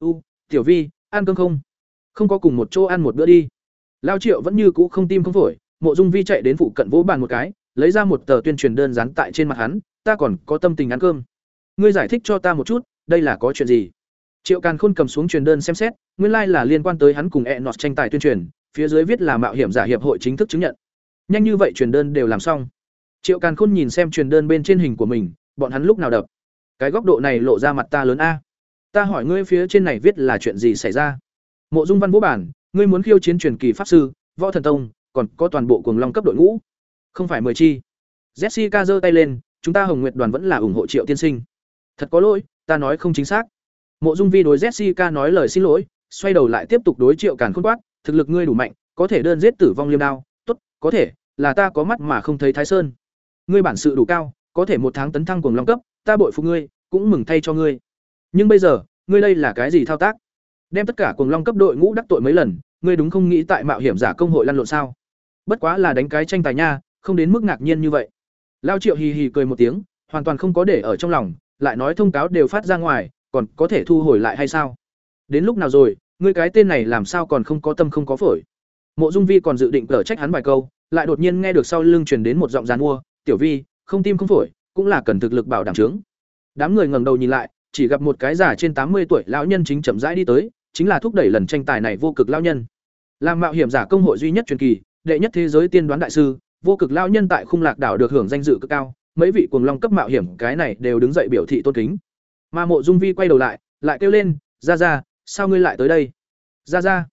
u, tiểu vi, ăn cơm không? Không có cùng một chỗ ăn một bữa đi. Lao triệu vẫn như cũ không tim không phổi, mộ dung vi chạy đến phụ cận vỗ bàn một cái, lấy ra một tờ tuyên truyền đơn dán tại trên mặt hắn, ta còn có tâm tình ăn cơm. Ngươi giải thích cho ta một chút, đây là có chuyện gì? Triệu càn khôn cầm xuống truyền đơn xem xét, nguyên lai、like、là liên quan tới hắn cùng e nọt tranh tài tuyên truyền, phía dưới viết là mạo hiểm giả hiệp hội chính thức chứng nhận. Nhanh như vậy truyền đơn đều làm xong. Triệu càn khôn nhìn xem truyền đơn bên trên hình của mình, bọn hắn lúc nào đập? Cái góc độ này lộ ra mặt ta lớn a ta hỏi ngươi phía trên này viết là chuyện gì xảy ra? Mộ dung văn vũ bản, ngươi muốn khiêu chiến truyền kỳ pháp sư, võ thần tông, còn có toàn bộ cuồng long cấp đội ngũ. Không phải mời chi. Jessica giơ tay lên, chúng ta hồng nguyệt đoàn vẫn là ủng hộ triệu tiên sinh. Thật có lỗi, ta nói không chính xác. Mộ dung vi đối jessica nói lời xin lỗi, xoay đầu lại tiếp tục đối triệu càn khôn quát, thực lực ngươi đủ mạnh, có thể đơn giết tử vong liêm đao. Tốt, có thể, là ta có mắt mà không thấy thái sơn. Ngươi bản sự đủ cao, có thể một tháng tấn thăng cuồng long cấp, ta bội phục ngươi, cũng mừng thay cho ngươi nhưng bây giờ, ngươi đây là cái gì thao tác? Đem tất cả cuồng long cấp đội ngũ đắc tội mấy lần, ngươi đúng không nghĩ tại mạo hiểm giả công hội lăn lộn sao? Bất quá là đánh cái tranh tài nha, không đến mức ngạc nhiên như vậy. Lao triệu hì hì cười một tiếng, hoàn toàn không có để ở trong lòng, lại nói thông cáo đều phát ra ngoài, còn có thể thu hồi lại hay sao? Đến lúc nào rồi, ngươi cái tên này làm sao còn không có tâm không có phổi? Mộ dung vi còn dự định cở trách hắn vài câu, lại đột nhiên nghe được sau lưng truyền đến một giọng giàn mua, tiểu vi, không tim không phổi, cũng là cần thực lực bảo đảm trướng đám người ngẩng đầu nhìn lại chỉ gặp một cái già trên tám mươi tuổi lão nhân chính chậm rãi đi tới, chính là thúc đẩy lần tranh tài này vô cực lão nhân. Làm mạo hiểm giả công hội duy nhất truyền kỳ, đệ nhất thế giới tiên đoán đại sư, vô cực lão nhân tại khung lạc đảo được hưởng danh dự cực cao, mấy vị cuồng long cấp mạo hiểm cái này đều đứng dậy biểu thị tôn kính. Mà mộ dung vi quay đầu lại lại kêu lên, gia gia, sao ngươi lại tới đây? Gia gia.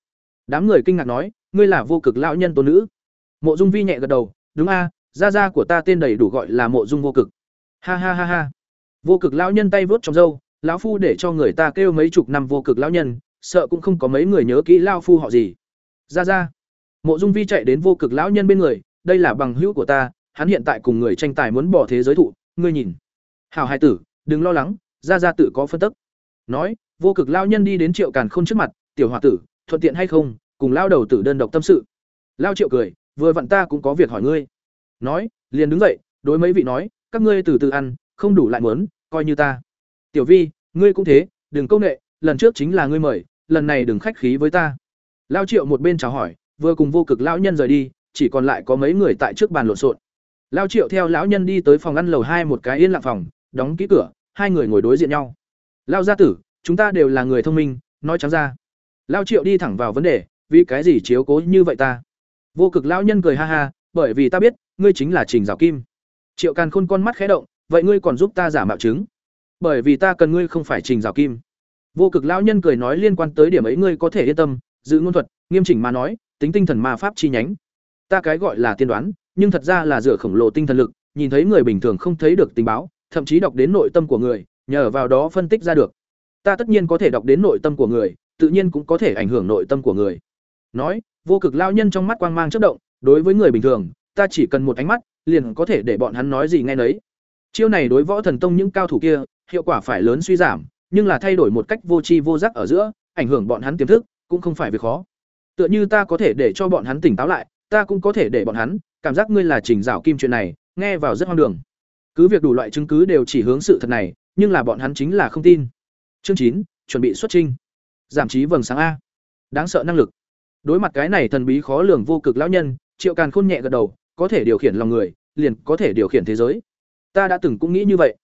Đám người kinh ngạc nói, ngươi là vô cực lão nhân tôn nữ. Mộ dung vi nhẹ gật đầu, đúng a, gia gia của ta tên đầy đủ gọi là mộ dung vô cực. Ha ha ha ha. Vô cực lão nhân tay vuốt trong râu lão phu để cho người ta kêu mấy chục năm vô cực lão nhân, sợ cũng không có mấy người nhớ kỹ lao phu họ gì. Ra ra. Mộ dung vi chạy đến vô cực lão nhân bên người, đây là bằng hữu của ta, hắn hiện tại cùng người tranh tài muốn bỏ thế giới thụ, ngươi nhìn. Hào hai tử, đừng lo lắng, ra ra tự có phân tức. Nói, vô cực lão nhân đi đến triệu càn khôn trước mặt, tiểu h tử, thuận tiện hay không, cùng lao đầu tử đơn độc tâm sự. Lao triệu cười, vừa vặn ta cũng có việc hỏi ngươi. Nói, liền đứng dậy, đối mấy vị nói, các ngươi từ từ ăn, không đủ lại muốn, coi như ta tiểu vi, ngươi cũng thế, đừng công nghệ lần trước chính là ngươi mời, lần này đừng khách khí với ta. Lao triệu một bên chào hỏi, vừa cùng vô cực lão nhân rời đi, chỉ còn lại có mấy người tại trước bàn lộn xộn. Lao triệu theo lão nhân đi tới phòng ăn lầu hai một cái yên lặng phòng, đóng kỹ cửa, hai người ngồi đối diện nhau. Lao gia tử, chúng ta đều là người thông minh, nói trắng ra. Lao triệu đi thẳng vào vấn đề, vì cái gì chiếu cố như vậy ta? Vô cực lão nhân cười ha ha, bởi vì ta biết, ngươi chính là trình rào kim. Triệu càn khôn con mắt khẽ động, vậy ngươi còn giúp ta giả mạo chứng? Bởi vì ta cần ngươi không phải trình rào kim. Vô cực lão nhân cười nói liên quan tới điểm ấy ngươi có thể yên tâm, giữ ngôn thuật, nghiêm chỉnh mà nói, tính tinh thần ma pháp chi nhánh. Ta cái gọi là tiên đoán, nhưng thật ra là dựa khổng lồ tinh thần lực, nhìn thấy người bình thường không thấy được tình báo, thậm chí đọc đến nội tâm của người, nhờ vào đó phân tích ra được. Ta tất nhiên có thể đọc đến nội tâm của người, tự nhiên cũng có thể ảnh hưởng nội tâm của người. Nói, vô cực lao nhân trong mắt quang mang chất động, đối với người bình thường, ta chỉ cần một ánh mắt, liền có thể để bọn hắn nói gì nghe nấy. Chiêu này đối võ thần tông những cao thủ kia hiệu quả phải lớn suy giảm, nhưng là thay đổi một cách vô tri vô giác ở giữa, ảnh hưởng bọn hắn tiềm thức, cũng không phải việc khó. Tựa như ta có thể để cho bọn hắn tỉnh táo lại, ta cũng có thể để bọn hắn, cảm giác ngươi là trình rào kim chuyện này, nghe vào rất hoang đường. Cứ việc đủ loại chứng cứ đều chỉ hướng sự thật này, nhưng là bọn hắn chính là không tin. Chương chín, chuẩn bị xuất trình. giảm trí vầng sáng a. Đáng sợ năng lực. Đối mặt cái này thần bí khó lường vô cực lão nhân, triệu càn khôn nhẹ gật đầu, có thể điều khiển lòng người, liền có thể điều khiển thế giới. Ta đã từng cũng nghĩ như vậy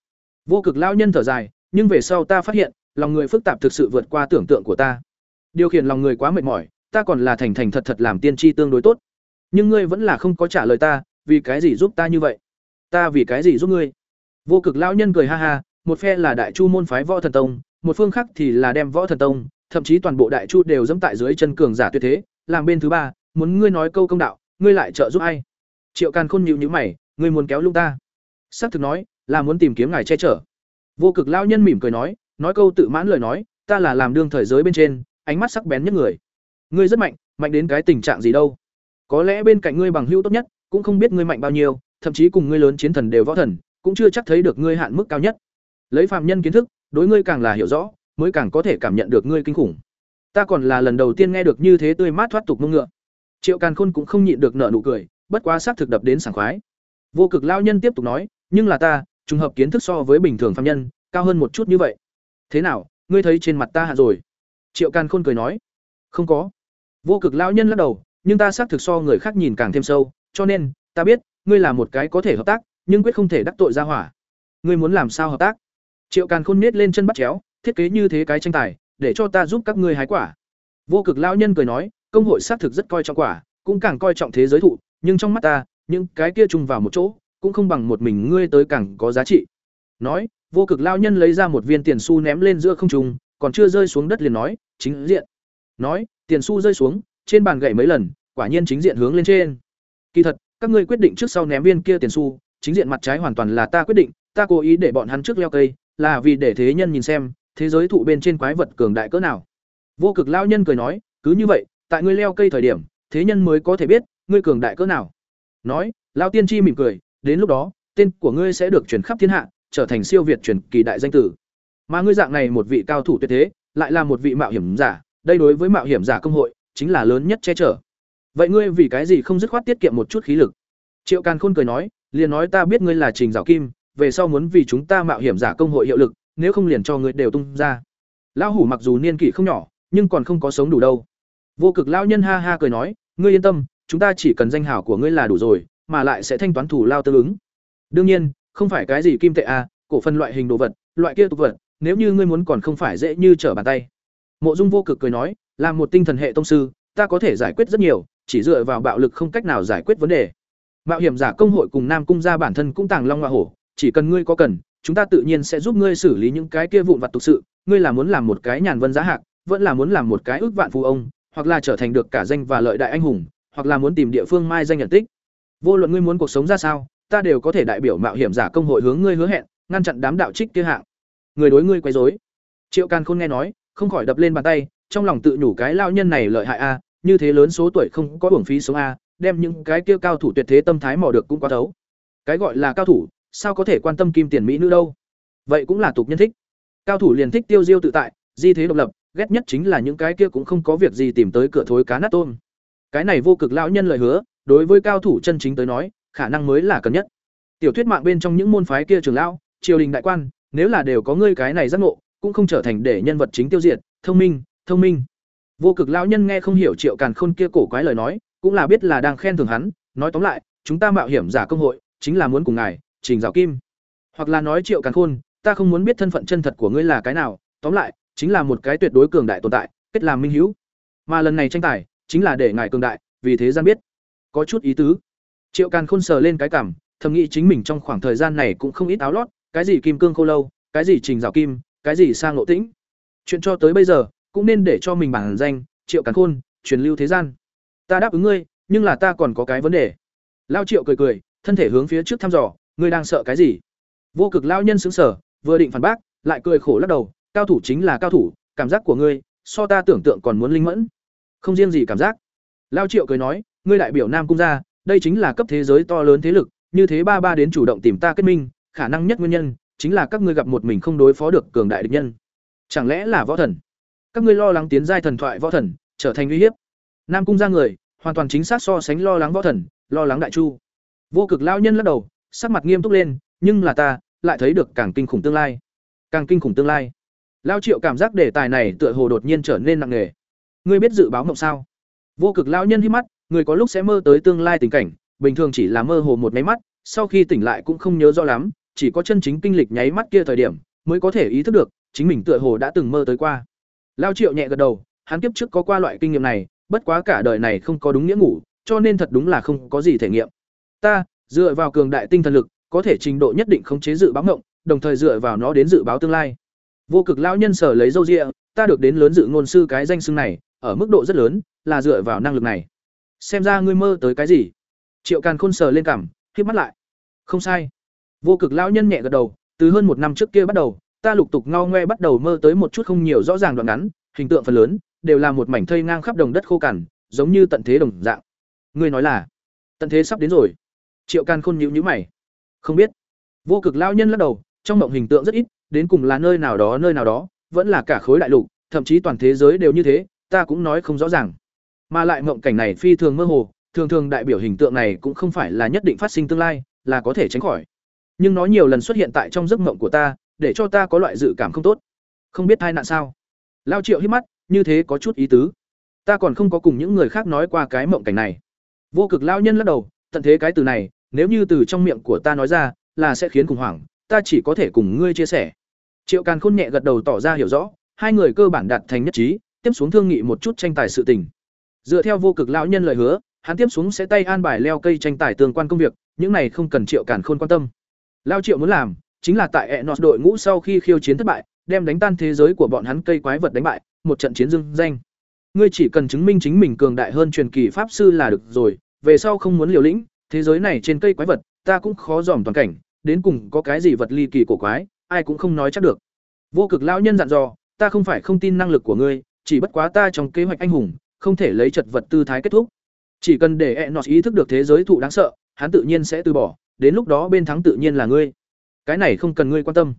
vô cực lão nhân thở dài, nhưng về sau ta phát hiện, lòng người phức tạp thực sự vượt qua tưởng tượng của ta. Điều khiển lòng người quá mệt mỏi, ta còn là thành thành thật thật làm tiên tri tương đối tốt. Nhưng ngươi vẫn là không có trả lời ta, vì cái gì giúp ta như vậy? Ta vì cái gì giúp ngươi? Vô cực lão nhân cười ha ha, một phe là đại chu môn phái võ thần tông, một phương khác thì là đem võ thần tông, thậm chí toàn bộ đại chu đều dẫm tại dưới chân cường giả tuyệt thế. Làm bên thứ ba, muốn ngươi nói câu công đạo, ngươi lại trợ giúp ai? Triệu càn khôn nhíu nhíu mày, ngươi muốn kéo lung ta. Sắc thực nói là muốn tìm kiếm ngài che chở. Vô cực lao nhân mỉm cười nói nói câu tự mãn lời nói, ta là làm đương thời giới bên trên, ánh mắt sắc bén nhất người. Ngươi rất mạnh mạnh đến cái tình trạng gì đâu. Có lẽ bên cạnh ngươi bằng hữu tốt nhất, cũng không biết ngươi mạnh bao nhiêu, thậm chí cùng ngươi lớn chiến thần đều võ thần, cũng chưa chắc thấy được ngươi hạn mức cao nhất. Lấy phạm nhân kiến thức, đối ngươi càng là hiểu rõ, mới càng có thể cảm nhận được ngươi kinh khủng. Ta còn là lần đầu tiên nghe được như thế tươi mát thoát tục mông ngựa triệu càn khôn cũng không nhịn được nợ nụ cười, bất quá xác thực đập đến sảng khoái. Vô cực lao nhân tiếp tục nói, nhưng là ta trùng hợp kiến thức so với bình thường phạm nhân, cao hơn một chút như vậy. Thế nào, ngươi thấy trên mặt ta hạ rồi? Triệu càn khôn cười nói. Không có. Vô cực lão nhân lắc đầu, nhưng ta xác thực so người khác nhìn càng thêm sâu, cho nên, ta biết, ngươi là một cái có thể hợp tác, nhưng quyết không thể đắc tội ra hỏa. Ngươi muốn làm sao hợp tác? Triệu càn khôn nết lên chân bắt chéo, thiết kế như thế cái tranh tài, để cho ta giúp các ngươi hái quả. Vô cực lão nhân cười nói, công hội xác thực rất coi trọng quả, cũng càng coi trọng thế giới thụ, nhưng trong mắt ta, những cái kia chung vào một chỗ cũng không bằng một mình ngươi tới càng có giá trị. Nói, vô cực lão nhân lấy ra một viên tiền xu ném lên giữa không trung, còn chưa rơi xuống đất liền nói, chính diện. Nói, tiền xu rơi xuống, trên bàn gậy mấy lần, quả nhiên chính diện hướng lên trên. Kỳ thật, các ngươi quyết định trước sau ném viên kia tiền xu, chính diện mặt trái hoàn toàn là ta quyết định, ta cố ý để bọn hắn trước leo cây, là vì để thế nhân nhìn xem, thế giới thụ bên trên quái vật cường đại cỡ nào. Vô cực lao nhân cười nói, cứ như vậy, tại ngươi leo cây thời điểm, thế nhân mới có thể biết, ngươi cường đại cỡ nào. Nói, lao tiên tri mỉm cười đến lúc đó, tên của ngươi sẽ được truyền khắp thiên hạ, trở thành siêu việt truyền kỳ đại danh tử. Mà ngươi dạng này một vị cao thủ tuyệt thế, lại là một vị mạo hiểm giả, đây đối với mạo hiểm giả công hội, chính là lớn nhất che chở. Vậy ngươi vì cái gì không dứt khoát tiết kiệm một chút khí lực? Triệu càn khôn cười nói, liền nói ta biết ngươi là trình dạo kim, về sau muốn vì chúng ta mạo hiểm giả công hội hiệu lực, nếu không liền cho ngươi đều tung ra. Lão hủ mặc dù niên kỷ không nhỏ, nhưng còn không có sống đủ đâu. Vô cực lão nhân ha ha cười nói, ngươi yên tâm, chúng ta chỉ cần danh hảo của ngươi là đủ rồi mà lại sẽ thanh toán thủ lao tương ứng. Đương nhiên không phải cái gì kim tệ a à, cổ phần loại hình đồ vật loại kia tục vật nếu như ngươi muốn còn không phải dễ như trở bàn tay. Mộ dung vô cực cười nói là một tinh thần hệ tông sư ta có thể giải quyết rất nhiều chỉ dựa vào bạo lực không cách nào giải quyết vấn đề. Mạo hiểm giả công hội cùng nam cung gia bản thân cũng tàng long ngọa hổ chỉ cần ngươi có cần chúng ta tự nhiên sẽ giúp ngươi xử lý những cái kia vụn vặt tục sự ngươi là muốn làm một cái nhàn vân giá hạc vẫn là muốn làm một cái ước vạn phú ông hoặc là trở thành được cả danh và lợi đại anh hùng hoặc là muốn tìm địa phương mai danh nhận tích vô luận ngươi muốn cuộc sống ra sao, ta đều có thể đại biểu mạo hiểm giả công hội hướng ngươi hứa hẹn, ngăn chặn đám đạo trích kia hạng. Người đối ngươi quấy rối. Triệu càn khôn nghe nói, không khỏi đập lên bàn tay, trong lòng tự nhủ cái lao nhân này lợi hại a, như thế lớn số tuổi không có uổng phí sống a, đem những cái kia cao thủ tuyệt thế tâm thái mò được cũng quá thấu. Cái gọi là cao thủ, sao có thể quan tâm kim tiền mỹ nữ đâu? Vậy cũng là tục nhân thích. Cao thủ liền thích tiêu diêu tự tại, di thế độc lập, ghét nhất chính là những cái kia cũng không có việc gì tìm tới cửa thối cá nát tôm. Cái này vô cực lão nhân lời hứa đối với cao thủ chân chính tới nói, khả năng mới là cần nhất. Tiểu thuyết mạng bên trong những môn phái kia trường lão, triều đình đại quan, nếu là đều có ngươi cái này giác ngộ, cũng không trở thành để nhân vật chính tiêu diệt, thông minh thông minh. Vô cực lão nhân nghe không hiểu triệu càn khôn kia cổ quái lời nói, cũng là biết là đang khen thưởng hắn, nói tóm lại, chúng ta mạo hiểm giả công hội, chính là muốn cùng ngài, trình giáo kim. Hoặc là nói triệu càn khôn, ta không muốn biết thân phận chân thật của ngươi là cái nào, tóm lại, chính là một cái tuyệt đối cường đại tồn tại, kết làm minh hữu. Mà lần này tranh tài, chính là để ngài cường đại, vì thế gian biết có chút ý tứ. Triệu càn khôn sờ lên cái cảm, thầm nghĩ chính mình trong khoảng thời gian này cũng không ít áo lót, cái gì kim cương khô lâu, cái gì trình rào kim, cái gì sang ngộ tĩnh. Chuyện cho tới bây giờ, cũng nên để cho mình bản danh, triệu càn khôn, truyền lưu thế gian. Ta đáp ứng ngươi, nhưng là ta còn có cái vấn đề. Lao triệu cười cười, thân thể hướng phía trước thăm dò, ngươi đang sợ cái gì? Vô cực lao nhân xứng sở vừa định phản bác, lại cười khổ lắc đầu, cao thủ chính là cao thủ, cảm giác của ngươi, so ta tưởng tượng còn muốn linh mẫn. Không riêng gì cảm giác. Lao triệu cười nói ngươi đại biểu nam cung gia, đây chính là cấp thế giới to lớn thế lực, như thế ba ba đến chủ động tìm ta kết minh, khả năng nhất nguyên nhân chính là các ngươi gặp một mình không đối phó được cường đại địch nhân. Chẳng lẽ là võ thần? Các ngươi lo lắng tiến giai thần thoại võ thần, trở thành uy hiếp. Nam cung gia người, hoàn toàn chính xác so sánh lo lắng võ thần, lo lắng đại chu. Vô cực Lão nhân lắc đầu, sắc mặt nghiêm túc lên, nhưng là ta lại thấy được càng kinh khủng tương lai. Càng kinh khủng tương lai. Lao triệu cảm giác đề tài này tựa hồ đột nhiên trở nên nặng nề. Ngươi biết dự báo mộng sao? Vô cực Lão nhân hí mắt người có lúc sẽ mơ tới tương lai tình cảnh, bình thường chỉ là mơ hồ một máy mắt, sau khi tỉnh lại cũng không nhớ rõ lắm, chỉ có chân chính kinh lịch nháy mắt kia thời điểm, mới có thể ý thức được, chính mình tựa hồ đã từng mơ tới qua. Lao triệu nhẹ gật đầu, hắn kiếp trước có qua loại kinh nghiệm này, bất quá cả đời này không có đúng nghĩa ngủ, cho nên thật đúng là không có gì thể nghiệm. Ta, dựa vào cường đại tinh thần lực, có thể trình độ nhất định khống chế dự báo ngộng, đồng thời dựa vào nó đến dự báo tương lai. Vô cực lão nhân sở lấy dâu rịa, ta được đến lớn dự ngôn sư cái danh xưng này, ở mức độ rất lớn, là dựa vào năng lực này xem ra ngươi mơ tới cái gì. Triệu càn khôn sờ lên cảm khiếp mắt lại. Không sai. Vô cực lão nhân nhẹ gật đầu, từ hơn một năm trước kia bắt đầu, ta lục tục ngao ngoe bắt đầu mơ tới một chút không nhiều rõ ràng đoạn ngắn, hình tượng phần lớn đều là một mảnh thây ngang khắp đồng đất khô cằn, giống như tận thế đồng dạng. Ngươi nói là, tận thế sắp đến rồi. Triệu càn khôn nhíu nhíu mày. Không biết. Vô cực lão nhân lắc đầu, trong mộng hình tượng rất ít, đến cùng là nơi nào đó, nơi nào đó, vẫn là cả khối đại lục, thậm chí toàn thế giới đều như thế, ta cũng nói không rõ ràng mà lại mộng cảnh này phi thường mơ hồ thường thường đại biểu hình tượng này cũng không phải là nhất định phát sinh tương lai là có thể tránh khỏi nhưng nó nhiều lần xuất hiện tại trong giấc mộng của ta để cho ta có loại dự cảm không tốt không biết tai nạn sao lao triệu hít mắt như thế có chút ý tứ. Ta còn không có cùng những người khác nói qua cái mộng cảnh này. Vô cực lão nhân lắc đầu, tận thế cái từ này, nếu như từ trong miệng của ta nói ra, là sẽ khiến khủng hoảng, ta chỉ có thể cùng ngươi chia sẻ. Triệu Càn Khôn nhẹ gật đầu tỏ ra hiểu rõ, hai người cơ bản đạt thành nhất trí, tiếp xuống thương nghị một chút tranh tài sự tình. Dựa theo vô cực lão nhân lời hứa, hắn tiếp xuống sẽ tay an bài leo cây tranh tài tương quan công việc, những này không cần Triệu cản Khôn quan tâm. Lao Triệu muốn làm, chính là tại Enos đội ngũ sau khi khiêu chiến thất bại, đem đánh tan thế giới của bọn hắn cây quái vật đánh bại, một trận chiến dương danh. Ngươi chỉ cần chứng minh chính mình cường đại hơn truyền kỳ pháp sư là được rồi, về sau không muốn liều lĩnh, thế giới này trên cây quái vật, ta cũng khó dòm toàn cảnh, đến cùng có cái gì vật ly kỳ cổ quái, ai cũng không nói chắc được. Vô cực lão nhân dặn dò, ta không phải không tin năng lực của ngươi, chỉ bất quá ta trong kế hoạch anh hùng, không thể lấy chật vật tư thái kết thúc. Chỉ cần để Enos ý thức được thế giới thụ đáng sợ, hắn tự nhiên sẽ từ bỏ, đến lúc đó bên thắng tự nhiên là ngươi. Cái này không cần ngươi quan tâm.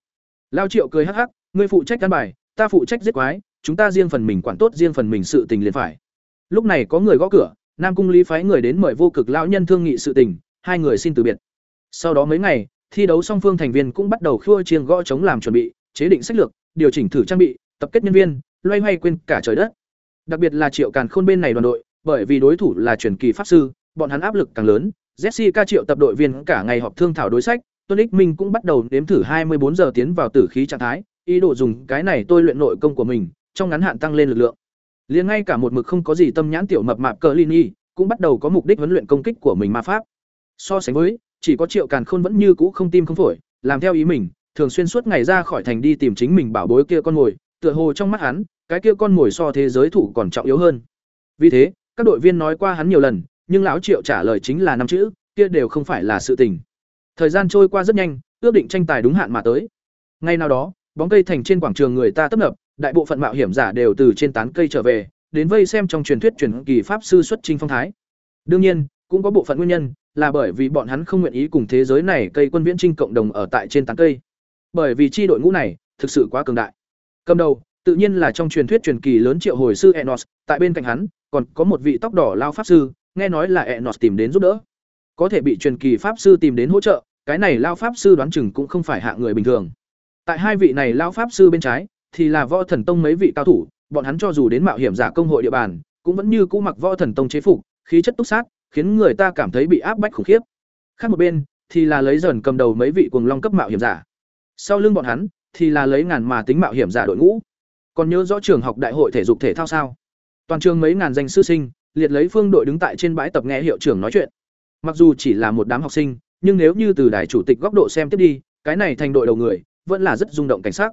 Lao Triệu cười hắc hắc, ngươi phụ trách căn bài, ta phụ trách giết quái, chúng ta riêng phần mình quản tốt riêng phần mình sự tình liền phải. Lúc này có người gõ cửa, Nam cung Lý phái người đến mời vô cực lão nhân thương nghị sự tình, hai người xin từ biệt. Sau đó mấy ngày, thi đấu song phương thành viên cũng bắt đầu khua chiêng gõ chống làm chuẩn bị, chế định sách lược, điều chỉnh thử trang bị, tập kết nhân viên, loay hoay quên cả trời đất. Đặc biệt là Triệu Càn Khôn bên này đoàn đội, bởi vì đối thủ là truyền kỳ pháp sư, bọn hắn áp lực càng lớn, Jessica Triệu tập đội viên cả ngày họp thương thảo đối sách, Tuân Ích Minh cũng bắt đầu đếm thử 24 giờ tiến vào tử khí trạng thái, ý đồ dùng cái này tôi luyện nội công của mình, trong ngắn hạn tăng lên lực lượng. Liền ngay cả một mực không có gì tâm nhãn tiểu mập mạp cờ Lini, cũng bắt đầu có mục đích huấn luyện công kích của mình ma pháp. So sánh với, chỉ có Triệu Càn Khôn vẫn như cũ không tim không phổi, làm theo ý mình, thường xuyên suốt ngày ra khỏi thành đi tìm chính mình bảo bối kia con ngồi, tựa hồ trong mắt hắn, cái kia con mồi so thế giới thủ còn trọng yếu hơn. Vì thế, các đội viên nói qua hắn nhiều lần, nhưng lão Triệu trả lời chính là năm chữ, kia đều không phải là sự tình. Thời gian trôi qua rất nhanh, ước định tranh tài đúng hạn mà tới. Ngay nào đó, bóng cây thành trên quảng trường người ta tấp nập, đại bộ phận mạo hiểm giả đều từ trên tán cây trở về, đến vây xem trong truyền thuyết truyền kỳ pháp sư xuất trình phong thái. Đương nhiên, cũng có bộ phận nguyên nhân là bởi vì bọn hắn không nguyện ý cùng thế giới này cây quân viễn trinh cộng đồng ở tại trên tán cây. Bởi vì chi đội ngũ này thực sự quá cường đại. Cầm đầu, tự nhiên là trong truyền thuyết truyền kỳ lớn triệu hồi sư Enos, tại bên cạnh hắn còn có một vị tóc đỏ lao pháp sư, nghe nói là Enos tìm đến giúp đỡ. Có thể bị truyền kỳ pháp sư tìm đến hỗ trợ, cái này lao pháp sư đoán chừng cũng không phải hạ người bình thường. Tại hai vị này lao pháp sư bên trái, thì là võ thần tông mấy vị cao thủ, bọn hắn cho dù đến mạo hiểm giả công hội địa bàn, cũng vẫn như cũ mặc võ thần tông chế phục, khí chất túc sát, khiến người ta cảm thấy bị áp bách khủng khiếp. Khác một bên, thì là lấy dần cầm đầu mấy vị cuồng long cấp mạo hiểm giả. Sau lưng bọn hắn, thì là lấy ngàn mà tính mạo hiểm giả đội ngũ. Còn nhớ rõ trường học đại hội thể dục thể thao sao? Toàn trường mấy ngàn danh sư sinh, liệt lấy phương đội đứng tại trên bãi tập nghe hiệu trưởng nói chuyện. Mặc dù chỉ là một đám học sinh, nhưng nếu như từ đài chủ tịch góc độ xem tiếp đi, cái này thành đội đầu người, vẫn là rất rung động cảnh sắc.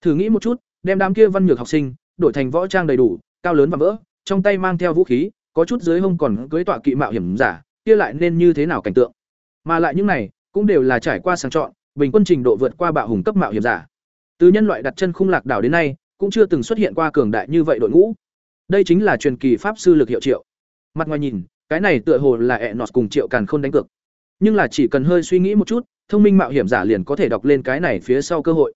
Thử nghĩ một chút, đem đám kia văn nhược học sinh, đổi thành võ trang đầy đủ, cao lớn và vỡ, trong tay mang theo vũ khí, có chút dưới hông còn cưới tọa kỵ mạo hiểm giả, kia lại nên như thế nào cảnh tượng. Mà lại những này, cũng đều là trải qua sàng chọn, bình quân trình độ vượt qua bạo hùng cấp mạo hiểm giả. Từ nhân loại đặt chân khung lạc đảo đến nay, cũng chưa từng xuất hiện qua cường đại như vậy đội ngũ. Đây chính là truyền kỳ pháp sư lực hiệu triệu. Mặt ngoài nhìn, cái này tựa hồ là ẹ nọt cùng triệu càn khôn đánh cược nhưng là chỉ cần hơi suy nghĩ một chút thông minh mạo hiểm giả liền có thể đọc lên cái này phía sau cơ hội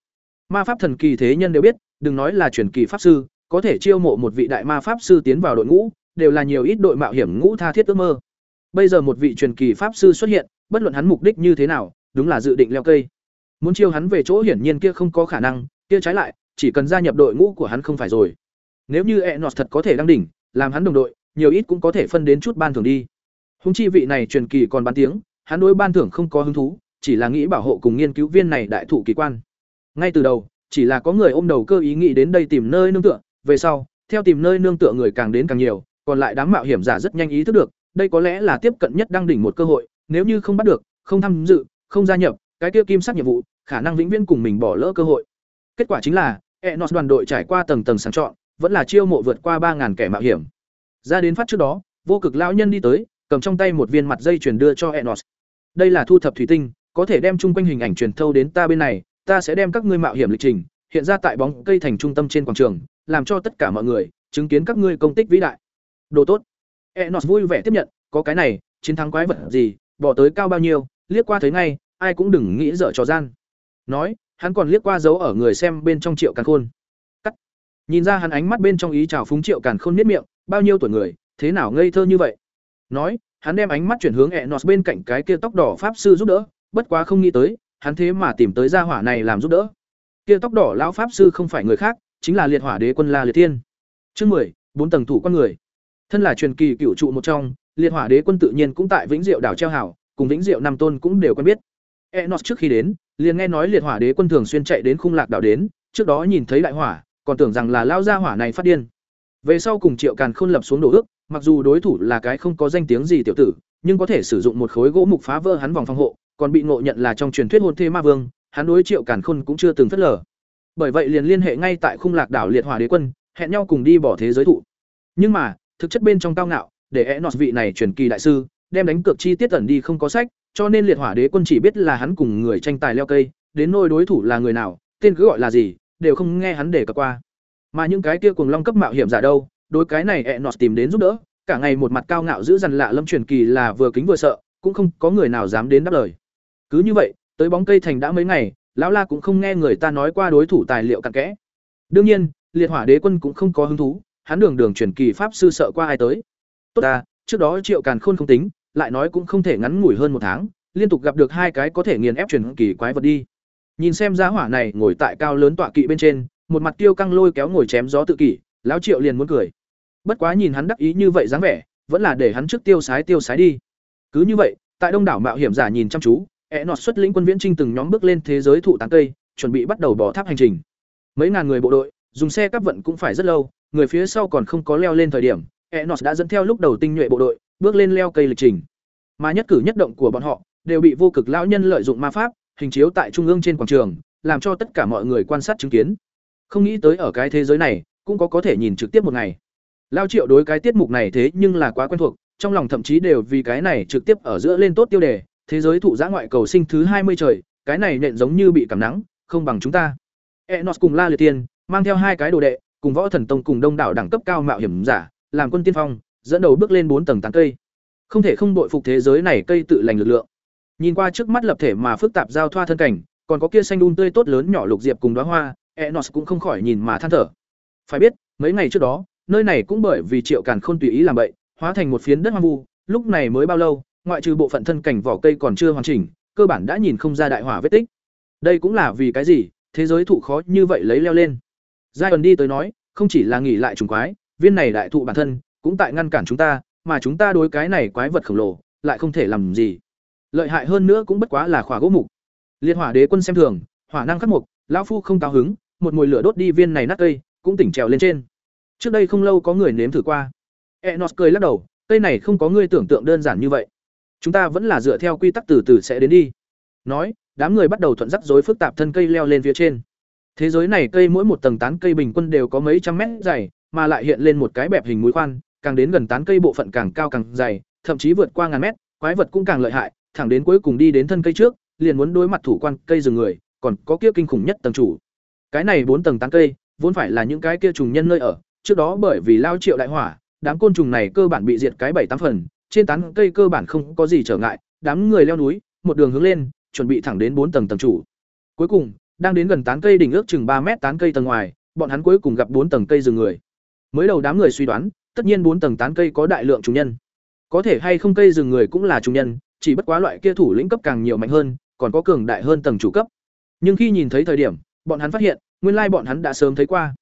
ma pháp thần kỳ thế nhân đều biết đừng nói là truyền kỳ pháp sư có thể chiêu mộ một vị đại ma pháp sư tiến vào đội ngũ đều là nhiều ít đội mạo hiểm ngũ tha thiết ước mơ bây giờ một vị truyền kỳ pháp sư xuất hiện bất luận hắn mục đích như thế nào đúng là dự định leo cây muốn chiêu hắn về chỗ hiển nhiên kia không có khả năng kia trái lại chỉ cần gia nhập đội ngũ của hắn không phải rồi. Nếu như e nọt thật có thể đăng đỉnh, làm hắn đồng đội, nhiều ít cũng có thể phân đến chút ban thưởng đi. Húng chi vị này truyền kỳ còn bán tiếng, hắn đối ban thưởng không có hứng thú, chỉ là nghĩ bảo hộ cùng nghiên cứu viên này đại thủ kỳ quan. Ngay từ đầu, chỉ là có người ôm đầu cơ ý nghĩ đến đây tìm nơi nương tựa, về sau, theo tìm nơi nương tựa người càng đến càng nhiều, còn lại đám mạo hiểm giả rất nhanh ý thức được, đây có lẽ là tiếp cận nhất đăng đỉnh một cơ hội, nếu như không bắt được, không tham dự, không gia nhập, cái kia kim sắc nhiệm vụ, khả năng vĩnh viễn cùng mình bỏ lỡ cơ hội kết quả chính là, enos đoàn đội trải qua tầng tầng sàng chọn, vẫn là chiêu mộ vượt qua ba kẻ mạo hiểm. Ra đến phát trước đó, vô cực lão nhân đi tới, cầm trong tay một viên mặt dây truyền đưa cho enos. Đây là thu thập thủy tinh, có thể đem chung quanh hình ảnh truyền thâu đến ta bên này, ta sẽ đem các ngươi mạo hiểm lịch trình, hiện ra tại bóng cây thành trung tâm trên quảng trường, làm cho tất cả mọi người chứng kiến các ngươi công tích vĩ đại. Đồ tốt. Enos vui vẻ tiếp nhận, có cái này, chiến thắng quái vật gì, bỏ tới cao bao nhiêu, liếc qua thấy ngay, ai cũng đừng nghĩ dở trò gian. Nói hắn còn liếc qua dấu ở người xem bên trong triệu càn khôn cắt nhìn ra hắn ánh mắt bên trong ý chào phúng triệu càn khôn nếp miệng bao nhiêu tuổi người thế nào ngây thơ như vậy nói hắn đem ánh mắt chuyển hướng Enos bên cạnh cái kia tóc đỏ pháp sư giúp đỡ, bất quá không nghĩ tới, hắn thế mà tìm tới gia hỏa này làm giúp đỡ. Kia tóc đỏ lão pháp sư không phải người khác, chính là liệt hỏa đế quân La Liệt Thiên. Chương 10, bốn tầng thủ con người. Thân là truyền kỳ cựu trụ một trong, Liệt Hỏa Đế quân tự nhiên cũng tại Vĩnh Diệu đảo treo hảo, cùng Vĩnh Diệu Nam Tôn cũng đều quen biết. Enos trước khi đến, liền nghe nói Liệt Hỏa Đế quân thường xuyên chạy đến khung lạc đảo đến, trước đó nhìn thấy đại hỏa, còn tưởng rằng là lao ra hỏa này phát điên. Về sau cùng Triệu Càn Khôn lập xuống đồ ước, mặc dù đối thủ là cái không có danh tiếng gì tiểu tử, nhưng có thể sử dụng một khối gỗ mục phá vỡ hắn vòng phòng hộ, còn bị ngộ nhận là trong truyền thuyết hôn thê ma vương, hắn đối Triệu Càn Khôn cũng chưa từng phất lờ. Bởi vậy liền liên hệ ngay tại khung lạc đảo Liệt Hỏa Đế quân, hẹn nhau cùng đi bỏ thế giới thụ. Nhưng mà, thực chất bên trong cao ngạo, để Enos vị này truyền kỳ đại sư, đem đánh cược chi tiết ẩn đi không có sách, cho nên Liệt Hỏa Đế quân chỉ biết là hắn cùng người tranh tài leo cây, đến nôi đối thủ là người nào, tên cứ gọi là gì, đều không nghe hắn để cập qua. Mà những cái kia cùng long cấp mạo hiểm giả đâu, đối cái này Enos tìm đến giúp đỡ, cả ngày một mặt cao ngạo giữ dằn lạ lâm truyền kỳ là vừa kính vừa sợ, cũng không có người nào dám đến đáp lời. Cứ như vậy, tới bóng cây thành đã mấy ngày, lão La cũng không nghe người ta nói qua đối thủ tài liệu cặn kẽ. Đương nhiên, Liệt Hỏa Đế quân cũng không có hứng thú, hắn đường đường truyền kỳ pháp sư sợ qua ai tới. Tốt ta, trước đó Triệu Càn Khôn không tính, lại nói cũng không thể ngắn ngủi hơn một tháng, liên tục gặp được hai cái có thể nghiền ép truyền kỳ quái vật đi. Nhìn xem giá hỏa này ngồi tại cao lớn tọa kỵ bên trên, một mặt tiêu căng lôi kéo ngồi chém gió tự kỷ, lão Triệu liền muốn cười. Bất quá nhìn hắn đắc ý như vậy dáng vẻ, vẫn là để hắn trước tiêu sái tiêu sái đi. Cứ như vậy, tại đông đảo mạo hiểm giả nhìn chăm chú, ẻ nọt xuất lĩnh quân viễn trinh từng nhóm bước lên thế giới thụ tán cây, chuẩn bị bắt đầu bỏ tháp hành trình. Mấy ngàn người bộ đội, dùng xe cắp vận cũng phải rất lâu, người phía sau còn không có leo lên thời điểm, Enos đã dẫn theo lúc đầu tinh nhuệ bộ đội, bước lên leo cây lịch trình. Mà nhất cử nhất động của bọn họ đều bị vô cực lão nhân lợi dụng ma pháp, hình chiếu tại trung ương trên quảng trường, làm cho tất cả mọi người quan sát chứng kiến. Không nghĩ tới ở cái thế giới này, cũng có có thể nhìn trực tiếp một ngày. Lao Triệu đối cái tiết mục này thế nhưng là quá quen thuộc, trong lòng thậm chí đều vì cái này trực tiếp ở giữa lên tốt tiêu đề, thế giới thụ giã ngoại cầu sinh thứ hai mươi trời, cái này nện giống như bị cảm nắng, không bằng chúng ta. Enos cùng La Liệt Tiên, mang theo hai cái đồ đệ, cùng võ thần tông cùng đông đảo đẳng cấp cao mạo hiểm giả, làm quân tiên phong, dẫn đầu bước lên bốn tầng tán cây. Không thể không đội phục thế giới này cây tự lành lực lượng. Nhìn qua trước mắt lập thể mà phức tạp giao thoa thân cảnh, còn có kia xanh đun tươi tốt lớn nhỏ lục diệp cùng đóa hoa, Enos cũng không khỏi nhìn mà than thở. Phải biết, mấy ngày trước đó, nơi này cũng bởi vì Triệu Càn Khôn tùy ý làm bậy, hóa thành một phiến đất hoang vu, lúc này mới bao lâu, ngoại trừ bộ phận thân cảnh vỏ cây còn chưa hoàn chỉnh, cơ bản đã nhìn không ra đại hỏa vết tích. Đây cũng là vì cái gì, thế giới thụ khó như vậy lấy leo lên. Giai đi tới nói, không chỉ là nghỉ lại trùng quái, viên này đại thụ bản thân cũng tại ngăn cản chúng ta, mà chúng ta đối cái này quái vật khổng lồ lại không thể làm gì. Lợi hại hơn nữa cũng bất quá là khỏa gỗ mục. Liệt Hỏa Đế quân xem thường, hỏa năng khắc mục, lão phu không cao hứng, một mùi lửa đốt đi viên này nát cây, cũng tỉnh trèo lên trên. Trước đây không lâu có người nếm thử qua. Enos cười lắc đầu, cây này không có ngươi tưởng tượng đơn giản như vậy. Chúng ta vẫn là dựa theo quy tắc từ từ sẽ đến đi. Nói, đám người bắt đầu thuận dắt rối phức tạp thân cây leo lên phía trên. Thế giới này cây mỗi một tầng tán cây bình quân đều có mấy trăm mét dày, mà lại hiện lên một cái bẹp hình mũi khoan, càng đến gần tán cây bộ phận càng cao càng dày, thậm chí vượt qua ngàn mét, quái vật cũng càng lợi hại, thẳng đến cuối cùng đi đến thân cây trước, liền muốn đối mặt thủ quan cây rừng người, còn có kia kinh khủng nhất tầng chủ. Cái này bốn tầng tán cây, vốn phải là những cái kia trùng nhân nơi ở, trước đó bởi vì lao triệu đại hỏa, đám côn trùng này cơ bản bị diệt cái bảy tám phần, trên tán cây cơ bản không có gì trở ngại, đám người leo núi, một đường hướng lên, chuẩn bị thẳng đến bốn tầng tầng chủ. Cuối cùng, đang đến gần tán cây đỉnh ước chừng ba mét tán cây tầng ngoài, bọn hắn cuối cùng gặp bốn tầng cây rừng người. Mới đầu đám người suy đoán, tất nhiên bốn tầng tán cây có đại lượng chủ nhân. Có thể hay không cây rừng người cũng là chủ nhân, chỉ bất quá loại kia thủ lĩnh cấp càng nhiều mạnh hơn, còn có cường đại hơn tầng chủ cấp. Nhưng khi nhìn thấy thời điểm, bọn hắn phát hiện, nguyên lai bọn hắn đã sớm thấy qua.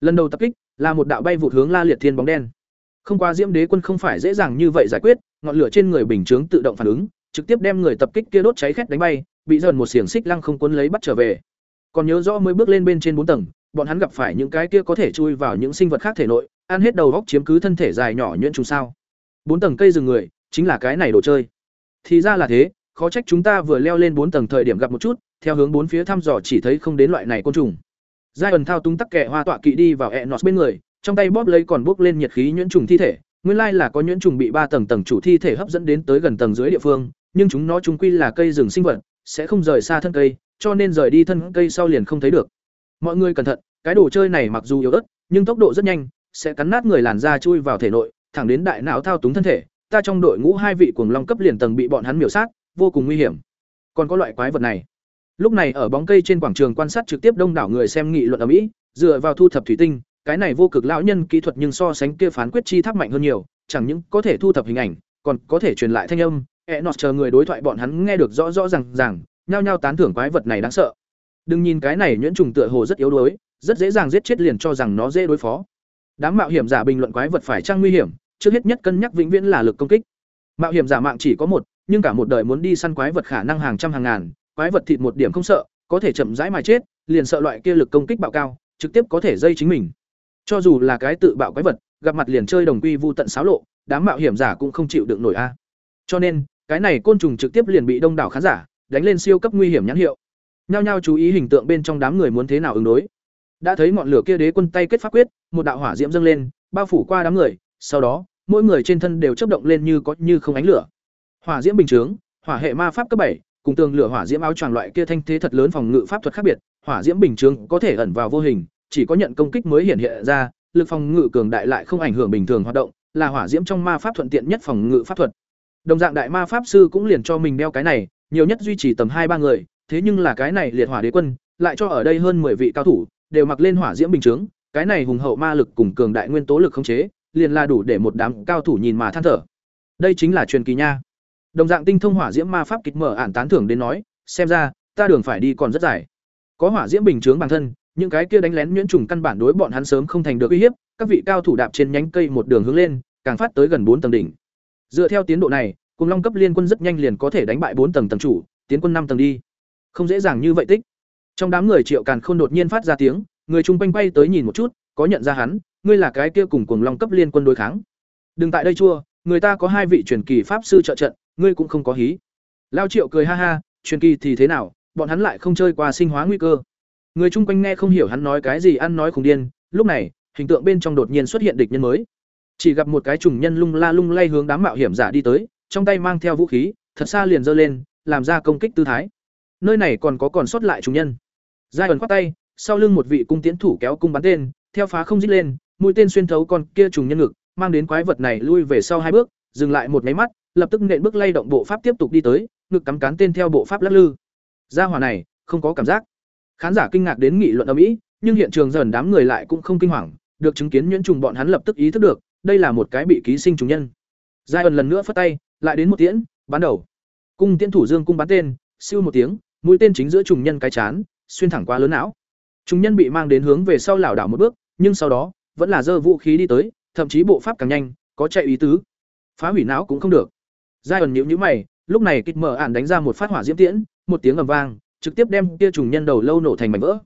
Lần đầu tập kích là một đạo bay vụt hướng La Liệt Thiên bóng đen. Không qua Diễm Đế quân không phải dễ dàng như vậy giải quyết, ngọn lửa trên người bình chướng tự động phản ứng, trực tiếp đem người tập kích kia đốt cháy khét đánh bay, bị dần một xiềng xích lăng không cuốn lấy bắt trở về. Còn nhớ rõ mới bước lên bên trên bốn tầng, bọn hắn gặp phải những cái kia có thể chui vào những sinh vật khác thể nội, ăn hết đầu góc chiếm cứ thân thể dài nhỏ nhuyễn trùng sao. Bốn tầng cây rừng người, chính là cái này đồ chơi. Thì ra là thế, khó trách chúng ta vừa leo lên bốn tầng thời điểm gặp một chút, theo hướng bốn phía thăm dò chỉ thấy không đến loại này côn trùng. Giai ẩn thao túng tắc kẹ hoa tọa kỵ đi vào Enos bên người, trong tay bóp lấy còn bốc lên nhiệt khí nhuyễn trùng thi thể, nguyên lai là có nhuyễn trùng bị ba tầng tầng chủ thi thể hấp dẫn đến tới gần tầng dưới địa phương, nhưng chúng nó chúng quy là cây rừng sinh vật, sẽ không rời xa thân cây, cho nên rời đi thân cây sau liền không thấy được. Mọi người cẩn thận, cái đồ chơi này mặc dù yếu ớt, nhưng tốc độ rất nhanh, sẽ cắn nát người làn da chui vào thể nội, thẳng đến đại não thao túng thân thể. Ta trong đội ngũ hai vị cuồng long cấp liền tầng bị bọn hắn miểu sát, vô cùng nguy hiểm. Còn có loại quái vật này. Lúc này ở bóng cây trên quảng trường quan sát trực tiếp đông đảo người xem nghị luận ở Mỹ, dựa vào thu thập thủy tinh, cái này vô cực lão nhân kỹ thuật nhưng so sánh kia phán quyết chi tháp mạnh hơn nhiều, chẳng những có thể thu thập hình ảnh, còn có thể truyền lại thanh âm, Enos chờ người đối thoại bọn hắn nghe được rõ rõ ràng ràng, nhao nhao tán thưởng quái vật này đáng sợ. Đừng nhìn cái này nhuyễn trùng tựa hồ rất yếu đuối, rất dễ dàng giết chết liền cho rằng nó dễ đối phó đám mạo hiểm giả bình luận quái vật phải trang nguy hiểm, trước hết nhất cân nhắc vĩnh viễn là lực công kích. Mạo hiểm giả mạng chỉ có một, nhưng cả một đời muốn đi săn quái vật khả năng hàng trăm hàng ngàn, quái vật thịt một điểm không sợ, có thể chậm rãi mà chết, liền sợ loại kia lực công kích bạo cao, trực tiếp có thể dây chính mình. Cho dù là cái tự bạo quái vật, gặp mặt liền chơi đồng quy vu tận xáo lộ, đám mạo hiểm giả cũng không chịu được nổi a. Cho nên, cái này côn trùng trực tiếp liền bị đông đảo khán giả đánh lên siêu cấp nguy hiểm nhãn hiệu. Nhao nhao chú ý hình tượng bên trong đám người muốn thế nào ứng đối đã thấy ngọn lửa kia đế quân tay kết pháp quyết, một đạo hỏa diễm dâng lên, bao phủ qua đám người, sau đó, mỗi người trên thân đều chấp động lên như có như không ánh lửa. Hỏa diễm bình chướng, hỏa hệ ma pháp cấp bảy, cùng tường lửa hỏa diễm áo choàng loại kia thanh thế thật lớn phòng ngự pháp thuật khác biệt, hỏa diễm bình chướng có thể ẩn vào vô hình, chỉ có nhận công kích mới hiện hiện ra, lực phòng ngự cường đại lại không ảnh hưởng bình thường hoạt động, là hỏa diễm trong ma pháp thuận tiện nhất phòng ngự pháp thuật. Đồng dạng đại ma pháp sư cũng liền cho mình đeo cái này, nhiều nhất duy trì tầm hai ba người, thế nhưng là cái này liệt hỏa đế quân, lại cho ở đây hơn 10 vị cao thủ đều mặc lên hỏa diễm bình chướng, cái này hùng hậu ma lực cùng cường đại nguyên tố lực khống chế, liền là đủ để một đám cao thủ nhìn mà than thở. Đây chính là truyền kỳ nha. Đồng dạng tinh thông hỏa diễm ma pháp kịch mở ản tán thưởng đến nói, xem ra, ta đường phải đi còn rất dài. Có hỏa diễm bình chướng bản thân, những cái kia đánh lén nhuyễn trùng căn bản đối bọn hắn sớm không thành được uy hiếp, các vị cao thủ đạp trên nhánh cây một đường hướng lên, càng phát tới gần bốn tầng đỉnh. Dựa theo tiến độ này, cùng long cấp liên quân rất nhanh liền có thể đánh bại bốn tầng tầng chủ, tiến quân năm tầng đi. Không dễ dàng như vậy tích trong đám người triệu càn khôn đột nhiên phát ra tiếng, người chung quanh bay tới nhìn một chút, có nhận ra hắn, ngươi là cái kia cùng cùng long cấp liên quân đối kháng. Đừng tại đây chua, người ta có hai vị truyền kỳ pháp sư trợ trận, ngươi cũng không có hí. Lao triệu cười ha ha, truyền kỳ thì thế nào, bọn hắn lại không chơi qua sinh hóa nguy cơ. Người chung quanh nghe không hiểu hắn nói cái gì ăn nói khùng điên, lúc này, hình tượng bên trong đột nhiên xuất hiện địch nhân mới. Chỉ gặp một cái trùng nhân lung la lung lay hướng đám mạo hiểm giả đi tới, trong tay mang theo vũ khí, thật xa liền giơ lên, làm ra công kích tư thái. Nơi này còn có còn sót lại trùng nhân giai ẩn khoát tay, sau lưng một vị cung tiến thủ kéo cung bắn tên, theo phá không dít lên, mũi tên xuyên thấu con kia trùng nhân ngực, mang đến quái vật này lui về sau hai bước, dừng lại một máy mắt, lập tức nện bước lay động bộ pháp tiếp tục đi tới, ngực cắm cán tên theo bộ pháp lắc lư. Gia hỏa này, không có cảm giác. Khán giả kinh ngạc đến nghị luận ở mỹ nhưng hiện trường dần đám người lại cũng không kinh hoàng, được chứng kiến nhuyễn trùng bọn hắn lập tức ý thức được, đây là một cái bị ký sinh trùng nhân. Giai ẩn lần nữa phất tay, lại đến một tiễn, bắn đầu. Cung tiễn thủ dương cung bắn tên, siêu một tiếng, mũi tên chính giữa trùng nhân cái chán xuyên thẳng qua lớn não. Chúng nhân bị mang đến hướng về sau lảo đảo một bước, nhưng sau đó, vẫn là giơ vũ khí đi tới, thậm chí bộ pháp càng nhanh, có chạy ý tứ. Phá hủy não cũng không được. Giai ẩn nhíu nhíu mày, lúc này kịch mở ản đánh ra một phát hỏa diễm tiễn, một tiếng ầm vang, trực tiếp đem kia trùng nhân đầu lâu nổ thành mảnh vỡ.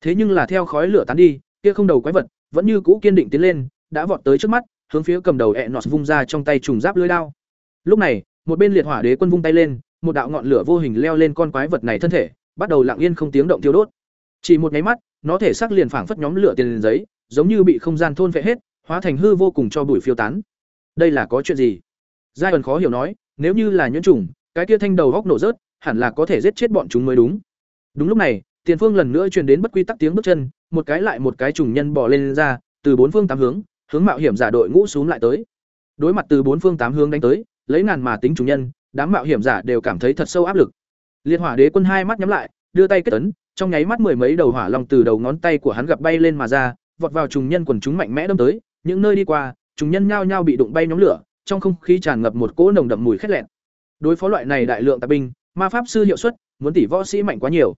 Thế nhưng là theo khói lửa tán đi, kia không đầu quái vật vẫn như cũ kiên định tiến lên, đã vọt tới trước mắt, hướng phía cầm đầu ẹ nọt vung ra trong tay trùng giáp lưỡi đao. Lúc này, một bên liệt hỏa đế quân vung tay lên, một đạo ngọn lửa vô hình leo lên con quái vật này thân thể bắt đầu lặng yên không tiếng động tiêu đốt. Chỉ một nháy mắt, nó thể xác liền phảng phất nhóm lửa tiền liền giấy, giống như bị không gian thôn vệ hết, hóa thành hư vô cùng cho bụi phiêu tán. Đây là có chuyện gì? Giai ẩn khó hiểu nói, nếu như là nhuyễn trùng cái kia thanh đầu góc nổ rớt, hẳn là có thể giết chết bọn chúng mới đúng. Đúng lúc này, tiền phương lần nữa truyền đến bất quy tắc tiếng bước chân, một cái lại một cái trùng nhân bò lên ra, từ bốn phương tám hướng hướng mạo hiểm giả đội ngũ xuống lại tới. Đối mặt từ bốn phương tám hướng đánh tới, lấy ngàn mà tính trùng nhân, đám mạo hiểm giả đều cảm thấy thật sâu áp lực liệt hỏa đế quân hai mắt nhắm lại, đưa tay kết ấn, trong nháy mắt mười mấy đầu hỏa long từ đầu ngón tay của hắn gặp bay lên mà ra, vọt vào trùng nhân quần chúng mạnh mẽ đâm tới, những nơi đi qua, trùng nhân nhao nhao bị đụng bay nhóm lửa, trong không khí tràn ngập một cỗ nồng đậm mùi khét lẹn. Đối phó loại này đại lượng tạp binh, ma pháp sư hiệu suất, muốn tỷ võ sĩ mạnh quá nhiều.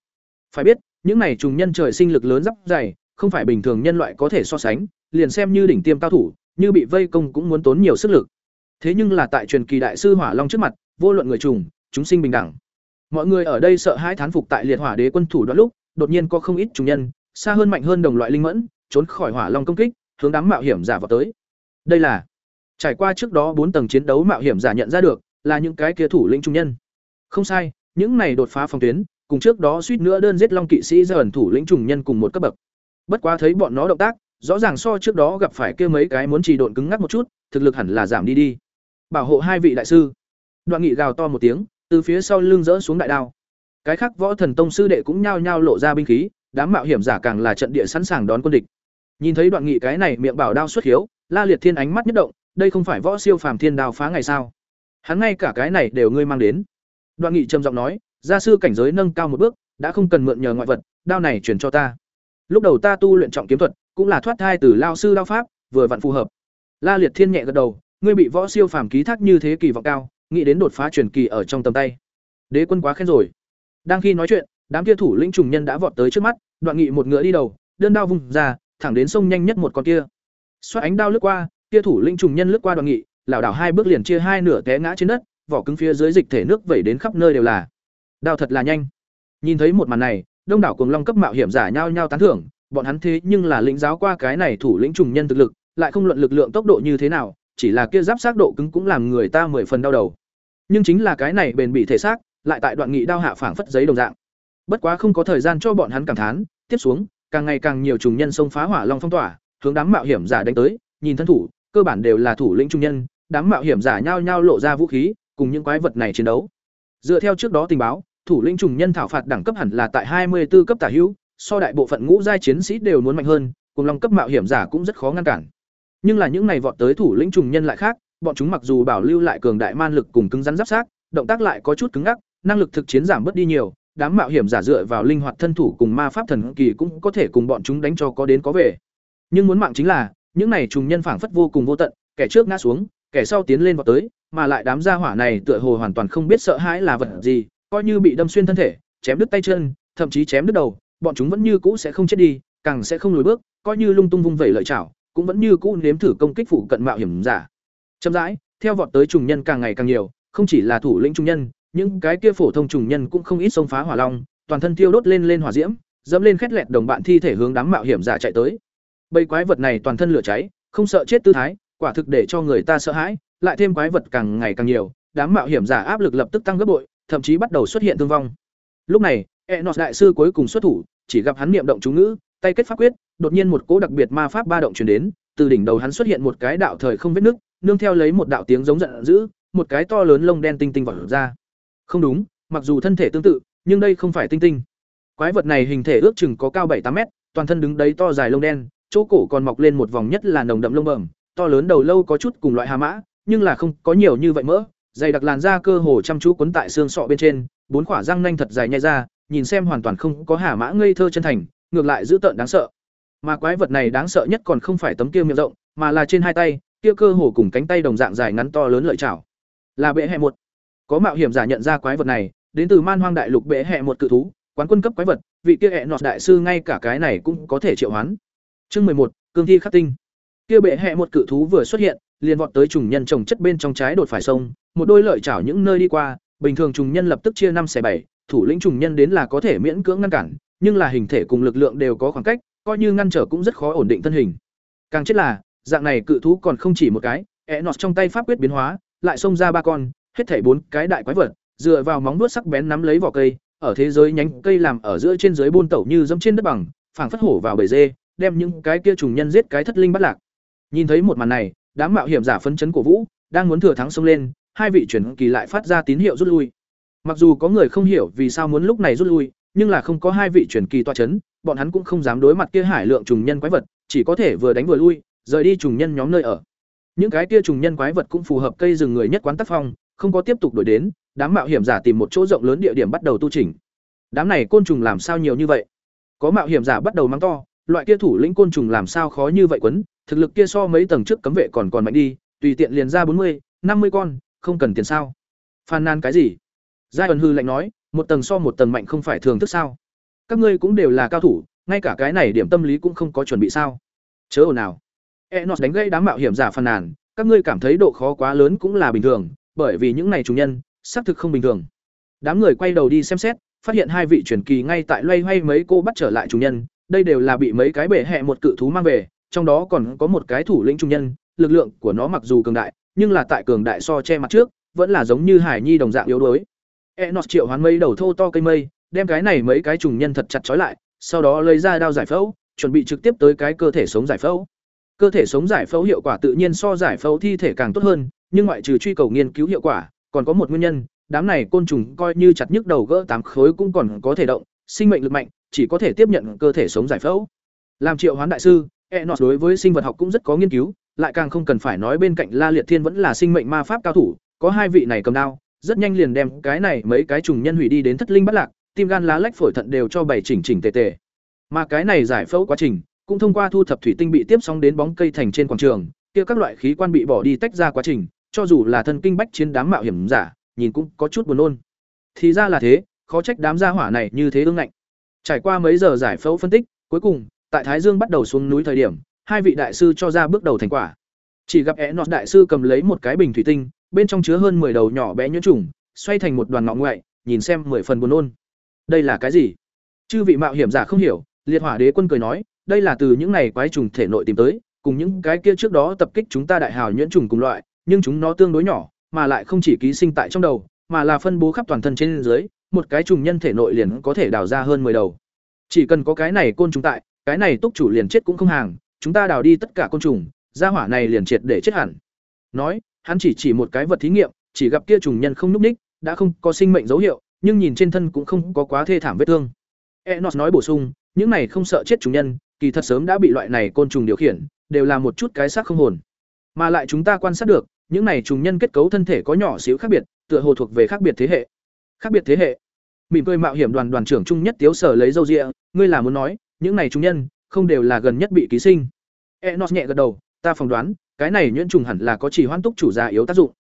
Phải biết, những này trùng nhân trời sinh lực lớn rất dày, không phải bình thường nhân loại có thể so sánh, liền xem như đỉnh tiêm cao thủ, như bị vây công cũng muốn tốn nhiều sức lực. Thế nhưng là tại truyền kỳ đại sư hỏa long trước mặt, vô luận người trùng, chúng sinh bình đẳng mọi người ở đây sợ hãi thán phục tại liệt hỏa đế quân thủ đoạn lúc, đột nhiên có không ít trùng nhân, xa hơn mạnh hơn đồng loại linh mẫn, trốn khỏi hỏa long công kích, hướng đám mạo hiểm giả vào tới. Đây là, trải qua trước đó bốn tầng chiến đấu mạo hiểm giả nhận ra được, là những cái kia thủ lĩnh trung nhân. Không sai, những này đột phá phòng tuyến, cùng trước đó suýt nữa đơn giết long kỵ sĩ ra ẩn thủ lĩnh trùng nhân cùng một cấp bậc. Bất quá thấy bọn nó động tác, rõ ràng so trước đó gặp phải kia mấy cái muốn trì độn cứng ngắc một chút, thực lực hẳn là giảm đi đi. Bảo hộ hai vị đại sư. Đoạn nghị gào to một tiếng từ phía sau lưng rỡ xuống đại đao. Cái khác võ thần tông sư đệ cũng nhao nhao lộ ra binh khí, đám mạo hiểm giả càng là trận địa sẵn sàng đón quân địch. Nhìn thấy đoạn nghị cái này miệng bảo đao xuất hiếu, la liệt thiên ánh mắt nhất động, đây không phải võ siêu phàm thiên đao phá ngày sao? Hắn ngay cả cái này đều ngươi mang đến. Đoạn nghị trầm giọng nói, gia sư cảnh giới nâng cao một bước, đã không cần mượn nhờ ngoại vật, đao này chuyển cho ta. Lúc đầu ta tu luyện trọng kiếm thuật, cũng là thoát thai từ lao sư đao pháp, vừa vặn phù hợp. La liệt thiên nhẹ gật đầu, ngươi bị võ siêu phàm ký thác như thế kỳ vọng cao nghĩ đến đột phá truyền kỳ ở trong tầm tay đế quân quá khen rồi đang khi nói chuyện đám kia thủ lĩnh trùng nhân đã vọt tới trước mắt đoạn nghị một ngựa đi đầu đơn đao vung ra thẳng đến sông nhanh nhất một con kia Xoát ánh đao lướt qua, kia thủ lĩnh trùng nhân lướt qua đoạn nghị, lảo đảo hai bước liền chia hai nửa té ngã trên đất, vỏ cứng phía dưới dịch thể nước vẩy đến khắp nơi đều là. Đao thật là nhanh. Nhìn thấy một màn này, đông đảo cường long cấp mạo hiểm giả nhao nhao tán thưởng, bọn hắn thế nhưng là lĩnh giáo qua cái này thủ lĩnh trùng nhân thực lực, lại không luận lực lượng tốc độ như thế nào, chỉ là kia giáp xác độ cứng cũng làm người ta mười phần đau đầu. Nhưng chính là cái này bền bỉ thể xác, lại tại đoạn nghị đao hạ phảng phất giấy đồng dạng. Bất quá không có thời gian cho bọn hắn cảm thán, tiếp xuống, càng ngày càng nhiều trùng nhân xông phá hỏa long phong tỏa, hướng đám mạo hiểm giả đánh tới, nhìn thân thủ, cơ bản đều là thủ lĩnh trung nhân, đám mạo hiểm giả nhao nhao lộ ra vũ khí, cùng những quái vật này chiến đấu. Dựa theo trước đó tình báo, thủ lĩnh trùng nhân thảo phạt đẳng cấp hẳn là tại 24 cấp tả hữu, so đại bộ phận ngũ giai chiến sĩ đều muốn mạnh hơn, cùng long cấp mạo hiểm giả cũng rất khó ngăn cản. Nhưng là những này vọt tới thủ lĩnh trùng nhân lại khác, bọn chúng mặc dù bảo lưu lại cường đại man lực cùng cứng rắn giáp xác, động tác lại có chút cứng ngắc, năng lực thực chiến giảm bớt đi nhiều, đám mạo hiểm giả dựa vào linh hoạt thân thủ cùng ma pháp thần kỳ cũng có thể cùng bọn chúng đánh cho có đến có về. Nhưng muốn mạng chính là, những này trùng nhân phảng phất vô cùng vô tận, kẻ trước ngã xuống, kẻ sau tiến lên vào tới, mà lại đám gia hỏa này tựa hồ hoàn toàn không biết sợ hãi là vật gì, coi như bị đâm xuyên thân thể, chém đứt tay chân, thậm chí chém đứt đầu, bọn chúng vẫn như cũ sẽ không chết đi, càng sẽ không lùi bước, coi như lung tung vung vẩy lợi chảo, cũng vẫn như cũ nếm thử công kích phụ cận mạo hiểm giả. Chậm rãi, theo vọt tới trùng nhân càng ngày càng nhiều, không chỉ là thủ lĩnh trùng nhân, những cái kia phổ thông trùng nhân cũng không ít xông phá hỏa long, toàn thân tiêu đốt lên lên hỏa diễm, dẫm lên khét lẹt đồng bạn thi thể hướng đám mạo hiểm giả chạy tới. Bầy quái vật này toàn thân lửa cháy, không sợ chết tư thái, quả thực để cho người ta sợ hãi, lại thêm quái vật càng ngày càng nhiều, đám mạo hiểm giả áp lực lập tức tăng gấp bội, thậm chí bắt đầu xuất hiện thương vong. Lúc này, Enos đại sư cuối cùng xuất thủ, chỉ gặp hắn niệm động chú ngữ, tay kết pháp quyết, đột nhiên một cỗ đặc biệt ma pháp ba động truyền đến, từ đỉnh đầu hắn xuất hiện một cái đạo thời không vết nứt, nương theo lấy một đạo tiếng giống giận dữ, một cái to lớn lông đen tinh tinh vọt ra. Không đúng, mặc dù thân thể tương tự, nhưng đây không phải tinh tinh. Quái vật này hình thể ước chừng có cao bảy tám mét, toàn thân đứng đấy to dài lông đen, chỗ cổ còn mọc lên một vòng nhất là nồng đậm lông bẩm, to lớn đầu lâu có chút cùng loại hà mã, nhưng là không có nhiều như vậy mỡ, dày đặc làn da cơ hồ chăm chú quấn tại xương sọ bên trên, bốn quả răng nanh thật dài nhai ra, nhìn xem hoàn toàn không có hà mã ngây thơ chân thành, ngược lại dữ tợn đáng sợ. Mà quái vật này đáng sợ nhất còn không phải tấm kia miệng rộng, mà là trên hai tay, kia cơ hồ cùng cánh tay đồng dạng dài ngắn to lớn lợi chảo. Là bệ hệ một. Có mạo hiểm giả nhận ra quái vật này, đến từ Man Hoang đại lục bệ hệ một cự thú, quán quân cấp quái vật, vị kia hệ nọt đại sư ngay cả cái này cũng có thể triệu hoán. Chương một cương thi khắc tinh. Kia bệ hệ một cự thú vừa xuất hiện, liền vọt tới trùng nhân trồng chất bên trong trái đột phải sông, một đôi lợi chảo những nơi đi qua, bình thường trùng nhân lập tức chia năm xẻ bảy, thủ lĩnh trùng nhân đến là có thể miễn cưỡng ngăn cản, nhưng là hình thể cùng lực lượng đều có khoảng cách, coi như ngăn trở cũng rất khó ổn định thân hình. Càng chết là, dạng này cự thú còn không chỉ một cái, Enos trong tay pháp quyết biến hóa, lại xông ra ba con, hết thảy bốn cái đại quái vật, dựa vào móng vuốt sắc bén nắm lấy vỏ cây, ở thế giới nhánh cây làm ở giữa trên dưới buôn tẩu như dẫm trên đất bằng, phảng phất hổ vào bầy dê, đem những cái kia trùng nhân giết cái thất linh bắt lạc. Nhìn thấy một màn này, đám mạo hiểm giả phấn chấn của Vũ, đang muốn thừa thắng xông lên, hai vị truyền kỳ lại phát ra tín hiệu rút lui. Mặc dù có người không hiểu vì sao muốn lúc này rút lui, nhưng là không có hai vị truyền kỳ tọa chấn, bọn hắn cũng không dám đối mặt kia hải lượng trùng nhân quái vật, chỉ có thể vừa đánh vừa lui, rời đi trùng nhân nhóm nơi ở. Những cái kia trùng nhân quái vật cũng phù hợp cây rừng người nhất quán tác phong, không có tiếp tục đuổi đến, đám mạo hiểm giả tìm một chỗ rộng lớn địa điểm bắt đầu tu chỉnh. Đám này côn trùng làm sao nhiều như vậy? Có mạo hiểm giả bắt đầu mắng to, loại kia thủ lĩnh côn trùng làm sao khó như vậy quấn, thực lực kia so mấy tầng trước cấm vệ còn còn mạnh đi, tùy tiện liền ra bốn mươi, năm mươi con, không cần tiền sao? Phàn nan cái gì? Giai ẩn hư lạnh nói, một tầng so một tầng mạnh không phải thường thức sao? Các ngươi cũng đều là cao thủ, ngay cả cái này điểm tâm lý cũng không có chuẩn bị sao? Chớ ồn nào. Enos đánh gây đám mạo hiểm giả phàn nàn, các ngươi cảm thấy độ khó quá lớn cũng là bình thường, bởi vì những này chủ nhân, xác thực không bình thường. Đám người quay đầu đi xem xét, phát hiện hai vị truyền kỳ ngay tại loay hoay mấy cô bắt trở lại chủ nhân, đây đều là bị mấy cái bể hệ một cự thú mang về, trong đó còn có một cái thủ lĩnh chủ nhân, lực lượng của nó mặc dù cường đại, nhưng là tại cường đại so che mặt trước, vẫn là giống như hải nhi đồng dạng yếu đuối. Enos triệu hoán mây đầu thô to cây mây, đem cái này mấy cái trùng nhân thật chặt trói lại, sau đó lấy ra đao giải phẫu, chuẩn bị trực tiếp tới cái cơ thể sống giải phẫu. Cơ thể sống giải phẫu hiệu quả tự nhiên so giải phẫu thi thể càng tốt hơn, nhưng ngoại trừ truy cầu nghiên cứu hiệu quả, còn có một nguyên nhân, đám này côn trùng coi như chặt nhức đầu gỡ tám khối cũng còn có thể động, sinh mệnh lực mạnh, chỉ có thể tiếp nhận cơ thể sống giải phẫu. Làm triệu hoán đại sư, e nọ đối với sinh vật học cũng rất có nghiên cứu, lại càng không cần phải nói bên cạnh La Liệt Thiên vẫn là sinh mệnh ma pháp cao thủ, có hai vị này cầm đao, rất nhanh liền đem cái này mấy cái trùng nhân hủy đi đến thất linh bất lạc, tim gan lá lách phổi thận đều cho bảy chỉnh chỉnh tề tề. Mà cái này giải phẫu quá trình, cũng thông qua thu thập thủy tinh bị tiếp sóng đến bóng cây thành trên quảng trường, kia các loại khí quan bị bỏ đi tách ra quá trình, cho dù là thân kinh bách chiến đám mạo hiểm giả, nhìn cũng có chút buồn nôn. Thì ra là thế, khó trách đám gia hỏa này như thế ương ngạnh. Trải qua mấy giờ giải phẫu phân tích, cuối cùng, tại Thái Dương bắt đầu xuống núi thời điểm, hai vị đại sư cho ra bước đầu thành quả. Chỉ gặp Enos đại sư cầm lấy một cái bình thủy tinh, bên trong chứa hơn 10 đầu nhỏ bé nhuyễn trùng, xoay thành một đoàn ngọ ngoại, nhìn xem mười phần buồn nôn. Đây là cái gì? Chư vị mạo hiểm giả không hiểu, Liệt Hỏa Đế quân cười nói, đây là từ những này quái trùng thể nội tìm tới, cùng những cái kia trước đó tập kích chúng ta đại hào nhuyễn trùng cùng loại, nhưng chúng nó tương đối nhỏ, mà lại không chỉ ký sinh tại trong đầu, mà là phân bố khắp toàn thân trên dưới, một cái trùng nhân thể nội liền có thể đào ra hơn 10 đầu. Chỉ cần có cái này côn trùng tại, cái này túc chủ liền chết cũng không hàng, chúng ta đào đi tất cả côn trùng, gia hỏa này liền triệt để chết hẳn. Nói, hắn chỉ chỉ một cái vật thí nghiệm, chỉ gặp kia trùng nhân không núp ních, đã không có sinh mệnh dấu hiệu, nhưng nhìn trên thân cũng không có quá thê thảm vết thương. Enos nói bổ sung, những này không sợ chết trùng nhân, kỳ thật sớm đã bị loại này côn trùng điều khiển, đều là một chút cái xác không hồn. Mà lại chúng ta quan sát được, những này trùng nhân kết cấu thân thể có nhỏ xíu khác biệt, tựa hồ thuộc về khác biệt thế hệ. Khác biệt thế hệ. Mỉm cười mạo hiểm đoàn đoàn trưởng trung nhất tiếu sở lấy dâu ria, ngươi là muốn nói, những này trùng nhân không đều là gần nhất bị ký sinh. Enos nhẹ gật đầu, ta phỏng đoán, cái này nhuyễn trùng hẳn là có chỉ hoan túc chủ già yếu tác dụng.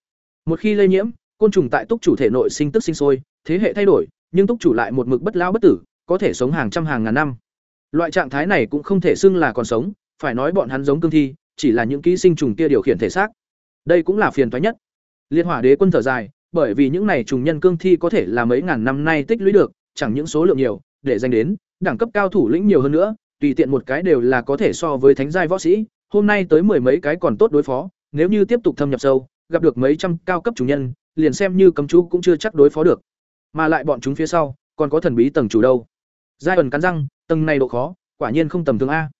Một khi lây nhiễm, côn trùng tại túc chủ thể nội sinh tức sinh sôi, thế hệ thay đổi, nhưng túc chủ lại một mực bất lao bất tử, có thể sống hàng trăm hàng ngàn năm. Loại trạng thái này cũng không thể xưng là còn sống, phải nói bọn hắn giống cương thi, chỉ là những ký sinh trùng kia điều khiển thể xác. Đây cũng là phiền toái nhất. Liên Hỏa Đế quân thở dài, bởi vì những này trùng nhân cương thi có thể là mấy ngàn năm nay tích lũy được, chẳng những số lượng nhiều, để danh đến, đẳng cấp cao thủ lĩnh nhiều hơn nữa, tùy tiện một cái đều là có thể so với thánh giai võ sĩ, hôm nay tới mười mấy cái còn tốt đối phó, nếu như tiếp tục thâm nhập sâu, gặp được mấy trăm cao cấp chủ nhân, liền xem như cấm chú cũng chưa chắc đối phó được. Mà lại bọn chúng phía sau, còn có thần bí tầng chủ đâu. Giai ẩn cắn răng, tầng này độ khó, quả nhiên không tầm thường a.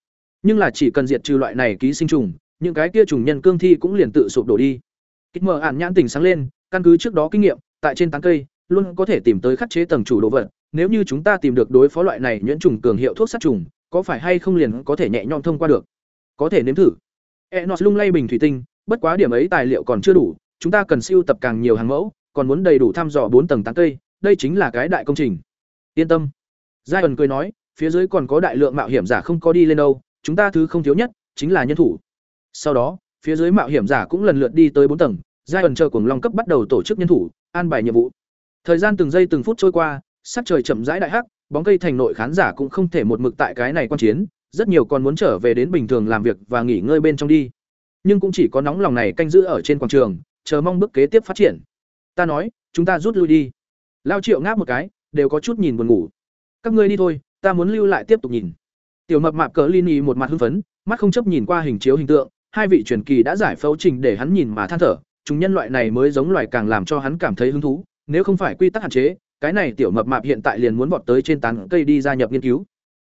Nhưng là chỉ cần diệt trừ loại này ký sinh trùng, những cái kia trùng nhân cương thi cũng liền tự sụp đổ đi. Kích mở ạn nhãn tỉnh sáng lên, căn cứ trước đó kinh nghiệm, tại trên tán cây luôn có thể tìm tới khắc chế tầng chủ đồ vật, nếu như chúng ta tìm được đối phó loại này nhuyễn trùng cường hiệu thuốc sát trùng, có phải hay không liền có thể nhẹ nhõm thông qua được? Có thể nếm thử. Enos lung lay bình thủy tinh, bất quá điểm ấy tài liệu còn chưa đủ, chúng ta cần siêu tập càng nhiều hàng mẫu, còn muốn đầy đủ thăm dò bốn tầng tán cây, đây chính là cái đại công trình. Yên tâm. Giai ẩn cười nói, phía dưới còn có đại lượng mạo hiểm giả không có đi lên đâu, chúng ta thứ không thiếu nhất chính là nhân thủ. Sau đó, phía dưới mạo hiểm giả cũng lần lượt đi tới bốn tầng, giai ẩn chờ cuồng long cấp bắt đầu tổ chức nhân thủ, an bài nhiệm vụ. Thời gian từng giây từng phút trôi qua, sắc trời chậm rãi đại hắc, bóng cây thành nội khán giả cũng không thể một mực tại cái này quan chiến, rất nhiều còn muốn trở về đến bình thường làm việc và nghỉ ngơi bên trong đi. Nhưng cũng chỉ có nóng lòng này canh giữ ở trên quảng trường, chờ mong bước kế tiếp phát triển. Ta nói, chúng ta rút lui đi. Lao Triệu ngáp một cái, đều có chút nhìn buồn ngủ. Các ngươi đi thôi, ta muốn lưu lại tiếp tục nhìn. Tiểu mập mạp cỡ Lini một mặt hưng phấn, mắt không chấp nhìn qua hình chiếu hình tượng, hai vị truyền kỳ đã giải phẫu trình để hắn nhìn mà than thở, chúng nhân loại này mới giống loài càng làm cho hắn cảm thấy hứng thú, nếu không phải quy tắc hạn chế, cái này tiểu mập mạp hiện tại liền muốn vọt tới trên tán cây đi gia nhập nghiên cứu.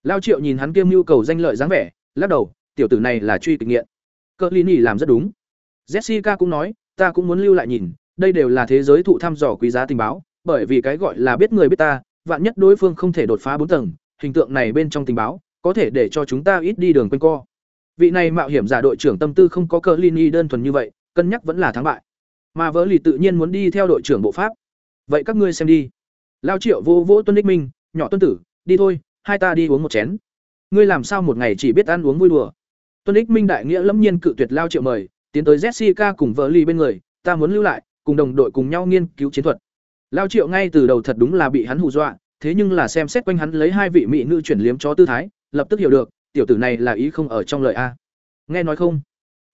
Lao Triệu nhìn hắn kiêm nhu cầu danh lợi dáng vẻ, lắc đầu, tiểu tử này là truy kịch nghiện. Cỡ Lini làm rất đúng. Jessica cũng nói, ta cũng muốn lưu lại nhìn, đây đều là thế giới thụ thăm dò quý giá tình báo, bởi vì cái gọi là biết người biết ta, vạn nhất đối phương không thể đột phá bốn tầng, hình tượng này bên trong tình báo, có thể để cho chúng ta ít đi đường quanh co. Vị này mạo hiểm giả đội trưởng tâm tư không có cờ Lini đơn thuần như vậy, cân nhắc vẫn là thắng bại. Mà vỡ lì tự nhiên muốn đi theo đội trưởng bộ pháp. Vậy các ngươi xem đi. Lao Triệu vô vỗ Tuân Đích Minh, nhỏ Tuân tử, đi thôi, hai ta đi uống một chén. Ngươi làm sao một ngày chỉ biết ăn uống vui đùa? Tuân Đích Minh đại nghĩa lẫm nhiên cự tuyệt Lao Triệu mời, tiến tới Jessica cùng vợ lì bên người, ta muốn lưu lại, cùng đồng đội cùng nhau nghiên cứu chiến thuật. Lao Triệu ngay từ đầu thật đúng là bị hắn hù dọa, thế nhưng là xem xét quanh hắn lấy hai vị mỹ nữ chuyển liếm chó tư thái, lập tức hiểu được, tiểu tử này là ý không ở trong lời a. Nghe nói không?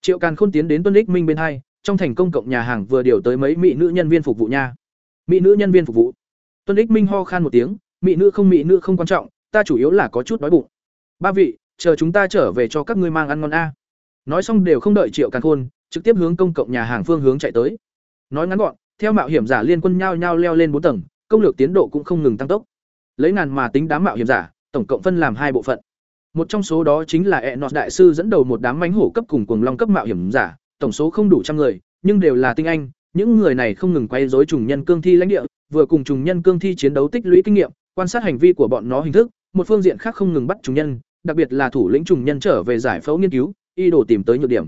Triệu Càn Khôn tiến đến Tuân Lịch Minh bên hai, trong thành công cộng nhà hàng vừa điều tới mấy mỹ nữ nhân viên phục vụ nha. Mỹ nữ nhân viên phục vụ. Tuân Lịch Minh ho khan một tiếng, mỹ nữ không mỹ nữ không quan trọng, ta chủ yếu là có chút đói bụng. Ba vị, chờ chúng ta trở về cho các ngươi mang ăn ngon a. Nói xong đều không đợi Triệu Càn Khôn, trực tiếp hướng công cộng nhà hàng phương hướng chạy tới. Nói ngắn gọn, theo mạo hiểm giả liên quân nhao nhao leo lên bốn tầng, công lược tiến độ cũng không ngừng tăng tốc. Lấy ngàn mà tính đám mạo hiểm giả, tổng cộng phân làm hai bộ phận. Một trong số đó chính là Enos đại sư dẫn đầu một đám mãnh hổ cấp cùng cuồng long cấp mạo hiểm giả, tổng số không đủ trăm người, nhưng đều là tinh anh, những người này không ngừng quay rối trùng nhân cương thi lãnh địa, vừa cùng trùng nhân cương thi chiến đấu tích lũy kinh nghiệm, quan sát hành vi của bọn nó hình thức, một phương diện khác không ngừng bắt trùng nhân, đặc biệt là thủ lĩnh trùng nhân trở về giải phẫu nghiên cứu, y đồ tìm tới nhược điểm.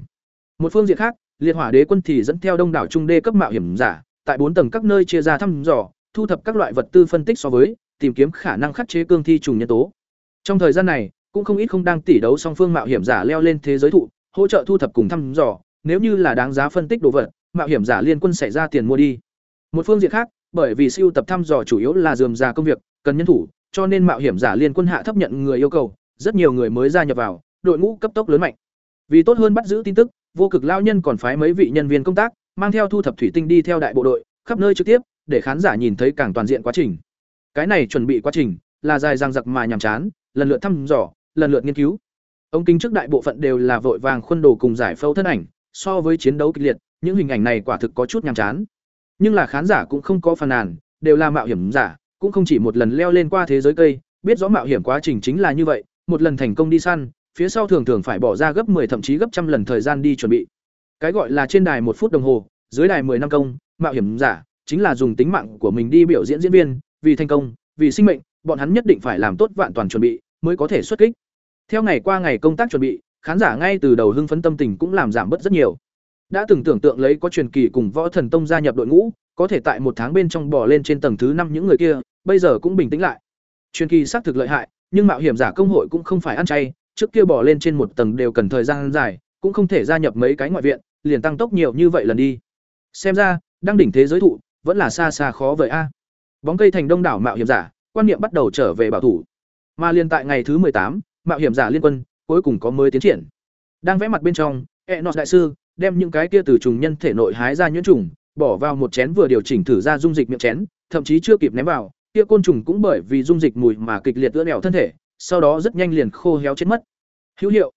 Một phương diện khác, Liệt Hỏa Đế quân thì dẫn theo đông đảo trung đê cấp mạo hiểm giả, tại bốn tầng các nơi chia ra thăm dò, thu thập các loại vật tư phân tích so với, tìm kiếm khả năng khắc chế cương thi trùng nhân tố. Trong thời gian này, cũng không ít không đang tỉ đấu song phương mạo hiểm giả leo lên thế giới thụ, hỗ trợ thu thập cùng thăm dò, nếu như là đáng giá phân tích đồ vật, mạo hiểm giả liên quân sẽ ra tiền mua đi. Một phương diện khác, bởi vì siêu tập thăm dò chủ yếu là dườm già công việc, cần nhân thủ, cho nên mạo hiểm giả liên quân hạ thấp nhận người yêu cầu, rất nhiều người mới gia nhập vào, đội ngũ cấp tốc lớn mạnh. Vì tốt hơn bắt giữ tin tức, vô cực lao nhân còn phái mấy vị nhân viên công tác, mang theo thu thập thủy tinh đi theo đại bộ đội, khắp nơi trực tiếp, để khán giả nhìn thấy càng toàn diện quá trình. Cái này chuẩn bị quá trình là dài dằng dặc mà nhàm chán, lần lượt thăm dò, lần lượt nghiên cứu. Ông kính trước đại bộ phận đều là vội vàng khuôn đồ cùng giải phẫu thân ảnh, so với chiến đấu kịch liệt, những hình ảnh này quả thực có chút nhàm chán. Nhưng là khán giả cũng không có phàn nàn, đều là mạo hiểm giả, cũng không chỉ một lần leo lên qua thế giới cây, biết rõ mạo hiểm quá trình chính là như vậy, một lần thành công đi săn, phía sau thường thường phải bỏ ra gấp 10 thậm chí gấp trăm lần thời gian đi chuẩn bị. Cái gọi là trên đài một phút đồng hồ, dưới đài 10 năm công, mạo hiểm giả chính là dùng tính mạng của mình đi biểu diễn diễn viên, vì thành công, vì sinh mệnh, bọn hắn nhất định phải làm tốt vạn toàn chuẩn bị, mới có thể xuất kích. Theo ngày qua ngày công tác chuẩn bị, khán giả ngay từ đầu hưng phấn tâm tình cũng làm giảm bớt rất nhiều. Đã từng tưởng tượng lấy có truyền kỳ cùng võ thần tông gia nhập đội ngũ, có thể tại một tháng bên trong bỏ lên trên tầng thứ năm những người kia, bây giờ cũng bình tĩnh lại. Truyền kỳ xác thực lợi hại, nhưng mạo hiểm giả công hội cũng không phải ăn chay, trước kia bỏ lên trên một tầng đều cần thời gian dài, cũng không thể gia nhập mấy cái ngoại viện, liền tăng tốc nhiều như vậy lần đi. Xem ra, đang đỉnh thế giới thụ, vẫn là xa xa khó vời a. Bóng cây thành đông đảo mạo hiểm giả, quan niệm bắt đầu trở về bảo thủ. Mà liên tại ngày thứ tám, mạo hiểm giả liên quân cuối cùng có mới tiến triển. Đang vẽ mặt bên trong, Enos đại sư đem những cái kia từ trùng nhân thể nội hái ra nhuyễn trùng, bỏ vào một chén vừa điều chỉnh thử ra dung dịch miệng chén, thậm chí chưa kịp ném vào, kia côn trùng cũng bởi vì dung dịch mùi mà kịch liệt ưa đèo thân thể, sau đó rất nhanh liền khô héo chết mất. Hữu hiệu.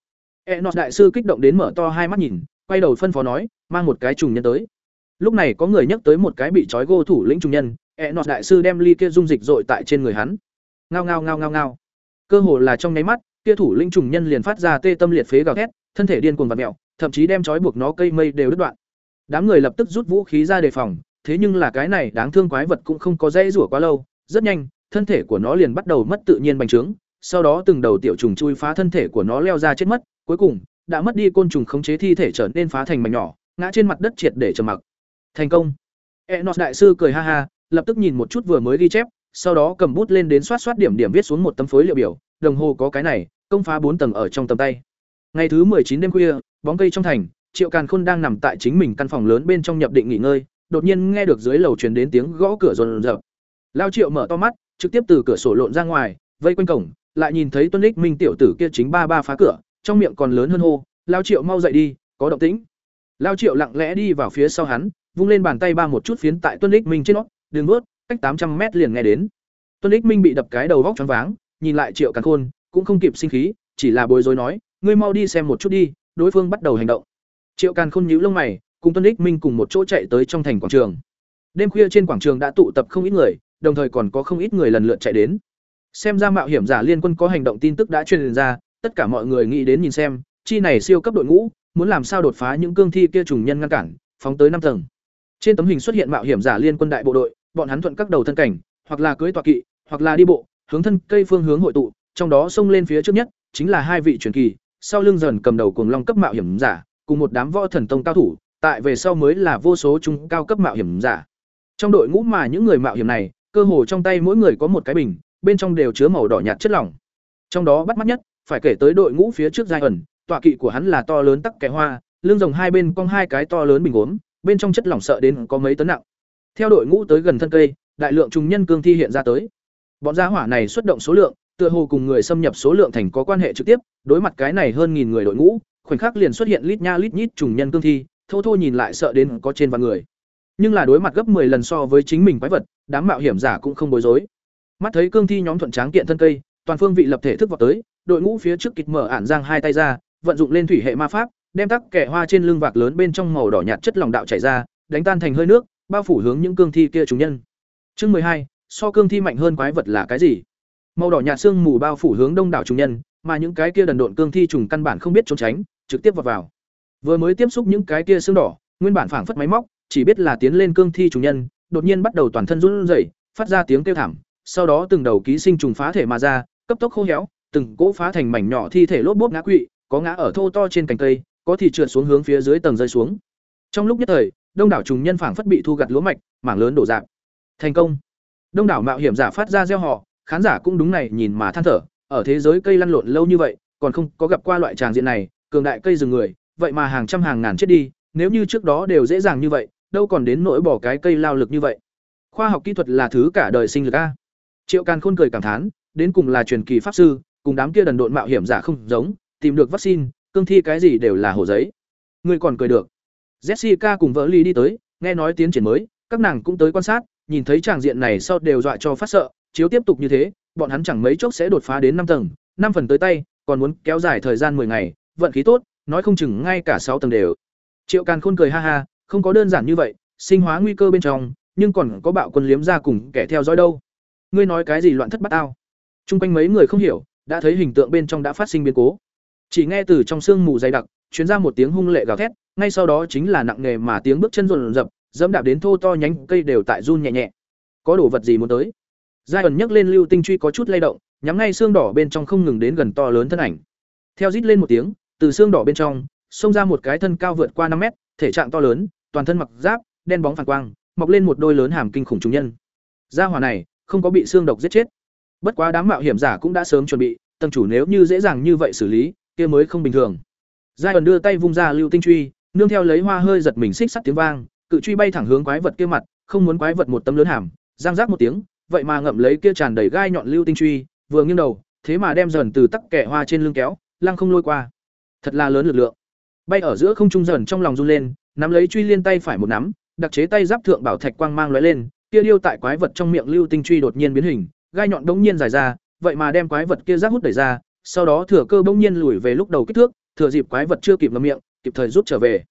Enos đại sư kích động đến mở to hai mắt nhìn, quay đầu phân phó nói, mang một cái trùng nhân tới. Lúc này có người nhắc tới một cái bị trói gô thủ lĩnh trùng nhân, Enos đại sư đem ly kia dung dịch dội tại trên người hắn. Ngao ngao ngao ngao ngao. Cơ hồ là trong nháy mắt, kia thủ lĩnh trùng nhân liền phát ra tê tâm liệt phế gào thét, thân thể điên cuồng vặn mèo, thậm chí đem trói buộc nó cây mây đều đứt đoạn. Đám người lập tức rút vũ khí ra đề phòng, thế nhưng là cái này đáng thương quái vật cũng không có dây rủa quá lâu, rất nhanh, thân thể của nó liền bắt đầu mất tự nhiên bành trướng, sau đó từng đầu tiểu trùng chui phá thân thể của nó leo ra chết mất, cuối cùng đã mất đi côn trùng khống chế thi thể trở nên phá thành mảnh nhỏ, ngã trên mặt đất triệt để trầm mặc. Thành công. Enos đại sư cười ha ha, lập tức nhìn một chút vừa mới ghi chép, sau đó cầm bút lên đến soát soát điểm điểm viết xuống một tấm phối liệu biểu, đồng hồ có cái này, công phá bốn tầng ở trong tầm tay. Ngày thứ chín đêm khuya, bóng cây trong thành, Triệu Càn Khôn đang nằm tại chính mình căn phòng lớn bên trong nhập định nghỉ ngơi, đột nhiên nghe được dưới lầu truyền đến tiếng gõ cửa rồn rập. Lao Triệu mở to mắt, trực tiếp từ cửa sổ lộn ra ngoài, vây quanh cổng, lại nhìn thấy Tuân Lịch Minh tiểu tử kia chính ba ba phá cửa, trong miệng còn lớn hơn hô, "Lao Triệu mau dậy đi, có động tĩnh." Lao Triệu lặng lẽ đi vào phía sau hắn, vung lên bàn tay ba một chút phiến tại Tuân Lịch Minh trên nó, đường bước, cách tám trăm mét liền nghe đến." Tuân Lịch Minh bị đập cái đầu vóc choáng váng, nhìn lại Triệu Càn Khôn, cũng không kịp sinh khí, chỉ là bối rối nói, "Ngươi mau đi xem một chút đi." Đối phương bắt đầu hành động. Triệu Càn Khôn nhíu lông mày, cùng Tuân Lịch Minh cùng một chỗ chạy tới trong thành quảng trường. Đêm khuya trên quảng trường đã tụ tập không ít người, đồng thời còn có không ít người lần lượt chạy đến. Xem ra mạo hiểm giả liên quân có hành động tin tức đã truyền ra, tất cả mọi người nghĩ đến nhìn xem, chi này siêu cấp đội ngũ, muốn làm sao đột phá những cương thi kia trùng nhân ngăn cản, phóng tới năm tầng. Trên tấm hình xuất hiện mạo hiểm giả liên quân đại bộ đội, bọn hắn thuận các đầu thân cảnh, hoặc là cưỡi tọa kỵ, hoặc là đi bộ, hướng thân cây phương hướng hội tụ, trong đó xông lên phía trước nhất chính là hai vị truyền kỳ, sau lưng dần cầm đầu cuồng long cấp mạo hiểm giả, cùng một đám võ thần tông cao thủ, tại về sau mới là vô số trung cao cấp mạo hiểm giả. Trong đội ngũ mà những người mạo hiểm này, cơ hồ trong tay mỗi người có một cái bình, bên trong đều chứa màu đỏ nhạt chất lỏng. Trong đó bắt mắt nhất, phải kể tới đội ngũ phía trước giai ẩn, tọa kỵ của hắn là to lớn tắc kẻ hoa, lưng rồng hai bên cong hai cái to lớn bình gốm, bên trong chất lỏng sợ đến có mấy tấn nặng. Theo đội ngũ tới gần thân cây, đại lượng trùng nhân cương thi hiện ra tới. Bọn gia hỏa này xuất động số lượng, tựa hồ cùng người xâm nhập số lượng thành có quan hệ trực tiếp, đối mặt cái này hơn nghìn người đội ngũ, khoảnh khắc liền xuất hiện lít nha lít nhít trùng nhân cương thi, thô thô nhìn lại sợ đến có trên vạn người. Nhưng là đối mặt gấp 10 lần so với chính mình quái vật, đám mạo hiểm giả cũng không bối rối. Mắt thấy cương thi nhóm thuận tráng kiện thân cây, toàn phương vị lập thể thức vào tới, đội ngũ phía trước kịch mở ản giang hai tay ra, vận dụng lên thủy hệ ma pháp, đem tắc kẻ hoa trên lưng vạc lớn bên trong màu đỏ nhạt chất lỏng đạo chảy ra, đánh tan thành hơi nước, bao phủ hướng những cương thi kia chúng nhân. Chương hai, so cương thi mạnh hơn quái vật là cái gì? Màu đỏ nhạt xương mù bao phủ hướng đông đảo chúng nhân, mà những cái kia đần độn cương thi trùng căn bản không biết trốn tránh, trực tiếp vọt vào. Vừa mới tiếp xúc những cái kia xương đỏ, nguyên bản phảng phất máy móc, chỉ biết là tiến lên cương thi trùng nhân, đột nhiên bắt đầu toàn thân run rẩy, phát ra tiếng kêu thảm, sau đó từng đầu ký sinh trùng phá thể mà ra, cấp tốc khô héo, từng cỗ phá thành mảnh nhỏ thi thể lốp bốp ngã quỵ, có ngã ở thô to trên cành cây, có thì trượt xuống hướng phía dưới tầng rơi xuống. Trong lúc nhất thời, đông đảo trùng nhân phảng phất bị thu gặt lúa mạch, mảng lớn đổ dạp Thành công. Đông đảo mạo hiểm giả phát ra reo hò, khán giả cũng đúng này nhìn mà than thở, ở thế giới cây lăn lộn lâu như vậy, còn không có gặp qua loại tràng diện này, cường đại cây rừng người, vậy mà hàng trăm hàng ngàn chết đi, nếu như trước đó đều dễ dàng như vậy, đâu còn đến nỗi bỏ cái cây lao lực như vậy. Khoa học kỹ thuật là thứ cả đời sinh lực a. Triệu Càn Khôn cười cảm thán, đến cùng là truyền kỳ pháp sư, cùng đám kia đần độn mạo hiểm giả không giống, tìm được vaccine, cương thi cái gì đều là hồ giấy. Ngươi còn cười được. Jessica cùng vợ Ly đi tới, nghe nói tiến triển mới, các nàng cũng tới quan sát, nhìn thấy tràng diện này sau đều dọa cho phát sợ, chiếu tiếp tục như thế, bọn hắn chẳng mấy chốc sẽ đột phá đến năm tầng, năm phần tới tay, còn muốn kéo dài thời gian 10 ngày, vận khí tốt, nói không chừng ngay cả sáu tầng đều. Triệu Càn Khôn cười ha ha, không có đơn giản như vậy, sinh hóa nguy cơ bên trong, nhưng còn có bạo quân liếm ra cùng kẻ theo dõi đâu. Ngươi nói cái gì loạn thất bắt ao? Trung quanh mấy người không hiểu, đã thấy hình tượng bên trong đã phát sinh biến cố. Chỉ nghe từ trong sương mù dày đặc, chuyến ra một tiếng hung lệ gào thét, ngay sau đó chính là nặng nề mà tiếng bước chân rồn rập, dẫm đạp đến thô to nhánh cây đều tại run nhẹ nhẹ. Có đồ vật gì muốn tới? Giai ẩn nhấc lên lưu tinh truy có chút lay động, nhắm ngay xương đỏ bên trong không ngừng đến gần to lớn thân ảnh. Theo rít lên một tiếng, từ xương đỏ bên trong, xông ra một cái thân cao vượt qua năm mét, thể trạng to lớn, toàn thân mặc giáp, đen bóng phản quang, mọc lên một đôi lớn hàm kinh khủng trùng nhân. Gia hỏa này, không có bị xương độc giết chết. Bất quá đám mạo hiểm giả cũng đã sớm chuẩn bị, tầng chủ nếu như dễ dàng như vậy xử lý, kia mới không bình thường. Giai ẩn đưa tay vung ra lưu tinh truy, nương theo lấy hoa hơi giật mình xích sắt tiếng vang, cự truy bay thẳng hướng quái vật kia mặt, không muốn quái vật một tấm lớn hàm, giang rác một tiếng, vậy mà ngậm lấy kia tràn đầy gai nhọn lưu tinh truy, vừa nghiêng đầu, thế mà đem dần từ tắc kẻ hoa trên lưng kéo, lăng không lôi qua. Thật là lớn lực lượng. Bay ở giữa không trung dần trong lòng run lên, nắm lấy truy liên tay phải một nắm, đặc chế tay giáp thượng bảo thạch quang mang lóe lên, kia điêu tại quái vật trong miệng lưu tinh truy đột nhiên biến hình, gai nhọn đống nhiên dài ra, vậy mà đem quái vật kia giáp hút đẩy ra, sau đó thừa cơ bỗng nhiên lùi về lúc đầu kích thước, thừa dịp quái vật chưa kịp ngậm miệng, kịp thời rút trở về.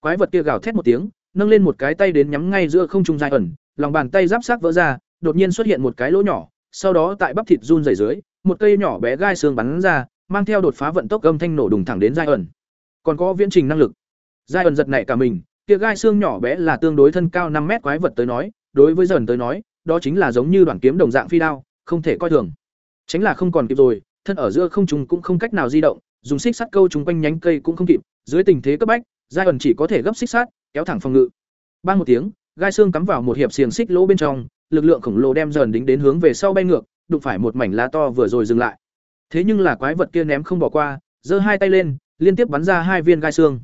Quái vật kia gào thét một tiếng, nâng lên một cái tay đến nhắm ngay giữa không trung dài ẩn, lòng bàn tay giáp sát vỡ ra, đột nhiên xuất hiện một cái lỗ nhỏ, sau đó tại bắp thịt run rẩy dưới, một cây nhỏ bé gai xương bắn ra, mang theo đột phá vận tốc âm thanh nổ đùng thẳng đến giai ẩn. Còn có viễn trình năng lực. Giai ẩn giật nảy cả mình, kia gai xương nhỏ bé là tương đối thân cao năm mét quái vật tới nói, đối với dần tới nói, đó chính là giống như đoạn kiếm đồng dạng phi đao, không thể coi thường. Chính là không còn kịp rồi, thân ở giữa không trung cũng không cách nào di động, dùng xích sắt câu chúng quanh nhánh cây cũng không kịp, dưới tình thế cấp bách, giai ẩn chỉ có thể gấp xích sắt, kéo thẳng phòng ngự. Bang một tiếng, gai xương cắm vào một hiệp xiềng xích lỗ bên trong, lực lượng khổng lồ đem dần đính đến hướng về sau bay ngược, đụng phải một mảnh lá to vừa rồi dừng lại. Thế nhưng là quái vật kia ném không bỏ qua, giơ hai tay lên, liên tiếp bắn ra hai viên gai xương.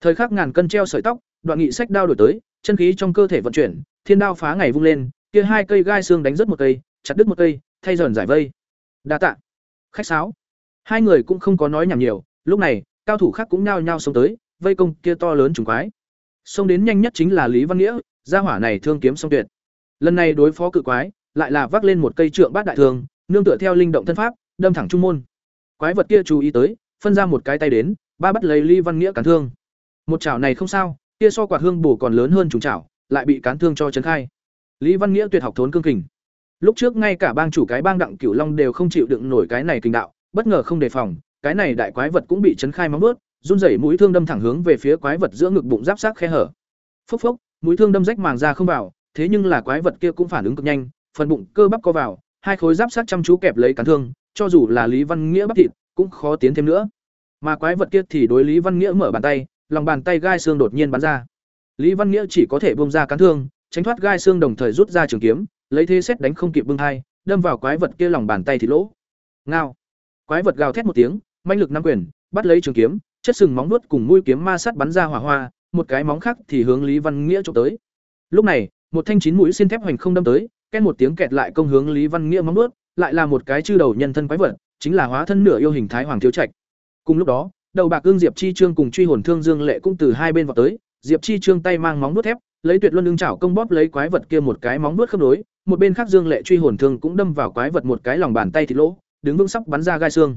Thời khắc ngàn cân treo sợi tóc, đoạn nghị sách đao đổi tới, chân khí trong cơ thể vận chuyển, thiên đao phá ngày vung lên, kia hai cây gai xương đánh rất một cây, chặt đứt một cây, thay dần giải vây. Đa tạ. Khách sáo. Hai người cũng không có nói nhảm nhiều, lúc này, cao thủ khác cũng nhao nhao xông tới, vây công kia to lớn trùng quái. Xông đến nhanh nhất chính là Lý Văn Nghĩa, gia hỏa này thương kiếm song tuyệt. Lần này đối phó cự quái, lại là vác lên một cây trượng bát đại thường, nương tựa theo linh động thân pháp, đâm thẳng trung môn. Quái vật kia chú ý tới, phân ra một cái tay đến, ba bắt lấy Lý Văn Nghĩa cản thương. Một chảo này không sao, kia so quạt hương bổ còn lớn hơn trùng chảo, lại bị cán thương cho chấn khai. Lý Văn Nghĩa tuyệt học thốn cương kình. Lúc trước ngay cả bang chủ cái bang Đặng Cửu Long đều không chịu đựng nổi cái này kình đạo, bất ngờ không đề phòng, cái này đại quái vật cũng bị chấn khai móng vuốt, run rẩy mũi thương đâm thẳng hướng về phía quái vật giữa ngực bụng giáp xác khe hở. Phốc phốc, mũi thương đâm rách màng ra không vào, thế nhưng là quái vật kia cũng phản ứng cực nhanh, phần bụng cơ bắp co vào, hai khối giáp sát chăm chú kẹp lấy cán thương, cho dù là Lý Văn Nghĩa bắp thịt, cũng khó tiến thêm nữa. Mà quái vật kia thì đối Lý Văn Nghĩa mở bàn tay, lòng bàn tay gai xương đột nhiên bắn ra. Lý Văn Nghĩa chỉ có thể buông ra cán thương, tránh thoát gai xương đồng thời rút ra trường kiếm, lấy thế xét đánh không kịp bưng hai, đâm vào quái vật kia lòng bàn tay thì lỗ. Ngao. Quái vật gào thét một tiếng, manh lực năm quyền, bắt lấy trường kiếm, chất sừng móng vuốt cùng mũi kiếm ma sát bắn ra hỏa hoa, một cái móng khác thì hướng Lý Văn Nghĩa chụp tới. Lúc này, một thanh chín mũi xiên thép hoành không đâm tới, két một tiếng kẹt lại công hướng Lý Văn Nghĩa móng vuốt, lại là một cái chư đầu nhân thân quái vật, chính là hóa thân nửa yêu hình thái hoàng thiếu trạch. Cùng lúc đó, đầu bạc cương Diệp Chi Trương cùng truy hồn thương Dương Lệ cũng từ hai bên vào tới, Diệp Chi Trương tay mang móng vuốt thép, lấy tuyệt luân lưng chảo công bóp lấy quái vật kia một cái móng vuốt khớp nối, một bên khác Dương Lệ truy hồn thương cũng đâm vào quái vật một cái lòng bàn tay thịt lỗ, đứng vững sắp bắn ra gai xương.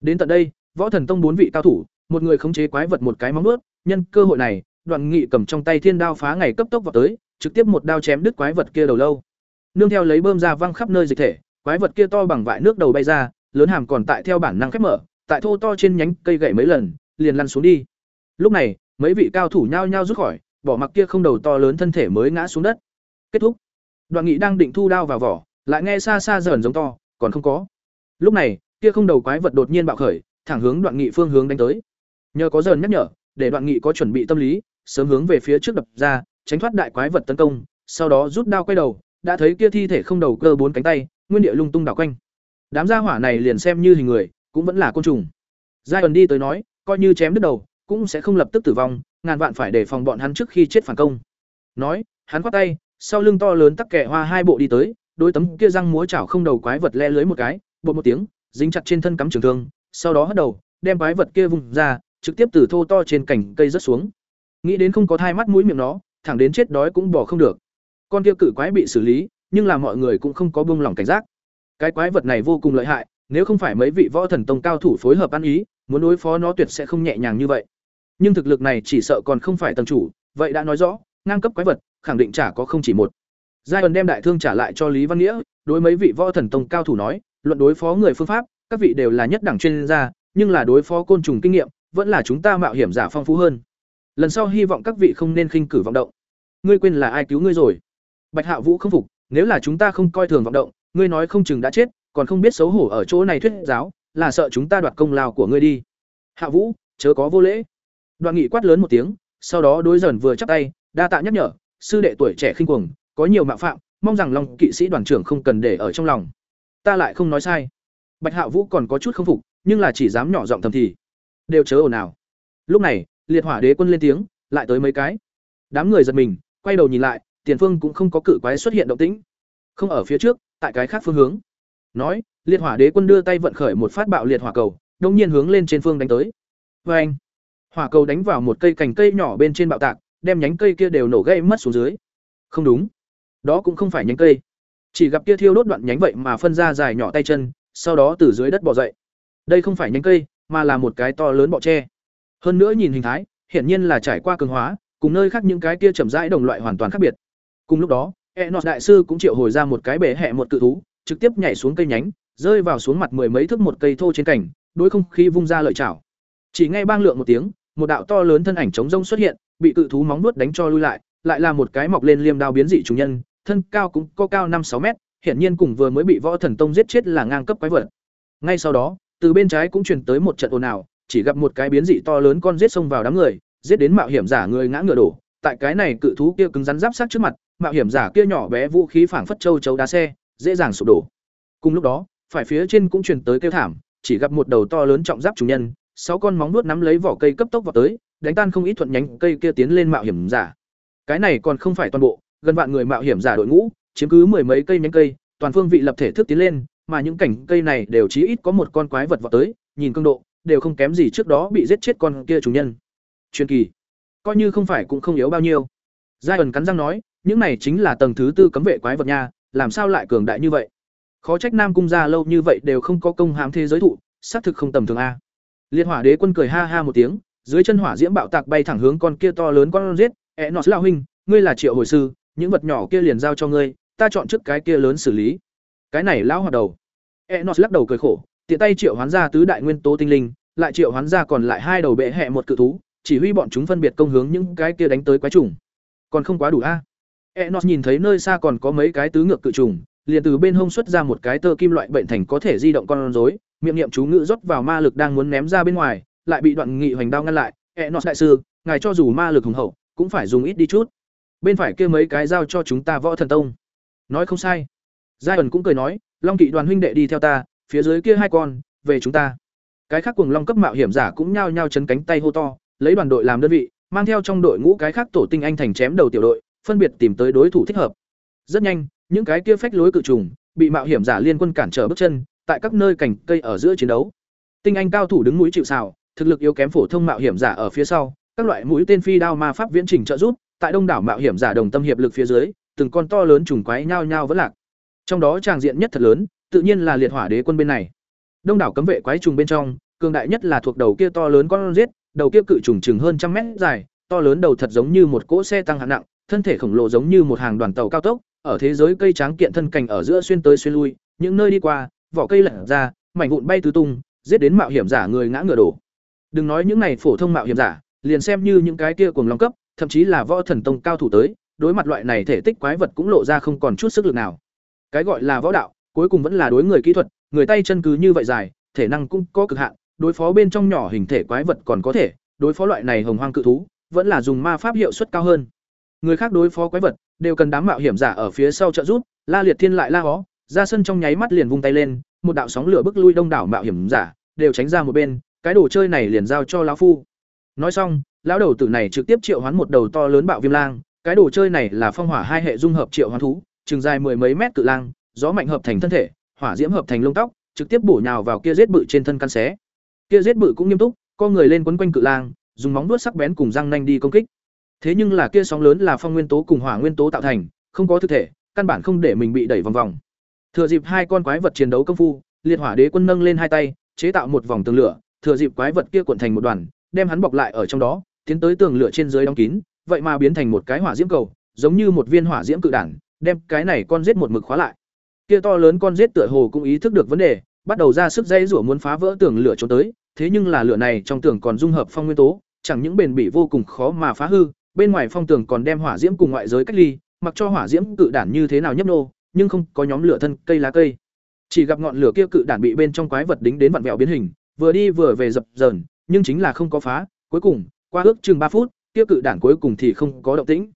Đến tận đây, Võ Thần Tông bốn vị cao thủ, một người khống chế quái vật một cái móng vuốt, nhân cơ hội này, Đoạn Nghị cầm trong tay thiên đao phá ngày cấp tốc vào tới, trực tiếp một đao chém đứt quái vật kia đầu lâu. Nương theo lấy bơm ra văng khắp nơi dịch thể, quái vật kia to bằng vại nước đầu bay ra, lớn hàm còn tại theo bản năng khép mở, tại thô to trên nhánh cây gậy mấy lần, liền lăn xuống đi. Lúc này, mấy vị cao thủ nhao nhao rút khỏi, bỏ mặc kia không đầu to lớn thân thể mới ngã xuống đất. Kết thúc. Đoạn Nghị đang định thu đao vào vỏ, lại nghe xa xa dởn giống to, còn không có. Lúc này, kia không đầu quái vật đột nhiên bạo khởi, thẳng hướng Đoạn Nghị phương hướng đánh tới. Nhờ có dần nhắc nhở, để Đoạn Nghị có chuẩn bị tâm lý, sớm hướng về phía trước đập ra, tránh thoát đại quái vật tấn công, sau đó rút đao quay đầu, đã thấy kia thi thể không đầu cơ bốn cánh tay, nguyên địa lung tung đảo quanh. Đám gia hỏa này liền xem như hình người, cũng vẫn là côn trùng. Giai ẩn đi tới nói, coi như chém đứt đầu, cũng sẽ không lập tức tử vong, ngàn vạn phải đề phòng bọn hắn trước khi chết phản công. Nói, hắn quát tay, sau lưng to lớn tắc kẻ hoa hai bộ đi tới, đôi tấm kia răng múa chảo không đầu quái vật le lưới một cái, bột một tiếng, dính chặt trên thân cắm trường thương, sau đó hất đầu, đem quái vật kia vùng ra, trực tiếp từ thô to trên cành cây rớt xuống. Nghĩ đến không có thai mắt mũi miệng nó, thẳng đến chết đói cũng bỏ không được. Con kia cự quái bị xử lý, nhưng là mọi người cũng không có buông lỏng cảnh giác. Cái quái vật này vô cùng lợi hại, nếu không phải mấy vị võ thần tông cao thủ phối hợp ăn ý, muốn đối phó nó tuyệt sẽ không nhẹ nhàng như vậy. Nhưng thực lực này chỉ sợ còn không phải tầng chủ, vậy đã nói rõ, ngang cấp quái vật, khẳng định chả có không chỉ một. Giai ẩn đem đại thương trả lại cho Lý Văn Nghĩa, đối mấy vị võ thần tông cao thủ nói, luận đối phó người phương pháp, các vị đều là nhất đẳng chuyên gia, nhưng là đối phó côn trùng kinh nghiệm, vẫn là chúng ta mạo hiểm giả phong phú hơn. Lần sau hy vọng các vị không nên khinh cử vọng động. Ngươi quên là ai cứu ngươi rồi? Bạch Hạ Vũ không phục, nếu là chúng ta không coi thường vọng động, ngươi nói không chừng đã chết, còn không biết xấu hổ ở chỗ này thuyết giáo, là sợ chúng ta đoạt công lao của ngươi đi. Hạ Vũ, chớ có vô lễ. Đoạn Nghị quát lớn một tiếng, sau đó đối dần vừa chắp tay, đa tạ nhắc nhở, sư đệ tuổi trẻ khinh cuồng, có nhiều mạo phạm, mong rằng Long kỵ sĩ đoàn trưởng không cần để ở trong lòng. Ta lại không nói sai. Bạch Hạ Vũ còn có chút không phục, nhưng là chỉ dám nhỏ giọng thầm thì. Đều chớ ồn nào. Lúc này, Liệt Hỏa Đế quân lên tiếng, lại tới mấy cái. Đám người giật mình, quay đầu nhìn lại, tiền phương cũng không có cự quái xuất hiện động tĩnh. Không ở phía trước, tại cái khác phương hướng. Nói, Liệt Hỏa Đế quân đưa tay vận khởi một phát bạo liệt hỏa cầu, đông nhiên hướng lên trên phương đánh tới. Oeng! Hỏa cầu đánh vào một cây cành cây nhỏ bên trên bạo tạc, đem nhánh cây kia đều nổ gãy mất xuống dưới. Không đúng, đó cũng không phải nhánh cây. Chỉ gặp kia thiêu đốt đoạn nhánh vậy mà phân ra dài nhỏ tay chân, sau đó từ dưới đất bò dậy. Đây không phải nhánh cây, mà là một cái to lớn bọ tre. Hơn nữa nhìn hình thái, hiển nhiên là trải qua cường hóa, cùng nơi khác những cái kia chậm rãi đồng loại hoàn toàn khác biệt. Cùng lúc đó, Enos đại sư cũng triệu hồi ra một cái bể hệ một cự thú, trực tiếp nhảy xuống cây nhánh, rơi vào xuống mặt mười mấy thước một cây thô trên cảnh, đối không khí vung ra lợi chảo. Chỉ ngay bang lượng một tiếng, một đạo to lớn thân ảnh chống rông xuất hiện, bị cự thú móng nuốt đánh cho lui lại, lại là một cái mọc lên liêm đao biến dị chủ nhân, thân cao cũng có cao năm sáu mét, hiển nhiên cùng vừa mới bị võ thần tông giết chết là ngang cấp quái vật. Ngay sau đó, từ bên trái cũng truyền tới một trận ồn ào, chỉ gặp một cái biến dị to lớn con giết xông vào đám người, giết đến mạo hiểm giả người ngã ngựa đổ. Tại cái này cự thú kia cứng rắn giáp sát trước mặt, mạo hiểm giả kia nhỏ bé vũ khí phảng phất châu chấu đá xe, dễ dàng sụp đổ. Cùng lúc đó, phải phía trên cũng truyền tới kêu thảm, chỉ gặp một đầu to lớn trọng giáp chủ nhân, sáu con móng vuốt nắm lấy vỏ cây cấp tốc vào tới, đánh tan không ít thuận nhánh cây kia tiến lên mạo hiểm giả. Cái này còn không phải toàn bộ, gần vạn người mạo hiểm giả đội ngũ, chiếm cứ mười mấy cây nhánh cây, toàn phương vị lập thể thức tiến lên, mà những cảnh cây này đều chí ít có một con quái vật vọt tới, nhìn cương độ, đều không kém gì trước đó bị giết chết con kia chủ nhân. Truyền kỳ, coi như không phải cũng không yếu bao nhiêu. Giai ẩn cắn răng nói, những này chính là tầng thứ tư cấm vệ quái vật nha, làm sao lại cường đại như vậy? Khó trách Nam cung gia lâu như vậy đều không có công hám thế giới thụ, xác thực không tầm thường a. Liên Hỏa Đế quân cười ha ha một tiếng, dưới chân hỏa diễm bạo tạc bay thẳng hướng con kia to lớn con giết, e nọ lão huynh, ngươi là Triệu hồi sư, những vật nhỏ kia liền giao cho ngươi, ta chọn trước cái kia lớn xử lý." Cái này lão hoạt đầu. Enos lắc đầu cười khổ, tiện tay triệu hoán ra tứ đại nguyên tố tinh linh, lại triệu hoán ra còn lại hai đầu bệ hệ một cự thú, chỉ huy bọn chúng phân biệt công hướng những cái kia đánh tới quái trùng. Còn không quá đủ a. Enos nhìn thấy nơi xa còn có mấy cái tứ ngược cự trùng, liền từ bên hông xuất ra một cái tơ kim loại bệnh thành có thể di động con rối, miệng niệm chú ngữ rót vào ma lực đang muốn ném ra bên ngoài, lại bị đoạn nghị hoành đao ngăn lại. Enos đại sư, ngài cho dù ma lực hùng hậu, cũng phải dùng ít đi chút. Bên phải kia mấy cái giao cho chúng ta võ thần tông. Nói không sai. Giai ẩn cũng cười nói, Long Kỵ đoàn huynh đệ đi theo ta, phía dưới kia hai con, về chúng ta. Cái khác cùng Long cấp mạo hiểm giả cũng nhao nhao chấn cánh tay hô to, lấy đoàn đội làm đơn vị, mang theo trong đội ngũ cái khác tổ tinh anh thành chém đầu tiểu đội, phân biệt tìm tới đối thủ thích hợp. Rất nhanh, những cái kia phách lối cự trùng, bị mạo hiểm giả liên quân cản trở bước chân, tại các nơi cảnh cây ở giữa chiến đấu. Tinh anh cao thủ đứng mũi chịu sào, thực lực yếu kém phổ thông mạo hiểm giả ở phía sau, các loại mũi tên phi đao ma pháp viễn trình trợ giúp, tại đông đảo mạo hiểm giả đồng tâm hiệp lực phía dưới, từng con to lớn trùng quái nhao nhao vẫn lạc. Trong đó tràng diện nhất thật lớn, tự nhiên là liệt hỏa đế quân bên này. Đông đảo cấm vệ quái trùng bên trong, cường đại nhất là thuộc đầu kia to lớn con giết, đầu kia cự trùng chừng hơn trăm mét dài, to lớn đầu thật giống như một cỗ xe tăng hạng nặng, thân thể khổng lồ giống như một hàng đoàn tàu cao tốc, ở thế giới cây tráng kiện thân cành ở giữa xuyên tới xuyên lui, những nơi đi qua, vỏ cây lẩn ra, mảnh vụn bay tứ tung, giết đến mạo hiểm giả người ngã ngựa đổ. Đừng nói những này phổ thông mạo hiểm giả, liền xem như những cái kia cuồng long cấp, thậm chí là võ thần tông cao thủ tới, đối mặt loại này thể tích quái vật cũng lộ ra không còn chút sức lực nào. Cái gọi là võ đạo, cuối cùng vẫn là đối người kỹ thuật, người tay chân cứ như vậy dài, thể năng cũng có cực hạn, đối phó bên trong nhỏ hình thể quái vật còn có thể, đối phó loại này hồng hoang cự thú, vẫn là dùng ma pháp hiệu suất cao hơn. Người khác đối phó quái vật, đều cần đám mạo hiểm giả ở phía sau trợ giúp, La Liệt Thiên lại la hó, ra sân trong nháy mắt liền vung tay lên, một đạo sóng lửa bức lui đông đảo mạo hiểm giả, đều tránh ra một bên, cái đồ chơi này liền giao cho lão phu. Nói xong, lão đầu tử này trực tiếp triệu hoán một đầu to lớn bạo viêm lang, cái đồ chơi này là phong hỏa hai hệ dung hợp triệu hoán thú, chừng dài mười mấy mét cự lang, gió mạnh hợp thành thân thể, hỏa diễm hợp thành lông tóc, trực tiếp bổ nhào vào kia giết bự trên thân căn xé. Kia giết bự cũng nghiêm túc, co người lên quấn quanh cự lang, dùng móng vuốt sắc bén cùng răng nanh đi công kích. Thế nhưng là kia sóng lớn là phong nguyên tố cùng hỏa nguyên tố tạo thành, không có thực thể, căn bản không để mình bị đẩy vòng vòng. Thừa dịp hai con quái vật chiến đấu công phu, Liệt Hỏa Đế quân nâng lên hai tay, chế tạo một vòng tường lửa, thừa dịp quái vật kia cuộn thành một đoàn, đem hắn bọc lại ở trong đó, tiến tới tường lửa trên dưới đóng kín, vậy mà biến thành một cái hỏa diễm cầu, giống như một viên hỏa diễm cự đản, đem cái này con giết một mực khóa lại. Kia to lớn con giết tựa hồ cũng ý thức được vấn đề, bắt đầu ra sức dây rủa muốn phá vỡ tường lửa trốn tới, thế nhưng là lửa này trong tường còn dung hợp phong nguyên tố, chẳng những bền bỉ vô cùng khó mà phá hư, bên ngoài phong tường còn đem hỏa diễm cùng ngoại giới cách ly, mặc cho hỏa diễm cự đản như thế nào nhấp nô, nhưng không có nhóm lửa thân cây lá cây. Chỉ gặp ngọn lửa kia cự đản bị bên trong quái vật đính đến vặn vẹo biến hình, vừa đi vừa về dập dờn, nhưng chính là không có phá, cuối cùng, qua ước chừng ba phút, kia cự đản cuối cùng thì không có động tĩnh.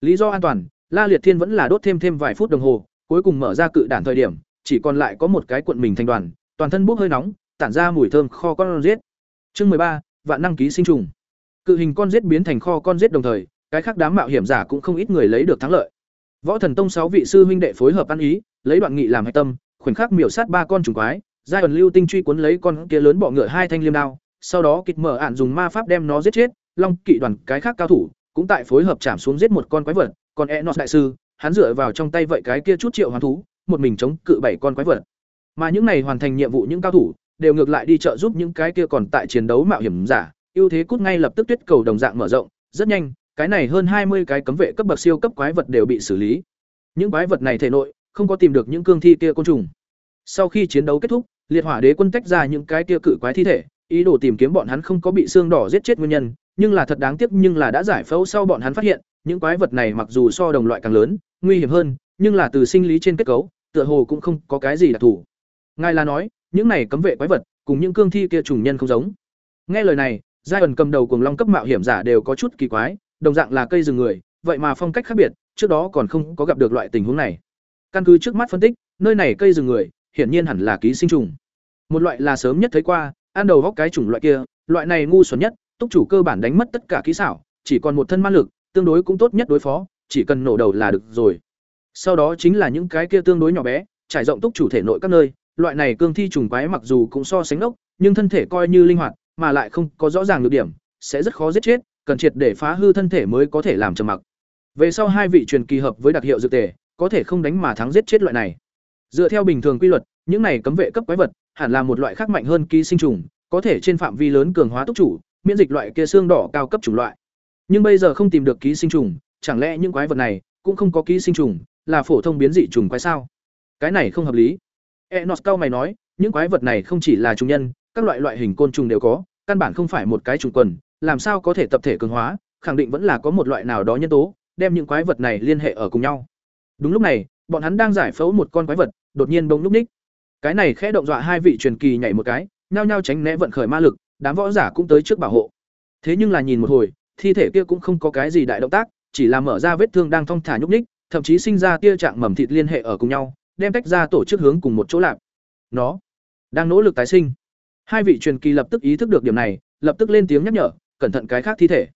Lý do an toàn, La Liệt Thiên vẫn là đốt thêm thêm vài phút đồng hồ, cuối cùng mở ra cự đản thời điểm, chỉ còn lại có một cái cuộn mình thành đoàn, toàn thân bốc hơi nóng, tản ra mùi thơm kho con giết. Chương ba, vạn năng ký sinh trùng. Cự hình con giết biến thành kho con giết đồng thời, cái khác đám mạo hiểm giả cũng không ít người lấy được thắng lợi. Võ Thần Tông sáu vị sư huynh đệ phối hợp ăn ý, lấy đoạn nghị làm hệ tâm, khoảnh khắc miểu sát ba con trùng quái, giai ẩn lưu tinh truy cuốn lấy con kia lớn bọ ngựa hai thanh liêm đao, sau đó kịch mở ạn dùng ma pháp đem nó giết chết, long kỵ đoàn cái khác cao thủ cũng tại phối hợp chạm xuống giết một con quái vật, còn e nọt đại sư, hắn dựa vào trong tay vậy cái kia chút triệu hoàn thú, một mình chống cự bảy con quái vật. Mà những này hoàn thành nhiệm vụ những cao thủ, đều ngược lại đi trợ giúp những cái kia còn tại chiến đấu mạo hiểm giả, ưu thế cút ngay lập tức tuyết cầu đồng dạng mở rộng, rất nhanh, cái này hơn hai mươi cái cấm vệ cấp bậc siêu cấp quái vật đều bị xử lý. Những quái vật này thể nội không có tìm được những cương thi kia côn trùng. Sau khi chiến đấu kết thúc, liệt hỏa đế quân tách ra những cái kia cự quái thi thể, ý đồ tìm kiếm bọn hắn không có bị xương đỏ giết chết nguyên nhân, nhưng là thật đáng tiếc nhưng là đã giải phẫu sau bọn hắn phát hiện, những quái vật này mặc dù so đồng loại càng lớn, nguy hiểm hơn, nhưng là từ sinh lý trên kết cấu, tựa hồ cũng không có cái gì đặc thù. Ngài là nói, những này cấm vệ quái vật, cùng những cương thi kia trùng nhân không giống. Nghe lời này, giai ẩn cầm đầu cùng long cấp mạo hiểm giả đều có chút kỳ quái, đồng dạng là cây rừng người, vậy mà phong cách khác biệt, trước đó còn không có gặp được loại tình huống này. Căn cứ trước mắt phân tích, nơi này cây rừng người, hiển nhiên hẳn là ký sinh trùng. Một loại là sớm nhất thấy qua, ăn đầu góc cái chủng loại kia, loại này ngu xuẩn nhất, túc chủ cơ bản đánh mất tất cả kỹ xảo, chỉ còn một thân ma lực, tương đối cũng tốt nhất đối phó, chỉ cần nổ đầu là được rồi. Sau đó chính là những cái kia tương đối nhỏ bé, trải rộng túc chủ thể nội các nơi, loại này cương thi trùng quái mặc dù cũng so sánh ốc, nhưng thân thể coi như linh hoạt, mà lại không có rõ ràng được điểm, sẽ rất khó giết chết, cần triệt để phá hư thân thể mới có thể làm trầm mặc. Về sau hai vị truyền kỳ hợp với đặc hiệu dược tề, có thể không đánh mà thắng giết chết loại này. Dựa theo bình thường quy luật, những này cấm vệ cấp quái vật, hẳn là một loại khác mạnh hơn ký sinh trùng, có thể trên phạm vi lớn cường hóa túc chủ, miễn dịch loại kia xương đỏ cao cấp chủng loại. Nhưng bây giờ không tìm được ký sinh trùng, chẳng lẽ những quái vật này cũng không có ký sinh trùng, là phổ thông biến dị trùng quái sao? Cái này không hợp lý. Enos cao mày nói, những quái vật này không chỉ là trùng nhân, các loại loại hình côn trùng đều có, căn bản không phải một cái trùng quần, làm sao có thể tập thể cường hóa, khẳng định vẫn là có một loại nào đó nhân tố, đem những quái vật này liên hệ ở cùng nhau. Đúng lúc này, bọn hắn đang giải phẫu một con quái vật, đột nhiên bỗng lúc ních. Cái này khẽ động dọa hai vị truyền kỳ nhảy một cái, nhao nhao tránh né vận khởi ma lực, đám võ giả cũng tới trước bảo hộ. Thế nhưng là nhìn một hồi, thi thể kia cũng không có cái gì đại động tác, chỉ là mở ra vết thương đang thong thả nhúc ních, thậm chí sinh ra tia trạng mầm thịt liên hệ ở cùng nhau, đem tách ra tổ chức hướng cùng một chỗ làm. Nó đang nỗ lực tái sinh. Hai vị truyền kỳ lập tức ý thức được điểm này, lập tức lên tiếng nhắc nhở, cẩn thận cái khác thi thể.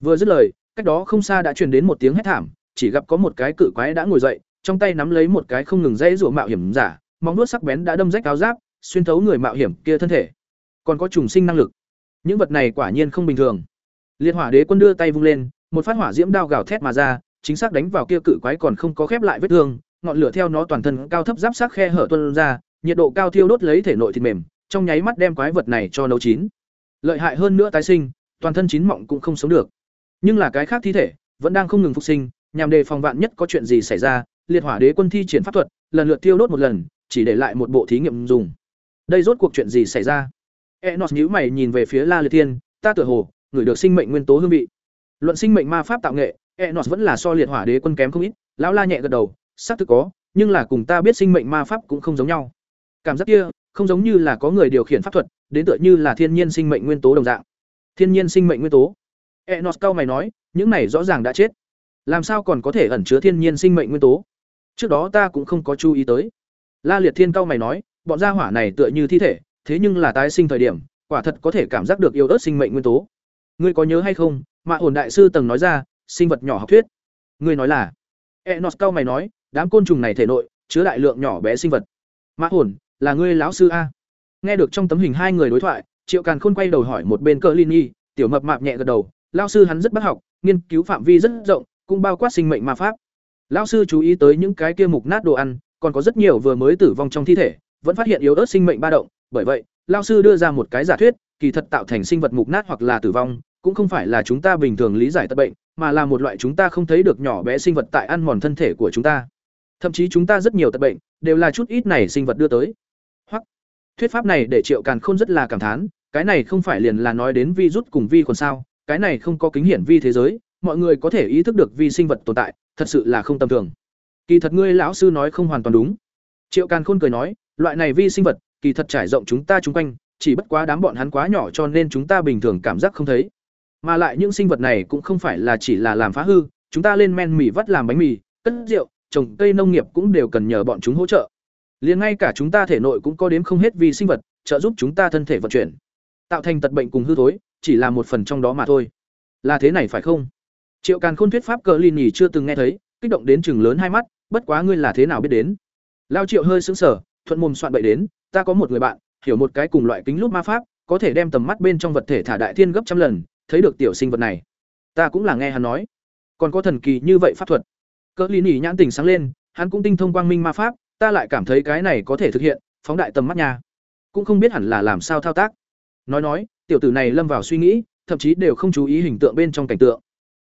Vừa dứt lời, cách đó không xa đã truyền đến một tiếng hét thảm, chỉ gặp có một cái cự quái đã ngồi dậy, trong tay nắm lấy một cái không ngừng dãy rủa mạo hiểm giả, móng vuốt sắc bén đã đâm rách áo giáp, xuyên thấu người mạo hiểm kia thân thể. Còn có trùng sinh năng lực. Những vật này quả nhiên không bình thường. Liệt Hỏa Đế quân đưa tay vung lên, một phát hỏa diễm đao gào thét mà ra, chính xác đánh vào kia cự quái còn không có khép lại vết thương, ngọn lửa theo nó toàn thân cao thấp giáp sắc khe hở tuôn ra, nhiệt độ cao thiêu đốt lấy thể nội thịt mềm, trong nháy mắt đem quái vật này cho nấu chín. Lợi hại hơn nữa tái sinh, toàn thân chín mọng cũng không sống được. Nhưng là cái khác thi thể, vẫn đang không ngừng phục sinh, nhằm đề phòng vạn nhất có chuyện gì xảy ra, liệt hỏa đế quân thi triển pháp thuật, lần lượt tiêu đốt một lần, chỉ để lại một bộ thí nghiệm dùng. Đây rốt cuộc chuyện gì xảy ra? Enos nhíu mày nhìn về phía La Liệt Thiên, ta tựa hồ ngửi được sinh mệnh nguyên tố hương vị. Luận sinh mệnh ma pháp tạo nghệ, Enos vẫn là so liệt hỏa đế quân kém không ít, lão La nhẹ gật đầu, xác thực có, nhưng là cùng ta biết sinh mệnh ma pháp cũng không giống nhau. Cảm giác kia, không giống như là có người điều khiển pháp thuật, đến tựa như là thiên nhiên sinh mệnh nguyên tố đồng dạng. Thiên nhiên sinh mệnh nguyên tố. Enos cao mày nói, những này rõ ràng đã chết. Làm sao còn có thể ẩn chứa thiên nhiên sinh mệnh nguyên tố? Trước đó ta cũng không có chú ý tới. La Liệt Thiên cao mày nói, bọn gia hỏa này tựa như thi thể, thế nhưng là tái sinh thời điểm, quả thật có thể cảm giác được yêu ớt sinh mệnh nguyên tố. Ngươi có nhớ hay không? ma Hồn đại sư tầng nói ra, sinh vật nhỏ học thuyết. Ngươi nói là? Enos cao mày nói, đám côn trùng này thể nội chứa đại lượng nhỏ bé sinh vật. ma Hồn, là ngươi lão sư a? Nghe được trong tấm hình hai người đối thoại, triệu càn khôn quay đầu hỏi một bên cờ linh nhi tiểu mập mạp nhẹ gật đầu lao sư hắn rất bất học nghiên cứu phạm vi rất rộng cũng bao quát sinh mệnh ma pháp lão sư chú ý tới những cái kia mục nát đồ ăn còn có rất nhiều vừa mới tử vong trong thi thể vẫn phát hiện yếu ớt sinh mệnh ba động bởi vậy, lao sư đưa ra một cái giả thuyết, kỳ thật tạo thành sinh vật mục nát hoặc là tử vong, cũng không phải là chúng ta bình thường lý giải tật bệnh, mà là một loại chúng ta không thấy được nhỏ bé sinh vật tại ăn mòn thân thể của chúng ta. Thậm chí chúng ta rất nhiều tật bệnh, đều là chút ít này sinh vật đưa tới. Hoặc, thuyết pháp này để triệu càn khôn rất là cảm thán, cái này không phải liền là nói đến vi rút cùng vi còn sao, cái này không có kính hiển vi thế giới, mọi người có thể ý thức được vi sinh vật tồn tại, thật sự là không tầm thường. Kỳ thật ngươi lão sư nói không hoàn toàn đúng. Triệu càn khôn cười nói, loại này vi sinh vật kỳ thật trải rộng chúng ta chung quanh, chỉ bất quá đám bọn hắn quá nhỏ cho nên chúng ta bình thường cảm giác không thấy. Mà lại những sinh vật này cũng không phải là chỉ là làm phá hư, chúng ta lên men mì vắt làm bánh mì, cất rượu, trồng cây nông nghiệp cũng đều cần nhờ bọn chúng hỗ trợ. Liền ngay cả chúng ta thể nội cũng có đếm không hết vi sinh vật, trợ giúp chúng ta thân thể vận chuyển. Tạo thành tật bệnh cùng hư thối, chỉ là một phần trong đó mà thôi. Là thế này phải không? Triệu càn khôn thuyết pháp cờ lin nhỉ chưa từng nghe thấy, kích động đến chừng lớn hai mắt, bất quá ngươi là thế nào biết đến? Lao triệu hơi sững sờ, thuận mồm soạn bậy đến ta có một người bạn, hiểu một cái cùng loại kính lút ma pháp, có thể đem tầm mắt bên trong vật thể thả đại thiên gấp trăm lần, thấy được tiểu sinh vật này. Ta cũng là nghe hắn nói. Còn có thần kỳ như vậy pháp thuật. Cỡ lý nỉ nhãn tình sáng lên, hắn cũng tinh thông quang minh ma pháp, ta lại cảm thấy cái này có thể thực hiện, phóng đại tầm mắt nhà cũng không biết hẳn là làm sao thao tác. Nói nói, tiểu tử này lâm vào suy nghĩ, thậm chí đều không chú ý hình tượng bên trong cảnh tượng.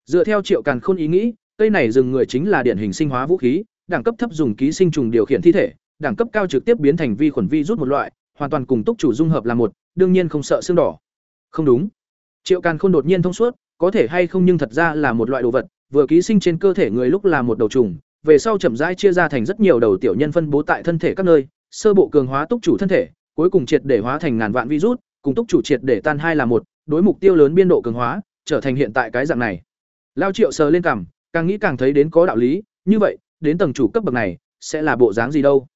Dựa theo triệu càn khôn ý nghĩ, cây này rừng người chính là điển hình sinh hóa vũ khí, đẳng cấp thấp dùng ký sinh trùng điều khiển thi thể đẳng cấp cao trực tiếp biến thành vi khuẩn vi rút một loại, hoàn toàn cùng túc chủ dung hợp là một, đương nhiên không sợ xương đỏ. Không đúng. Triệu càn khôn đột nhiên thông suốt, có thể hay không nhưng thật ra là một loại đồ vật, vừa ký sinh trên cơ thể người lúc là một đầu trùng, về sau chậm rãi chia ra thành rất nhiều đầu tiểu nhân phân bố tại thân thể các nơi, sơ bộ cường hóa túc chủ thân thể, cuối cùng triệt để hóa thành ngàn vạn virus cùng túc chủ triệt để tan hai là một, đối mục tiêu lớn biên độ cường hóa, trở thành hiện tại cái dạng này. Lao triệu sờ lên cằm, càng nghĩ càng thấy đến có đạo lý, như vậy, đến tầng chủ cấp bậc này, sẽ là bộ dáng gì đâu?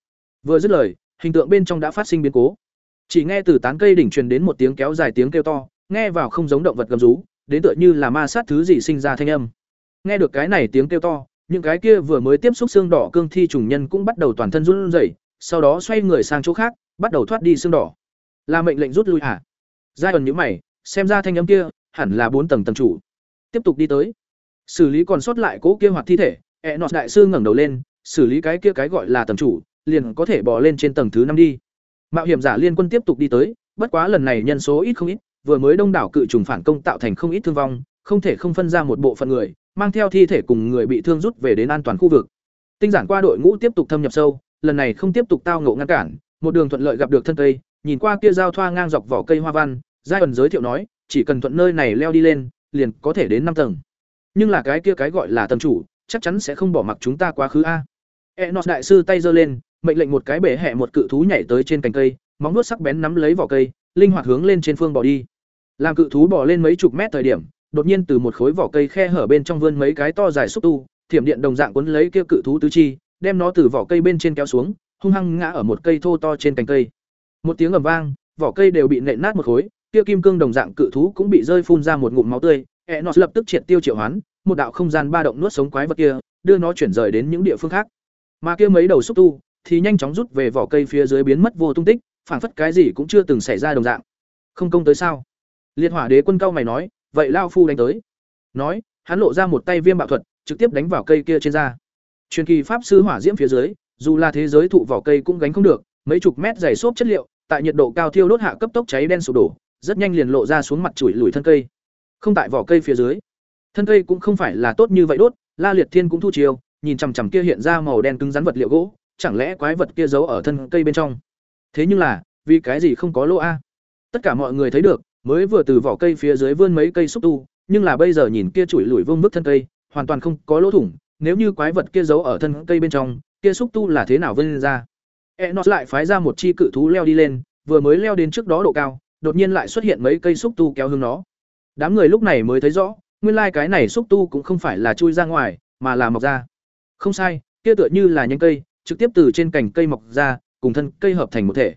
Vừa dứt lời, hình tượng bên trong đã phát sinh biến cố. Chỉ nghe từ tán cây đỉnh truyền đến một tiếng kéo dài tiếng kêu to, nghe vào không giống động vật gầm rú, đến tựa như là ma sát thứ gì sinh ra thanh âm. Nghe được cái này tiếng kêu to, những cái kia vừa mới tiếp xúc xương đỏ cương thi trùng nhân cũng bắt đầu toàn thân run rẩy, sau đó xoay người sang chỗ khác, bắt đầu thoát đi xương đỏ. Là mệnh lệnh rút lui hả giai ẩn nhíu mày, xem ra thanh âm kia hẳn là bốn tầng tầng chủ. Tiếp tục đi tới. Xử lý còn sót lại cố kia hoạt thi thể e ẹ nọt đại sư ngẩng đầu lên, xử lý cái kia cái gọi là tầng chủ liền có thể bỏ lên trên tầng thứ năm đi. Mạo hiểm giả liên quân tiếp tục đi tới, bất quá lần này nhân số ít không ít, vừa mới đông đảo cự trùng phản công tạo thành không ít thương vong, không thể không phân ra một bộ phận người, mang theo thi thể cùng người bị thương rút về đến an toàn khu vực. Tinh giản qua đội ngũ tiếp tục thâm nhập sâu, lần này không tiếp tục tao ngộ ngăn cản, một đường thuận lợi gặp được thân cây, nhìn qua kia giao thoa ngang dọc vỏ cây hoa văn, giai ẩn giới thiệu nói, chỉ cần thuận nơi này leo đi lên, liền có thể đến năm tầng. Nhưng là cái kia cái gọi là tầng chủ, chắc chắn sẽ không bỏ mặc chúng ta quá khứ a. Enos đại sư tay giơ lên mệnh lệnh một cái bể hẹ một cự thú nhảy tới trên cành cây, móng nuốt sắc bén nắm lấy vỏ cây, linh hoạt hướng lên trên phương bỏ đi. Làm cự thú bỏ lên mấy chục mét thời điểm, đột nhiên từ một khối vỏ cây khe hở bên trong vươn mấy cái to dài xúc tu, thiểm điện đồng dạng cuốn lấy kia cự thú tứ chi, đem nó từ vỏ cây bên trên kéo xuống, hung hăng ngã ở một cây thô to trên cành cây. Một tiếng ầm vang, vỏ cây đều bị nện nát một khối, kia kim cương đồng dạng cự thú cũng bị rơi phun ra một ngụm máu tươi e nó lập tức triệt tiêu triệu hoán, một đạo không gian ba động nuốt sống quái vật kia, đưa nó chuyển rời đến những địa phương khác. Mà kia mấy đầu xúc tu thì nhanh chóng rút về vỏ cây phía dưới biến mất vô tung tích, phảng phất cái gì cũng chưa từng xảy ra đồng dạng. Không công tới sao? Liệt hỏa đế quân cao mày nói, vậy lao phu đánh tới. Nói, hắn lộ ra một tay viêm bạo thuật, trực tiếp đánh vào cây kia trên da. Truyền kỳ pháp sư hỏa diễm phía dưới, dù là thế giới thụ vỏ cây cũng gánh không được, mấy chục mét dày xốp chất liệu, tại nhiệt độ cao thiêu đốt hạ cấp tốc cháy đen sụp đổ, rất nhanh liền lộ ra xuống mặt chùi lùi thân cây. Không tại vỏ cây phía dưới. Thân cây cũng không phải là tốt như vậy đốt, la liệt thiên cũng thu chiều nhìn chằm chằm kia hiện ra màu đen cứng rắn vật liệu gỗ chẳng lẽ quái vật kia giấu ở thân cây bên trong? Thế nhưng là, vì cái gì không có lỗ a? Tất cả mọi người thấy được, mới vừa từ vỏ cây phía dưới vươn mấy cây xúc tu, nhưng là bây giờ nhìn kia chùi lùi vương bức thân cây, hoàn toàn không có lỗ thủng. Nếu như quái vật kia giấu ở thân cây bên trong, kia xúc tu là thế nào vươn ra? E nó lại phái ra một chi cự thú leo đi lên, vừa mới leo đến trước đó độ cao, đột nhiên lại xuất hiện mấy cây xúc tu kéo hướng nó. Đám người lúc này mới thấy rõ, nguyên lai cái này xúc tu cũng không phải là chui ra ngoài, mà là mọc ra. Không sai, kia tựa như là nhánh cây trực tiếp từ trên cành cây mọc ra cùng thân cây hợp thành một thể.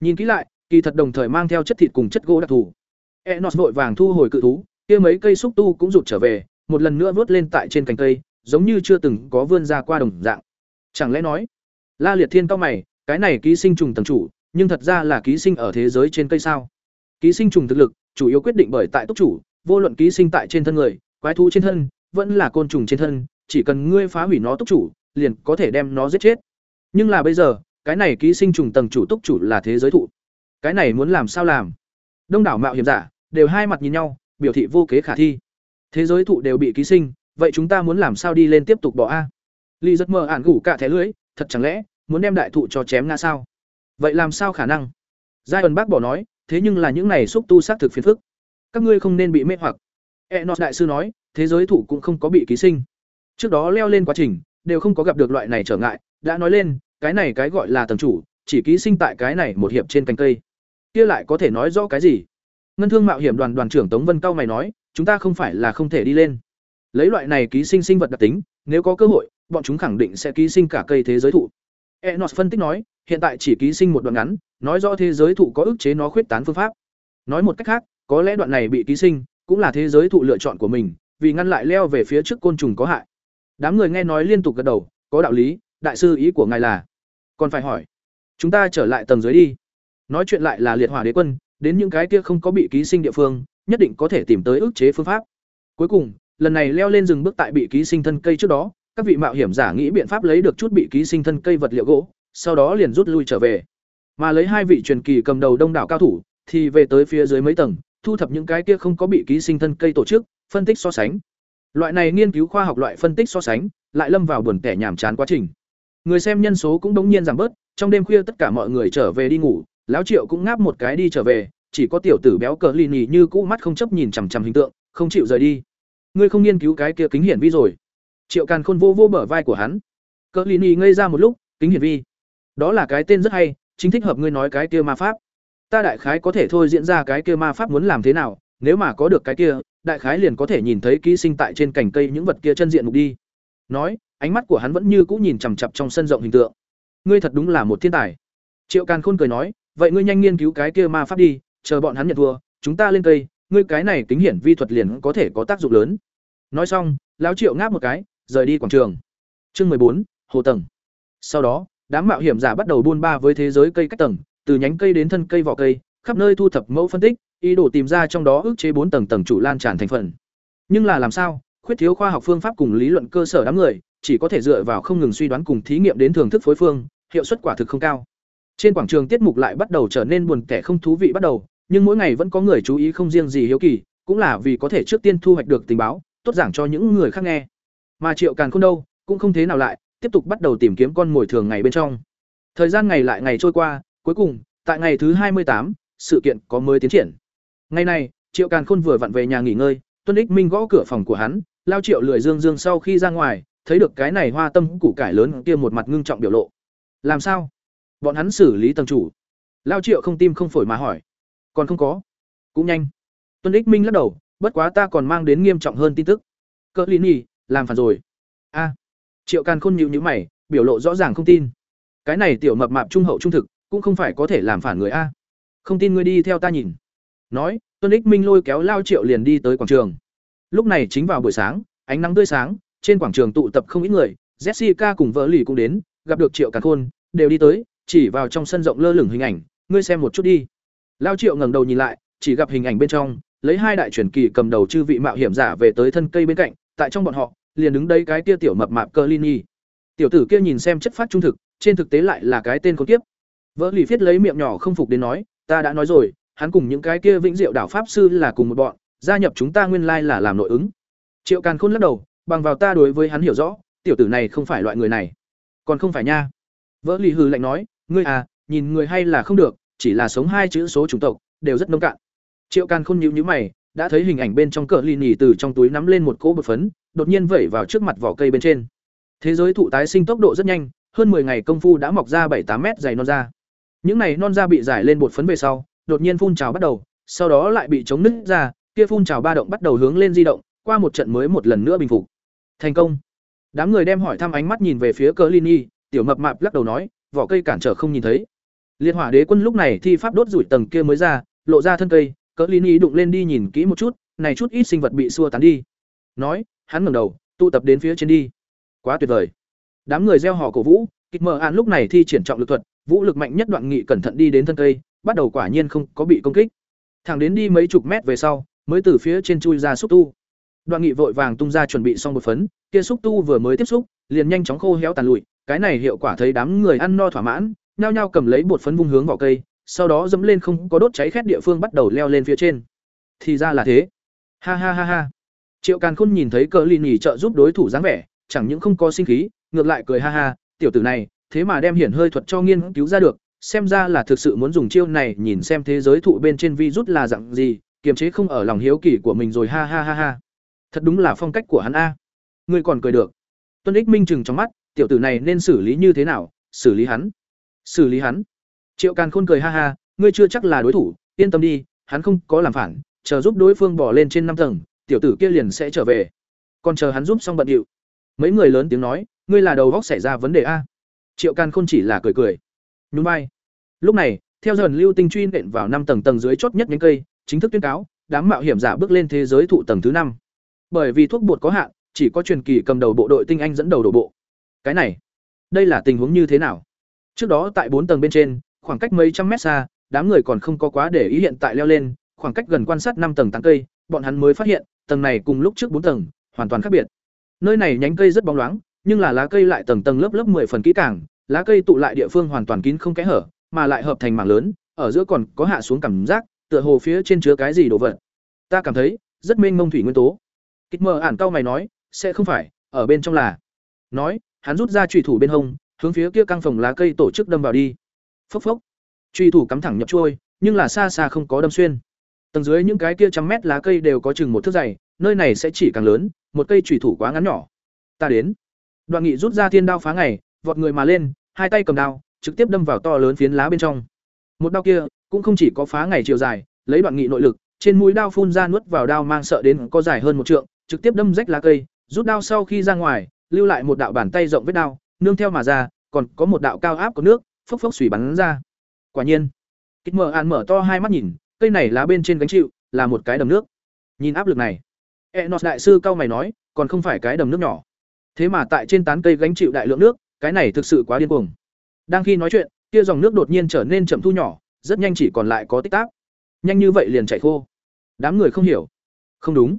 Nhìn kỹ lại kỳ thật đồng thời mang theo chất thịt cùng chất gỗ đặc thù. Enos vội vàng thu hồi cự thú kia mấy cây xúc tu cũng rụt trở về một lần nữa vớt lên tại trên cành cây giống như chưa từng có vươn ra qua đồng dạng. Chẳng lẽ nói la liệt thiên cao mày cái này ký sinh trùng tầng chủ nhưng thật ra là ký sinh ở thế giới trên cây sao? Ký sinh trùng thực lực, chủ yếu quyết định bởi tại túc chủ, vô luận ký sinh tại trên thân người, quái thú trên thân, vẫn là côn trùng trên thân, chỉ cần ngươi phá hủy nó túc chủ, liền có thể đem nó giết chết. Nhưng là bây giờ, cái này ký sinh trùng tầng chủ túc chủ là thế giới thụ. Cái này muốn làm sao làm? Đông đảo mạo hiểm giả đều hai mặt nhìn nhau, biểu thị vô kế khả thi. Thế giới thụ đều bị ký sinh, vậy chúng ta muốn làm sao đi lên tiếp tục bỏ a? Lý rất mơ ản gủ cả thẻ lưỡi, thật chẳng lẽ muốn đem đại thụ cho chém ngã sao? Vậy làm sao khả năng? Giai ẩn bác bỏ nói, thế nhưng là những này xúc tu xác thực phiền phức. Các ngươi không nên bị mê hoặc. Enos đại sư nói, thế giới thụ cũng không có bị ký sinh. Trước đó leo lên quá trình, đều không có gặp được loại này trở ngại, đã nói lên, cái này cái gọi là tầng chủ, chỉ ký sinh tại cái này một hiệp trên cành cây. Kia lại có thể nói rõ cái gì? Ngân Thương Mạo hiểm đoàn đoàn trưởng Tống Vân cao mày nói, chúng ta không phải là không thể đi lên. Lấy loại này ký sinh sinh vật đặc tính, nếu có cơ hội, bọn chúng khẳng định sẽ ký sinh cả cây thế giới thụ. Enos phân tích nói, hiện tại chỉ ký sinh một đoạn ngắn, nói rõ thế giới thụ có ức chế nó khuyết tán phương pháp. Nói một cách khác, có lẽ đoạn này bị ký sinh, cũng là thế giới thụ lựa chọn của mình, vì ngăn lại leo về phía trước côn trùng có hại. Đám người nghe nói liên tục gật đầu, có đạo lý, đại sư ý của ngài là. Còn phải hỏi, chúng ta trở lại tầng dưới đi. Nói chuyện lại là liệt hỏa đế quân, đến những cái kia không có bị ký sinh địa phương, nhất định có thể tìm tới ức chế phương pháp. Cuối cùng, lần này leo lên rừng bước tại bị ký sinh thân cây trước đó, các vị mạo hiểm giả nghĩ biện pháp lấy được chút bị ký sinh thân cây vật liệu gỗ, sau đó liền rút lui trở về. Mà lấy hai vị truyền kỳ cầm đầu đông đảo cao thủ, thì về tới phía dưới mấy tầng, thu thập những cái kia không có bị ký sinh thân cây tổ chức, phân tích so sánh. Loại này nghiên cứu khoa học loại phân tích so sánh, lại lâm vào buồn tẻ nhàm chán quá trình. Người xem nhân số cũng đống nhiên giảm bớt, trong đêm khuya tất cả mọi người trở về đi ngủ, lão Triệu cũng ngáp một cái đi trở về, chỉ có tiểu tử béo cờ lì nhì như cũ mắt không chấp nhìn chằm chằm hình tượng, không chịu rời đi. Ngươi không nghiên cứu cái kia kính hiển vi rồi? Triệu Càn Khôn vô vô bờ vai của hắn. Cờ lì nhì ngây ra một lúc, kính hiển vi. Đó là cái tên rất hay, chính thích hợp ngươi nói cái kia ma pháp. Ta đại khái có thể thôi diễn ra cái kia ma pháp muốn làm thế nào, nếu mà có được cái kia, đại khái liền có thể nhìn thấy ký sinh tại trên cành cây những vật kia chân diện mục đi. Nói, ánh mắt của hắn vẫn như cũ nhìn chằm chằm trong sân rộng hình tượng. Ngươi thật đúng là một thiên tài. Triệu Càn Khôn cười nói, vậy ngươi nhanh nghiên cứu cái kia ma pháp đi, chờ bọn hắn nhận thua, chúng ta lên cây, ngươi cái này tính hiển vi thuật liền có thể có tác dụng lớn. Nói xong, lão Triệu ngáp một cái, rời đi quảng trường. Chương bốn, hồ tầng. Sau đó, đám mạo hiểm giả bắt đầu buôn ba với thế giới cây cách tầng, từ nhánh cây đến thân cây vỏ cây, khắp nơi thu thập mẫu phân tích, ý đồ tìm ra trong đó ước chế bốn tầng tầng chủ lan tràn thành phần. Nhưng là làm sao? Khuyết thiếu khoa học phương pháp cùng lý luận cơ sở đám người, chỉ có thể dựa vào không ngừng suy đoán cùng thí nghiệm đến thưởng thức phối phương, hiệu suất quả thực không cao. Trên quảng trường tiết mục lại bắt đầu trở nên buồn tẻ không thú vị bắt đầu, nhưng mỗi ngày vẫn có người chú ý không riêng gì hiếu kỳ, cũng là vì có thể trước tiên thu hoạch được tình báo, tốt giảng cho những người khác nghe. Mà Triệu Càn Khôn đâu, cũng không thế nào lại, tiếp tục bắt đầu tìm kiếm con mồi thường ngày bên trong. Thời gian ngày lại ngày trôi qua, cuối cùng, tại ngày thứ hai mươi tám, sự kiện có mới tiến triển. Ngày nay, Triệu Càn Khôn vừa vặn về nhà nghỉ ngơi, Tuân Ích Minh gõ cửa phòng của hắn, lao Triệu lười dương dương sau khi ra ngoài, thấy được cái này hoa tâm củ cải lớn kia một mặt ngưng trọng biểu lộ. Làm sao? Bọn hắn xử lý tầng chủ. Lao Triệu không tim không phổi mà hỏi. Còn không có. Cũng nhanh. Tuân Ích Minh lắc đầu, bất quá ta còn mang đến nghiêm trọng hơn tin tức. Cỡ Lý Nhi, làm phản rồi. A. Triệu Càn Khôn nhíu nhíu mày, biểu lộ rõ ràng không tin. Cái này tiểu mập mạp trung hậu trung thực, cũng không phải có thể làm phản người a. Không tin ngươi đi theo ta nhìn. Nói, Tuân Ích Minh lôi kéo Lao Triệu liền đi tới quảng trường. Lúc này chính vào buổi sáng, ánh nắng tươi sáng, trên quảng trường tụ tập không ít người, Jessica cùng vợ lì cũng đến, gặp được Triệu Càn Khôn, đều đi tới, chỉ vào trong sân rộng lơ lửng hình ảnh, ngươi xem một chút đi. Lao Triệu ngẩng đầu nhìn lại, chỉ gặp hình ảnh bên trong, lấy hai đại truyền kỳ cầm đầu chư vị mạo hiểm giả về tới thân cây bên cạnh, tại trong bọn họ, liền đứng đây cái kia tiểu mập mạp cơ Lini. Tiểu tử kia nhìn xem chất phát trung thực, trên thực tế lại là cái tên con kiếp. Vợ lì viết lấy miệng nhỏ không phục đến nói, ta đã nói rồi, hắn cùng những cái kia vĩnh diệu đảo pháp sư là cùng một bọn, gia nhập chúng ta nguyên lai là làm nội ứng. Triệu Càn Khôn lắc đầu, bằng vào ta đối với hắn hiểu rõ, tiểu tử này không phải loại người này. Còn không phải nha. Vỡ lì hừ lạnh nói, ngươi à, nhìn người hay là không được, chỉ là sống hai chữ số chủng tộc, đều rất nông cạn. Triệu Càn Khôn nhíu nhíu mày, đã thấy hình ảnh bên trong cỡ lì nhì từ trong túi nắm lên một cỗ bột phấn, đột nhiên vẩy vào trước mặt vỏ cây bên trên. Thế giới thụ tái sinh tốc độ rất nhanh, hơn 10 ngày công phu đã mọc ra 7-8 mét dày non ra. Những này non da bị giải lên bột phấn về sau, đột nhiên phun trào bắt đầu, sau đó lại bị chống nứt ra, kia phun trào ba động bắt đầu hướng lên di động, qua một trận mới một lần nữa bình phục. Thành công. Đám người đem hỏi thăm ánh mắt nhìn về phía Cờ Lini, tiểu mập mạp lắc đầu nói, vỏ cây cản trở không nhìn thấy. Liên Hỏa Đế quân lúc này thi pháp đốt rủi tầng kia mới ra, lộ ra thân cây, Cờ Lini đụng lên đi nhìn kỹ một chút, này chút ít sinh vật bị xua tán đi. Nói, hắn ngẩng đầu, tụ tập đến phía trên đi. Quá tuyệt vời. Đám người reo hò cổ vũ, Kịch mở An lúc này thi triển trọng lực thuật, vũ lực mạnh nhất đoạn nghị cẩn thận đi đến thân cây, bắt đầu quả nhiên không có bị công kích. thẳng đến đi mấy chục mét về sau mới từ phía trên chui ra xúc tu. Đoạn nghị vội vàng tung ra chuẩn bị xong một phấn kia xúc tu vừa mới tiếp xúc liền nhanh chóng khô héo tàn lụi cái này hiệu quả thấy đám người ăn no thỏa mãn nhao nhao cầm lấy bột phấn vung hướng vào cây sau đó dẫm lên không có đốt cháy khét địa phương bắt đầu leo lên phía trên. Thì ra là thế. Ha ha ha ha. Triệu càn khôn nhìn thấy cờ lì nhì trợ giúp đối thủ dáng vẻ chẳng những không có sinh khí ngược lại cười ha ha tiểu tử này thế mà đem hiển hơi thuật cho nghiên cứu ra được, xem ra là thực sự muốn dùng chiêu này nhìn xem thế giới thụ bên trên virus là dạng gì, kiềm chế không ở lòng hiếu kỳ của mình rồi ha ha ha ha. Thật đúng là phong cách của hắn a. Ngươi còn cười được. Tuân ích minh chừng trong mắt, tiểu tử này nên xử lý như thế nào? Xử lý hắn. Xử lý hắn. Triệu càn khôn cười ha ha, ngươi chưa chắc là đối thủ, yên tâm đi, hắn không có làm phản, chờ giúp đối phương bỏ lên trên năm tầng, tiểu tử kia liền sẽ trở về. Còn chờ hắn giúp xong bận điệu. Mấy người lớn tiếng nói, ngươi là đầu góc xảy ra vấn đề a triệu càn khôn chỉ là cười cười. Nhún vai. Lúc này, theo dần lưu tinh truy nện vào năm tầng tầng dưới chót nhất nhánh cây, chính thức tuyên cáo, đám mạo hiểm giả bước lên thế giới thụ tầng thứ năm. Bởi vì thuốc bột có hạn, chỉ có truyền kỳ cầm đầu bộ đội tinh anh dẫn đầu đổ bộ. Cái này, đây là tình huống như thế nào? Trước đó tại bốn tầng bên trên, khoảng cách mấy trăm mét xa, đám người còn không có quá để ý hiện tại leo lên, khoảng cách gần quan sát năm tầng tán cây, bọn hắn mới phát hiện, tầng này cùng lúc trước bốn tầng, hoàn toàn khác biệt. Nơi này nhánh cây rất bóng loáng nhưng là lá cây lại tầng tầng lớp lớp 10 phần kỹ càng, lá cây tụ lại địa phương hoàn toàn kín không kẽ hở, mà lại hợp thành mảng lớn, ở giữa còn có hạ xuống cảm giác, tựa hồ phía trên chứa cái gì đồ vật. Ta cảm thấy, rất mênh mông thủy nguyên tố. Kịch mờ ản cao mày nói, sẽ không phải, ở bên trong là. Nói, hắn rút ra chủy thủ bên hông, hướng phía kia căng phòng lá cây tổ chức đâm vào đi. Phốc phốc. Chủy thủ cắm thẳng nhập trôi, nhưng là xa xa không có đâm xuyên. Tầng dưới những cái kia trăm mét lá cây đều có chừng một thước dày, nơi này sẽ chỉ càng lớn, một cây chủy thủ quá ngắn nhỏ. Ta đến đoạn nghị rút ra thiên đao phá ngày, vọt người mà lên, hai tay cầm đao, trực tiếp đâm vào to lớn phiến lá bên trong. Một đao kia, cũng không chỉ có phá ngày chiều dài, lấy đoạn nghị nội lực, trên mũi đao phun ra nuốt vào đao mang sợ đến có dài hơn một trượng, trực tiếp đâm rách lá cây, rút đao sau khi ra ngoài, lưu lại một đạo bàn tay rộng vết đao, nương theo mà ra, còn có một đạo cao áp của nước, phốc phốc xùy bắn ra. Quả nhiên, kích mở an mở to hai mắt nhìn, cây này lá bên trên gánh chịu, là một cái đầm nước. Nhìn áp lực này, enos đại sư cao mày nói, còn không phải cái đầm nước nhỏ thế mà tại trên tán cây gánh chịu đại lượng nước, cái này thực sự quá điên cuồng. Đang khi nói chuyện, kia dòng nước đột nhiên trở nên chậm thu nhỏ, rất nhanh chỉ còn lại có tích tắc. Nhanh như vậy liền chảy khô. Đám người không hiểu. Không đúng.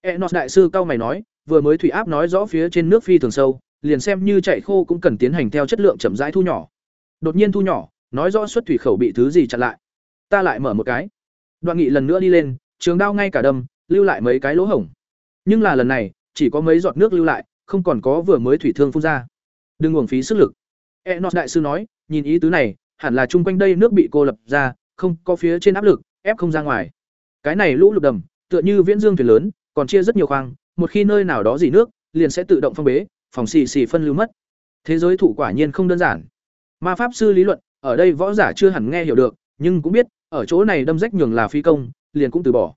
Enos đại sư cao mày nói, vừa mới thủy áp nói rõ phía trên nước phi thường sâu, liền xem như chạy khô cũng cần tiến hành theo chất lượng chậm rãi thu nhỏ. Đột nhiên thu nhỏ, nói rõ xuất thủy khẩu bị thứ gì chặn lại. Ta lại mở một cái. Đoạn nghị lần nữa đi lên, trường đao ngay cả đâm, lưu lại mấy cái lỗ hổng. Nhưng là lần này, chỉ có mấy giọt nước lưu lại không còn có vừa mới thủy thương phun ra. Đừng uổng phí sức lực. Enos đại sư nói, nhìn ý tứ này, hẳn là chung quanh đây nước bị cô lập ra, không có phía trên áp lực, ép không ra ngoài. Cái này lũ lụt đầm, tựa như viễn dương thuyền lớn, còn chia rất nhiều khoang, một khi nơi nào đó dỉ nước, liền sẽ tự động phong bế, phòng xì xì phân lưu mất. Thế giới thủ quả nhiên không đơn giản. Ma pháp sư lý luận, ở đây võ giả chưa hẳn nghe hiểu được, nhưng cũng biết, ở chỗ này đâm rách nhường là phi công, liền cũng từ bỏ.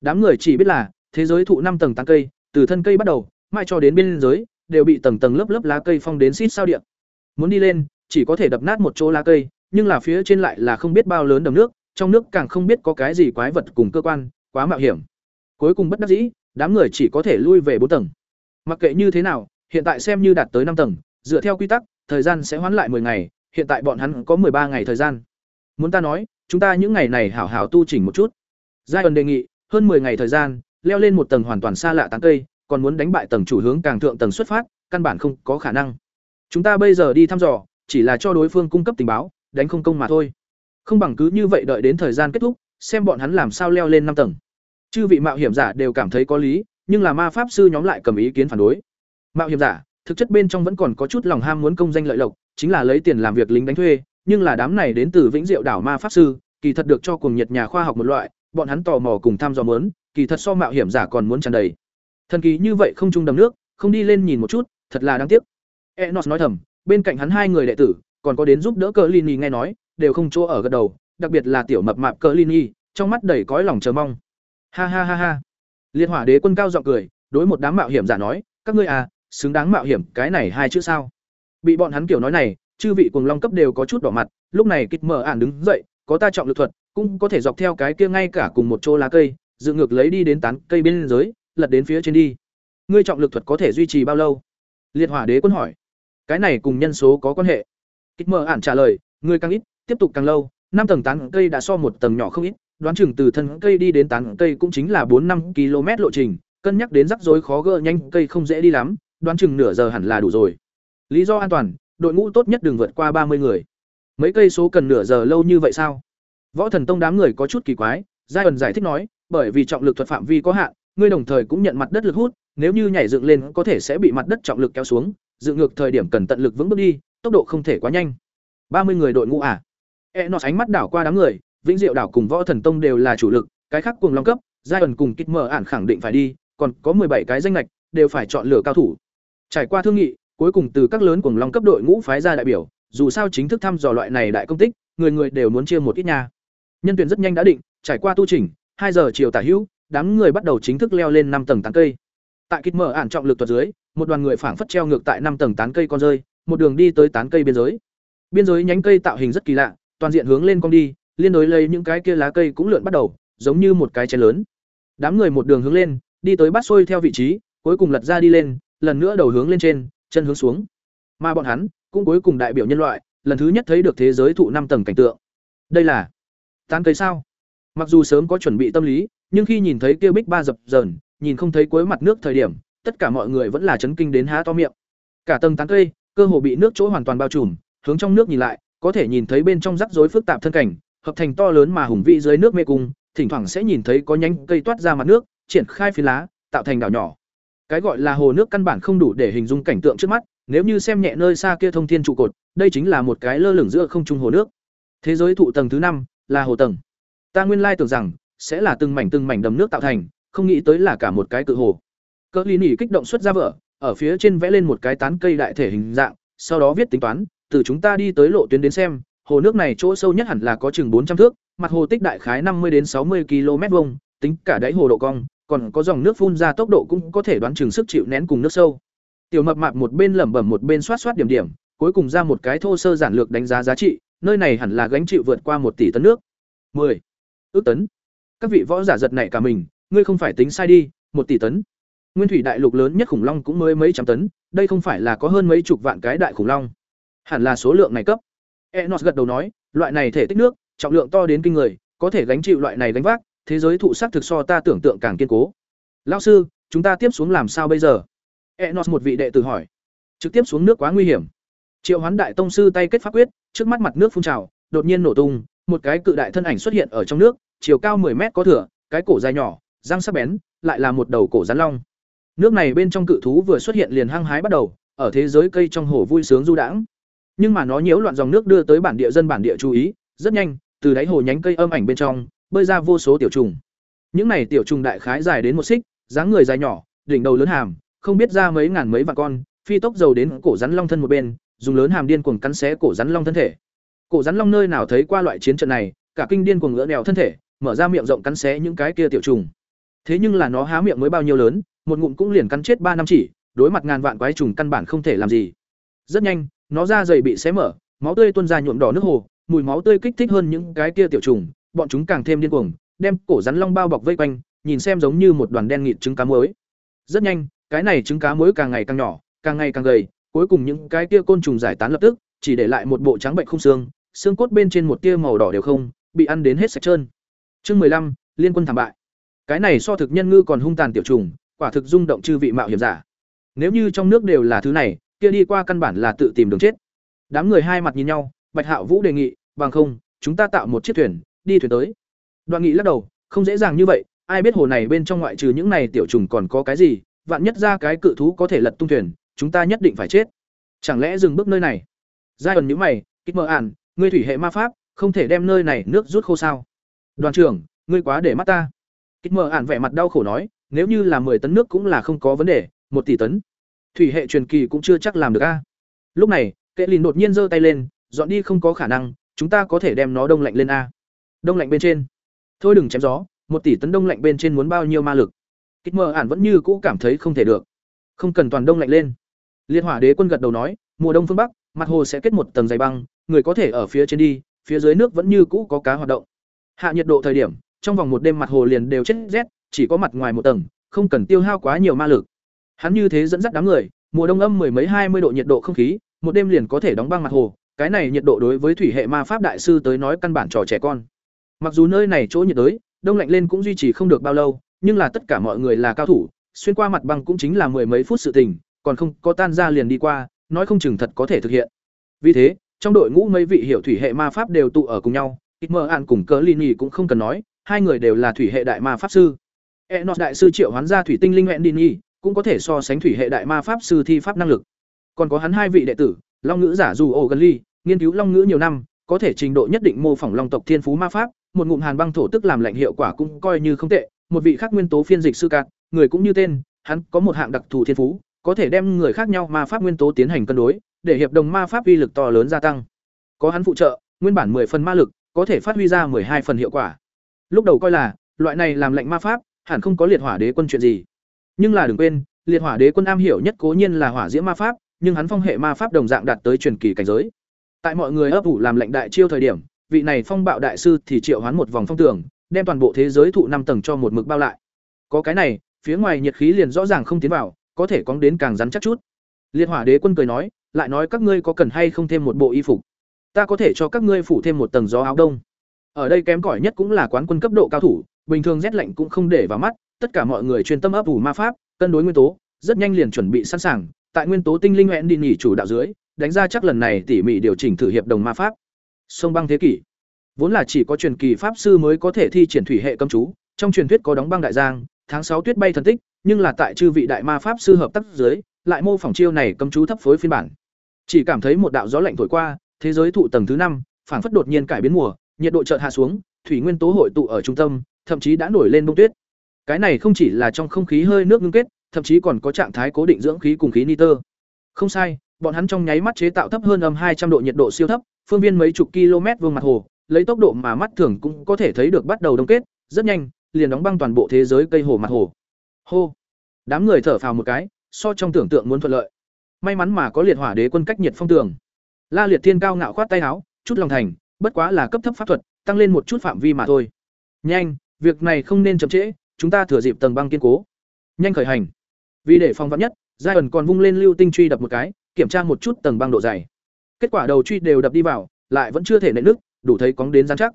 Đám người chỉ biết là, thế giới thụ năm tầng tán cây, từ thân cây bắt đầu mai cho đến bên giới, đều bị tầng tầng lớp lớp lá cây phong đến xít sao điện muốn đi lên, chỉ có thể đập nát một chỗ lá cây, nhưng là phía trên lại là không biết bao lớn đầm nước, trong nước càng không biết có cái gì quái vật cùng cơ quan, quá mạo hiểm. Cuối cùng bất đắc dĩ, đám người chỉ có thể lui về bốn tầng. Mặc kệ như thế nào, hiện tại xem như đạt tới năm tầng, dựa theo quy tắc, thời gian sẽ hoãn lại 10 ngày, hiện tại bọn hắn có ba ngày thời gian. Muốn ta nói, chúng ta những ngày này hảo hảo tu chỉnh một chút. Giai ẩn đề nghị, hơn 10 ngày thời gian, leo lên một tầng hoàn toàn xa lạ tán cây còn muốn đánh bại tầng chủ hướng càng thượng tầng xuất phát căn bản không có khả năng. Chúng ta bây giờ đi thăm dò chỉ là cho đối phương cung cấp tình báo đánh không công mà thôi. Không bằng cứ như vậy đợi đến thời gian kết thúc xem bọn hắn làm sao leo lên năm tầng. Chư vị mạo hiểm giả đều cảm thấy có lý nhưng là ma pháp sư nhóm lại cầm ý kiến phản đối. Mạo hiểm giả thực chất bên trong vẫn còn có chút lòng ham muốn công danh lợi lộc chính là lấy tiền làm việc lính đánh thuê nhưng là đám này đến từ vĩnh diệu đảo ma pháp sư kỳ thật được cho cùng nhiệt nhà khoa học một loại bọn hắn tò mò cùng tham dò muốn, kỳ thật so mạo hiểm giả còn muốn tràn đầy thần kỳ như vậy không trung đầm nước, không đi lên nhìn một chút, thật là đáng tiếc. Enos nói thầm, bên cạnh hắn hai người đệ tử, còn có đến giúp đỡ cờ lini nghe nói, đều không chỗ ở gật đầu, đặc biệt là tiểu mập mạp cờ lini trong mắt đầy cõi lòng chờ mong. Ha ha ha ha. Liệt hỏa đế quân cao giọng cười, đối một đám mạo hiểm giả nói, các ngươi à xứng đáng mạo hiểm, cái này hai chữ sao? Bị bọn hắn kiểu nói này, chư vị cuồng long cấp đều có chút đỏ mặt, lúc này kịch mở ản đứng dậy, có ta trọng lực thuật, cũng có thể dọc theo cái kia ngay cả cùng một chỗ lá cây dự ngược lấy đi đến tán cây bên dưới lật đến phía trên đi ngươi trọng lực thuật có thể duy trì bao lâu liệt hỏa đế quân hỏi cái này cùng nhân số có quan hệ kịch mở ản trả lời ngươi càng ít tiếp tục càng lâu năm tầng tán cây đã so một tầng nhỏ không ít đoán chừng từ thân cây đi đến tán cây cũng chính là bốn năm km lộ trình, cân nhắc đến rắc rối khó gỡ nhanh cây không dễ đi lắm, đoán chừng nửa giờ hẳn là đủ rồi. Lý do an toàn, đội ngũ tốt nhất đừng vượt qua ba mươi người. Mấy cây số cần nửa giờ lâu như vậy sao? Võ Thần Tông đám người có chút kỳ quái, Giai ẩn giải thích nói, bởi vì trọng lực thuật phạm vi có hạn, ngươi đồng thời cũng nhận mặt đất lực hút, nếu như nhảy dựng lên có thể sẽ bị mặt đất trọng lực kéo xuống, dựng ngược thời điểm cần tận lực vững bước đi, tốc độ không thể quá nhanh. Ba mươi người đội ngũ à? E nó ánh mắt đảo qua đám người, Vĩnh Diệu đảo cùng Võ Thần Tông đều là chủ lực, cái khác cùng long cấp, giai ẩn cùng kích mở ản khẳng định phải đi, còn có bảy cái danh ngạch, đều phải chọn lựa cao thủ. Trải qua thương nghị, cuối cùng từ các lớn cùng long cấp đội ngũ phái ra đại biểu, dù sao chính thức thăm dò loại này đại công tích, người người đều muốn chia một ít nha. Nhân tuyển rất nhanh đã định, trải qua tu chỉnh, hai giờ chiều tả hữu, đám người bắt đầu chính thức leo lên năm tầng tán cây. Tại kích mở ản trọng lực tuột dưới, một đoàn người phảng phất treo ngược tại năm tầng tán cây con rơi, một đường đi tới tán cây biên giới. Biên giới nhánh cây tạo hình rất kỳ lạ, toàn diện hướng lên cong đi, liên đối lấy những cái kia lá cây cũng lượn bắt đầu, giống như một cái chén lớn. Đám người một đường hướng lên, đi tới bắt xuôi theo vị trí, cuối cùng lật ra đi lên, lần nữa đầu hướng lên trên, chân hướng xuống. Mà bọn hắn cũng cuối cùng đại biểu nhân loại, lần thứ nhất thấy được thế giới thụ năm tầng cảnh tượng. Đây là tán cây sao? Mặc dù sớm có chuẩn bị tâm lý, nhưng khi nhìn thấy kia bích ba dập dờn, nhìn không thấy cuối mặt nước thời điểm, tất cả mọi người vẫn là chấn kinh đến há to miệng. Cả tầng tán cây, cơ hồ bị nước chỗ hoàn toàn bao trùm, hướng trong nước nhìn lại, có thể nhìn thấy bên trong rắc rối phức tạp thân cảnh, hợp thành to lớn mà hùng vĩ dưới nước mê cung, thỉnh thoảng sẽ nhìn thấy có nhánh cây toát ra mặt nước, triển khai phi lá, tạo thành đảo nhỏ. Cái gọi là hồ nước căn bản không đủ để hình dung cảnh tượng trước mắt, nếu như xem nhẹ nơi xa kia thông thiên trụ cột, đây chính là một cái lơ lửng giữa không trung hồ nước. Thế giới thụ tầng thứ năm là hồ tầng. Ta nguyên lai tưởng rằng sẽ là từng mảnh từng mảnh đầm nước tạo thành, không nghĩ tới là cả một cái cự hồ. Cỡ Lý Nỉ kích động xuất ra vở, ở phía trên vẽ lên một cái tán cây đại thể hình dạng, sau đó viết tính toán, từ chúng ta đi tới lộ tuyến đến xem, hồ nước này chỗ sâu nhất hẳn là có chừng bốn trăm thước, mặt hồ tích đại khái năm mươi đến sáu mươi km vuông, tính cả đáy hồ độ cong, còn có dòng nước phun ra tốc độ cũng có thể đoán chừng sức chịu nén cùng nước sâu. Tiểu Mập Mạp một bên lẩm bẩm một bên soát soát điểm điểm, cuối cùng ra một cái thô sơ giản lược đánh giá giá trị, nơi này hẳn là gánh chịu vượt qua một tỷ tấn nước. 10. Ước tấn. Các vị võ giả giật nảy cả mình, ngươi không phải tính sai đi, một tỷ tấn. Nguyên thủy đại lục lớn nhất khủng long cũng mới mấy trăm tấn, đây không phải là có hơn mấy chục vạn cái đại khủng long. Hẳn là số lượng này cấp. Enos gật đầu nói, loại này thể tích nước, trọng lượng to đến kinh người, có thể gánh chịu loại này gánh vác, thế giới thụ sắc thực so ta tưởng tượng càng kiên cố. Lão sư, chúng ta tiếp xuống làm sao bây giờ? Enos một vị đệ tử hỏi. Trực tiếp xuống nước quá nguy hiểm. Triệu Hoán đại tông sư tay kết pháp quyết, trước mắt mặt nước phun trào, đột nhiên nổ tung, một cái cự đại thân ảnh xuất hiện ở trong nước, chiều cao 10 mét có thừa, cái cổ dài nhỏ, răng sắc bén, lại là một đầu cổ rắn long. Nước này bên trong cự thú vừa xuất hiện liền hăng hái bắt đầu, ở thế giới cây trong hồ vui sướng du đãng. Nhưng mà nó nhiễu loạn dòng nước đưa tới bản địa dân bản địa chú ý rất nhanh từ đáy hồ nhánh cây âm ảnh bên trong bơi ra vô số tiểu trùng. Những này tiểu trùng đại khái dài đến một xích dáng người dài nhỏ đỉnh đầu lớn hàm không biết ra mấy ngàn mấy vạn con phi tốc dầu đến cổ rắn long thân một bên dùng lớn hàm điên cuồng cắn xé cổ rắn long thân thể. Cổ rắn long nơi nào thấy qua loại chiến trận này cả kinh điên cuồng ngửa đèo thân thể mở ra miệng rộng cắn xé những cái kia tiểu trùng. Thế nhưng là nó há miệng mới bao nhiêu lớn, một ngụm cũng liền cắn chết ba năm chỉ, đối mặt ngàn vạn quái trùng căn bản không thể làm gì. Rất nhanh, nó da dày bị xé mở, máu tươi tuôn ra nhuộm đỏ nước hồ, mùi máu tươi kích thích hơn những cái kia tiểu trùng, bọn chúng càng thêm điên cuồng, đem cổ rắn long bao bọc vây quanh, nhìn xem giống như một đoàn đen nghịt trứng cá muối. Rất nhanh, cái này trứng cá muối càng ngày càng nhỏ, càng ngày càng gầy, cuối cùng những cái kia côn trùng giải tán lập tức, chỉ để lại một bộ trắng bệnh không xương xương cốt bên trên một tia màu đỏ đều không, bị ăn đến hết sạch trơn chương mười lăm, liên quân thảm bại. Cái này so thực nhân ngư còn hung tàn tiểu trùng, quả thực rung động chư vị mạo hiểm giả. Nếu như trong nước đều là thứ này, kia đi qua căn bản là tự tìm đường chết. Đám người hai mặt nhìn nhau, bạch hạo vũ đề nghị, bằng không, chúng ta tạo một chiếc thuyền, đi thuyền tới. Đoạn nghị lắc đầu, không dễ dàng như vậy, ai biết hồ này bên trong ngoại trừ những này tiểu trùng còn có cái gì, vạn nhất ra cái cự thú có thể lật tung thuyền, chúng ta nhất định phải chết. Chẳng lẽ dừng bước nơi này? Giai ẩn nhíu mày, kích mơ ản, ngươi thủy hệ ma pháp, không thể đem nơi này nước rút khô sao? Đoàn trưởng, ngươi quá để mắt ta. Kích mơ ản vẻ mặt đau khổ nói, nếu như là mười tấn nước cũng là không có vấn đề, một tỷ tấn. Thủy hệ truyền kỳ cũng chưa chắc làm được a. Lúc này, kệ lìn đột nhiên giơ tay lên, dọn đi không có khả năng, chúng ta có thể đem nó đông lạnh lên a. Đông lạnh bên trên. Thôi đừng chém gió, một tỷ tấn đông lạnh bên trên muốn bao nhiêu ma lực? Kích mơ ản vẫn như cũ cảm thấy không thể được. Không cần toàn đông lạnh lên. Liệt hỏa đế quân gật đầu nói, mùa đông phương bắc, mặt hồ sẽ kết một tầng dày băng, người có thể ở phía trên đi, phía dưới nước vẫn như cũ có cá hoạt động hạ nhiệt độ thời điểm trong vòng một đêm mặt hồ liền đều chết rét chỉ có mặt ngoài một tầng không cần tiêu hao quá nhiều ma lực Hắn như thế dẫn dắt đám người, mùa đông âm mười mấy hai mươi độ nhiệt độ không khí, một đêm liền có thể đóng băng mặt hồ, cái này nhiệt độ đối với thủy hệ ma pháp đại sư tới nói căn bản trò trẻ con. Mặc dù nơi này chỗ nhiệt đới, đông lạnh lên cũng duy trì không được bao lâu, nhưng là tất cả mọi người là cao thủ, xuyên qua mặt băng cũng chính là mười mấy phút sự tình, còn không có tan ra liền đi qua, nói không chừng thật có thể thực hiện. Vì thế, trong đội ngũ mấy vị hiểu thủy hệ ma pháp đều tụ ở cùng nhau, ít mơ ạn cùng cỡ Lini cũng không cần nói, hai người đều là thủy hệ đại ma pháp sư. Enos đại sư triệu hoán ra thủy tinh linh hẹn Dini, cũng có thể so sánh thủy hệ đại ma pháp sư thi pháp năng lực. Còn có hắn hai vị đệ tử, Long ngữ giả dù ly nghiên cứu long ngữ nhiều năm, có thể trình độ nhất định mô phỏng long tộc thiên phú ma pháp, một ngụm hàn băng thổ tức làm lạnh hiệu quả cũng coi như không tệ, một vị khác nguyên tố phiên dịch sư cạn, người cũng như tên, hắn có một hạng đặc thù thiên phú, có thể đem người khác nhau ma pháp nguyên tố tiến hành cân đối, để hiệp đồng ma pháp uy lực to lớn gia tăng. Có hắn phụ trợ, nguyên bản 10 phần ma lực, có thể phát huy ra 12 phần hiệu quả. Lúc đầu coi là, loại này làm lệnh ma pháp, hẳn không có liệt hỏa đế quân chuyện gì. Nhưng là đừng quên, liệt hỏa đế quân am hiểu nhất cố nhiên là hỏa diễm ma pháp, nhưng hắn phong hệ ma pháp đồng dạng đạt tới truyền kỳ cảnh giới. Tại mọi người ấp ủ làm lệnh đại chiêu thời điểm, vị này phong bạo đại sư thì triệu hoán một vòng phong tường, đem toàn bộ thế giới thụ năm tầng cho một mực bao lại. Có cái này, phía ngoài nhiệt khí liền rõ ràng không tiến vào, có thể cóng đến càng rắn chắc chút. Liệt Hỏa Đế quân cười nói, lại nói các ngươi có cần hay không thêm một bộ y phục? Ta có thể cho các ngươi phủ thêm một tầng gió áo đông. Ở đây kém cỏi nhất cũng là quán quân cấp độ cao thủ, bình thường rét lạnh cũng không để vào mắt, tất cả mọi người chuyên tâm ấp ủ ma pháp, cân đối nguyên tố, rất nhanh liền chuẩn bị sẵn sàng, tại nguyên tố tinh linh hẹn đi nghỉ chủ đạo dưới, đánh ra chắc lần này tỉ mỉ điều chỉnh thử hiệp đồng ma pháp. Sông băng thế kỷ, vốn là chỉ có truyền kỳ pháp sư mới có thể thi triển thủy hệ cấm chú, trong truyền thuyết có đóng băng đại giang, tháng sáu tuyết bay thần tích, nhưng là tại chư vị đại ma pháp sư hợp tác dưới, lại mô phỏng chiêu này cấm chú thấp phối phiên bản. Chỉ cảm thấy một đạo gió lạnh thổi qua, thế giới thụ tầng thứ năm, phảng phất đột nhiên cải biến mùa, nhiệt độ chợt hạ xuống, thủy nguyên tố hội tụ ở trung tâm, thậm chí đã nổi lên bông tuyết. Cái này không chỉ là trong không khí hơi nước ngưng kết, thậm chí còn có trạng thái cố định dưỡng khí cùng khí nitơ. Không sai, bọn hắn trong nháy mắt chế tạo thấp hơn âm hai trăm độ nhiệt độ siêu thấp, phương viên mấy chục km vuông mặt hồ, lấy tốc độ mà mắt thường cũng có thể thấy được bắt đầu đông kết, rất nhanh, liền đóng băng toàn bộ thế giới cây hồ mặt hồ. Hô. Đám người thở phào một cái, so trong tưởng tượng muốn thuận lợi. May mắn mà có liệt hỏa đế quân cách nhiệt phong tường. La Liệt Thiên cao ngạo khoát tay áo, chút lòng thành, bất quá là cấp thấp pháp thuật, tăng lên một chút phạm vi mà thôi. Nhanh, việc này không nên chậm trễ, chúng ta thừa dịp tầng băng kiên cố. Nhanh khởi hành. Vì để phòng vạn nhất, Giai ẩn còn vung lên lưu tinh truy đập một cái, kiểm tra một chút tầng băng độ dày. Kết quả đầu truy đều đập đi vào, lại vẫn chưa thể nện nước, đủ thấy cóng đến rắn chắc.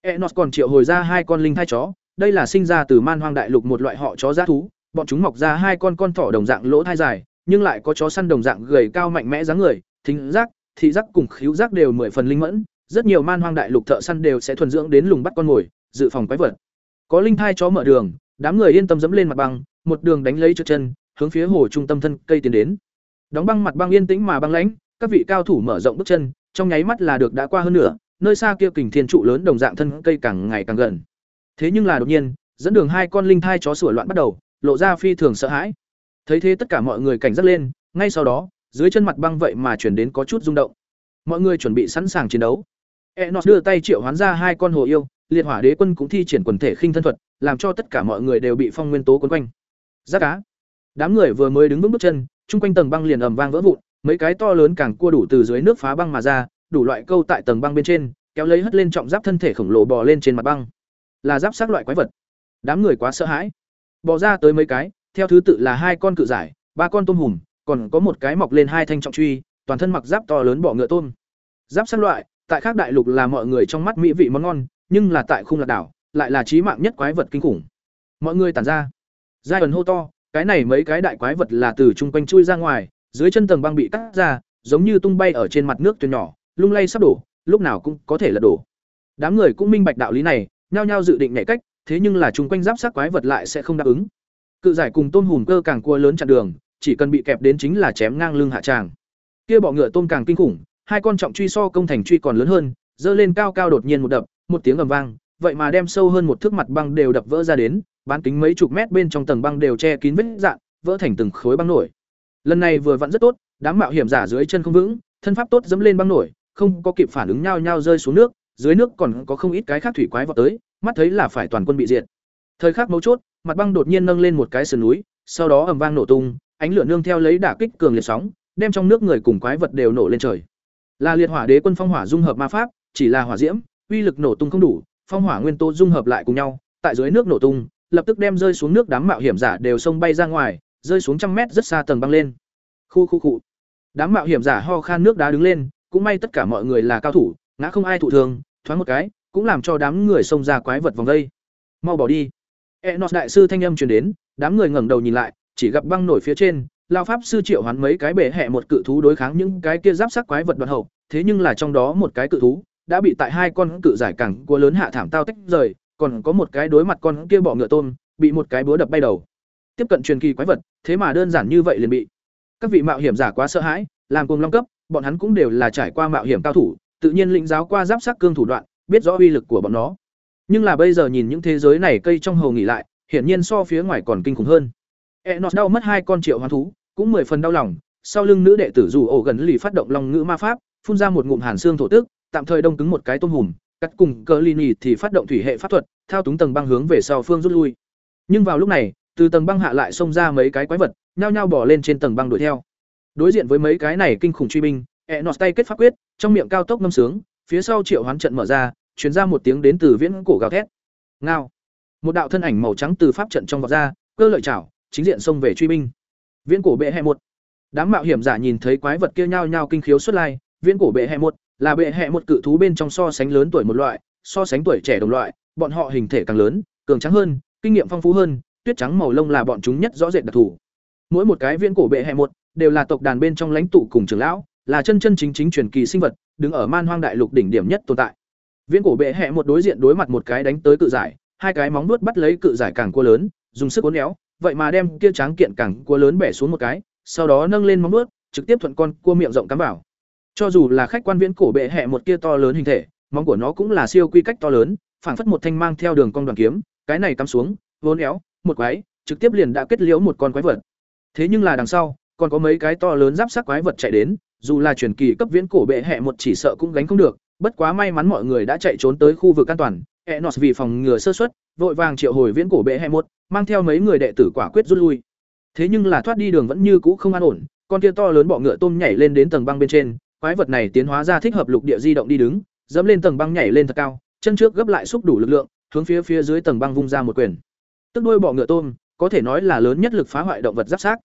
Enos còn triệu hồi ra hai con linh thai chó, đây là sinh ra từ man hoang đại lục một loại họ chó giá thú, bọn chúng mọc ra hai con con thỏ đồng dạng lỗ thai dài, nhưng lại có chó săn đồng dạng gầy cao mạnh mẽ dáng người, thính giác, thị giác cùng khíu giác đều mười phần linh mẫn, rất nhiều man hoang đại lục thợ săn đều sẽ thuần dưỡng đến lùng bắt con mồi, dự phòng quái vật. Có linh thai chó mở đường, đám người yên tâm dẫm lên mặt băng, một đường đánh lấy trước chân, hướng phía hồ trung tâm thân cây tiến đến. Đóng băng mặt băng yên tĩnh mà băng lãnh, các vị cao thủ mở rộng bước chân, trong nháy mắt là được đã qua hơn nửa, nơi xa kia kình thiên trụ lớn đồng dạng thân cây càng ngày càng gần. Thế nhưng là đột nhiên, dẫn đường hai con linh thai chó sủa loạn bắt đầu, lộ ra phi thường sợ hãi. Thấy thế tất cả mọi người cảnh giác lên, ngay sau đó, dưới chân mặt băng vậy mà chuyển đến có chút rung động. Mọi người chuẩn bị sẵn sàng chiến đấu. Enos đưa tay triệu hoán ra hai con hồ yêu, liệt hỏa đế quân cũng thi triển quần thể khinh thân thuật, làm cho tất cả mọi người đều bị phong nguyên tố quấn quanh. Giác cá. Đám người vừa mới đứng vững bước chân, chung quanh tầng băng liền ầm vang vỡ vụn, mấy cái to lớn càng cua đủ từ dưới nước phá băng mà ra, đủ loại câu tại tầng băng bên trên, kéo lấy hất lên trọng giáp thân thể khổng lồ bò lên trên mặt băng. Là giáp xác loại quái vật. Đám người quá sợ hãi. Bò ra tới mấy cái, theo thứ tự là hai con cự giải, ba con tôm hùm, còn có một cái mọc lên hai thanh trọng truy, toàn thân mặc giáp to lớn bọ ngựa tôm. Giáp sắt loại, tại khác đại lục là mọi người trong mắt mỹ vị món ngon, nhưng là tại khung lạc đảo, lại là chí mạng nhất quái vật kinh khủng. Mọi người tản ra. Giai ẩn hô to, cái này mấy cái đại quái vật là từ chung quanh chui ra ngoài, dưới chân tầng băng bị cắt ra, giống như tung bay ở trên mặt nước thuyền nhỏ, lung lay sắp đổ, lúc nào cũng có thể là đổ. Đám người cũng minh bạch đạo lý này, nhao nhao dự định nhảy cách, thế nhưng là chung quanh giáp sát quái vật lại sẽ không đáp ứng. Cự giải cùng tôm hùm cơ càng cua lớn chặn đường, chỉ cần bị kẹp đến chính là chém ngang lưng hạ tràng. Kia bọ ngựa tôm càng kinh khủng, hai con trọng truy so công thành truy còn lớn hơn, dơ lên cao cao đột nhiên một đập, một tiếng ầm vang, vậy mà đem sâu hơn một thước mặt băng đều đập vỡ ra đến, bán kính mấy chục mét bên trong tầng băng đều che kín vết dạn, vỡ thành từng khối băng nổi. Lần này vừa vặn rất tốt, đám mạo hiểm giả dưới chân không vững, thân pháp tốt dẫm lên băng nổi, không có kịp phản ứng nhau nhau rơi xuống nước, dưới nước còn có không ít cái khác thủy quái vọt tới, mắt thấy là phải toàn quân bị diệt. Thời khắc mấu chốt, mặt băng đột nhiên nâng lên một cái sườn núi, sau đó ầm vang nổ tung, ánh lửa nương theo lấy đả kích cường liệt sóng, đem trong nước người cùng quái vật đều nổ lên trời. Là liệt hỏa đế quân phong hỏa dung hợp ma pháp, chỉ là hỏa diễm, uy lực nổ tung không đủ, phong hỏa nguyên tố dung hợp lại cùng nhau, tại dưới nước nổ tung, lập tức đem rơi xuống nước đám mạo hiểm giả đều xông bay ra ngoài, rơi xuống trăm mét rất xa tầng băng lên. Khu khu cụ. Đám mạo hiểm giả ho khan nước đá đứng lên, cũng may tất cả mọi người là cao thủ, ngã không ai thụ thương, thoáng một cái, cũng làm cho đám người xông ra quái vật vòng đây. Mau bỏ đi. Enos đại sư thanh âm truyền đến, đám người ngẩng đầu nhìn lại, chỉ gặp băng nổi phía trên, lao pháp sư triệu hoán mấy cái bể hẹ một cự thú đối kháng những cái kia giáp sắc quái vật đoạn hậu, thế nhưng là trong đó một cái cự thú đã bị tại hai con cự giải cẳng của lớn hạ thảm tao tách rời, còn có một cái đối mặt con kia bọ ngựa tôm, bị một cái búa đập bay đầu. Tiếp cận truyền kỳ quái vật, thế mà đơn giản như vậy liền bị. Các vị mạo hiểm giả quá sợ hãi, làm cùng long cấp, bọn hắn cũng đều là trải qua mạo hiểm cao thủ, tự nhiên lĩnh giáo qua giáp sắc cương thủ đoạn, biết rõ uy lực của bọn nó. Nhưng là bây giờ nhìn những thế giới này cây trong hầu nghỉ lại, hiển nhiên so phía ngoài còn kinh khủng hơn. Enos đau mất hai con triệu hoán thú, cũng mười phần đau lòng, sau lưng nữ đệ tử dù ổ gần lì phát động long ngữ ma pháp, phun ra một ngụm hàn xương thổ tức, tạm thời đông cứng một cái tôm hùm, cắt cùng cờ lini thì phát động thủy hệ pháp thuật, thao túng tầng băng hướng về sau phương rút lui. Nhưng vào lúc này, từ tầng băng hạ lại xông ra mấy cái quái vật, nhao nhao bỏ lên trên tầng băng đuổi theo. Đối diện với mấy cái này kinh khủng truy binh, Enos tay kết pháp quyết, trong miệng cao tốc ngâm sướng, phía sau triệu hoán trận mở ra, truyền ra một tiếng đến từ viễn cổ gào thét. Ngao. Một đạo thân ảnh màu trắng từ pháp trận trong vọt ra, cơ lợi chảo, chính diện xông về truy binh. Viễn cổ bệ hệ một. Đám mạo hiểm giả nhìn thấy quái vật kia nhao nhao kinh khiếu xuất lai, viễn cổ bệ hệ một là bệ hệ một cự thú bên trong so sánh lớn tuổi một loại, so sánh tuổi trẻ đồng loại, bọn họ hình thể càng lớn, cường trắng hơn, kinh nghiệm phong phú hơn, tuyết trắng màu lông là bọn chúng nhất rõ rệt đặc thù. Mỗi một cái viễn cổ bệ hệ một đều là tộc đàn bên trong lãnh tụ cùng trưởng lão, là chân chân chính chính truyền kỳ sinh vật, đứng ở man hoang đại lục đỉnh điểm nhất tồn tại. Viễn cổ bệ hệ một đối diện đối mặt một cái đánh tới cự giải, hai cái móng vuốt bắt lấy cự giải càng cua lớn, dùng sức uốn éo, vậy mà đem kia tráng kiện cẳng cua lớn bẻ xuống một cái, sau đó nâng lên móng vuốt, trực tiếp thuận con cua miệng rộng cắm vào. Cho dù là khách quan viễn cổ bệ hệ một kia to lớn hình thể, móng của nó cũng là siêu quy cách to lớn, phảng phất một thanh mang theo đường cong đoàn kiếm, cái này cắm xuống, vốn éo, một quái, trực tiếp liền đã kết liễu một con quái vật. Thế nhưng là đằng sau, còn có mấy cái to lớn giáp sắc quái vật chạy đến, dù là truyền kỳ cấp viễn cổ bệ hệ một chỉ sợ cũng gánh không được, bất quá may mắn mọi người đã chạy trốn tới khu vực an toàn, Enos vì phòng ngừa sơ suất, vội vàng triệu hồi viễn cổ bệ hệ một, mang theo mấy người đệ tử quả quyết rút lui. Thế nhưng là thoát đi đường vẫn như cũ không an ổn, con kia to lớn bọ ngựa tôm nhảy lên đến tầng băng bên trên, quái vật này tiến hóa ra thích hợp lục địa di động đi đứng, dẫm lên tầng băng nhảy lên thật cao, chân trước gấp lại xúc đủ lực lượng, hướng phía phía dưới tầng băng vung ra một quyền. Tức đuôi bọ ngựa tôm, có thể nói là lớn nhất lực phá hoại động vật giáp xác.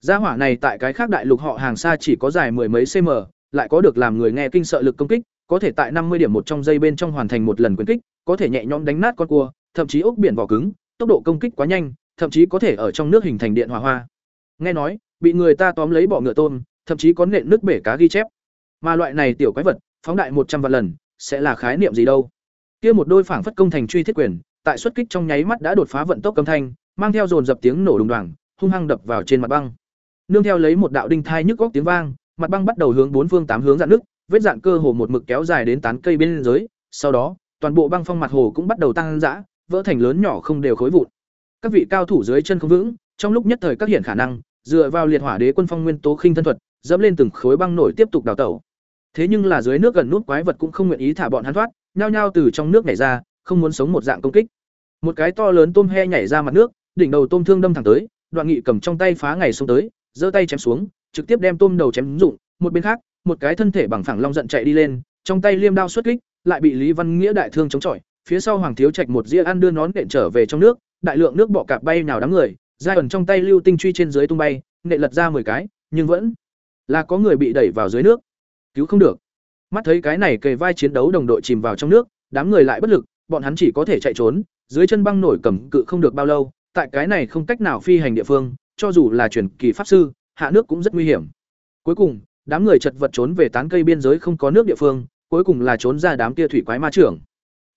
Gia hỏa này tại cái khác đại lục họ hàng xa chỉ có dài mười mấy cm, lại có được làm người nghe kinh sợ lực công kích, có thể tại năm mươi điểm một trong giây bên trong hoàn thành một lần quyền kích, có thể nhẹ nhõm đánh nát con cua, thậm chí ốc biển vỏ cứng, tốc độ công kích quá nhanh, thậm chí có thể ở trong nước hình thành điện hỏa hoa. Nghe nói, bị người ta tóm lấy bỏ ngựa tôm, thậm chí có nện nước bể cá ghi chép. Mà loại này tiểu quái vật, phóng đại một trăm vạn lần, sẽ là khái niệm gì đâu? Kia một đôi phảng phất công thành truy thiết quyền, tại xuất kích trong nháy mắt đã đột phá vận tốc cấm thanh, mang theo dồn dập tiếng nổ đùng đoàng, hung hăng đập vào trên mặt băng. Nương theo lấy một đạo đinh thai nhức góc tiếng vang, mặt băng bắt đầu hướng bốn phương tám hướng dạn nước, vết dạn cơ hồ một mực kéo dài đến tán cây bên dưới, sau đó, toàn bộ băng phong mặt hồ cũng bắt đầu tăng dã, vỡ thành lớn nhỏ không đều khối vụn. Các vị cao thủ dưới chân không vững, trong lúc nhất thời các hiện khả năng, dựa vào liệt hỏa đế quân phong nguyên tố khinh thân thuật, dẫm lên từng khối băng nổi tiếp tục đào tẩu. Thế nhưng là dưới nước gần nút quái vật cũng không nguyện ý thả bọn hắn thoát, nhao nhao từ trong nước nhảy ra, không muốn sống một dạng công kích. Một cái to lớn tôm he nhảy ra mặt nước, đỉnh đầu tôm thương đâm thẳng tới, Đoạn Nghị cầm trong tay phá ngày xuống tới, giơ tay chém xuống, trực tiếp đem tôm đầu chém rụng, một bên khác, một cái thân thể bằng phẳng long giận chạy đi lên, trong tay liêm đao xuất kích, lại bị Lý Văn Nghĩa đại thương chống chọi, phía sau Hoàng Thiếu Trạch một dĩa ăn đưa nón đện trở về trong nước, đại lượng nước bọ cạp bay nào đám người, giai ẩn trong tay lưu tinh truy trên dưới tung bay, nệ lật ra 10 cái, nhưng vẫn là có người bị đẩy vào dưới nước. Cứu không được. Mắt thấy cái này kề vai chiến đấu đồng đội chìm vào trong nước, đám người lại bất lực, bọn hắn chỉ có thể chạy trốn, dưới chân băng nổi cầm cự không được bao lâu, tại cái này không cách nào phi hành địa phương, cho dù là truyền kỳ pháp sư, hạ nước cũng rất nguy hiểm. Cuối cùng, đám người chật vật trốn về tán cây biên giới không có nước địa phương, cuối cùng là trốn ra đám kia thủy quái ma trưởng.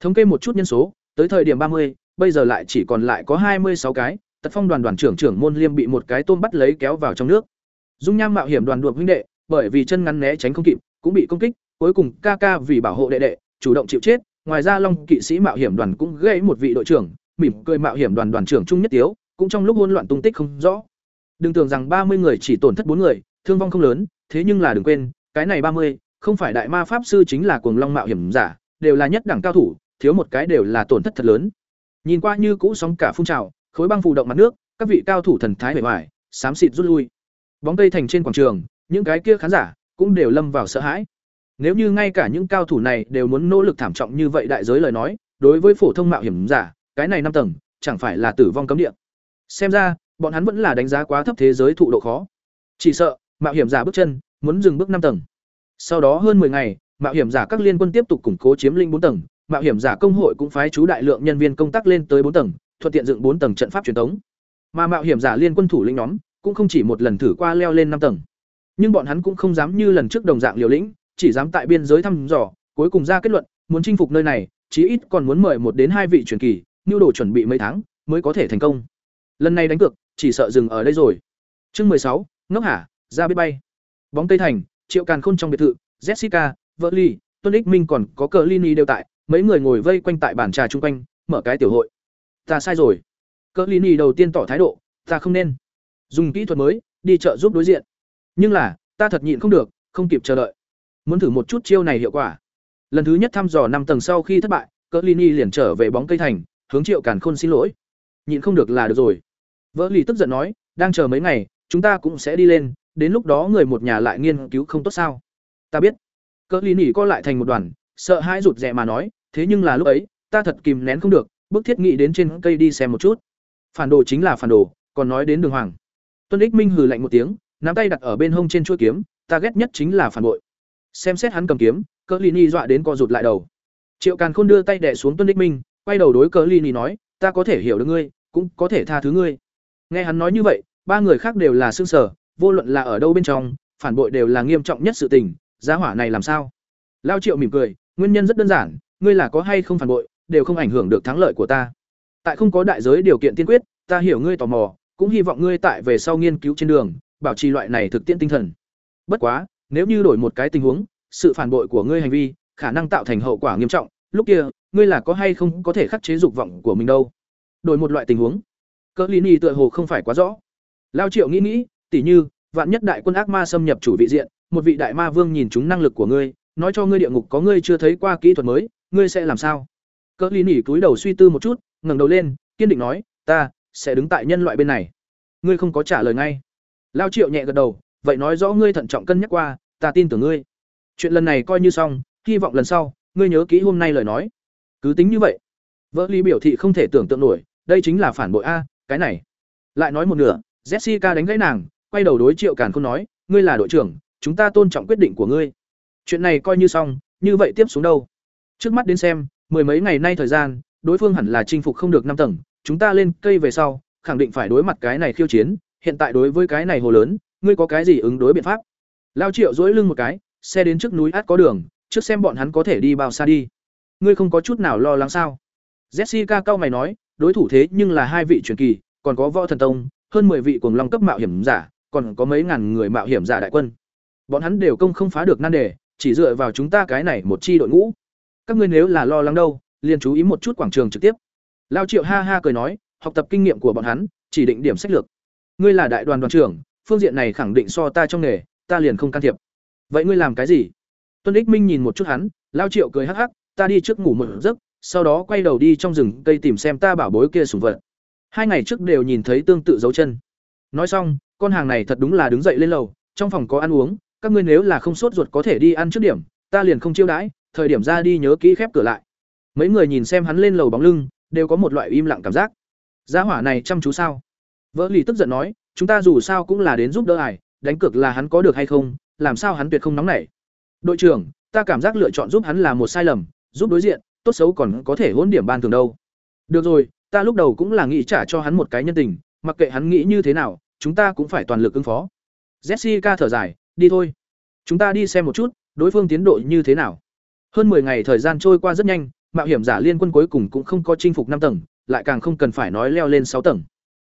Thống kê một chút nhân số, tới thời điểm ba mươi, bây giờ lại chỉ còn lại có hai mươi sáu cái, Tật Phong đoàn đoàn trưởng trưởng môn Liêm bị một cái tôm bắt lấy kéo vào trong nước. Dung Nham mạo hiểm đoàn đuộc huynh đệ, bởi vì chân ngắn né tránh không kịp, cũng bị công kích, cuối cùng ca ca vì bảo hộ đệ đệ, chủ động chịu chết, ngoài ra Long kỵ sĩ mạo hiểm đoàn cũng gây một vị đội trưởng, mỉm cười mạo hiểm đoàn đoàn trưởng Trung Nhất Tiếu, cũng trong lúc hỗn loạn tung tích không rõ. Đừng tưởng rằng ba mươi người chỉ tổn thất bốn người, thương vong không lớn, thế nhưng là đừng quên, cái này ba mươi, không phải đại ma pháp sư chính là cuồng long mạo hiểm giả, đều là nhất đẳng cao thủ, thiếu một cái đều là tổn thất thật lớn. Nhìn qua như cũ sóng cả phun trào, khối băng phù động mặt nước, các vị cao thủ thần thái bề ngoài, xám xịt rút lui. Bóng cây thành trên quảng trường, những cái kia khán giả cũng đều lâm vào sợ hãi. Nếu như ngay cả những cao thủ này đều muốn nỗ lực thảm trọng như vậy đại giới lời nói, đối với phổ thông mạo hiểm giả, cái này năm tầng, chẳng phải là tử vong cấm địa. Xem ra, bọn hắn vẫn là đánh giá quá thấp thế giới thụ độ khó. Chỉ sợ, mạo hiểm giả bước chân, muốn dừng bước năm tầng. Sau đó hơn 10 ngày, mạo hiểm giả các liên quân tiếp tục củng cố chiếm linh bốn tầng, mạo hiểm giả công hội cũng phái chú đại lượng nhân viên công tác lên tới bốn tầng, thuận tiện dựng bốn tầng trận pháp truyền thống. Mà mạo hiểm giả liên quân thủ lĩnh nhóm cũng không chỉ một lần thử qua leo lên năm tầng. Nhưng bọn hắn cũng không dám như lần trước đồng dạng liều lĩnh, chỉ dám tại biên giới thăm dò, cuối cùng ra kết luận, muốn chinh phục nơi này, chí ít còn muốn mời một đến hai vị truyền kỳ, nhu đồ chuẩn bị mấy tháng mới có thể thành công. Lần này đánh cược, chỉ sợ dừng ở đây rồi. Chương mười sáu, ngốc hả, ra biết bay. Bóng Tây Thành, Triệu Càn Khôn trong biệt thự, Jessica, Verly, Tuân Ích Minh còn có cờ Lini đều tại, mấy người ngồi vây quanh tại bàn trà chung quanh, mở cái tiểu hội. Ta sai rồi. Cờ Lini đầu tiên tỏ thái độ, ta không nên dùng kỹ thuật mới đi chợ giúp đối diện. Nhưng là, ta thật nhịn không được, không kịp chờ đợi. Muốn thử một chút chiêu này hiệu quả. Lần thứ nhất thăm dò năm tầng sau khi thất bại, Cờ Lini liền trở về bóng cây thành, hướng Triệu Càn Khôn xin lỗi. Nhịn không được là được rồi. Vỡ lì tức giận nói, đang chờ mấy ngày, chúng ta cũng sẽ đi lên, đến lúc đó người một nhà lại nghiên cứu không tốt sao? Ta biết cỡ lini co lại thành một đoàn sợ hãi rụt rè mà nói, thế nhưng là lúc ấy, ta thật kìm nén không được, bức thiết nghĩ đến trên cây đi xem một chút. Phản đồ chính là phản đồ, còn nói đến đường hoàng. Tuân ích minh hừ lạnh một tiếng, nắm tay đặt ở bên hông trên chuôi kiếm, ta ghét nhất chính là phản bội. Xem xét hắn cầm kiếm, cỡ lì Nhi dọa đến co rụt lại đầu. Triệu càn khôn đưa tay đẻ xuống tuân ích minh, quay đầu đối cỡ lì Nhi nói, ta có thể hiểu được ngươi, cũng có thể tha thứ ngươi. Nghe hắn nói như vậy, ba người khác đều là xương sở vô luận là ở đâu bên trong, phản bội đều là nghiêm trọng nhất sự tình, giá hỏa này làm sao? Lao triệu mỉm cười nguyên nhân rất đơn giản, ngươi là có hay không phản bội, đều không ảnh hưởng được thắng lợi của ta. Tại không có đại giới điều kiện tiên quyết, ta hiểu ngươi tò mò, cũng hy vọng ngươi tại về sau nghiên cứu trên đường, bảo trì loại này thực tiễn tinh thần. Bất quá, nếu như đổi một cái tình huống, sự phản bội của ngươi hành vi, khả năng tạo thành hậu quả nghiêm trọng, lúc kia, ngươi là có hay không có thể khắc chế dục vọng của mình đâu. Đổi một loại tình huống, cỡ lý ni tựa hồ không phải quá rõ. Lao triệu nghĩ nghĩ, tỉ như, vạn nhất đại quân ác ma xâm nhập chủ vị diện, một vị đại ma vương nhìn chúng năng lực của ngươi nói cho ngươi địa ngục có ngươi chưa thấy qua kỹ thuật mới, ngươi sẽ làm sao? Cỡ lý nỉ cúi đầu suy tư một chút, ngẩng đầu lên, kiên định nói, ta sẽ đứng tại nhân loại bên này. Ngươi không có trả lời ngay. Lao triệu nhẹ gật đầu, vậy nói rõ ngươi thận trọng cân nhắc qua, ta tin tưởng ngươi. Chuyện lần này coi như xong, hy vọng lần sau, ngươi nhớ kỹ hôm nay lời nói. Cứ tính như vậy. Vợ ly biểu thị không thể tưởng tượng nổi, đây chính là phản bội a, cái này. Lại nói một nửa, jessica đánh gãy nàng, quay đầu đối triệu càn không nói, ngươi là đội trưởng, chúng ta tôn trọng quyết định của ngươi chuyện này coi như xong, như vậy tiếp xuống đâu? Trước mắt đến xem, mười mấy ngày nay thời gian, đối phương hẳn là chinh phục không được năm tầng, chúng ta lên cây về sau, khẳng định phải đối mặt cái này khiêu chiến, hiện tại đối với cái này hồ lớn, ngươi có cái gì ứng đối biện pháp? Lao triệu dỗi lưng một cái, xe đến trước núi át có đường, trước xem bọn hắn có thể đi bao xa đi. Ngươi không có chút nào lo lắng sao? Jessica cao mày nói, đối thủ thế nhưng là hai vị truyền kỳ, còn có võ thần tông, hơn mười vị cuồng long cấp mạo hiểm giả, còn có mấy ngàn người mạo hiểm giả đại quân. Bọn hắn đều công không phá được nan đề chỉ dựa vào chúng ta cái này một chi đội ngũ. Các ngươi nếu là lo lắng đâu, liền chú ý một chút quảng trường trực tiếp. Lao triệu ha ha cười nói, học tập kinh nghiệm của bọn hắn, chỉ định điểm sách lược. Ngươi là đại đoàn đoàn trưởng, phương diện này khẳng định so ta trong nghề, ta liền không can thiệp. Vậy ngươi làm cái gì? Tuân ích minh nhìn một chút hắn, lao triệu cười hắc hắc, ta đi trước ngủ một giấc, sau đó quay đầu đi trong rừng cây tìm xem ta bảo bối kia sùng vật. Hai ngày trước đều nhìn thấy tương tự dấu chân. Nói xong, con hàng này thật đúng là đứng dậy lên lầu, trong phòng có ăn uống các ngươi nếu là không sốt ruột có thể đi ăn trước điểm, ta liền không chiêu đãi, thời điểm ra đi nhớ kỹ khép cửa lại. Mấy người nhìn xem hắn lên lầu bóng lưng, đều có một loại im lặng cảm giác. Gia hỏa này chăm chú sao? Vỡ lì tức giận nói, chúng ta dù sao cũng là đến giúp đỡ ải đánh cược là hắn có được hay không, làm sao hắn tuyệt không nóng nảy. Đội trưởng, ta cảm giác lựa chọn giúp hắn là một sai lầm, giúp đối diện, tốt xấu còn có thể hỗn điểm ban thường đâu. Được rồi, ta lúc đầu cũng là nghĩ trả cho hắn một cái nhân tình, mặc kệ hắn nghĩ như thế nào, chúng ta cũng phải toàn lực ứng phó. Jessica thở dài đi thôi. Chúng ta đi xem một chút, đối phương tiến độ như thế nào. Hơn 10 ngày thời gian trôi qua rất nhanh, mạo hiểm giả liên quân cuối cùng cũng không có chinh phục năm tầng, lại càng không cần phải nói leo lên sáu tầng.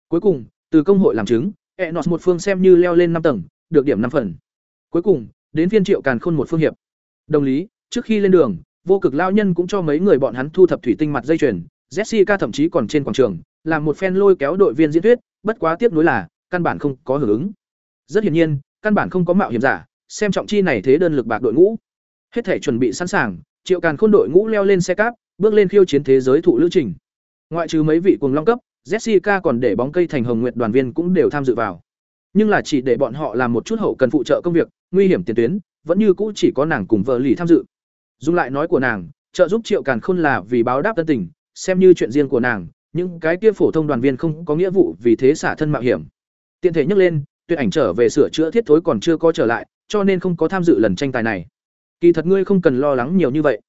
Cuối cùng, từ công hội làm chứng e enos một phương xem như leo lên năm tầng, được điểm năm phần. Cuối cùng, đến phiên triệu càn khôn một phương hiệp. Đồng lý, trước khi lên đường, vô cực lao nhân cũng cho mấy người bọn hắn thu thập thủy tinh mặt dây chuyền, jessica thậm chí còn trên quảng trường, làm một phen lôi kéo đội viên diễn thuyết, bất quá tiếp nối là, căn bản không có hưởng ứng. Rất hiển nhiên căn bản không có mạo hiểm giả, xem trọng chi này thế đơn lực bạc đội ngũ. Hết thể chuẩn bị sẵn sàng, triệu càn khôn đội ngũ leo lên xe cáp, bước lên khiêu chiến thế giới thụ lữ trình. Ngoại trừ mấy vị cuồng long cấp, jessica còn để bóng cây thành hồng nguyệt đoàn viên cũng đều tham dự vào. Nhưng là chỉ để bọn họ làm một chút hậu cần phụ trợ công việc, nguy hiểm tiền tuyến, vẫn như cũ chỉ có nàng cùng vợ lì tham dự. Dùng lại nói của nàng, trợ giúp triệu càn khôn là vì báo đáp tân tình, xem như chuyện riêng của nàng, những cái kia phổ thông đoàn viên không có nghĩa vụ vì thế xả thân mạo hiểm. Tiện thể nhắc lên tuyệt ảnh trở về sửa chữa thiết thối còn chưa có trở lại, cho nên không có tham dự lần tranh tài này. Kỳ thật ngươi không cần lo lắng nhiều như vậy.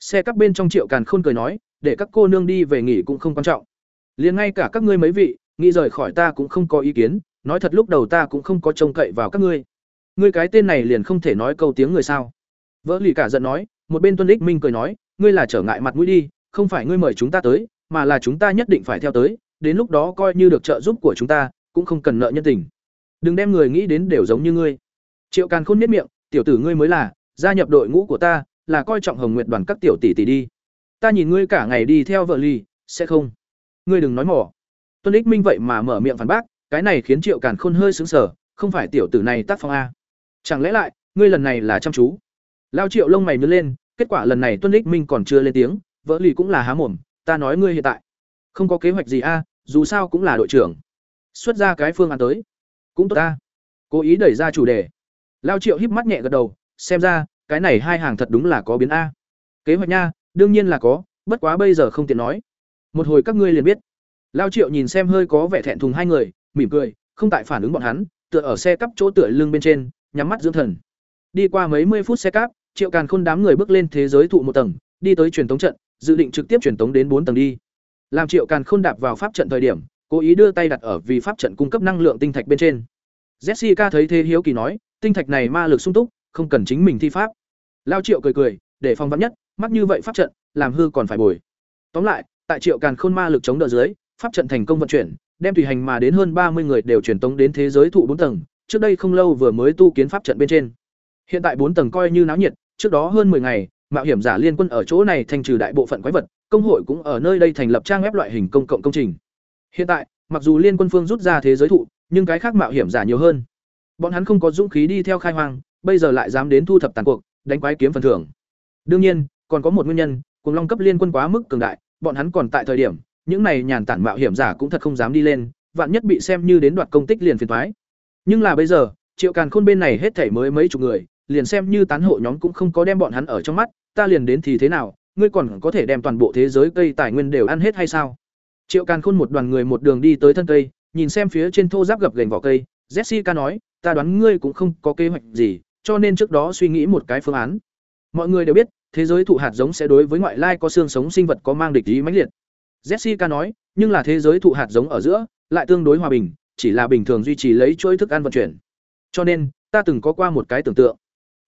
Xe các bên trong triệu càn khôn cười nói, để các cô nương đi về nghỉ cũng không quan trọng. Liền ngay cả các ngươi mấy vị, nghĩ rời khỏi ta cũng không có ý kiến, nói thật lúc đầu ta cũng không có trông cậy vào các ngươi. Ngươi cái tên này liền không thể nói câu tiếng người sao. Vỡ lì cả giận nói, một bên tuân đích minh cười nói, ngươi là trở ngại mặt mũi đi, không phải ngươi mời chúng ta tới, mà là chúng ta nhất định phải theo tới, đến lúc đó coi như được trợ giúp của chúng ta, cũng không cần nợ nhân tình đừng đem người nghĩ đến đều giống như ngươi. Triệu càn khôn miết miệng, tiểu tử ngươi mới là, gia nhập đội ngũ của ta, là coi trọng hồng nguyệt đoàn các tiểu tỷ tỷ đi. Ta nhìn ngươi cả ngày đi theo vợ ly, sẽ không? Ngươi đừng nói mỏ. Tuân ích minh vậy mà mở miệng phản bác, cái này khiến triệu càn khôn hơi sững sờ, không phải tiểu tử này tác phong a. Chẳng lẽ lại, ngươi lần này là chăm chú? Lao triệu lông mày nhớ lên, kết quả lần này tuân ích minh còn chưa lên tiếng, vợ lì cũng là há mồm, ta nói ngươi hiện tại không có kế hoạch gì a, dù sao cũng là đội trưởng. Xuất ra cái phương án tới cũng tốt ta. Cố ý đẩy ra chủ đề. Lao triệu híp mắt nhẹ gật đầu, xem ra, cái này hai hàng thật đúng là có biến a. Kế hoạch nha, đương nhiên là có, bất quá bây giờ không tiện nói. Một hồi các ngươi liền biết. Lao triệu nhìn xem hơi có vẻ thẹn thùng hai người, mỉm cười, không tại phản ứng bọn hắn, tựa ở xe cắp chỗ tựa lưng bên trên, nhắm mắt dưỡng thần. Đi qua mấy mươi phút xe cắp, triệu càn khôn đám người bước lên thế giới thụ một tầng, đi tới truyền tống trận, dự định trực tiếp truyền tống đến bốn tầng đi. Làm triệu càn khôn đạp vào pháp trận thời điểm cố ý đưa tay đặt ở vì pháp trận cung cấp năng lượng tinh thạch bên trên. Jessica thấy thế hiếu kỳ nói, tinh thạch này ma lực sung túc, không cần chính mình thi pháp. Lao triệu cười cười, để phòng vắn nhất, mắc như vậy pháp trận, làm hư còn phải bồi. Tóm lại, tại triệu càn khôn ma lực chống đỡ dưới, pháp trận thành công vận chuyển, đem tùy hành mà đến hơn ba mươi người đều truyền tống đến thế giới thụ bốn tầng, trước đây không lâu vừa mới tu kiến pháp trận bên trên. Hiện tại bốn tầng coi như náo nhiệt, trước đó hơn 10 ngày, mạo hiểm giả liên quân ở chỗ này thành trừ đại bộ phận quái vật, công hội cũng ở nơi đây thành lập trang web loại hình công cộng công trình hiện tại, mặc dù liên quân phương rút ra thế giới thụ, nhưng cái khác mạo hiểm giả nhiều hơn. Bọn hắn không có dũng khí đi theo khai hoang, bây giờ lại dám đến thu thập tàn cuộc, đánh quái kiếm phần thưởng. Đương nhiên, còn có một nguyên nhân, cùng long cấp liên quân quá mức cường đại, bọn hắn còn tại thời điểm, những này nhàn tản mạo hiểm giả cũng thật không dám đi lên, vạn nhất bị xem như đến đoạt công tích liền phiền toái. nhưng là bây giờ, triệu càn khôn bên này hết thảy mới mấy chục người, liền xem như tán hộ nhóm cũng không có đem bọn hắn ở trong mắt, ta liền đến thì thế nào, ngươi còn có thể đem toàn bộ thế giới cây tài nguyên đều ăn hết hay sao? Triệu càn khôn một đoàn người một đường đi tới thân cây, nhìn xem phía trên thô giáp gập gành vỏ cây. Jessica nói, ta đoán ngươi cũng không có kế hoạch gì, cho nên trước đó suy nghĩ một cái phương án. Mọi người đều biết, thế giới thụ hạt giống sẽ đối với ngoại lai có xương sống sinh vật có mang địch ý mãnh liệt. Jessica nói, nhưng là thế giới thụ hạt giống ở giữa, lại tương đối hòa bình, chỉ là bình thường duy trì lấy chuỗi thức ăn vận chuyển. Cho nên, ta từng có qua một cái tưởng tượng.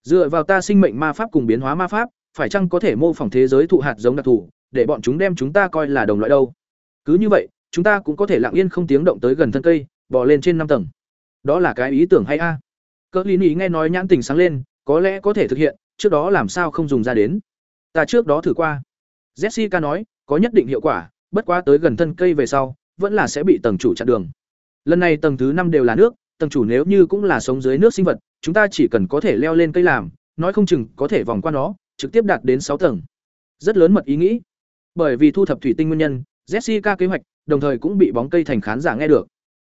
Dựa vào ta sinh mệnh ma pháp cùng biến hóa ma pháp, phải chăng có thể mô phỏng thế giới thụ hạt giống đặc thù, để bọn chúng đem chúng ta coi là đồng loại đâu? Cứ như vậy, chúng ta cũng có thể lặng yên không tiếng động tới gần thân cây, bò lên trên năm tầng. Đó là cái ý tưởng hay a? À? cỡ lý nghĩ nghe nói nhãn tình sáng lên, có lẽ có thể thực hiện, trước đó làm sao không dùng ra đến? Ta trước đó thử qua. Jessica nói, có nhất định hiệu quả, bất quá tới gần thân cây về sau, vẫn là sẽ bị tầng chủ chặn đường. Lần này tầng thứ năm đều là nước, tầng chủ nếu như cũng là sống dưới nước sinh vật, chúng ta chỉ cần có thể leo lên cây làm, nói không chừng có thể vòng qua nó, trực tiếp đạt đến sáu tầng. Rất lớn mật ý nghĩ. Bởi vì thu thập thủy tinh nguyên nhân jessica kế hoạch, đồng thời cũng bị bóng cây thành khán giả nghe được.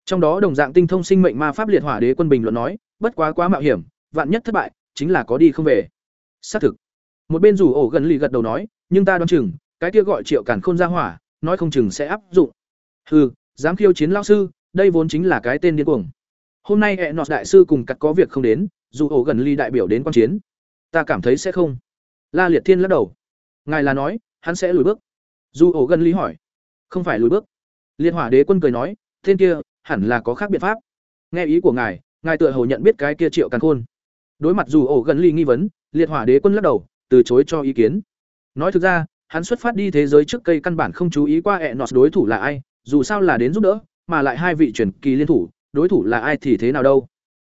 Trong đó đồng dạng tinh thông sinh mệnh ma pháp liệt hỏa đế quân bình luận nói, bất quá quá mạo hiểm, vạn nhất thất bại, chính là có đi không về. Xác thực. Một bên rủ ổ gần lì gật đầu nói, nhưng ta đoán chừng, cái kia gọi triệu cản khôn ra hỏa, nói không chừng sẽ áp dụng. Hừ, dám khiêu chiến lão sư, đây vốn chính là cái tên điên cuồng. Hôm nay hệ nọt đại sư cùng cặt có việc không đến dù ổ gần ly đại biểu đến quan chiến. Ta cảm thấy sẽ không. La liệt thiên lắc đầu. Ngài là nói, hắn sẽ lùi bước. Dù ổ gần ly hỏi không phải lùi bước. Liệt hỏa đế quân cười nói, tên kia hẳn là có khác biện pháp. Nghe ý của ngài ngài tựa hồ nhận biết cái kia triệu càn khôn. Đối mặt dù ổ gần ly nghi vấn, liệt hỏa đế quân lắc đầu, từ chối cho ý kiến. Nói thực ra, hắn xuất phát đi thế giới trước cây căn bản không chú ý qua hệ nọt đối thủ là ai, dù sao là đến giúp đỡ, mà lại hai vị truyền kỳ liên thủ, đối thủ là ai thì thế nào đâu.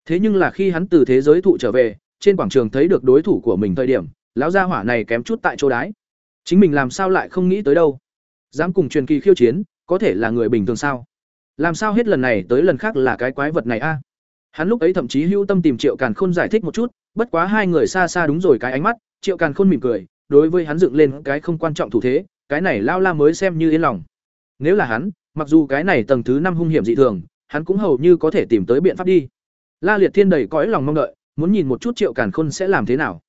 Thế nhưng là khi hắn từ thế giới thụ trở về, trên quảng trường thấy được đối thủ của mình thời điểm, lão gia hỏa này kém chút tại chỗ đái. Chính mình làm sao lại không nghĩ tới đâu? Dám cùng truyền kỳ khiêu chiến, có thể là người bình thường sao? Làm sao hết lần này tới lần khác là cái quái vật này a? Hắn lúc ấy thậm chí hưu tâm tìm triệu càn khôn giải thích một chút, bất quá hai người xa xa đúng rồi cái ánh mắt, triệu càn khôn mỉm cười, đối với hắn dựng lên cái không quan trọng thủ thế, cái này lao la mới xem như yên lòng. Nếu là hắn, mặc dù cái này tầng thứ năm hung hiểm dị thường, hắn cũng hầu như có thể tìm tới biện pháp đi. La liệt thiên đầy cõi lòng mong đợi, muốn nhìn một chút triệu càn khôn sẽ làm thế nào.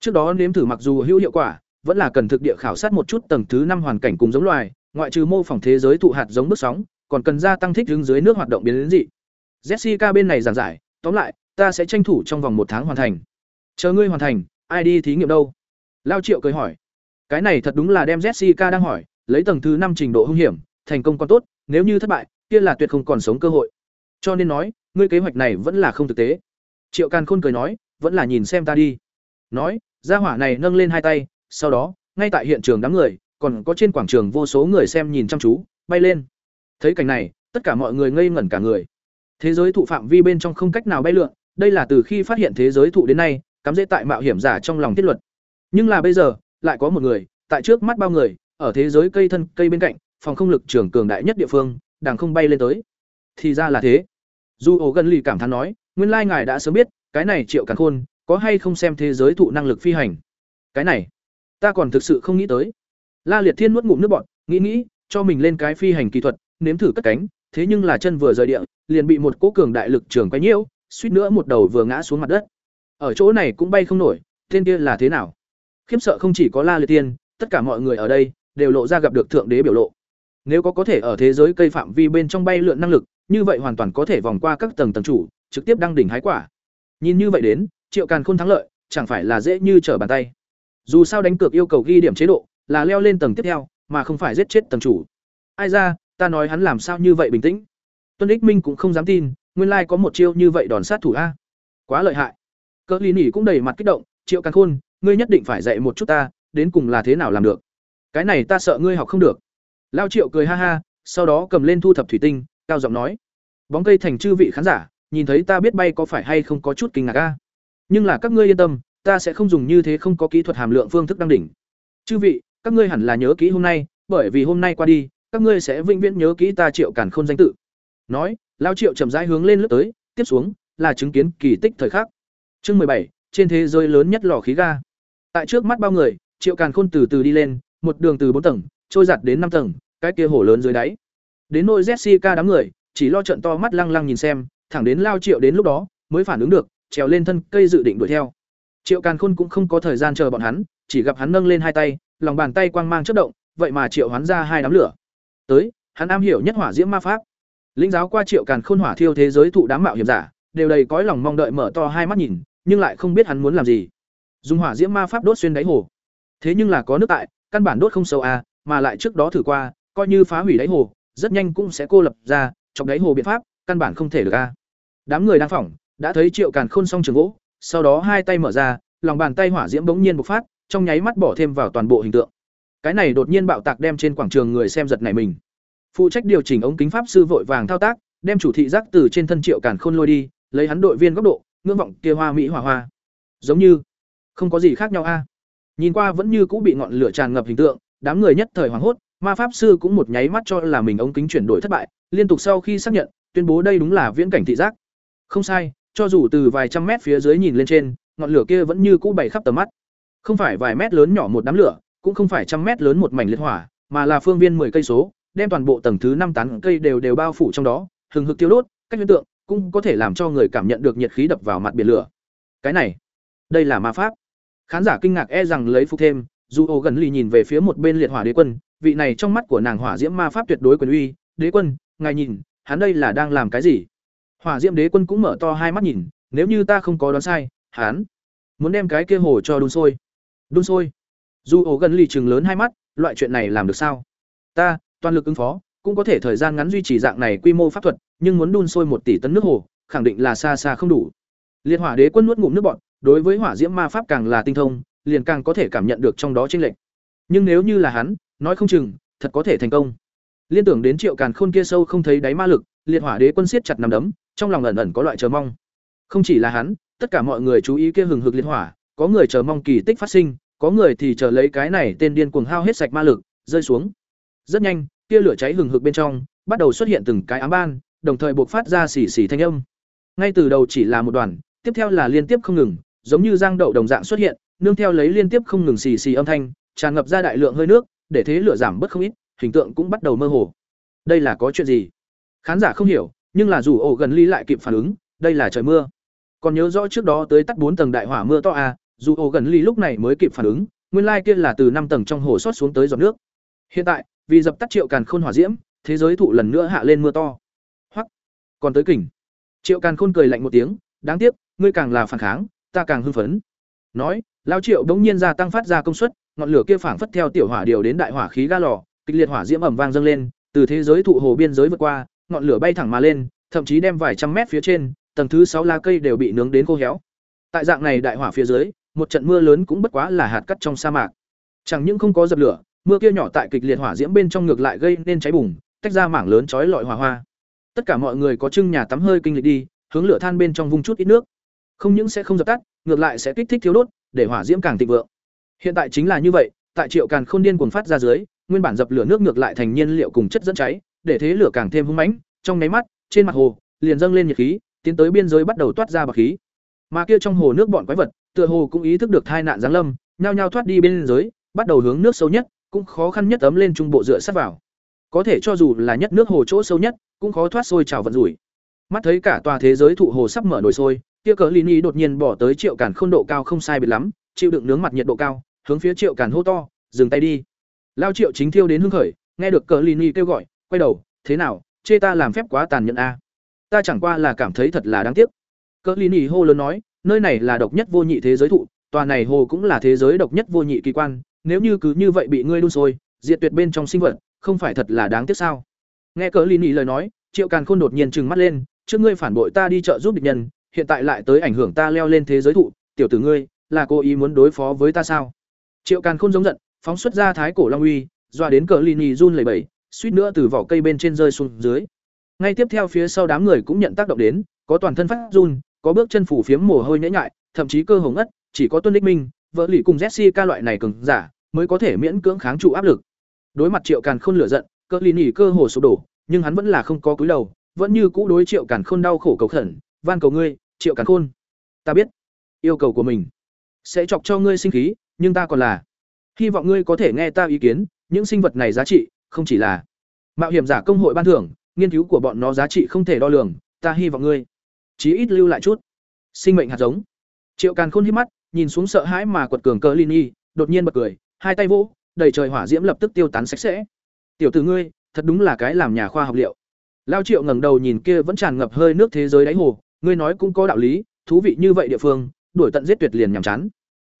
Trước đó nếm thử mặc dù hữu hiệu quả vẫn là cần thực địa khảo sát một chút tầng thứ năm hoàn cảnh cùng giống loài, ngoại trừ mô phỏng thế giới thụ hạt giống bước sóng, còn cần gia tăng thích ứng dưới nước hoạt động biến đến dị. Jessica bên này giảng giải, tóm lại, ta sẽ tranh thủ trong vòng một tháng hoàn thành. Chờ ngươi hoàn thành, ai đi thí nghiệm đâu? Lao triệu cười hỏi. Cái này thật đúng là đem jessica đang hỏi, lấy tầng thứ năm trình độ hung hiểm, thành công còn tốt, nếu như thất bại, kia là tuyệt không còn sống cơ hội. Cho nên nói, ngươi kế hoạch này vẫn là không thực tế. Triệu càn khôn cười nói, vẫn là nhìn xem ta đi. Nói, gia hỏa này nâng lên hai tay sau đó, ngay tại hiện trường đám người, còn có trên quảng trường vô số người xem nhìn chăm chú, bay lên. Thấy cảnh này, tất cả mọi người ngây ngẩn cả người. Thế giới thụ phạm vi bên trong không cách nào bay lượn, đây là từ khi phát hiện thế giới thụ đến nay, cắm dễ tại mạo hiểm giả trong lòng thiết luật. Nhưng là bây giờ, lại có một người, tại trước mắt bao người, ở thế giới cây thân, cây bên cạnh, phòng không lực trường cường đại nhất địa phương, đang không bay lên tới. Thì ra là thế. Dù ổ gần lì cảm thán nói, nguyên lai ngài đã sớm biết, cái này triệu càn khôn có hay không xem thế giới thụ năng lực phi hành? Cái này ta còn thực sự không nghĩ tới. La liệt thiên nuốt ngụm nước bọn nghĩ nghĩ, cho mình lên cái phi hành kỹ thuật, nếm thử cất cánh, thế nhưng là chân vừa rời địa, liền bị một cỗ cường đại lực trường quay nhiễu, suýt nữa một đầu vừa ngã xuống mặt đất. Ở chỗ này cũng bay không nổi, tên kia là thế nào? Khiếp sợ không chỉ có la liệt tiên tất cả mọi người ở đây đều lộ ra gặp được thượng đế biểu lộ. Nếu có có thể ở thế giới cây phạm vi bên trong bay lượn năng lực, như vậy hoàn toàn có thể vòng qua các tầng tầng chủ, trực tiếp đăng đỉnh hái quả. Nhìn như vậy đến, triệu càn khôn thắng lợi, chẳng phải là dễ như trở bàn tay dù sao đánh cược yêu cầu ghi điểm chế độ là leo lên tầng tiếp theo, mà không phải giết chết tầng chủ. Ai ra, ta nói hắn làm sao như vậy bình tĩnh? Tuân ích minh cũng không dám tin, nguyên lai có một chiêu như vậy đòn sát thủ a. Quá lợi hại. Cỡ lì nỉ cũng đầy mặt kích động, triệu càng khôn, ngươi nhất định phải dạy một chút ta, đến cùng là thế nào làm được? Cái này ta sợ ngươi học không được. Lao triệu cười ha ha, sau đó cầm lên thu thập thủy tinh, cao giọng nói, bóng cây thành chư vị khán giả, nhìn thấy ta biết bay có phải hay không có chút kinh ngạc a? Nhưng là các ngươi yên tâm ta sẽ không dùng như thế không có kỹ thuật hàm lượng phương thức đăng đỉnh. Chư vị, các ngươi hẳn là nhớ kỹ hôm nay, bởi vì hôm nay qua đi, các ngươi sẽ vĩnh viễn nhớ kỹ ta triệu cản khôn danh tự. Nói, lao triệu chậm rãi hướng lên lướt tới, tiếp xuống là chứng kiến kỳ tích thời khắc. Chương mười bảy, trên thế giới lớn nhất lò khí ga. Tại trước mắt bao người, triệu càn khôn từ từ đi lên, một đường từ bốn tầng, trôi giặt đến năm tầng, cái kia hồ lớn dưới đáy. Đến nôi jessica đám người, chỉ lo trận to mắt lăng lăng nhìn xem, thẳng đến lao triệu đến lúc đó, mới phản ứng được, trèo lên thân cây dự định đuổi theo triệu càn khôn cũng không có thời gian chờ bọn hắn, chỉ gặp hắn nâng lên hai tay, lòng bàn tay quang mang chớp động, vậy mà triệu hắn ra hai đám lửa. Tới, hắn am hiểu nhất hỏa diễm ma pháp. Linh giáo qua triệu càn khôn hỏa thiêu thế giới thụ đám mạo hiểm giả, đều đầy cõi lòng mong đợi mở to hai mắt nhìn, nhưng lại không biết hắn muốn làm gì. Dùng hỏa diễm ma pháp đốt xuyên đáy hồ. Thế nhưng là có nước tại, căn bản đốt không sâu à mà lại trước đó thử qua, coi như phá hủy đáy hồ, rất nhanh cũng sẽ cô lập ra trong đáy hồ biện pháp, căn bản không thể được a đám người đang phỏng, đã thấy triệu càn khôn xong trường gỗ sau đó hai tay mở ra, lòng bàn tay hỏa diễm bỗng nhiên bộc phát, trong nháy mắt bỏ thêm vào toàn bộ hình tượng. Cái này đột nhiên bạo tạc đem trên quảng trường người xem giật này mình. Phụ trách điều chỉnh ống kính pháp sư vội vàng thao tác, đem chủ thị giác từ trên thân triệu càn khôn lôi đi, lấy hắn đội viên góc độ, ngưỡng vọng kia hoa mỹ hỏa hoa. Giống như, không có gì khác nhau a. Nhìn qua vẫn như cũ bị ngọn lửa tràn ngập hình tượng, đám người nhất thời hoảng hốt, ma pháp sư cũng một nháy mắt cho là mình ống kính chuyển đổi thất bại, liên tục sau khi xác nhận, tuyên bố đây đúng là viễn cảnh thị giác. Không sai cho dù từ vài trăm mét phía dưới nhìn lên trên, ngọn lửa kia vẫn như cũ bày khắp tầm mắt. Không phải vài mét lớn nhỏ một đám lửa, cũng không phải trăm mét lớn một mảnh liệt hỏa, mà là phương viên 10 cây số, đem toàn bộ tầng thứ năm tán cây đều đều bao phủ trong đó, hừng hực tiêu đốt, cách hiện tượng cũng có thể làm cho người cảm nhận được nhiệt khí đập vào mặt biển lửa. Cái này, đây là ma pháp. Khán giả kinh ngạc e rằng lấy phục thêm, dù ô gần lì nhìn về phía một bên liệt hỏa đế quân, vị này trong mắt của nàng hỏa diễm ma pháp tuyệt đối quyền uy. Đế quân, ngài nhìn, hắn đây là đang làm cái gì? Hỏa diễm đế quân cũng mở to hai mắt nhìn nếu như ta không có đoán sai hắn muốn đem cái kia hồ cho đun sôi. Đun sôi? Dù ổ gần lì trừng lớn hai mắt loại chuyện này làm được sao? Ta toàn lực ứng phó cũng có thể thời gian ngắn duy trì dạng này quy mô pháp thuật nhưng muốn đun sôi một tỷ tấn nước hồ khẳng định là xa xa không đủ. Liệt hỏa đế quân nuốt ngụm nước bọt, đối với hỏa diễm ma pháp càng là tinh thông liền càng có thể cảm nhận được trong đó chênh lệch. Nhưng nếu như là hắn nói không chừng thật có thể thành công. Liên tưởng đến triệu càn khôn kia sâu không thấy đáy ma lực liệt hỏa đế quân siết chặt nắm đấm trong lòng ẩn ẩn có loại chờ mong. Không chỉ là hắn, tất cả mọi người chú ý kia hừng hực liệt hỏa, có người chờ mong kỳ tích phát sinh, có người thì chờ lấy cái này tên điên cuồng hao hết sạch ma lực, rơi xuống. Rất nhanh, kia lửa cháy hừng hực bên trong, bắt đầu xuất hiện từng cái ám ban, đồng thời buộc phát ra xì xì thanh âm. Ngay từ đầu chỉ là một đoàn, tiếp theo là liên tiếp không ngừng, giống như giang đậu đồng dạng xuất hiện, nương theo lấy liên tiếp không ngừng xì xì âm thanh, tràn ngập ra đại lượng hơi nước, để thế lửa giảm bớt không ít, hình tượng cũng bắt đầu mơ hồ. Đây là có chuyện gì? Khán giả không hiểu nhưng là dù ổ gần ly lại kịp phản ứng đây là trời mưa. Còn nhớ rõ trước đó tới tắt bốn tầng đại hỏa mưa to à, dù ổ gần ly lúc này mới kịp phản ứng nguyên lai kia là từ năm tầng trong hồ sót xuống tới giọt nước. Hiện tại vì dập tắt triệu càn khôn hỏa diễm thế giới thụ lần nữa hạ lên mưa to. Hoặc còn tới kình. Triệu càn khôn cười lạnh một tiếng đáng tiếc ngươi càng là phản kháng ta càng hưng phấn. Nói Lão Triệu đống nhiên gia tăng phát ra công suất, ngọn lửa kia phảng phất theo tiểu hỏa điều đến đại hỏa khí ga lò, kịch liệt hỏa diễm ẩm vang dâng lên, từ thế giới thụ hồ biên giới vượt qua, ngọn lửa bay thẳng mà lên, thậm chí đem vài trăm mét phía trên, tầng thứ sáu lá cây đều bị nướng đến khô héo. Tại dạng này đại hỏa phía dưới, một trận mưa lớn cũng bất quá là hạt cát trong sa mạc. Chẳng những không có dập lửa, mưa kia nhỏ tại kịch liệt hỏa diễm bên trong ngược lại gây nên cháy bùng, tách ra mảng lớn chói lọi hỏa hoa. Tất cả mọi người có trưng nhà tắm hơi kinh lịch đi, hướng lửa than bên trong vung chút ít nước. Không những sẽ không dập tắt, ngược lại sẽ kích thích thiếu đốt, để hỏa diễm càng thịnh vượng. Hiện tại chính là như vậy, tại Triệu Càn Khôn điên cuồng phát ra dưới, nguyên bản dập lửa nước ngược lại thành nhiên liệu cùng chất dẫn cháy, để thế lửa càng thêm hung mãnh, trong nháy mắt, trên mặt hồ liền dâng lên nhiệt khí, tiến tới biên giới bắt đầu toát ra bạc khí. Mà kia trong hồ nước bọn quái vật, tựa hồ cũng ý thức được tai nạn giáng lâm, nhao nhao thoát đi bên giới, bắt đầu hướng nước sâu nhất, cũng khó khăn nhất ấm lên trung bộ dựa sát vào. Có thể cho dù là nhất nước hồ chỗ sâu nhất, cũng khó thoát sôi trào vận rủi. Mắt thấy cả tòa thế giới thụ hồ sắp mở nổi sôi, kia cờ Lini đột nhiên bỏ tới triệu cản khôn độ cao không sai biệt lắm, chịu đựng nướng mặt nhiệt độ cao, hướng phía triệu cản hô to, dừng tay đi. Lao triệu chính thiêu đến hưng khởi, nghe được cờ Lini kêu gọi, quay đầu, thế nào, chê ta làm phép quá tàn nhẫn a? Ta chẳng qua là cảm thấy thật là đáng tiếc. Cỡ Cờ nỉ hô lớn nói, nơi này là độc nhất vô nhị thế giới thụ, tòa này hồ cũng là thế giới độc nhất vô nhị kỳ quan, nếu như cứ như vậy bị ngươi đun sôi, diệt tuyệt bên trong sinh vật, không phải thật là đáng tiếc sao? Nghe Cỡ cờ nỉ lời nói, Triệu Càn Khôn đột nhiên trừng mắt lên, trước ngươi phản bội ta đi chợ giúp địch nhân, hiện tại lại tới ảnh hưởng ta leo lên thế giới thụ, tiểu tử ngươi, là cố ý muốn đối phó với ta sao? Triệu Càn Khôn giống giận, phóng xuất ra thái cổ long uy, dọa đến cờ Lini run lẩy bẩy, suýt nữa từ vỏ cây bên trên rơi xuống dưới. Ngay tiếp theo phía sau đám người cũng nhận tác động đến, có toàn thân phát run, có bước chân phủ phiếm mồ hôi nhễ nhại, thậm chí cơ hồ ngất, chỉ có Tuân Lịch Minh, vợ lì cùng Jessica loại này cường giả mới có thể miễn cưỡng kháng trụ áp lực. Đối mặt Triệu Càn Khôn lửa giận, cơ lý nhỉ cơ hồ sụp đổ, nhưng hắn vẫn là không có cúi đầu, vẫn như cũ đối Triệu Càn Khôn đau khổ cầu khẩn, van cầu ngươi, Triệu Càn Khôn. Ta biết, yêu cầu của mình sẽ chọc cho ngươi sinh khí, nhưng ta còn là hy vọng ngươi có thể nghe ta ý kiến, những sinh vật này giá trị không chỉ là mạo hiểm giả công hội ban thưởng, nghiên cứu của bọn nó giá trị không thể đo lường, ta hy vọng ngươi chí ít lưu lại chút sinh mệnh hạt giống. Triệu Càn Khôn hít mắt, nhìn xuống sợ hãi mà quật cường cờ y đột nhiên bật cười, hai tay vỗ, đầy trời hỏa diễm lập tức tiêu tán sạch sẽ. Tiểu tử ngươi, thật đúng là cái làm nhà khoa học liệu. Lao Triệu ngẩng đầu nhìn kia vẫn tràn ngập hơi nước thế giới đáy hồ, ngươi nói cũng có đạo lý, thú vị như vậy địa phương, đuổi tận giết tuyệt liền nhàm chán.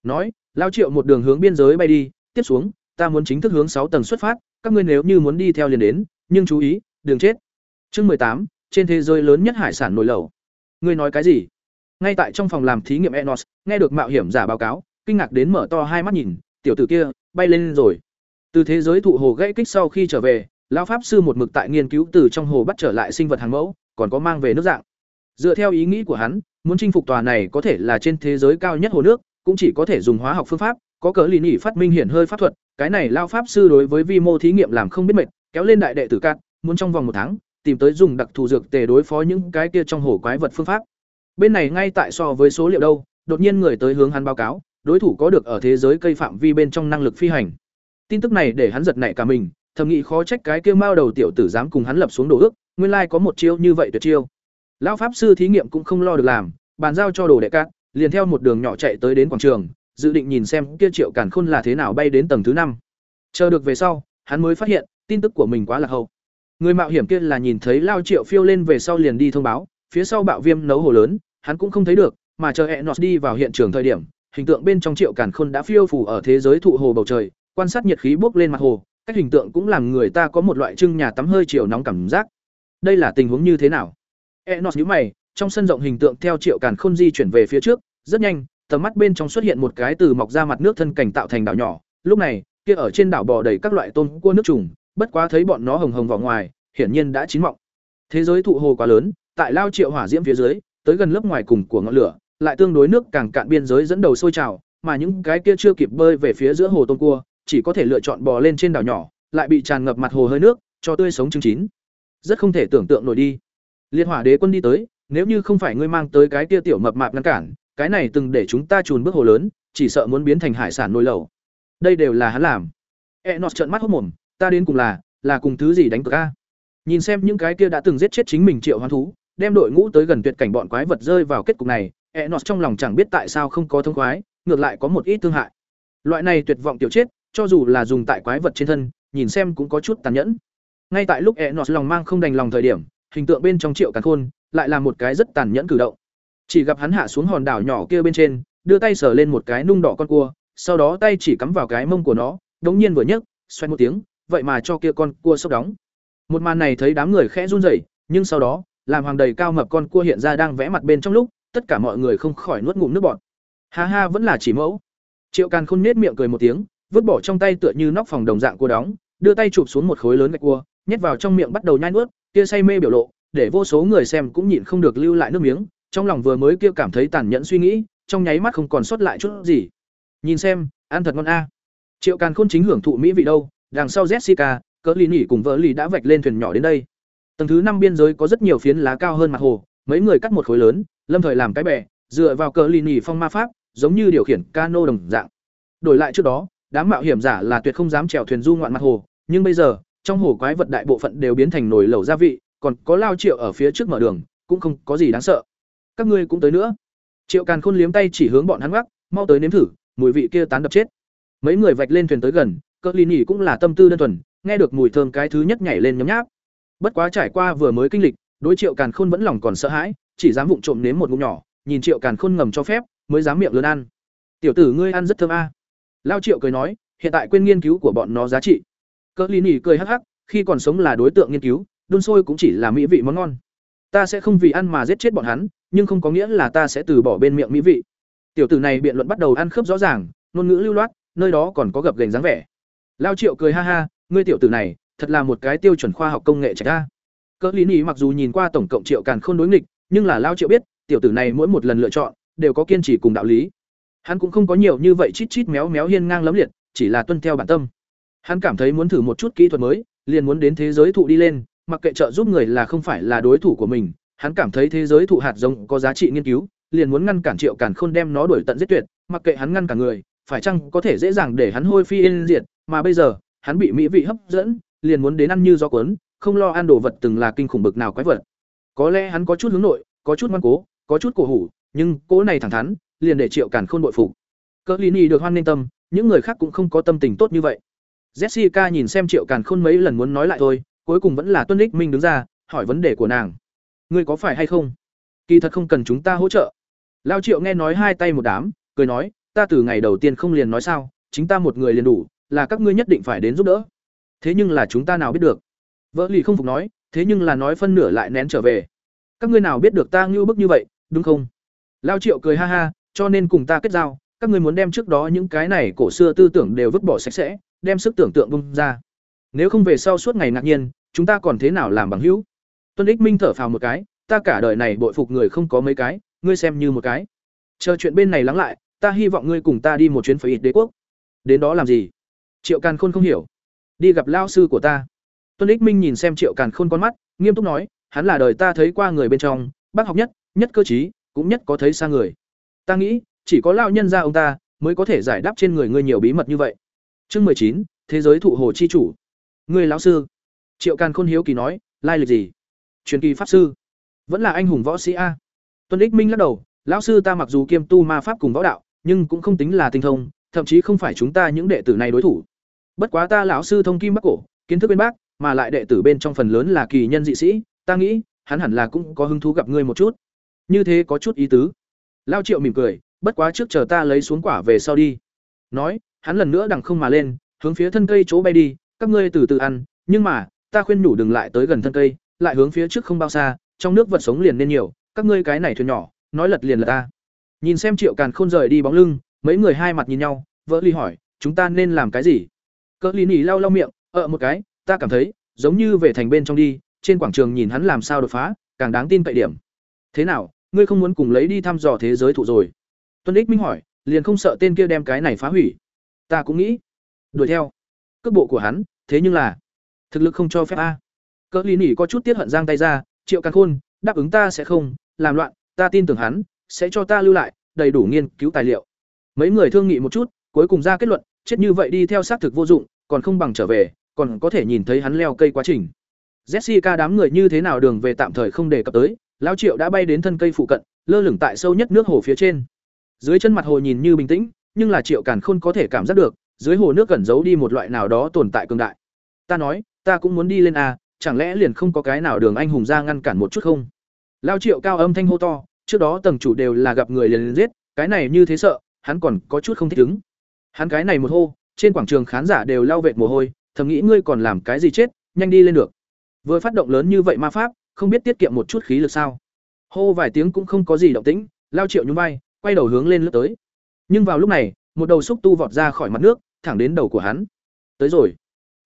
Nói, Lao Triệu một đường hướng biên giới bay đi, tiếp xuống, ta muốn chính thức hướng sáu tầng xuất phát, các ngươi nếu như muốn đi theo liền đến, nhưng chú ý, đừng chết. Chương mười tám, trên thế giới lớn nhất hải sản nổi lẩu. Ngươi nói cái gì? Ngay tại trong phòng làm thí nghiệm Enos, nghe được mạo hiểm giả báo cáo, kinh ngạc đến mở to hai mắt nhìn, tiểu tử kia, bay lên rồi. Từ thế giới thụ hồ gãy kích sau khi trở về, lão pháp sư một mực tại nghiên cứu từ trong hồ bắt trở lại sinh vật hàng mẫu, còn có mang về nước dạng. Dựa theo ý nghĩ của hắn, muốn chinh phục tòa này có thể là trên thế giới cao nhất hồ nước, cũng chỉ có thể dùng hóa học phương pháp, có cớ lì nỉ phát minh hiển hơi pháp thuật, cái này lão pháp sư đối với vi mô thí nghiệm làm không biết mệt, kéo lên đại đệ tử cát, muốn trong vòng một tháng tìm tới dùng đặc thù dược tề đối phó những cái kia trong hồ quái vật phương pháp. Bên này ngay tại so với số liệu đâu, đột nhiên người tới hướng hắn báo cáo, đối thủ có được ở thế giới cây phạm vi bên trong năng lực phi hành. Tin tức này để hắn giật nảy cả mình, thầm nghĩ khó trách cái kia mao đầu tiểu tử dám cùng hắn lập xuống đồ ước, nguyên lai có một chiêu như vậy tuyệt chiêu. Lão pháp sư thí nghiệm cũng không lo được làm, bàn giao cho đồ đệ cát, liền theo một đường nhỏ chạy tới đến quảng trường, dự định nhìn xem kia Triệu Càn Khôn là thế nào bay đến tầng thứ năm. Chờ được về sau, hắn mới phát hiện, tin tức của mình quá là hậu. Người mạo hiểm kia là nhìn thấy Lao Triệu phiêu lên về sau liền đi thông báo, phía sau bạo viêm nấu hồ lớn, hắn cũng không thấy được, mà chờ Enos đi vào hiện trường thời điểm, hình tượng bên trong Triệu Càn Khôn đã phiêu phù ở thế giới thụ hồ bầu trời, quan sát nhiệt khí bốc lên mặt hồ, cách hình tượng cũng làm người ta có một loại trưng nhà tắm hơi chiều nóng cảm giác. Đây là tình huống như thế nào? Enos nhíu mày, trong sân rộng hình tượng theo Triệu Càn Khôn di chuyển về phía trước, rất nhanh, tầm mắt bên trong xuất hiện một cái từ mọc ra mặt nước thân cảnh tạo thành đảo nhỏ, lúc này, kia ở trên đảo bò đầy các loại tôm cua nước trùng, bất quá thấy bọn nó hồng hồng vào ngoài, hiển nhiên đã chín mọng. Thế giới thụ hồ quá lớn, tại lao triệu hỏa diễm phía dưới, tới gần lớp ngoài cùng của ngọn lửa, lại tương đối nước càng cạn biên giới dẫn đầu sôi trào, mà những cái kia chưa kịp bơi về phía giữa hồ tôm cua, chỉ có thể lựa chọn bò lên trên đảo nhỏ, lại bị tràn ngập mặt hồ hơi nước, cho tươi sống chứng chín. Rất không thể tưởng tượng nổi đi. Liên Hỏa Đế quân đi tới, nếu như không phải ngươi mang tới cái kia tiểu mập mạp ngăn cản, cái này từng để chúng ta chùn bước hồ lớn, chỉ sợ muốn biến thành hải sản nồi lẩu. Đây đều là hắn làm. E Enos trợn mắt hốt mồm, ta đến cùng là, là cùng thứ gì đánh cược a? Nhìn xem những cái kia đã từng giết chết chính mình triệu hoán thú, đem đội ngũ tới gần tuyệt cảnh bọn quái vật rơi vào kết cục này, e Enos trong lòng chẳng biết tại sao không có thông khoái, ngược lại có một ít thương hại. Loại này tuyệt vọng tiểu chết, cho dù là dùng tại quái vật trên thân, nhìn xem cũng có chút tàn nhẫn. Ngay tại lúc e Enos lòng mang không đành lòng thời điểm, hình tượng bên trong Triệu Càn Khôn lại là một cái rất tàn nhẫn cử động. Chỉ gặp hắn hạ xuống hòn đảo nhỏ kia bên trên, đưa tay sờ lên một cái nung đỏ con cua, sau đó tay chỉ cắm vào cái mông của nó, đống nhiên vừa nhấc, xoay một tiếng, vậy mà cho kia con cua sốc đóng. Một màn này thấy đám người khẽ run rẩy, nhưng sau đó, làm hoàng đầy cao mập con cua hiện ra đang vẽ mặt bên trong lúc, tất cả mọi người không khỏi nuốt ngụm nước bọt. Ha ha vẫn là chỉ mẫu. Triệu Càn Khôn nết miệng cười một tiếng, vứt bỏ trong tay tựa như nóc phòng đồng dạng cua đóng, đưa tay chụp xuống một khối lớn gạch cua, nhét vào trong miệng bắt đầu nhai nuốt, kia say mê biểu lộ, để vô số người xem cũng nhịn không được lưu lại nước miếng, trong lòng vừa mới kia cảm thấy tàn nhẫn suy nghĩ, trong nháy mắt không còn sót lại chút gì. Nhìn xem, ăn thật ngon a. Triệu Càn Khôn chính hưởng thụ mỹ vị đâu, đằng sau Jessica, cỡ lì nỉ cùng vợ lì đã vạch lên thuyền nhỏ đến đây. Tầng thứ năm biên giới có rất nhiều phiến lá cao hơn mặt hồ, mấy người cắt một khối lớn, lâm thời làm cái bè, dựa vào cỡ lì nỉ phong ma pháp, giống như điều khiển cano đồng dạng. Đổi lại trước đó, đám mạo hiểm giả là tuyệt không dám chèo thuyền du ngoạn mặt hồ, nhưng bây giờ, trong hồ quái vật đại bộ phận đều biến thành nồi lẩu gia vị, còn có lao triệu ở phía trước mở đường, cũng không có gì đáng sợ. Các ngươi cũng tới nữa. Triệu Càn Khôn liếm tay chỉ hướng bọn hắn gác, mau tới nếm thử, mùi vị kia tán đập chết. Mấy người vạch lên thuyền tới gần, Cỡ lì nhỉ cũng là tâm tư đơn thuần, nghe được mùi thơm cái thứ nhất nhảy lên nhấm nháp. Bất quá trải qua vừa mới kinh lịch, đối Triệu Càn Khôn vẫn lòng còn sợ hãi, chỉ dám vụng trộm nếm một ngụm nhỏ, nhìn Triệu Càn Khôn ngầm cho phép, mới dám miệng lớn ăn. "Tiểu tử ngươi ăn rất thơm a." À. Lao Triệu cười nói, hiện tại quên nghiên cứu của bọn nó giá trị. Cỡ lì nhỉ cười hắc hắc, khi còn sống là đối tượng nghiên cứu, đun sôi cũng chỉ là mỹ vị món ngon. Ta sẽ không vì ăn mà giết chết bọn hắn, nhưng không có nghĩa là ta sẽ từ bỏ bên miệng mỹ vị. Tiểu tử này biện luận bắt đầu ăn khớp rõ ràng, ngôn ngữ lưu loát, nơi đó còn có gập gành dáng vẻ. Lao Triệu cười ha ha, ngươi tiểu tử này, thật là một cái tiêu chuẩn khoa học công nghệ trạch ra. Cỡ Lý Nhĩ mặc dù nhìn qua tổng cộng Triệu Càn không đối nghịch, nhưng là Lao Triệu biết, tiểu tử này mỗi một lần lựa chọn đều có kiên trì cùng đạo lý. Hắn cũng không có nhiều như vậy chít chít méo méo hiên ngang lấm liệt, chỉ là tuân theo bản tâm. Hắn cảm thấy muốn thử một chút kỹ thuật mới, liền muốn đến thế giới thụ đi lên, mặc kệ trợ giúp người là không phải là đối thủ của mình, hắn cảm thấy thế giới thụ hạt giống có giá trị nghiên cứu, liền muốn ngăn cản Triệu Càn Khôn đem nó đuổi tận giết tuyệt, mặc kệ hắn ngăn cả người, phải chăng có thể dễ dàng để hắn hôi phi yên diệt, mà bây giờ, hắn bị mỹ vị hấp dẫn, liền muốn đến ăn như gió cuốn, không lo ăn đồ vật từng là kinh khủng bực nào quái vật. Có lẽ hắn có chút hướng nội, có chút ngoan cố, có chút cổ hủ, nhưng cố này thẳng thắn, liền để Triệu Càn Khôn bội phục. Cỡ Lini được hoan nên tâm, những người khác cũng không có tâm tình tốt như vậy. Jessica nhìn xem Triệu Càn Khôn mấy lần muốn nói lại thôi, cuối cùng vẫn là Tuân ích Minh đứng ra, hỏi vấn đề của nàng. Ngươi có phải hay không? Kỳ thật không cần chúng ta hỗ trợ. Lao Triệu nghe nói hai tay một đám, cười nói, ta từ ngày đầu tiên không liền nói sao, chính ta một người liền đủ, là các ngươi nhất định phải đến giúp đỡ. Thế nhưng là chúng ta nào biết được? Vỡ lì không phục nói, thế nhưng là nói phân nửa lại nén trở về. Các ngươi nào biết được ta ngưu bức như vậy, đúng không? Lao Triệu cười ha ha, cho nên cùng ta kết giao, các ngươi muốn đem trước đó những cái này cổ xưa tư tưởng đều vứt bỏ sạch sẽ, đem sức tưởng tượng bung ra. Nếu không về sau suốt ngày ngạc nhiên, chúng ta còn thế nào làm bằng hữu? Tuân Ích Minh thở phào một cái, ta cả đời này bội phục người không có mấy cái, ngươi xem như một cái. Chờ chuyện bên này lắng lại, ta hy vọng ngươi cùng ta đi một chuyến phải ít đế quốc. Đến đó làm gì? Triệu Càn Khôn không hiểu. Đi gặp lao sư của ta. Tuân Ích Minh nhìn xem Triệu Càn Khôn con mắt, nghiêm túc nói, hắn là đời ta thấy qua người bên trong, bác học nhất, nhất cơ trí, cũng nhất có thấy xa người. Ta nghĩ, chỉ có lão nhân gia ông ta mới có thể giải đáp trên người ngươi nhiều bí mật như vậy. Chương mười chín, thế giới thụ hồ chi chủ. Ngươi lão sư? Triệu Càn Khôn hiếu kỳ nói, lai lịch gì? Truyền kỳ pháp sư? Vẫn là anh hùng võ sĩ a? Tuân Ích Minh lắc đầu, lão sư ta mặc dù kiêm tu ma pháp cùng võ đạo, nhưng cũng không tính là tinh thông, thậm chí không phải chúng ta những đệ tử này đối thủ. Bất quá ta lão sư thông kim bắc cổ, kiến thức bên bác, mà lại đệ tử bên trong phần lớn là kỳ nhân dị sĩ, ta nghĩ, hắn hẳn là cũng có hứng thú gặp ngươi một chút. Như thế có chút ý tứ. Lao Triệu mỉm cười, bất quá trước chờ ta lấy xuống quả về sau đi. Nói, hắn lần nữa đằng không mà lên, hướng phía thân cây chỗ bay đi, các ngươi từ từ ăn, nhưng mà, ta khuyên nhủ đừng lại tới gần thân cây, lại hướng phía trước không bao xa, trong nước vật sống liền nên nhiều, các ngươi cái này thuyền nhỏ, nói lật liền là ta. Nhìn xem Triệu Càn Khôn rời đi bóng lưng, mấy người hai mặt nhìn nhau, vỡ ly hỏi, chúng ta nên làm cái gì? Cỡ Lý Nỉ lau lau miệng, ợ một cái, ta cảm thấy, giống như về thành bên trong đi, trên quảng trường nhìn hắn làm sao đột phá, càng đáng tin cậy điểm. Thế nào, ngươi không muốn cùng lấy đi thăm dò thế giới thụ rồi? Tuân Ích Minh hỏi, liền không sợ tên kia đem cái này phá hủy. Ta cũng nghĩ. Đuổi theo. Cước bộ của hắn, thế nhưng là thực lực không cho phép a. Cỡ Lý Nỉ có chút tiết hận giang tay ra, Triệu Càn Khôn, đáp ứng ta sẽ không làm loạn, ta tin tưởng hắn sẽ cho ta lưu lại đầy đủ nghiên cứu tài liệu. Mấy người thương nghị một chút, cuối cùng ra kết luận, chết như vậy đi theo xác thực vô dụng, còn không bằng trở về, còn có thể nhìn thấy hắn leo cây quá trình. Jessica đám người như thế nào đường về tạm thời không để cập tới, lão Triệu đã bay đến thân cây phụ cận, lơ lửng tại sâu nhất nước hồ phía trên. Dưới chân mặt hồ nhìn như bình tĩnh, nhưng là Triệu Càn Khôn có thể cảm giác được, dưới hồ nước gần giấu đi một loại nào đó tồn tại cường đại. Ta nói, ta cũng muốn đi lên à, chẳng lẽ liền không có cái nào đường anh hùng ra ngăn cản một chút không? Lao Triệu cao âm thanh hô to, trước đó tầng chủ đều là gặp người liền, liền giết, cái này như thế sợ hắn còn có chút không thích ứng. Hắn cái này một hô trên quảng trường khán giả đều lao vệt mồ hôi thầm nghĩ ngươi còn làm cái gì chết nhanh đi lên được. Vừa phát động lớn như vậy ma pháp không biết tiết kiệm một chút khí lực sao. Hô vài tiếng cũng không có gì động tĩnh lao triệu nhún vai quay đầu hướng lên lướt tới. Nhưng vào lúc này một đầu xúc tu vọt ra khỏi mặt nước thẳng đến đầu của hắn. Tới rồi.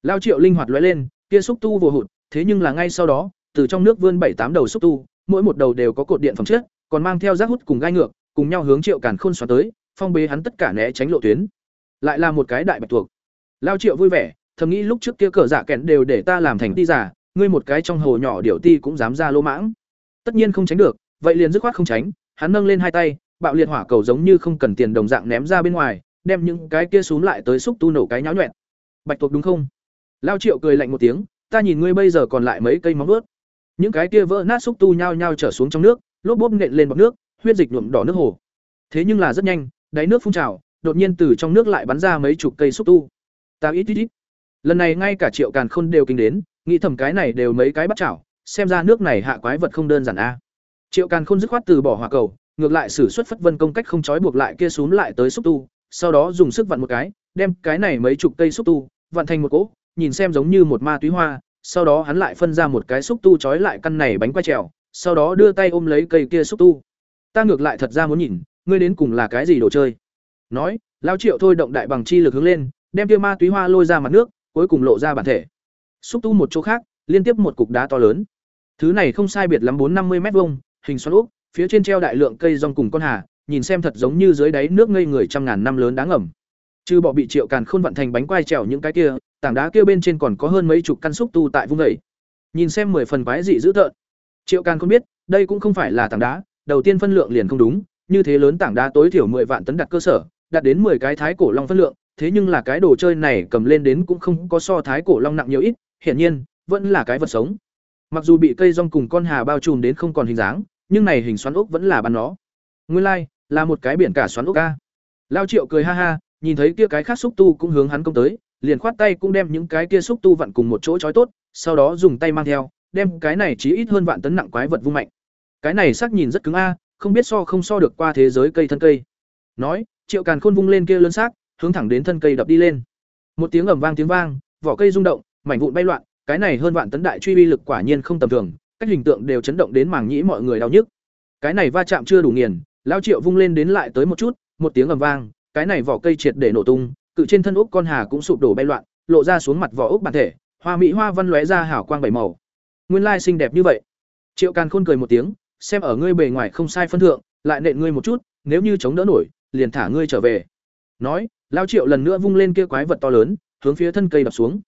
Lao triệu linh hoạt lóe lên kia xúc tu vừa hụt, thế nhưng là ngay sau đó, từ trong nước vươn bảy tám đầu xúc tu, mỗi một đầu đều có cột điện phẩm chất, còn mang theo rác hút cùng gai ngược, cùng nhau hướng triệu càn khôn xoắn tới, phong bế hắn tất cả né tránh lộ tuyến. Lại là một cái đại bạch tuộc. Lao triệu vui vẻ, thầm nghĩ lúc trước kia cờ giả kẹn đều để ta làm thành ti giả, ngươi một cái trong hồ nhỏ điểu ti cũng dám ra lỗ mãng. Tất nhiên không tránh được, vậy liền dứt khoát không tránh, hắn nâng lên hai tay, bạo liệt hỏa cầu giống như không cần tiền đồng dạng ném ra bên ngoài, đem những cái kia xuống lại tới xúc tu nổ cái nháo nhuẹn. Bạch tuộc đúng không? Lao triệu cười lạnh một tiếng, ta nhìn ngươi bây giờ còn lại mấy cây móng vuốt. Những cái kia vỡ nát xúc tu nhao nhao trở xuống trong nước, lốp bốp nện lên bọc nước, huyết dịch nhuộm đỏ nước hồ. Thế nhưng là rất nhanh, đáy nước phun trào, đột nhiên từ trong nước lại bắn ra mấy chục cây xúc tu. Ta ít ít ít. Lần này ngay cả triệu càn khôn đều kinh đến, nghĩ thầm cái này đều mấy cái bắt chảo, xem ra nước này hạ quái vật không đơn giản a. Triệu càn khôn dứt khoát từ bỏ hỏa cầu, ngược lại sử xuất phất vân công cách không trói buộc lại kia xuống lại tới xúc tu, sau đó dùng sức vặn một cái, đem cái này mấy chục cây xúc tu, vặn thành một cỗ nhìn xem giống như một ma túy hoa sau đó hắn lại phân ra một cái xúc tu trói lại căn này bánh quay trèo sau đó đưa tay ôm lấy cây kia xúc tu. Ta ngược lại thật ra muốn nhìn ngươi đến cùng là cái gì đồ chơi? Nói lao triệu thôi động đại bằng chi lực hướng lên đem kia ma túy hoa lôi ra mặt nước cuối cùng lộ ra bản thể. Xúc tu một chỗ khác liên tiếp một cục đá to lớn. Thứ này không sai biệt lắm bốn năm mươi mét vuông hình xoắn ốc, phía trên treo đại lượng cây rong cùng con hà nhìn xem thật giống như dưới đáy nước ngây người trăm ngàn năm lớn đáng ngầm. Chư bỏ bị Triệu Càn Khôn vận thành bánh quai trèo những cái kia, tảng đá kia bên trên còn có hơn mấy chục căn xúc tu tại vung dậy. Nhìn xem mười phần quái dị dữ tợn. Triệu Càn không biết, đây cũng không phải là tảng đá, đầu tiên phân lượng liền không đúng, như thế lớn tảng đá tối thiểu mười vạn tấn đặt cơ sở, đạt đến 10 cái thái cổ long phân lượng, thế nhưng là cái đồ chơi này cầm lên đến cũng không có so thái cổ long nặng nhiều ít, hiển nhiên, vẫn là cái vật sống. Mặc dù bị cây rong cùng con hà bao trùm đến không còn hình dáng, nhưng này hình xoắn ốc vẫn là bắn nó. Nguyên lai, like, là một cái biển cả xoắn ốc a. Lao Triệu cười ha ha, nhìn thấy kia cái khác xúc tu cũng hướng hắn công tới, liền khoát tay cũng đem những cái kia xúc tu vặn cùng một chỗ trói tốt, sau đó dùng tay mang theo, đem cái này chí ít hơn vạn tấn nặng quái vật vung mạnh. Cái này sắc nhìn rất cứng a, không biết so không so được qua thế giới cây thân cây. Nói, Triệu Càn Khôn vung lên kia lớn xác, hướng thẳng đến thân cây đập đi lên. Một tiếng ầm vang tiếng vang, vỏ cây rung động, mảnh vụn bay loạn, cái này hơn vạn tấn đại truy uy lực quả nhiên không tầm thường, cách hình tượng đều chấn động đến màng nhĩ mọi người đau nhức. Cái này va chạm chưa đủ nghiền, lão Triệu vung lên đến lại tới một chút, một tiếng ầm vang, cái này vỏ cây triệt để nổ tung, cự trên thân ốc con hà cũng sụp đổ bay loạn, lộ ra xuống mặt vỏ ốc bản thể, hoa mỹ hoa văn lóe ra hảo quang bảy màu. Nguyên lai xinh đẹp như vậy. Triệu Càn Khôn cười một tiếng, xem ở ngươi bề ngoài không sai phân thượng, lại nện ngươi một chút, nếu như chống đỡ nổi, liền thả ngươi trở về. Nói, lão Triệu lần nữa vung lên kia quái vật to lớn, hướng phía thân cây đập xuống.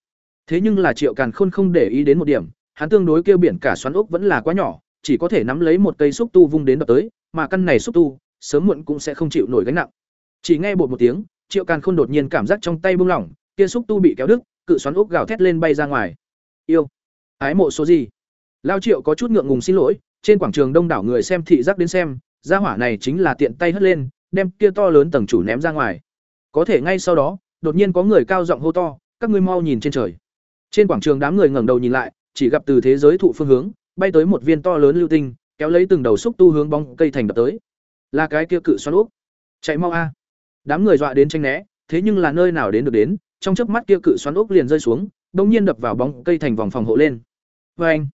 Thế nhưng là Triệu Càn Khôn không để ý đến một điểm, hắn tương đối kêu biển cả xoắn ốc vẫn là quá nhỏ, chỉ có thể nắm lấy một cây xúc tu vung đến đập tới, mà căn này xúc tu, sớm muộn cũng sẽ không chịu nổi gánh nặng. Chỉ nghe bột một tiếng, Triệu Càn Khôn đột nhiên cảm giác trong tay buông lỏng, kia xúc tu bị kéo đứt, cự xoắn úc gào thét lên bay ra ngoài. Yêu, ái mộ số gì? Lao Triệu có chút ngượng ngùng xin lỗi, trên quảng trường đông đảo người xem thị giác đến xem, gia hỏa này chính là tiện tay hất lên, đem kia to lớn tầng chủ ném ra ngoài. Có thể ngay sau đó, đột nhiên có người cao giọng hô to, các ngươi mau nhìn trên trời. Trên quảng trường đám người ngẩng đầu nhìn lại, chỉ gặp từ thế giới thụ phương hướng, bay tới một viên to lớn lưu tinh, kéo lấy từng đầu xúc tu hướng bóng cây thành đập tới. Là cái kia cự xoắn úp, Chạy mau a. Đám người dọa đến tranh né, thế nhưng là nơi nào đến được đến, trong chớp mắt kia cự xoắn ốc liền rơi xuống, đột nhiên đập vào bóng cây thành vòng phòng hộ lên. Oeng!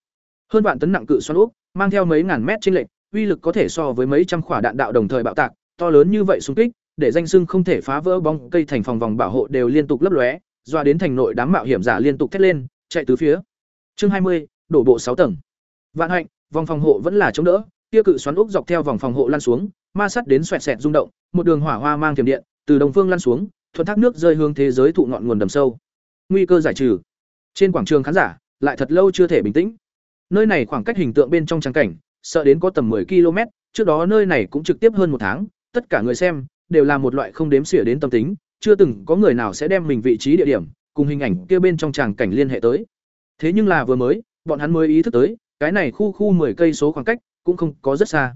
Hơn vạn tấn nặng cự xoắn ốc, mang theo mấy ngàn mét trên lệch, uy lực có thể so với mấy trăm quả đạn đạo đồng thời bạo tạc, to lớn như vậy xung kích, để danh sưng không thể phá vỡ bóng cây thành phòng vòng bảo hộ đều liên tục lấp lóe, dọa đến thành nội đám mạo hiểm giả liên tục thét lên, chạy tứ phía. Chương hai mươi, đổ bộ sáu tầng. Vạn hạnh, vòng phòng hộ vẫn là chống đỡ, kia cự xoắn ốc dọc theo vòng phòng hộ lăn xuống, ma sắt đến xoẹt xẹt rung động, một đường hỏa hoa mang tiềm điện, từ đông phương lăn xuống, thuận thác nước rơi hướng thế giới thụ ngọn nguồn đầm sâu. Nguy cơ giải trừ. Trên quảng trường khán giả, lại thật lâu chưa thể bình tĩnh. Nơi này khoảng cách hình tượng bên trong trang cảnh, sợ đến có tầm 10 km, trước đó nơi này cũng trực tiếp hơn một tháng, tất cả người xem đều là một loại không đếm xỉa đến tâm tính, chưa từng có người nào sẽ đem mình vị trí địa điểm cùng hình ảnh kia bên trong tràng cảnh liên hệ tới. Thế nhưng là vừa mới, bọn hắn mới ý thức tới, cái này khu khu 10 cây số khoảng cách cũng không có rất xa.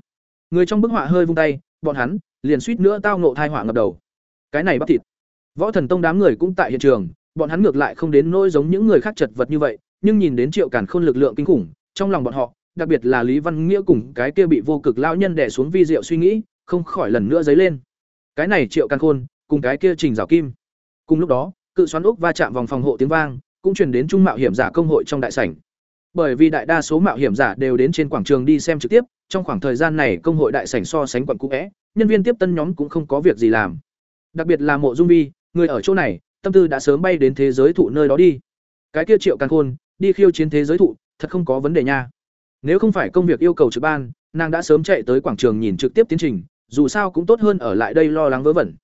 Người trong bức họa hơi vung tay, bọn hắn liền suýt nữa tao ngộ thai họa ngập đầu. Cái này bắp thịt. Võ Thần Tông đám người cũng tại hiện trường, bọn hắn ngược lại không đến nỗi giống những người khác chật vật như vậy, nhưng nhìn đến Triệu Càn Khôn lực lượng kinh khủng, trong lòng bọn họ, đặc biệt là Lý Văn Nghĩa cùng cái kia bị vô cực lao nhân đè xuống vi diệu suy nghĩ, không khỏi lần nữa dấy lên cái này triệu căn khôn cùng cái kia trình rào kim cùng lúc đó cự xoắn úc va chạm vòng phòng hộ tiếng vang cũng truyền đến trung mạo hiểm giả công hội trong đại sảnh bởi vì đại đa số mạo hiểm giả đều đến trên quảng trường đi xem trực tiếp, trong khoảng thời gian này công hội đại sảnh so sánh quận cũ vẽ nhân viên tiếp tân nhóm cũng không có việc gì làm. Đặc biệt là mộ dung vi, người ở chỗ này, tâm tư đã sớm bay đến thế giới thụ nơi đó đi. Cái kia triệu càng khôn, đi khiêu chiến thế giới thụ, thật không có vấn đề nha. Nếu không phải công việc yêu cầu trực ban, nàng đã sớm chạy tới quảng trường nhìn trực tiếp tiến trình, dù sao cũng tốt hơn ở lại đây lo lắng vớ vẩn.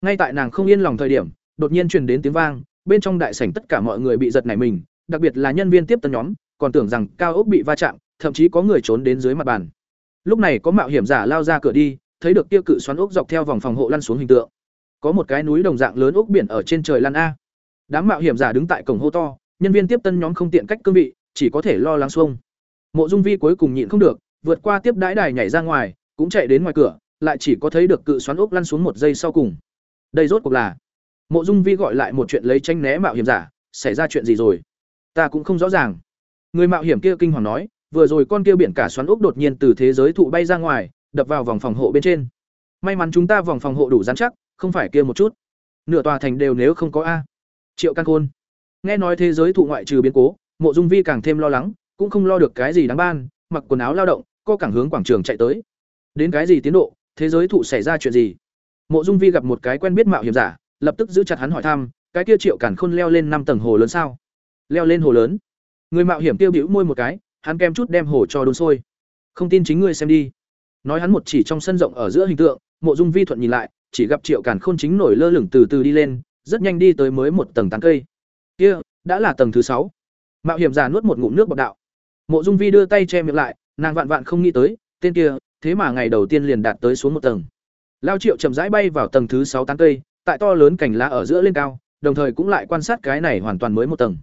Ngay tại nàng không yên lòng thời điểm, đột nhiên truyền đến tiếng vang, bên trong đại sảnh tất cả mọi người bị giật nảy mình, đặc biệt là nhân viên tiếp tân nhóm còn tưởng rằng cao ốc bị va chạm, thậm chí có người trốn đến dưới mặt bàn. Lúc này có mạo hiểm giả lao ra cửa đi, thấy được kia cự xoắn ốc dọc theo vòng phòng hộ lăn xuống hình tượng. Có một cái núi đồng dạng lớn ốc biển ở trên trời lăn a. Đám mạo hiểm giả đứng tại cổng hô to, nhân viên tiếp tân nhóm không tiện cách cương vị, chỉ có thể lo lắng xuông. Mộ dung vi cuối cùng nhịn không được, vượt qua tiếp đãi đài nhảy ra ngoài, cũng chạy đến ngoài cửa, lại chỉ có thấy được cự xoắn ốc lăn xuống một giây sau cùng. Đây rốt cuộc là mộ dung vi gọi lại một chuyện lấy tranh né mạo hiểm giả, xảy ra chuyện gì rồi? Ta cũng không rõ ràng người mạo hiểm kia kinh hoàng nói, vừa rồi con kia biển cả xoắn ốc đột nhiên từ thế giới thụ bay ra ngoài, đập vào vòng phòng hộ bên trên. May mắn chúng ta vòng phòng hộ đủ dán chắc, không phải kia một chút. Nửa tòa thành đều nếu không có a. Triệu căn khôn. Nghe nói thế giới thụ ngoại trừ biến cố, mộ dung vi càng thêm lo lắng, cũng không lo được cái gì đáng ban, mặc quần áo lao động, co cảng hướng quảng trường chạy tới. Đến cái gì tiến độ, thế giới thụ xảy ra chuyện gì? Mộ dung vi gặp một cái quen biết mạo hiểm giả, lập tức giữ chặt hắn hỏi thăm, cái kia triệu cản khôn leo lên năm tầng hồ lớn sao? Leo lên hồ lớn? Người mạo hiểm tiêu bĩu môi một cái, hắn kem chút đem hồ cho đun sôi. Không tin chính ngươi xem đi. Nói hắn một chỉ trong sân rộng ở giữa hình tượng, mộ dung vi thuận nhìn lại, chỉ gặp triệu cản khôn chính nổi lơ lửng từ từ đi lên, rất nhanh đi tới mới một tầng tán cây. Kia, đã là tầng thứ sáu. Mạo hiểm giả nuốt một ngụm nước bọt đạo. Mộ dung vi đưa tay che miệng lại, nàng vạn vạn không nghĩ tới, tên kia, thế mà ngày đầu tiên liền đạt tới xuống một tầng. Lao triệu chậm rãi bay vào tầng thứ sáu tán cây, tại to lớn cành lá ở giữa lên cao, đồng thời cũng lại quan sát cái này hoàn toàn mới một tầng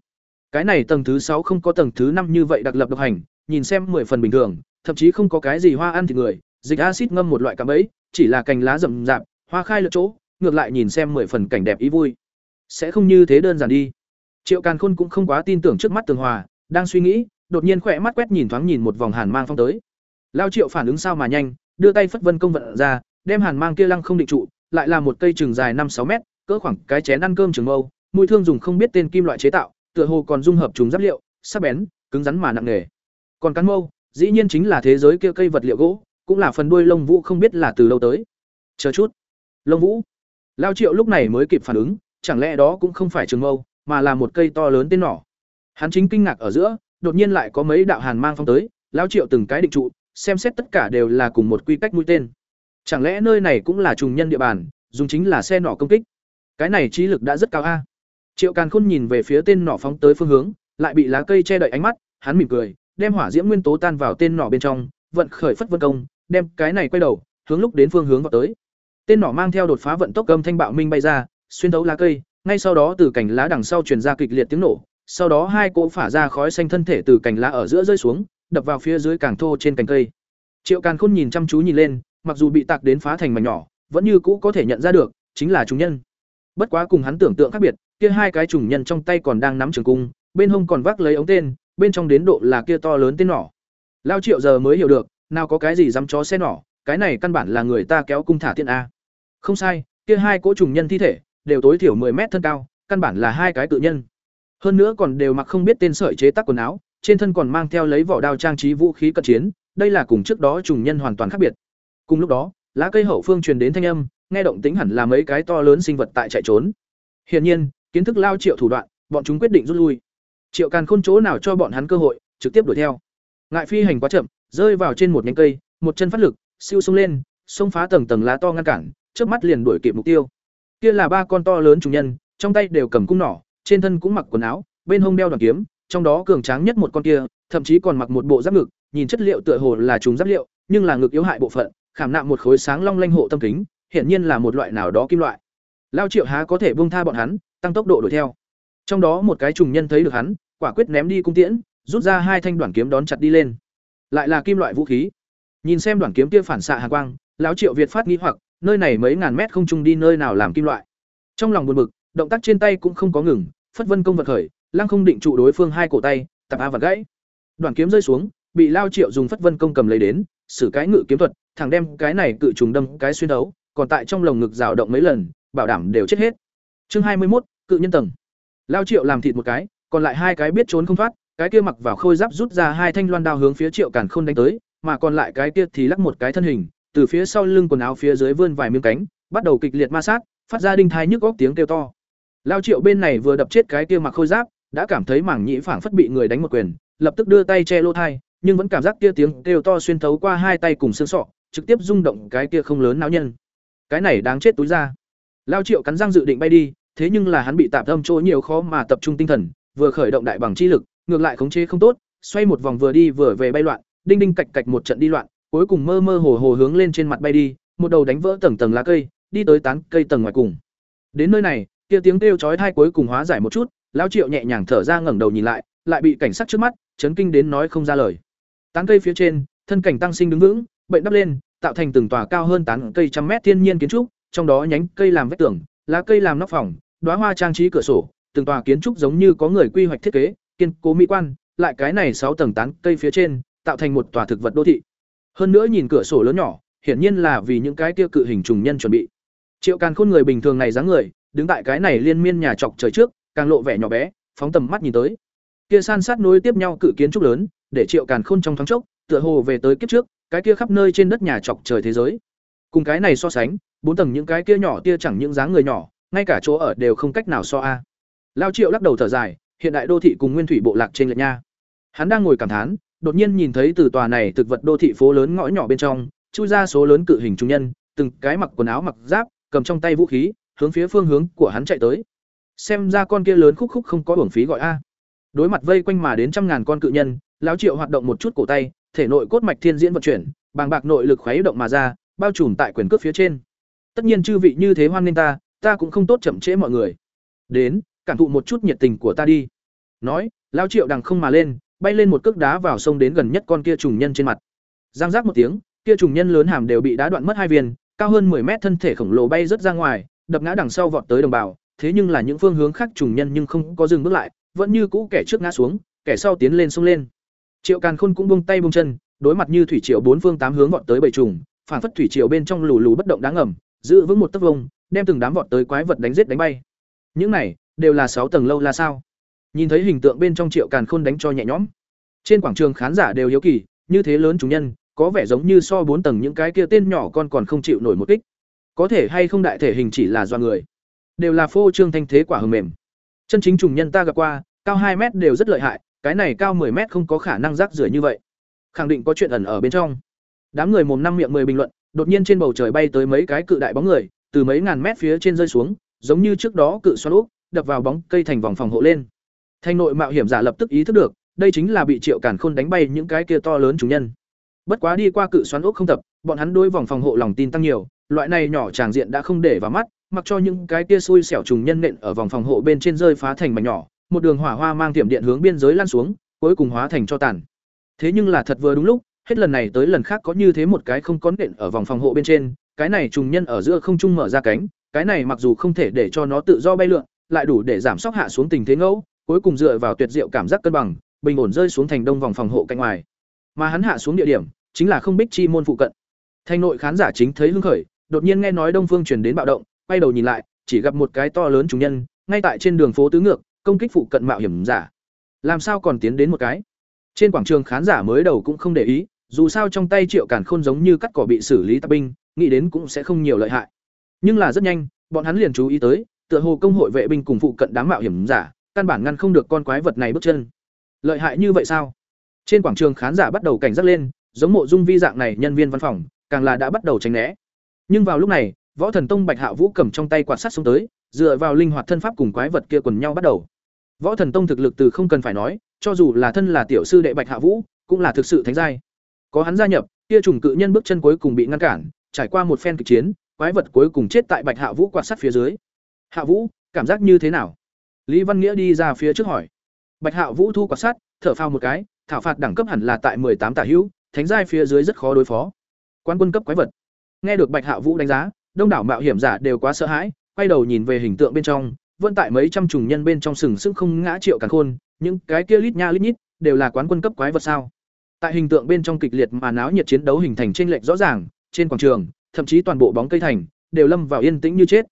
cái này tầng thứ sáu không có tầng thứ năm như vậy đặc lập độc hành, nhìn xem mười phần bình thường, thậm chí không có cái gì hoa ăn thịt người, dịch acid ngâm một loại cạm ấy chỉ là cành lá rậm rạp, hoa khai lượt chỗ, ngược lại nhìn xem mười phần cảnh đẹp ý vui. Sẽ không như thế đơn giản đi. Triệu càn khôn cũng không quá tin tưởng trước mắt tường hòa, đang suy nghĩ, đột nhiên khỏe mắt quét nhìn thoáng nhìn một vòng hàn mang phong tới. Lao triệu phản ứng sao mà nhanh, đưa tay phất vân công vận ra, đem hàn mang kia lăng không định trụ, lại là một cây chừng dài năm sáu mét, cỡ khoảng cái chén ăn cơm trường mâu, mũi thương dùng không biết tên kim loại chế tạo tựa hồ còn dung hợp chúng giáp liệu, sắc bén, cứng rắn mà nặng nề. Còn cán mâu, dĩ nhiên chính là thế giới kia cây vật liệu gỗ, cũng là phần đuôi lông vũ không biết là từ lâu tới. Chờ chút. Lông vũ. Lao triệu lúc này mới kịp phản ứng, chẳng lẽ đó cũng không phải trường mâu, mà là một cây to lớn tên nỏ. Hắn chính kinh ngạc ở giữa, đột nhiên lại có mấy đạo hàn mang phong tới, lao triệu từng cái định trụ, xem xét tất cả đều là cùng một quy cách mũi tên. Chẳng lẽ nơi này cũng là trùng nhân địa bàn, dùng chính là xe nỏ công kích? Cái này trí lực đã rất cao a triệu càn khôn nhìn về phía tên nỏ phóng tới phương hướng, lại bị lá cây che đậy ánh mắt, hắn mỉm cười, đem hỏa diễm nguyên tố tan vào tên nỏ bên trong, vận khởi phất vân công, đem cái này quay đầu, hướng lúc đến phương hướng vào tới. Tên nỏ mang theo đột phá vận tốc âm thanh bạo minh bay ra, xuyên thấu lá cây, ngay sau đó từ cành lá đằng sau truyền ra kịch liệt tiếng nổ, sau đó hai cỗ phả ra khói xanh thân thể từ cành lá ở giữa rơi xuống, đập vào phía dưới càng thô trên cành cây. Triệu càn khôn nhìn chăm chú nhìn lên, mặc dù bị tạc đến phá thành mảnh nhỏ, vẫn như cũ có thể nhận ra được, chính là chúng nhân. Bất quá cùng hắn tưởng tượng khác biệt kia hai cái trùng nhân trong tay còn đang nắm trường cung, bên hông còn vác lấy ống tên, bên trong đến độ là kia to lớn tên nỏ. Lao triệu giờ mới hiểu được, nào có cái gì dám chó xe nỏ, cái này căn bản là người ta kéo cung thả tiên a. Không sai, kia hai cỗ trùng nhân thi thể, đều tối thiểu 10 mét thân cao, căn bản là hai cái tự nhân. Hơn nữa còn đều mặc không biết tên sợi chế tác quần áo, trên thân còn mang theo lấy vỏ đao trang trí vũ khí cận chiến, đây là cùng trước đó trùng nhân hoàn toàn khác biệt. Cùng lúc đó, lá cây hậu phương truyền đến thanh âm, nghe động tính hẳn là mấy cái to lớn sinh vật tại chạy trốn. Hiển nhiên kiến thức lao triệu thủ đoạn, bọn chúng quyết định rút lui. Triệu càn khôn chỗ nào cho bọn hắn cơ hội, trực tiếp đuổi theo. Ngại phi hành quá chậm, rơi vào trên một nhánh cây, một chân phát lực, siêu xông lên xông phá tầng tầng lá to ngăn cản trước mắt liền đuổi kịp mục tiêu. Kia là ba con to lớn trùng nhân, trong tay đều cầm cung nỏ, trên thân cũng mặc quần áo, bên hông đeo đoàn kiếm, trong đó cường tráng nhất một con kia, thậm chí còn mặc một bộ giáp ngực, nhìn chất liệu tựa hồ là trùng giáp liệu, nhưng là ngực yếu hại bộ phận, khảm nạm một khối sáng long lanh hộ tâm kính, hiển nhiên là một loại nào đó kim loại. Lao triệu há có thể buông tha bọn hắn tăng tốc độ đuổi theo. Trong đó một cái trùng nhân thấy được hắn quả quyết ném đi cung tiễn rút ra hai thanh đoạn kiếm đón chặt đi lên. Lại là kim loại vũ khí. Nhìn xem đoạn kiếm kia phản xạ hàng quang lão triệu việt phát nghi hoặc nơi này mấy ngàn mét không trung đi nơi nào làm kim loại. Trong lòng buồn bực động tác trên tay cũng không có ngừng phất vân công vật khởi lăng không định trụ đối phương hai cổ tay tập a vật gãy. Đoạn kiếm rơi xuống bị lao triệu dùng phất vân công cầm lấy đến xử cái ngự kiếm thuật thẳng đem cái này cự trùng đâm cái xuyên đấu, còn tại trong lồng ngực rào động mấy lần, bảo đảm đều chết hết. Chương hai mươi 21, cự nhân tầng. Lao Triệu làm thịt một cái, còn lại hai cái biết trốn không thoát, cái kia mặc vào khôi giáp rút ra hai thanh loan đao hướng phía Triệu Càn Khôn đánh tới, mà còn lại cái kia thì lắc một cái thân hình, từ phía sau lưng quần áo phía dưới vươn vài miếng cánh, bắt đầu kịch liệt ma sát, phát ra đinh thai nhức óc tiếng kêu to. Lao Triệu bên này vừa đập chết cái kia mặc khôi giáp, đã cảm thấy mảng nhĩ phảng phất bị người đánh một quyền, lập tức đưa tay che lỗ thai, nhưng vẫn cảm giác kia tiếng kêu to xuyên thấu qua hai tay cùng xương sọ, trực tiếp rung động cái kia không lớn náo nhân. Cái này đáng chết túi ra. Lao Triệu cắn răng dự định bay đi, thế nhưng là hắn bị tạm âm chỗ nhiều khó mà tập trung tinh thần, vừa khởi động đại bằng chi lực, ngược lại khống chế không tốt, xoay một vòng vừa đi vừa về bay loạn, đinh đinh cạch cạch một trận đi loạn, cuối cùng mơ mơ hồ hồ hướng lên trên mặt bay đi, một đầu đánh vỡ tầng tầng lá cây, đi tới tán cây tầng ngoài cùng. Đến nơi này, kia tiếng kêu chói tai cuối cùng hóa giải một chút, lão Triệu nhẹ nhàng thở ra ngẩng đầu nhìn lại, lại bị cảnh sát trước mắt chấn kinh đến nói không ra lời. Tán cây phía trên, thân cảnh tăng sinh đứng vững, bệnh đắp lên, tạo thành từng tòa cao hơn tán cây trăm mét thiên nhiên kiến trúc, trong đó nhánh cây làm vách tường, lá cây làm nóc phòng, đóa hoa trang trí cửa sổ, từng tòa kiến trúc giống như có người quy hoạch thiết kế, kiên cố mỹ quan, lại cái này sáu tầng tán cây phía trên, tạo thành một tòa thực vật đô thị. Hơn nữa nhìn cửa sổ lớn nhỏ, hiển nhiên là vì những cái kia cự hình trùng nhân chuẩn bị. Triệu Càn Khôn người bình thường này dáng người, đứng tại cái này liên miên nhà chọc trời trước, càng lộ vẻ nhỏ bé, phóng tầm mắt nhìn tới. Kia san sát nối tiếp nhau cự kiến trúc lớn, để Triệu Càn Khôn trong thoáng chốc, tựa hồ về tới kiếp trước, cái kia khắp nơi trên đất nhà chọc trời thế giới. Cùng cái này so sánh, bốn tầng những cái kia nhỏ tia chẳng những dáng người nhỏ, ngay cả chỗ ở đều không cách nào so a. Lao Triệu lắc đầu thở dài, hiện đại đô thị cùng nguyên thủy bộ lạc trên lệch nha. Hắn đang ngồi cảm thán, đột nhiên nhìn thấy từ tòa này thực vật đô thị phố lớn ngõ nhỏ bên trong, chui ra số lớn cự hình trung nhân, từng cái mặc quần áo mặc giáp, cầm trong tay vũ khí, hướng phía phương hướng của hắn chạy tới. Xem ra con kia lớn khúc khúc không có uổng phí gọi a. Đối mặt vây quanh mà đến trăm ngàn con cự nhân, lão Triệu hoạt động một chút cổ tay, thể nội cốt mạch thiên diễn vận chuyển, bàng bạc nội lực khuấy động mà ra, bao trùm tại quyền cước phía trên. Tất nhiên chư vị như thế hoan nghênh ta, ta cũng không tốt chậm trễ mọi người. Đến, cảm thụ một chút nhiệt tình của ta đi. Nói, lão Triệu đằng không mà lên, bay lên một cước đá vào sông đến gần nhất con kia trùng nhân trên mặt. Giang giác một tiếng, kia trùng nhân lớn hàm đều bị đá đoạn mất hai viên, cao hơn 10 mét thân thể khổng lồ bay rất ra ngoài, đập ngã đằng sau vọt tới đồng bào, thế nhưng là những phương hướng khác trùng nhân nhưng không có dừng bước lại, vẫn như cũ kẻ trước ngã xuống, kẻ sau tiến lên sông lên. Triệu Càn Khôn cũng buông tay buông chân, đối mặt như thủy triều bốn phương tám hướng vọt tới bảy trùng, phản phất thủy triều bên trong lù lù bất động đáng ngầm, giữ vững một tấc vông, đem từng đám vọt tới quái vật đánh giết đánh bay. Những này đều là sáu tầng lâu là sao? Nhìn thấy hình tượng bên trong Triệu Càn Khôn đánh cho nhẹ nhõm. Trên quảng trường khán giả đều hiếu kỳ, như thế lớn chúng nhân, có vẻ giống như so bốn tầng những cái kia tên nhỏ con còn không chịu nổi một kích. Có thể hay không đại thể hình chỉ là do người, đều là phô trương thanh thế quả hờ mềm. Chân chính trùng nhân ta gặp qua, cao hai mét đều rất lợi hại, cái này cao 10 mét không có khả năng rác rưởi như vậy. Khẳng định có chuyện ẩn ở bên trong. Đám người mồm năm miệng mười bình luận, đột nhiên trên bầu trời bay tới mấy cái cự đại bóng người, từ mấy ngàn mét phía trên rơi xuống, giống như trước đó cự xoắn ốc, đập vào bóng cây thành vòng phòng hộ lên. Thanh nội mạo hiểm giả lập tức ý thức được, đây chính là bị Triệu cản Khôn đánh bay những cái kia to lớn chủ nhân. Bất quá đi qua cự xoắn ốc không tập, bọn hắn đối vòng phòng hộ lòng tin tăng nhiều, loại này nhỏ tràng diện đã không để vào mắt, mặc cho những cái kia xui xẻo trùng nhân nện ở vòng phòng hộ bên trên rơi phá thành mảnh nhỏ, một đường hỏa hoa mang tiệm điện hướng biên giới lan xuống, cuối cùng hóa thành cho tàn. Thế nhưng là thật vừa đúng lúc, hết lần này tới lần khác có như thế một cái không có nện ở vòng phòng hộ bên trên, cái này trùng nhân ở giữa không trung mở ra cánh, cái này mặc dù không thể để cho nó tự do bay lượn, lại đủ để giảm sóc hạ xuống tình thế ngẫu, cuối cùng dựa vào tuyệt diệu cảm giác cân bằng, bình ổn rơi xuống thành đông vòng phòng hộ cạnh ngoài. Mà hắn hạ xuống địa điểm, chính là không bích chi môn phụ cận. Thành nội khán giả chính thấy hưng khởi, đột nhiên nghe nói Đông Phương truyền đến bạo động, quay đầu nhìn lại, chỉ gặp một cái to lớn trùng nhân, ngay tại trên đường phố tứ ngược, công kích phụ cận mạo hiểm giả. Làm sao còn tiến đến một cái? Trên quảng trường khán giả mới đầu cũng không để ý, dù sao trong tay Triệu Càn Khôn giống như cắt cỏ bị xử lý tạp binh, nghĩ đến cũng sẽ không nhiều lợi hại. Nhưng là rất nhanh, bọn hắn liền chú ý tới, tựa hồ công hội vệ binh cùng phụ cận đám mạo hiểm giả, căn bản ngăn không được con quái vật này bước chân. Lợi hại như vậy sao? Trên quảng trường khán giả bắt đầu cảnh giác lên, giống mộ dung vi dạng này nhân viên văn phòng, càng là đã bắt đầu tránh né. Nhưng vào lúc này, Võ Thần Tông Bạch Hạ Vũ cầm trong tay quạt sắt xuống tới, dựa vào linh hoạt thân pháp cùng quái vật kia quần nhau bắt đầu. Võ Thần Tông thực lực từ không cần phải nói, cho dù là thân là tiểu sư đệ Bạch Hạ Vũ, cũng là thực sự thánh giai. Có hắn gia nhập, kia trùng cự nhân bước chân cuối cùng bị ngăn cản, trải qua một phen kịch chiến, quái vật cuối cùng chết tại Bạch Hạ Vũ quạt sắt phía dưới. Hạ Vũ, cảm giác như thế nào? Lý Văn Nghĩa đi ra phía trước hỏi. Bạch Hạ Vũ thu quạt sắt, thở phào một cái, thảo phạt đẳng cấp hẳn là tại tám tả hữu, thánh giai phía dưới rất khó đối phó. Quan quân cấp quái vật. Nghe được Bạch Hạ Vũ đánh giá, đông đảo mạo hiểm giả đều quá sợ hãi, quay đầu nhìn về hình tượng bên trong, vẫn tại mấy trăm trùng nhân bên trong sừng sững không ngã triệu càng khôn, những cái kia lít nha lít nhít đều là quán quân cấp quái vật sao? Tại hình tượng bên trong kịch liệt mà náo nhiệt chiến đấu hình thành chênh lệch rõ ràng, trên quảng trường, thậm chí toàn bộ bóng cây thành đều lâm vào yên tĩnh như chết.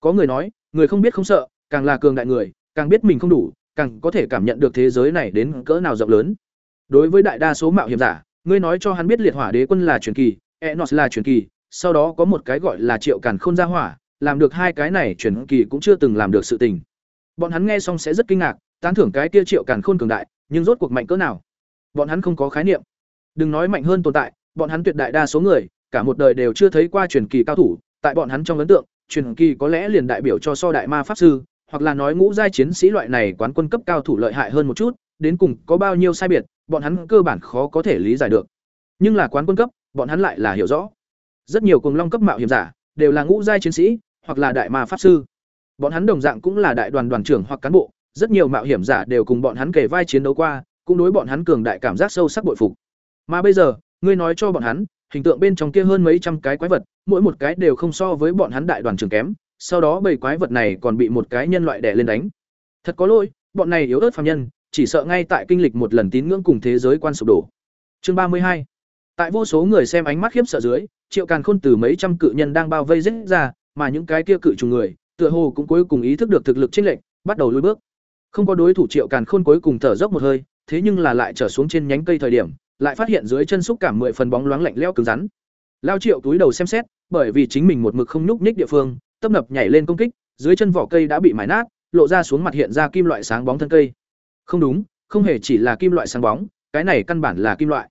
Có người nói, người không biết không sợ, càng là cường đại người, càng biết mình không đủ, càng có thể cảm nhận được thế giới này đến cỡ nào rộng lớn. Đối với đại đa số mạo hiểm giả, ngươi nói cho hắn biết liệt hỏa đế quân là truyền kỳ, Enos là truyền kỳ, sau đó có một cái gọi là Triệu Càn Khôn gia hỏa, làm được hai cái này truyền kỳ cũng chưa từng làm được sự tình. Bọn hắn nghe xong sẽ rất kinh ngạc, tán thưởng cái kia Triệu Càn Khôn cường đại, nhưng rốt cuộc mạnh cỡ nào? Bọn hắn không có khái niệm. Đừng nói mạnh hơn tồn tại, bọn hắn tuyệt đại đa số người, cả một đời đều chưa thấy qua truyền kỳ cao thủ, tại bọn hắn trong ấn tượng, truyền kỳ có lẽ liền đại biểu cho so đại ma pháp sư, hoặc là nói ngũ giai chiến sĩ loại này quán quân cấp cao thủ lợi hại hơn một chút, đến cùng có bao nhiêu sai biệt, bọn hắn cơ bản khó có thể lý giải được. Nhưng là quán quân cấp, bọn hắn lại là hiểu rõ. Rất nhiều cùng long cấp mạo hiểm giả đều là ngũ giai chiến sĩ, hoặc là đại ma pháp sư. Bọn hắn đồng dạng cũng là đại đoàn đoàn trưởng hoặc cán bộ, rất nhiều mạo hiểm giả đều cùng bọn hắn kể vai chiến đấu qua, cũng đối bọn hắn cường đại cảm giác sâu sắc bội phục. Mà bây giờ, ngươi nói cho bọn hắn, hình tượng bên trong kia hơn mấy trăm cái quái vật, mỗi một cái đều không so với bọn hắn đại đoàn trưởng kém, sau đó bầy quái vật này còn bị một cái nhân loại đè lên đánh. Thật có lỗi, bọn này yếu ớt phàm nhân, chỉ sợ ngay tại kinh lịch một lần tín ngưỡng cùng thế giới quan sụp đổ. Chương ba mươi hai Tại vô số người xem ánh mắt khiếp sợ dưới, Triệu Càn Khôn từ mấy trăm cự nhân đang bao vây giết ra, mà những cái kia cự trùng người, tựa hồ cũng cuối cùng ý thức được thực lực chênh lệch, bắt đầu lùi bước. Không có đối thủ Triệu Càn Khôn cuối cùng thở dốc một hơi, thế nhưng là lại trở xuống trên nhánh cây thời điểm, lại phát hiện dưới chân xúc cảm mười phần bóng loáng lạnh lẽo cứng rắn. Lao Triệu túi đầu xem xét, bởi vì chính mình một mực không nhúc nhích địa phương, tấp nập nhảy lên công kích, dưới chân vỏ cây đã bị mài nát, lộ ra xuống mặt hiện ra kim loại sáng bóng thân cây. Không đúng, không hề chỉ là kim loại sáng bóng, cái này căn bản là kim loại.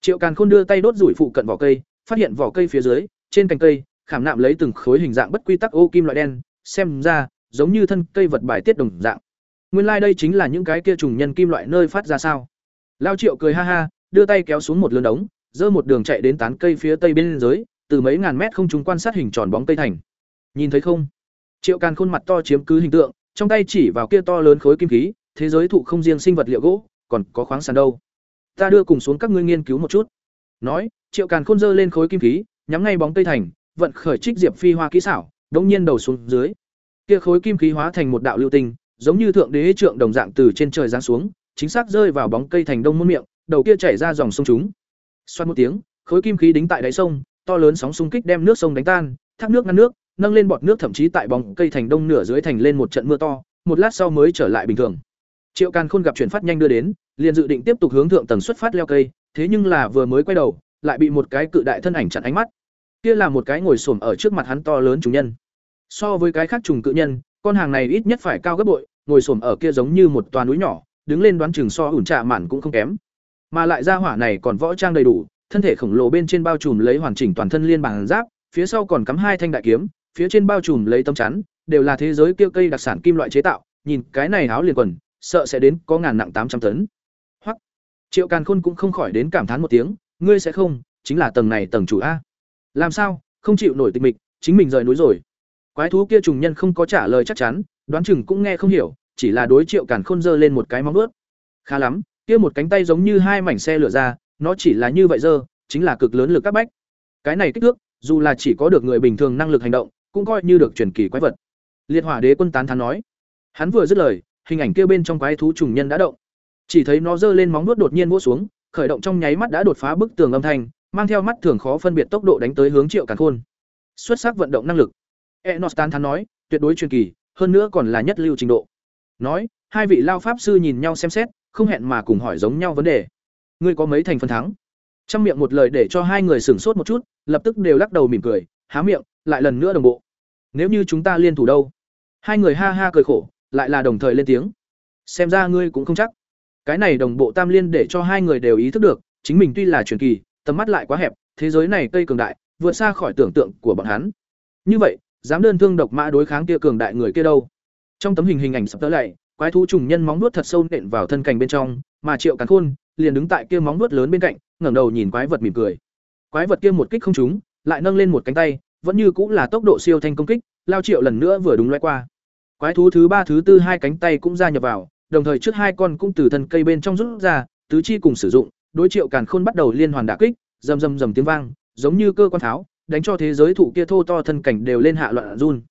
Triệu Càn Khôn đưa tay đốt rủi phụ cận vỏ cây, phát hiện vỏ cây phía dưới, trên cành cây, khảm nạm lấy từng khối hình dạng bất quy tắc ô kim loại đen, xem ra giống như thân cây vật bài tiết đồng dạng. Nguyên lai đây chính là những cái kia trùng nhân kim loại nơi phát ra sao? Lao Triệu cười ha ha, đưa tay kéo xuống một lươn đống, dơ một đường chạy đến tán cây phía tây bên dưới, từ mấy ngàn mét không trung quan sát hình tròn bóng cây thành. Nhìn thấy không? Triệu Càn khuôn mặt to chiếm cứ hình tượng, trong tay chỉ vào kia to lớn khối kim khí, thế giới thụ không riêng sinh vật liệu gỗ, còn có khoáng sản đâu. Ta đưa cùng xuống các ngươi nghiên cứu một chút. Nói, Triệu Càn khôn dơ lên khối kim khí, nhắm ngay bóng cây thành, vận khởi trích diệp phi hoa kỹ xảo, đống nhiên đầu xuống dưới. Kia khối kim khí hóa thành một đạo lưu tinh, giống như thượng đế trượng đồng dạng từ trên trời giáng xuống, chính xác rơi vào bóng cây thành đông môn miệng, đầu kia chảy ra dòng sông chúng. Xoát một tiếng, khối kim khí đính tại đáy sông, to lớn sóng xung kích đem nước sông đánh tan, thác nước ngăn nước, nâng lên bọt nước thậm chí tại bóng cây thành đông nửa dưới thành lên một trận mưa to, một lát sau mới trở lại bình thường. Triệu Càn Khôn gặp chuyển phát nhanh đưa đến, liền dự định tiếp tục hướng thượng tầng xuất phát leo cây, thế nhưng là vừa mới quay đầu, lại bị một cái cự đại thân ảnh chặn ánh mắt. Kia là một cái ngồi xổm ở trước mặt hắn to lớn trùng nhân. So với cái khác trùng cự nhân, con hàng này ít nhất phải cao gấp bội, ngồi xổm ở kia giống như một toà núi nhỏ, đứng lên đoán chừng so ủn trạ mản cũng không kém. Mà lại ra hỏa này còn võ trang đầy đủ, thân thể khổng lồ bên trên bao trùm lấy hoàn chỉnh toàn thân liên bản giáp, phía sau còn cắm hai thanh đại kiếm, phía trên bao trùm lấy tấm chắn, đều là thế giới kia cây đặc sản kim loại chế tạo, nhìn cái này áo liền quần, sợ sẽ đến có ngàn nặng tám trăm tấn. Hoặc Triệu Càn Khôn cũng không khỏi đến cảm thán một tiếng, ngươi sẽ không, chính là tầng này tầng chủ a. Làm sao, không chịu nổi tịch mịch, chính mình rời núi rồi. Quái thú kia trùng nhân không có trả lời chắc chắn, đoán chừng cũng nghe không hiểu, chỉ là đối Triệu Càn Khôn giơ lên một cái móng vuốt. Khá lắm, kia một cánh tay giống như hai mảnh xe lửa ra, nó chỉ là như vậy dơ, chính là cực lớn lực các bách. Cái này kích thước, dù là chỉ có được người bình thường năng lực hành động, cũng coi như được truyền kỳ quái vật. Liệt Hỏa Đế quân tán thán nói. Hắn vừa dứt lời, hình ảnh kia bên trong quái thú trùng nhân đã động. Chỉ thấy nó giơ lên móng vuốt đột nhiên vỗ xuống, khởi động trong nháy mắt đã đột phá bức tường âm thanh, mang theo mắt thường khó phân biệt tốc độ đánh tới hướng Triệu Càn Khôn. Xuất sắc vận động năng lực. Enos tán thán nói, tuyệt đối truyền kỳ, hơn nữa còn là nhất lưu trình độ. Nói, hai vị lao pháp sư nhìn nhau xem xét, không hẹn mà cùng hỏi giống nhau vấn đề. Ngươi có mấy thành phần thắng? Trăm miệng một lời để cho hai người sửng sốt một chút, lập tức đều lắc đầu mỉm cười, há miệng, lại lần nữa đồng bộ. Nếu như chúng ta liên thủ đâu? Hai người ha ha cười khổ, lại là đồng thời lên tiếng. Xem ra ngươi cũng không chắc. Cái này đồng bộ tam liên để cho hai người đều ý thức được, chính mình tuy là truyền kỳ, tầm mắt lại quá hẹp, thế giới này cây cường đại, vượt xa khỏi tưởng tượng của bọn hắn. Như vậy, dám đơn thương độc mã đối kháng kia cường đại người kia đâu? Trong tấm hình hình ảnh sập tới lại, quái thú trùng nhân móng nuốt thật sâu nện vào thân cành bên trong, mà Triệu Càn Khôn liền đứng tại kia móng nuốt lớn bên cạnh, ngẩng đầu nhìn quái vật mỉm cười. Quái vật kia một kích không trúng, lại nâng lên một cánh tay, vẫn như cũng là tốc độ siêu thanh công kích, lao Triệu lần nữa vừa đúng loay qua. Quái thú thứ ba thứ tư hai cánh tay cũng ra nhập vào, đồng thời trước hai con cũng từ thân cây bên trong rút ra, tứ chi cùng sử dụng, đối Triệu Càn Khôn bắt đầu liên hoàn đả kích, rầm rầm rầm tiếng vang, giống như cơ quan tháo, đánh cho thế giới thụ kia thô to thân cảnh đều lên hạ loạn run.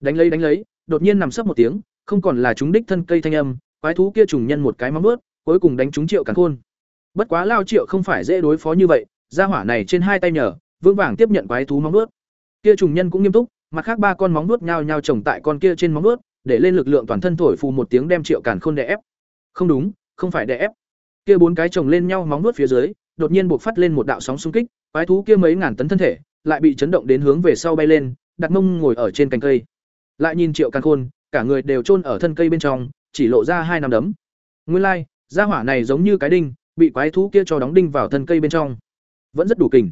Đánh lấy đánh lấy, đột nhiên nằm sấp một tiếng, không còn là chúng đích thân cây thanh âm, quái thú kia trùng nhân một cái móng vuốt, cuối cùng đánh trúng Triệu Càn Khôn. Bất quá lao Triệu không phải dễ đối phó như vậy, gia hỏa này trên hai tay nhờ, vững vàng tiếp nhận quái thú móng vuốt. Kia trùng nhân cũng nghiêm túc, mặt khác ba con móng vuốt nhao nhao chồng tại con kia trên móng vuốt, để lên lực lượng toàn thân thổi phù một tiếng đem Triệu Càn Khôn đè ép. Không đúng, không phải đè ép. Kia bốn cái chồng lên nhau móng vuốt phía dưới, đột nhiên buộc phát lên một đạo sóng xung kích, quái thú kia mấy ngàn tấn thân thể, lại bị chấn động đến hướng về sau bay lên, đặt mông ngồi ở trên cành cây. Lại nhìn Triệu Càn Khôn, cả người đều chôn ở thân cây bên trong, chỉ lộ ra hai nắm đấm. Nguyên lai, like, gia hỏa này giống như cái đinh, bị quái thú kia cho đóng đinh vào thân cây bên trong. Vẫn rất đủ kình.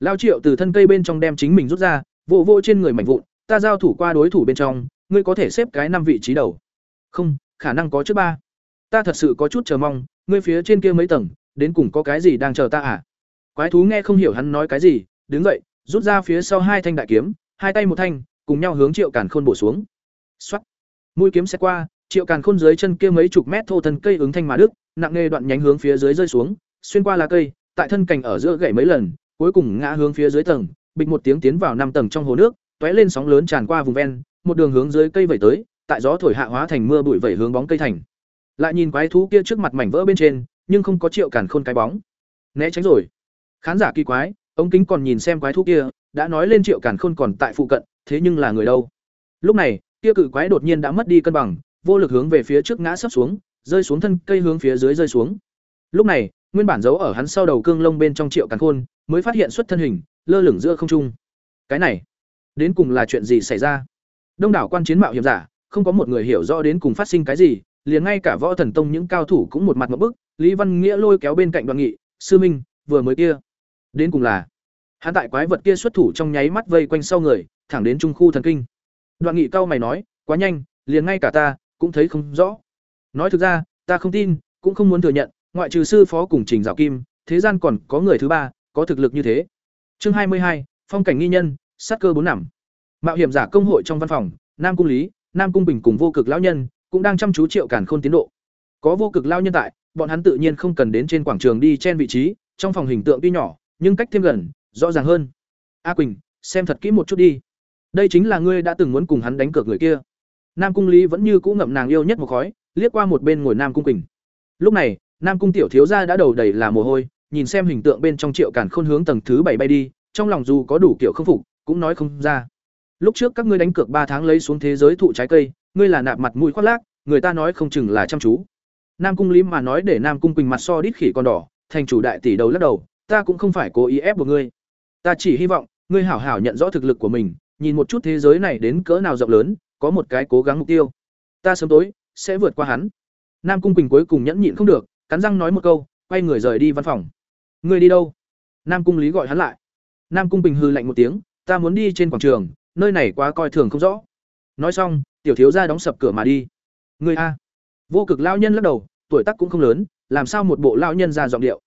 Lao Triệu từ thân cây bên trong đem chính mình rút ra, vỗ vỗ trên người mảnh vụn, ta giao thủ qua đối thủ bên trong, ngươi có thể xếp cái năm vị trí đầu. Không, khả năng có trước ba. Ta thật sự có chút chờ mong, ngươi phía trên kia mấy tầng, đến cùng có cái gì đang chờ ta à? Quái thú nghe không hiểu hắn nói cái gì, đứng dậy, rút ra phía sau hai thanh đại kiếm, hai tay một thanh, cùng nhau hướng Triệu Càn Khôn bổ xuống. Soát. Mũi kiếm sẽ qua, Triệu Càn Khôn dưới chân kia mấy chục mét thô thân cây ứng thanh mà đức, nặng nề đoạn nhánh hướng phía dưới rơi xuống, xuyên qua lá cây, tại thân cành ở giữa gãy mấy lần, cuối cùng ngã hướng phía dưới tầng, bịch một tiếng tiến vào năm tầng trong hồ nước, tóe lên sóng lớn tràn qua vùng ven, một đường hướng dưới cây vẩy tới, tại gió thổi hạ hóa thành mưa bụi vẩy hướng bóng cây thành. Lại nhìn quái thú kia trước mặt mảnh vỡ bên trên, nhưng không có Triệu Càn Khôn cái bóng. Né tránh rồi. Khán giả kỳ quái, Ống kính còn nhìn xem quái thú kia, đã nói lên Triệu Càn Khôn còn tại phụ cận, thế nhưng là người đâu? Lúc này, kia cự quái đột nhiên đã mất đi cân bằng, vô lực hướng về phía trước ngã sấp xuống, rơi xuống thân cây hướng phía dưới rơi xuống. Lúc này, nguyên bản giấu ở hắn sau đầu cương lông bên trong Triệu Càn Khôn, mới phát hiện xuất thân hình, lơ lửng giữa không trung. Cái này, đến cùng là chuyện gì xảy ra? Đông đảo quan chiến mạo hiểm giả, không có một người hiểu rõ đến cùng phát sinh cái gì, liền ngay cả võ thần tông những cao thủ cũng một mặt một bức, Lý Văn Nghĩa lôi kéo bên cạnh Đoàn Nghị, "Sư Minh, vừa mới kia, đến cùng là?" Hắn tại quái vật kia xuất thủ trong nháy mắt vây quanh sau người, thẳng đến trung khu thần kinh. Đoạn Nghị cao mày nói, "Quá nhanh, liền ngay cả ta cũng thấy không rõ." Nói thực ra, ta không tin, cũng không muốn thừa nhận, ngoại trừ sư phó cùng Trình Giảo Kim, thế gian còn có người thứ ba, có thực lực như thế. Chương hai mươi hai, phong cảnh nghi nhân, sát cơ bốn nằm. Mạo hiểm giả công hội trong văn phòng, Nam cung Lý, Nam cung Bình cùng vô cực lão nhân cũng đang chăm chú Triệu cản Khôn tiến độ. Có vô cực lão nhân tại, bọn hắn tự nhiên không cần đến trên quảng trường đi chen vị trí, trong phòng hình tượng tuy nhỏ, nhưng cách thêm gần, rõ ràng hơn. A Quỳnh, xem thật kỹ một chút đi. Đây chính là ngươi đã từng muốn cùng hắn đánh cược người kia. Nam cung Lý vẫn như cũ ngậm nàng yêu nhất một khói, liếc qua một bên ngồi Nam cung Quỳnh. Lúc này, Nam cung tiểu thiếu gia đã đầu đầy là mồ hôi, nhìn xem hình tượng bên trong Triệu cản Khôn hướng tầng thứ bảy bay đi, trong lòng dù có đủ kiểu không phục, cũng nói không ra. Lúc trước các ngươi đánh cược ba tháng lấy xuống thế giới thụ trái cây, ngươi là nạp mặt mũi khoác lác, người ta nói không chừng là chăm chú. Nam cung Lý mà nói để Nam cung Quỳnh mặt so đít khỉ còn đỏ, thành chủ đại tỷ đầu lắc đầu, ta cũng không phải cố ý ép buộc ngươi. Ta chỉ hy vọng, ngươi hảo hảo nhận rõ thực lực của mình, nhìn một chút thế giới này đến cỡ nào rộng lớn, có một cái cố gắng mục tiêu. Ta sớm tối sẽ vượt qua hắn. Nam cung Quỳnh cuối cùng nhẫn nhịn không được, cắn răng nói một câu, quay người rời đi văn phòng. Ngươi đi đâu? Nam cung Lý gọi hắn lại. Nam cung Bình hư lạnh một tiếng, ta muốn đi trên quảng trường, nơi này quá coi thường không rõ. Nói xong, tiểu thiếu gia đóng sập cửa mà đi. Ngươi a. Vô cực lão nhân lắc đầu, tuổi tác cũng không lớn, làm sao một bộ lão nhân ra giọng điệu.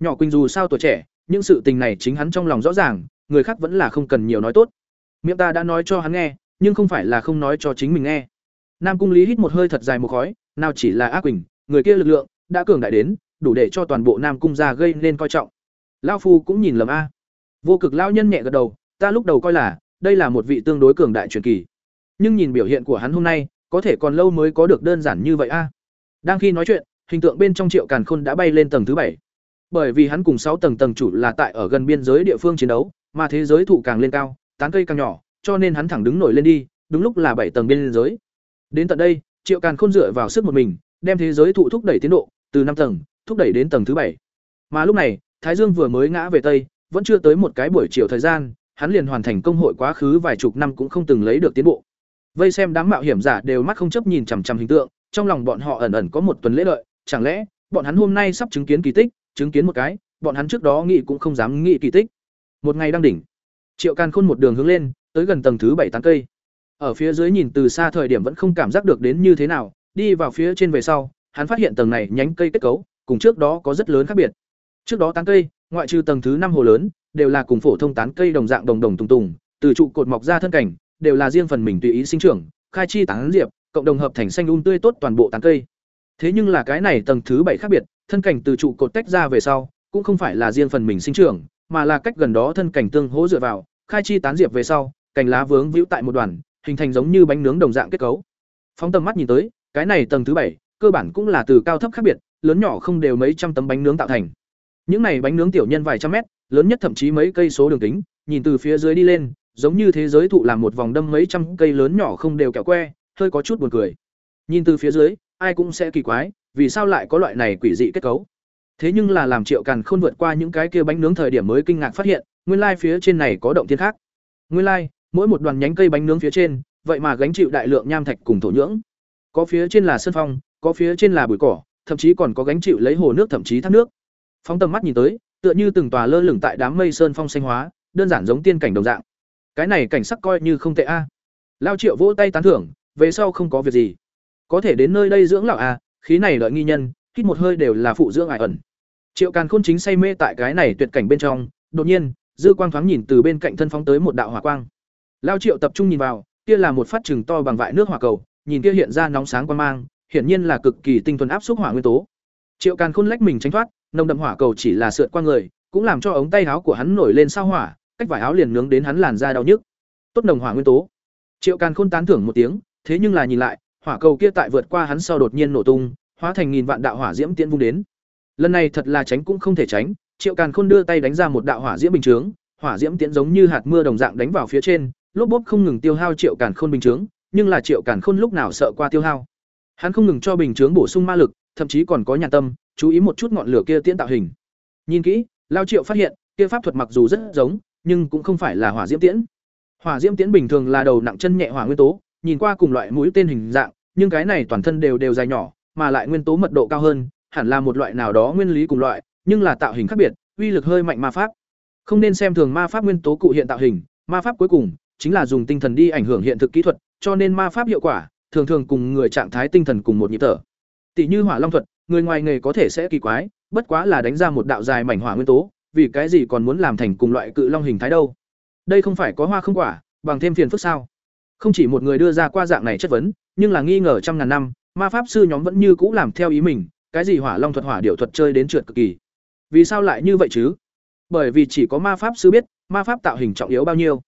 Nhỏ Quỳnh dù sao tuổi trẻ, nhưng sự tình này chính hắn trong lòng rõ ràng, người khác vẫn là không cần nhiều nói tốt. Miệng ta đã nói cho hắn nghe, nhưng không phải là không nói cho chính mình nghe. Nam Cung Lý hít một hơi thật dài một khói, nào chỉ là ác quỳnh, người kia lực lượng đã cường đại đến, đủ để cho toàn bộ Nam Cung gia gây nên coi trọng. Lão phu cũng nhìn lầm a. Vô Cực lão nhân nhẹ gật đầu, ta lúc đầu coi là đây là một vị tương đối cường đại truyền kỳ. Nhưng nhìn biểu hiện của hắn hôm nay, có thể còn lâu mới có được đơn giản như vậy a. Đang khi nói chuyện, hình tượng bên trong Triệu Càn Khôn đã bay lên tầng thứ bảy. Bởi vì hắn cùng sáu tầng tầng chủ là tại ở gần biên giới địa phương chiến đấu, mà thế giới thụ càng lên cao, tán cây càng nhỏ, cho nên hắn thẳng đứng nổi lên đi, đúng lúc là bảy tầng biên giới. Đến tận đây, Triệu Càn Khôn dựa vào sức một mình, đem thế giới thụ thúc đẩy tiến độ từ năm tầng, thúc đẩy đến tầng thứ bảy. Mà lúc này, Thái Dương vừa mới ngã về tây, vẫn chưa tới một cái buổi chiều thời gian, hắn liền hoàn thành công hội quá khứ vài chục năm cũng không từng lấy được tiến bộ. Vây xem đám mạo hiểm giả đều mắt không chấp nhìn chằm chằm hình tượng, trong lòng bọn họ ẩn ẩn có một tuần lễ đợi, chẳng lẽ bọn hắn hôm nay sắp chứng kiến kỳ tích, chứng kiến một cái, bọn hắn trước đó nghĩ cũng không dám nghĩ kỳ tích. Một ngày đang đỉnh, Triệu Càn Khôn một đường hướng lên, tới gần tầng thứ bảy tán cây. Ở phía dưới nhìn từ xa thời điểm vẫn không cảm giác được đến như thế nào, đi vào phía trên về sau, hắn phát hiện tầng này nhánh cây kết cấu, cùng trước đó có rất lớn khác biệt. Trước đó tán cây, ngoại trừ tầng thứ năm hồ lớn, đều là cùng phổ thông tán cây đồng dạng đồng đồng tùng tùng, từ trụ cột mọc ra thân cảnh, đều là riêng phần mình tùy ý sinh trưởng, khai chi tán diệp, cộng đồng hợp thành xanh um tươi tốt toàn bộ tán cây. Thế nhưng là cái này tầng thứ bảy khác biệt, thân cảnh từ trụ cột tách ra về sau, cũng không phải là riêng phần mình sinh trưởng, mà là cách gần đó thân cảnh tương hỗ dựa vào, khai chi tán diệp về sau, cành lá vướng víu tại một đoàn, hình thành giống như bánh nướng đồng dạng kết cấu. Phóng tầm mắt nhìn tới, cái này tầng thứ bảy, cơ bản cũng là từ cao thấp khác biệt, lớn nhỏ không đều mấy trăm tấm bánh nướng tạo thành. Những này bánh nướng tiểu nhân vài trăm mét, lớn nhất thậm chí mấy cây số đường kính, nhìn từ phía dưới đi lên, giống như thế giới thụ làm một vòng đâm mấy trăm cây lớn nhỏ không đều kẹo que, hơi có chút buồn cười. Nhìn từ phía dưới, ai cũng sẽ kỳ quái, vì sao lại có loại này quỷ dị kết cấu. Thế nhưng là làm Triệu Càn Khôn vượt qua những cái kia bánh nướng thời điểm mới kinh ngạc phát hiện, nguyên lai phía trên này có động thiên khác. Nguyên lai, mỗi một đoàn nhánh cây bánh nướng phía trên, vậy mà gánh chịu đại lượng nham thạch cùng thổ nhưỡng. Có phía trên là sơn phong, có phía trên là bụi cỏ, thậm chí còn có gánh chịu lấy hồ nước thậm chí thác nước. Phóng tầm mắt nhìn tới, tựa như từng tòa lơ lửng tại đám mây sơn phong xanh hóa, đơn giản giống tiên cảnh đồng dạng. Cái này cảnh sắc coi như không tệ a. À. Lao Triệu vỗ tay tán thưởng, về sau không có việc gì, có thể đến nơi đây dưỡng lão a, khí này đợi nghi nhân, hít một hơi đều là phụ dưỡng ải ẩn. Triệu Càn Khôn chính say mê tại cái này tuyệt cảnh bên trong, đột nhiên, dư quang thoáng nhìn từ bên cạnh thân phóng tới một đạo hỏa quang. Lao Triệu tập trung nhìn vào, kia là một phát chừng to bằng vại nước hỏa cầu, nhìn kia hiện ra nóng sáng quang mang, hiển nhiên là cực kỳ tinh thuần áp xúc hỏa nguyên tố. Triệu Càn Khôn lách mình tránh thoát, nồng đậm hỏa cầu chỉ là sượt qua người, cũng làm cho ống tay áo của hắn nổi lên sao hỏa, cách vải áo liền nướng đến hắn làn da đau nhức. Tốt nồng hỏa nguyên tố. Triệu Càn Khôn tán thưởng một tiếng, thế nhưng là nhìn lại, hỏa cầu kia tại vượt qua hắn sau đột nhiên nổ tung, hóa thành nghìn vạn đạo hỏa diễm tiễn vung đến. Lần này thật là tránh cũng không thể tránh, Triệu Càn Khôn đưa tay đánh ra một đạo hỏa diễm bình chướng, hỏa diễm tiễn giống như hạt mưa đồng dạng đánh vào phía trên, lốp bốp không ngừng tiêu hao Triệu Càn Khôn bình chướng, nhưng là Triệu Càn Khôn lúc nào sợ qua tiêu hao. Hắn không ngừng cho bình chướng bổ sung ma lực, thậm chí còn có nhàn tâm, chú ý một chút ngọn lửa kia tiễn tạo hình. Nhìn kỹ, Lao Triệu phát hiện, kia pháp thuật mặc dù rất giống, nhưng cũng không phải là hỏa diễm tiễn. Hỏa diễm tiễn bình thường là đầu nặng chân nhẹ hỏa nguyên tố, nhìn qua cùng loại mũi tên hình dạng, nhưng cái này toàn thân đều đều dài nhỏ, mà lại nguyên tố mật độ cao hơn, hẳn là một loại nào đó nguyên lý cùng loại, nhưng là tạo hình khác biệt, uy lực hơi mạnh ma pháp. Không nên xem thường ma pháp nguyên tố cụ hiện tạo hình, ma pháp cuối cùng chính là dùng tinh thần đi ảnh hưởng hiện thực kỹ thuật, cho nên ma pháp hiệu quả thường thường cùng người trạng thái tinh thần cùng một nhịp thở. Tỷ như Hỏa Long thuật, người ngoài nghề có thể sẽ kỳ quái, bất quá là đánh ra một đạo dài mảnh hỏa nguyên tố, vì cái gì còn muốn làm thành cùng loại cự long hình thái đâu? Đây không phải có hoa không quả, bằng thêm phiền phức sao? Không chỉ một người đưa ra qua dạng này chất vấn, nhưng là nghi ngờ trăm ngàn năm, ma pháp sư nhóm vẫn như cũ làm theo ý mình, cái gì hỏa long thuật hỏa điều thuật chơi đến trượt cực kỳ. Vì sao lại như vậy chứ? Bởi vì chỉ có ma pháp sư biết, ma pháp tạo hình trọng yếu bao nhiêu.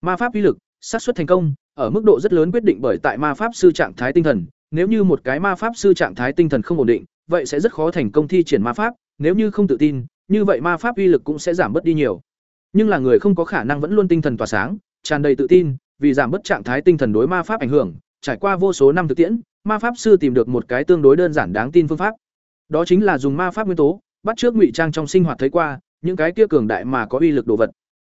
Ma pháp uy lực, xác suất thành công, ở mức độ rất lớn quyết định bởi tại ma pháp sư trạng thái tinh thần, nếu như một cái ma pháp sư trạng thái tinh thần không ổn định, vậy sẽ rất khó thành công thi triển ma pháp, nếu như không tự tin, như vậy ma pháp uy lực cũng sẽ giảm bớt đi nhiều. Nhưng là người không có khả năng vẫn luôn tinh thần tỏa sáng, tràn đầy tự tin, vì giảm bớt trạng thái tinh thần đối ma pháp ảnh hưởng, trải qua vô số năm thực tiễn, ma pháp sư tìm được một cái tương đối đơn giản đáng tin phương pháp. Đó chính là dùng ma pháp nguyên tố, bắt trước ngụy trang trong sinh hoạt thấy qua, những cái kia cường đại mà có uy lực đồ vật.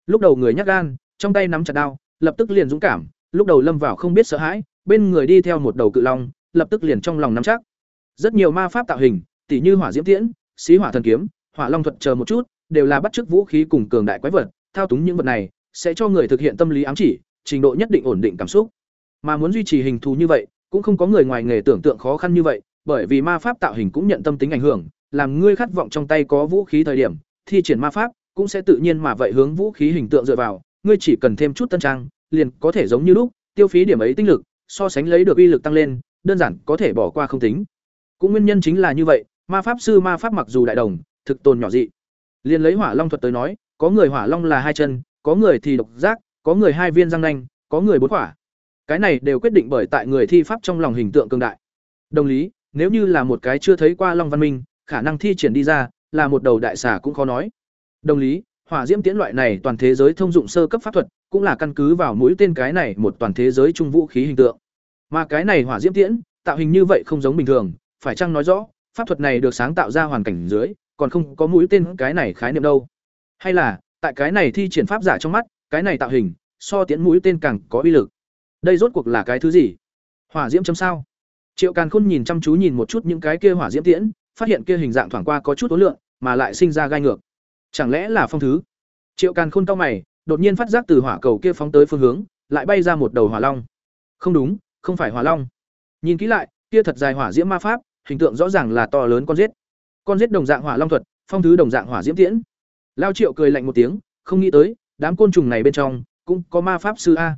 Lúc đầu người nhắc gan, trong tay nắm chặt đao, lập tức liền dũng cảm, lúc đầu lâm vào không biết sợ hãi, bên người đi theo một đầu cự long, lập tức liền trong lòng nắm chắc. Rất nhiều ma pháp tạo hình, tỉ như hỏa diễm tiễn, xí hỏa thần kiếm, hỏa long thuật chờ một chút, đều là bắt chước vũ khí cùng cường đại quái vật, thao túng những vật này sẽ cho người thực hiện tâm lý ám chỉ, trình độ nhất định ổn định cảm xúc. Mà muốn duy trì hình thù như vậy, cũng không có người ngoài nghề tưởng tượng khó khăn như vậy, bởi vì ma pháp tạo hình cũng nhận tâm tính ảnh hưởng, làm ngươi khát vọng trong tay có vũ khí thời điểm, thi triển ma pháp cũng sẽ tự nhiên mà vậy hướng vũ khí hình tượng dựa vào, ngươi chỉ cần thêm chút tân trang, liền có thể giống như lúc, tiêu phí điểm ấy tinh lực, so sánh lấy được uy lực tăng lên, đơn giản có thể bỏ qua không tính. Cũng nguyên nhân chính là như vậy, ma pháp sư ma pháp mặc dù đại đồng, thực tồn nhỏ dị. liền lấy Hỏa Long thuật tới nói, có người Hỏa Long là hai chân, có người thì độc giác, có người hai viên răng nanh, có người bốn quả. Cái này đều quyết định bởi tại người thi pháp trong lòng hình tượng cường đại. Đồng lý, nếu như là một cái chưa thấy qua Long Văn Minh, khả năng thi triển đi ra là một đầu đại xà cũng khó nói. Đồng lý, hỏa diễm tiễn loại này toàn thế giới thông dụng sơ cấp pháp thuật, cũng là căn cứ vào mũi tên cái này một toàn thế giới trung vũ khí hình tượng. Mà cái này hỏa diễm tiễn, tạo hình như vậy không giống bình thường, phải chăng nói rõ, pháp thuật này được sáng tạo ra hoàn cảnh dưới, còn không có mũi tên cái này khái niệm đâu. Hay là, tại cái này thi triển pháp giả trong mắt, cái này tạo hình, so tiễn mũi tên càng có uy lực. Đây rốt cuộc là cái thứ gì? Hỏa diễm chấm sao? Triệu Càn Khôn nhìn chăm chú nhìn một chút những cái kia hỏa diễm tiễn, phát hiện kia hình dạng thoảng qua có chút ối lượng, mà lại sinh ra gai ngược. Chẳng lẽ là phong thứ? Triệu Càn Khôn cao mày, đột nhiên phát giác từ hỏa cầu kia phóng tới phương hướng, lại bay ra một đầu hỏa long. Không đúng, không phải hỏa long. Nhìn kỹ lại, kia thật dài hỏa diễm ma pháp, hình tượng rõ ràng là to lớn con giết. Con giết đồng dạng hỏa long thuật, phong thứ đồng dạng hỏa diễm tiễn. Lao Triệu cười lạnh một tiếng, không nghĩ tới, đám côn trùng này bên trong cũng có ma pháp sư a.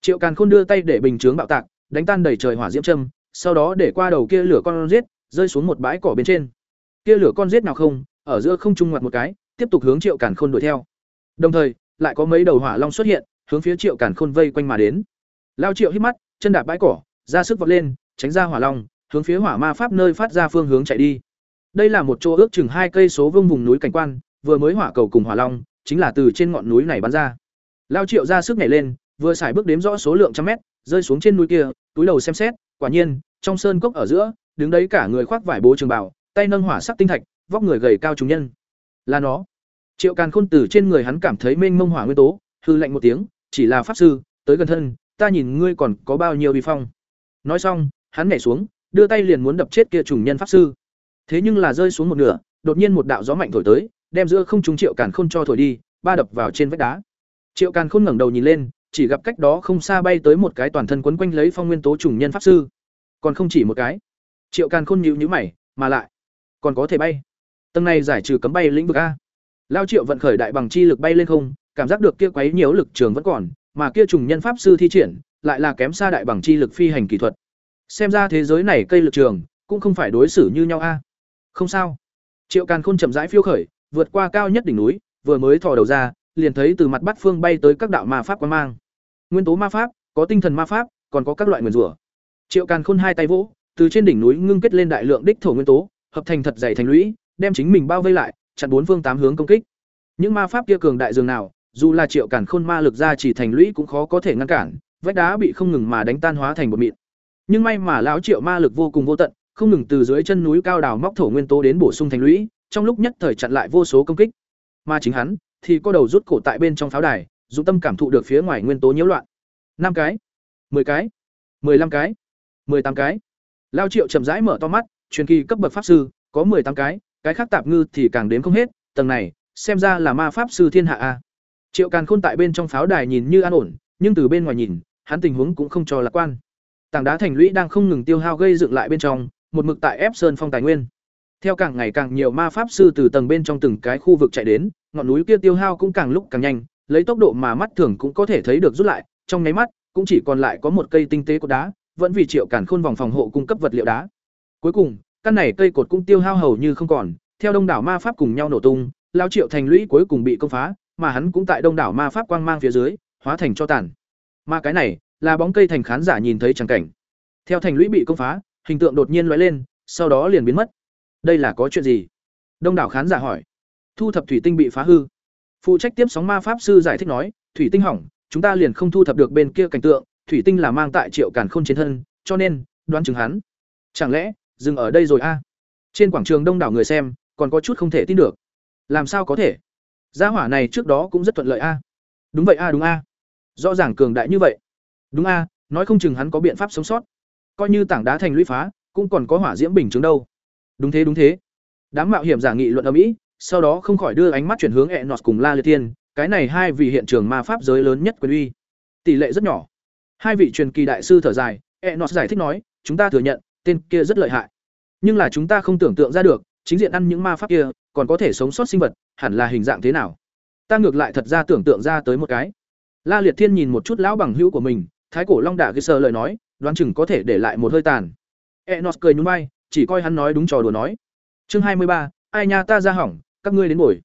Triệu Càn Khôn đưa tay để bình chướng bạo tạc, đánh tan đầy trời hỏa diễm châm, sau đó để qua đầu kia lửa con giết, rơi xuống một bãi cỏ bên trên. Kia lửa con giết nào không, ở giữa không trung ngoặt một cái, tiếp tục hướng Triệu Càn Khôn đuổi theo. Đồng thời, lại có mấy đầu hỏa long xuất hiện, hướng phía Triệu Càn Khôn vây quanh mà đến. Lao Triệu hít mắt, chân đạp bãi cỏ, ra sức vọt lên, tránh ra hỏa long, hướng phía hỏa ma pháp nơi phát ra phương hướng chạy đi. Đây là một chỗ ước chừng hai cây số vương vùng núi cảnh quan, vừa mới hỏa cầu cùng hỏa long, chính là từ trên ngọn núi này bắn ra. Lao triệu ra sức nhảy lên, vừa xài bước đếm rõ số lượng trăm mét, rơi xuống trên núi kia, túi đầu xem xét, quả nhiên, trong sơn cốc ở giữa, đứng đấy cả người khoác vải bố trường bảo tay nâng hỏa sắc tinh thạch, vóc người gầy cao trùng nhân. Là nó. Triệu càn khôn từ trên người hắn cảm thấy mênh mông hỏa nguyên tố, hư lạnh một tiếng, chỉ là pháp sư, tới gần thân, ta nhìn ngươi còn có bao nhiêu vi phong. Nói xong, hắn nhảy xuống, đưa tay liền muốn đập chết kia trùng nhân pháp sư. Thế nhưng là rơi xuống một nửa, đột nhiên một đạo gió mạnh thổi tới đem giữa không trung triệu càn khôn cho thổi đi, ba đập vào trên vách đá. Triệu càn khôn ngẩng đầu nhìn lên, chỉ gặp cách đó không xa bay tới một cái toàn thân quấn quanh lấy phong nguyên tố trùng nhân pháp sư. Còn không chỉ một cái. Triệu càn khôn nhíu nhíu mày, mà lại, còn có thể bay. Tầng này giải trừ cấm bay lĩnh vực a. Lao triệu vận khởi đại bằng chi lực bay lên không, cảm giác được kia quấy nhiều lực trường vẫn còn, mà kia trùng nhân pháp sư thi triển, lại là kém xa đại bằng chi lực phi hành kỹ thuật. Xem ra thế giới này cây lực trường, cũng không phải đối xử như nhau a. Không sao. Triệu càn khôn chậm rãi phiêu khởi vượt qua cao nhất đỉnh núi, vừa mới thò đầu ra, liền thấy từ mặt bát phương bay tới các đạo ma pháp quan mang. Nguyên tố ma pháp, có tinh thần ma pháp, còn có các loại nguyên rủa. Triệu càn khôn hai tay vỗ, từ trên đỉnh núi ngưng kết lên đại lượng đích thổ nguyên tố, hợp thành thật dày thành lũy, đem chính mình bao vây lại, chặn bốn phương tám hướng công kích. Những ma pháp kia cường đại dường nào, dù là triệu càn khôn ma lực ra chỉ thành lũy cũng khó có thể ngăn cản, vách đá bị không ngừng mà đánh tan hóa thành một mịn. Nhưng may mà lão triệu ma lực vô cùng vô tận, không ngừng từ dưới chân núi cao đào móc thổ nguyên tố đến bổ sung thành lũy trong lúc nhất thời chặn lại vô số công kích. Mà chính hắn, thì có đầu rút cổ tại bên trong pháo đài dụng tâm cảm thụ được phía ngoài nguyên tố nhiễu loạn. Năm cái, mười cái, mười lăm cái, mười tám cái. Lao triệu chậm rãi mở to mắt, truyền kỳ cấp bậc pháp sư, có mười tám cái cái khác tạp ngư thì càng đếm không hết, tầng này, xem ra là ma pháp sư thiên hạ a. Triệu càn khôn tại bên trong pháo đài nhìn như an ổn, nhưng từ bên ngoài nhìn, hắn tình huống cũng không cho lạc quan. Tảng đá thành lũy đang không ngừng tiêu hao gây dựng lại bên trong, một mực tại ép sơn phong tài nguyên theo càng ngày càng nhiều ma pháp sư từ tầng bên trong từng cái khu vực chạy đến, ngọn núi kia tiêu hao cũng càng lúc càng nhanh, lấy tốc độ mà mắt thường cũng có thể thấy được rút lại, trong nháy mắt, cũng chỉ còn lại có một cây tinh tế cột đá, vẫn vì triệu cản khôn vòng phòng hộ cung cấp vật liệu đá. Cuối cùng, căn này cây cột cũng tiêu hao hầu như không còn, theo đông đảo ma pháp cùng nhau nổ tung, lao triệu thành lũy cuối cùng bị công phá, mà hắn cũng tại đông đảo ma pháp quang mang phía dưới, hóa thành cho tàn. Mà cái này, là bóng cây thành khán giả nhìn thấy chẳng cảnh. Theo thành lũy bị công phá, hình tượng đột nhiên lóe lên, sau đó liền biến mất đây là có chuyện gì? Đông đảo khán giả hỏi. Thu thập thủy tinh bị phá hư. Phụ trách tiếp sóng ma pháp sư giải thích nói, thủy tinh hỏng, chúng ta liền không thu thập được bên kia cảnh tượng, thủy tinh là mang tại triệu càn khôn trên thân, cho nên, đoán chừng hắn. Chẳng lẽ, dừng ở đây rồi a? Trên quảng trường đông đảo người xem, còn có chút không thể tin được. Làm sao có thể? Gia hỏa này trước đó cũng rất thuận lợi a. Đúng vậy a, đúng a. Rõ ràng cường đại như vậy. Đúng a, nói không chừng hắn có biện pháp sống sót. Coi như tảng đá thành lũy phá, cũng còn có hỏa diễm bình chứng đâu đúng thế đúng thế đám mạo hiểm giả nghị luận ở mỹ sau đó không khỏi đưa ánh mắt chuyển hướng Enos cùng La Liệt Thiên, cái này hai vị hiện trường ma pháp giới lớn nhất quyền uy. Tỷ lệ rất nhỏ. Hai vị truyền kỳ đại sư thở dài, Enos giải thích nói, chúng ta thừa nhận, tên kia rất lợi hại. Nhưng là chúng ta không tưởng tượng ra được, chính diện ăn những ma pháp kia, còn có thể sống sót sinh vật, hẳn là hình dạng thế nào. Ta ngược lại thật ra tưởng tượng ra tới một cái. La Liệt Thiên nhìn một chút lão bằng hữu của mình, thái cổ long đả ghi sơ lời nói, đoán chừng có thể để lại một hơi tàn. Enos cười nhún vai, chỉ coi hắn nói đúng trò đùa nói. Chương hai mươi ba, ai nha ta ra hỏng, các ngươi đến buổi.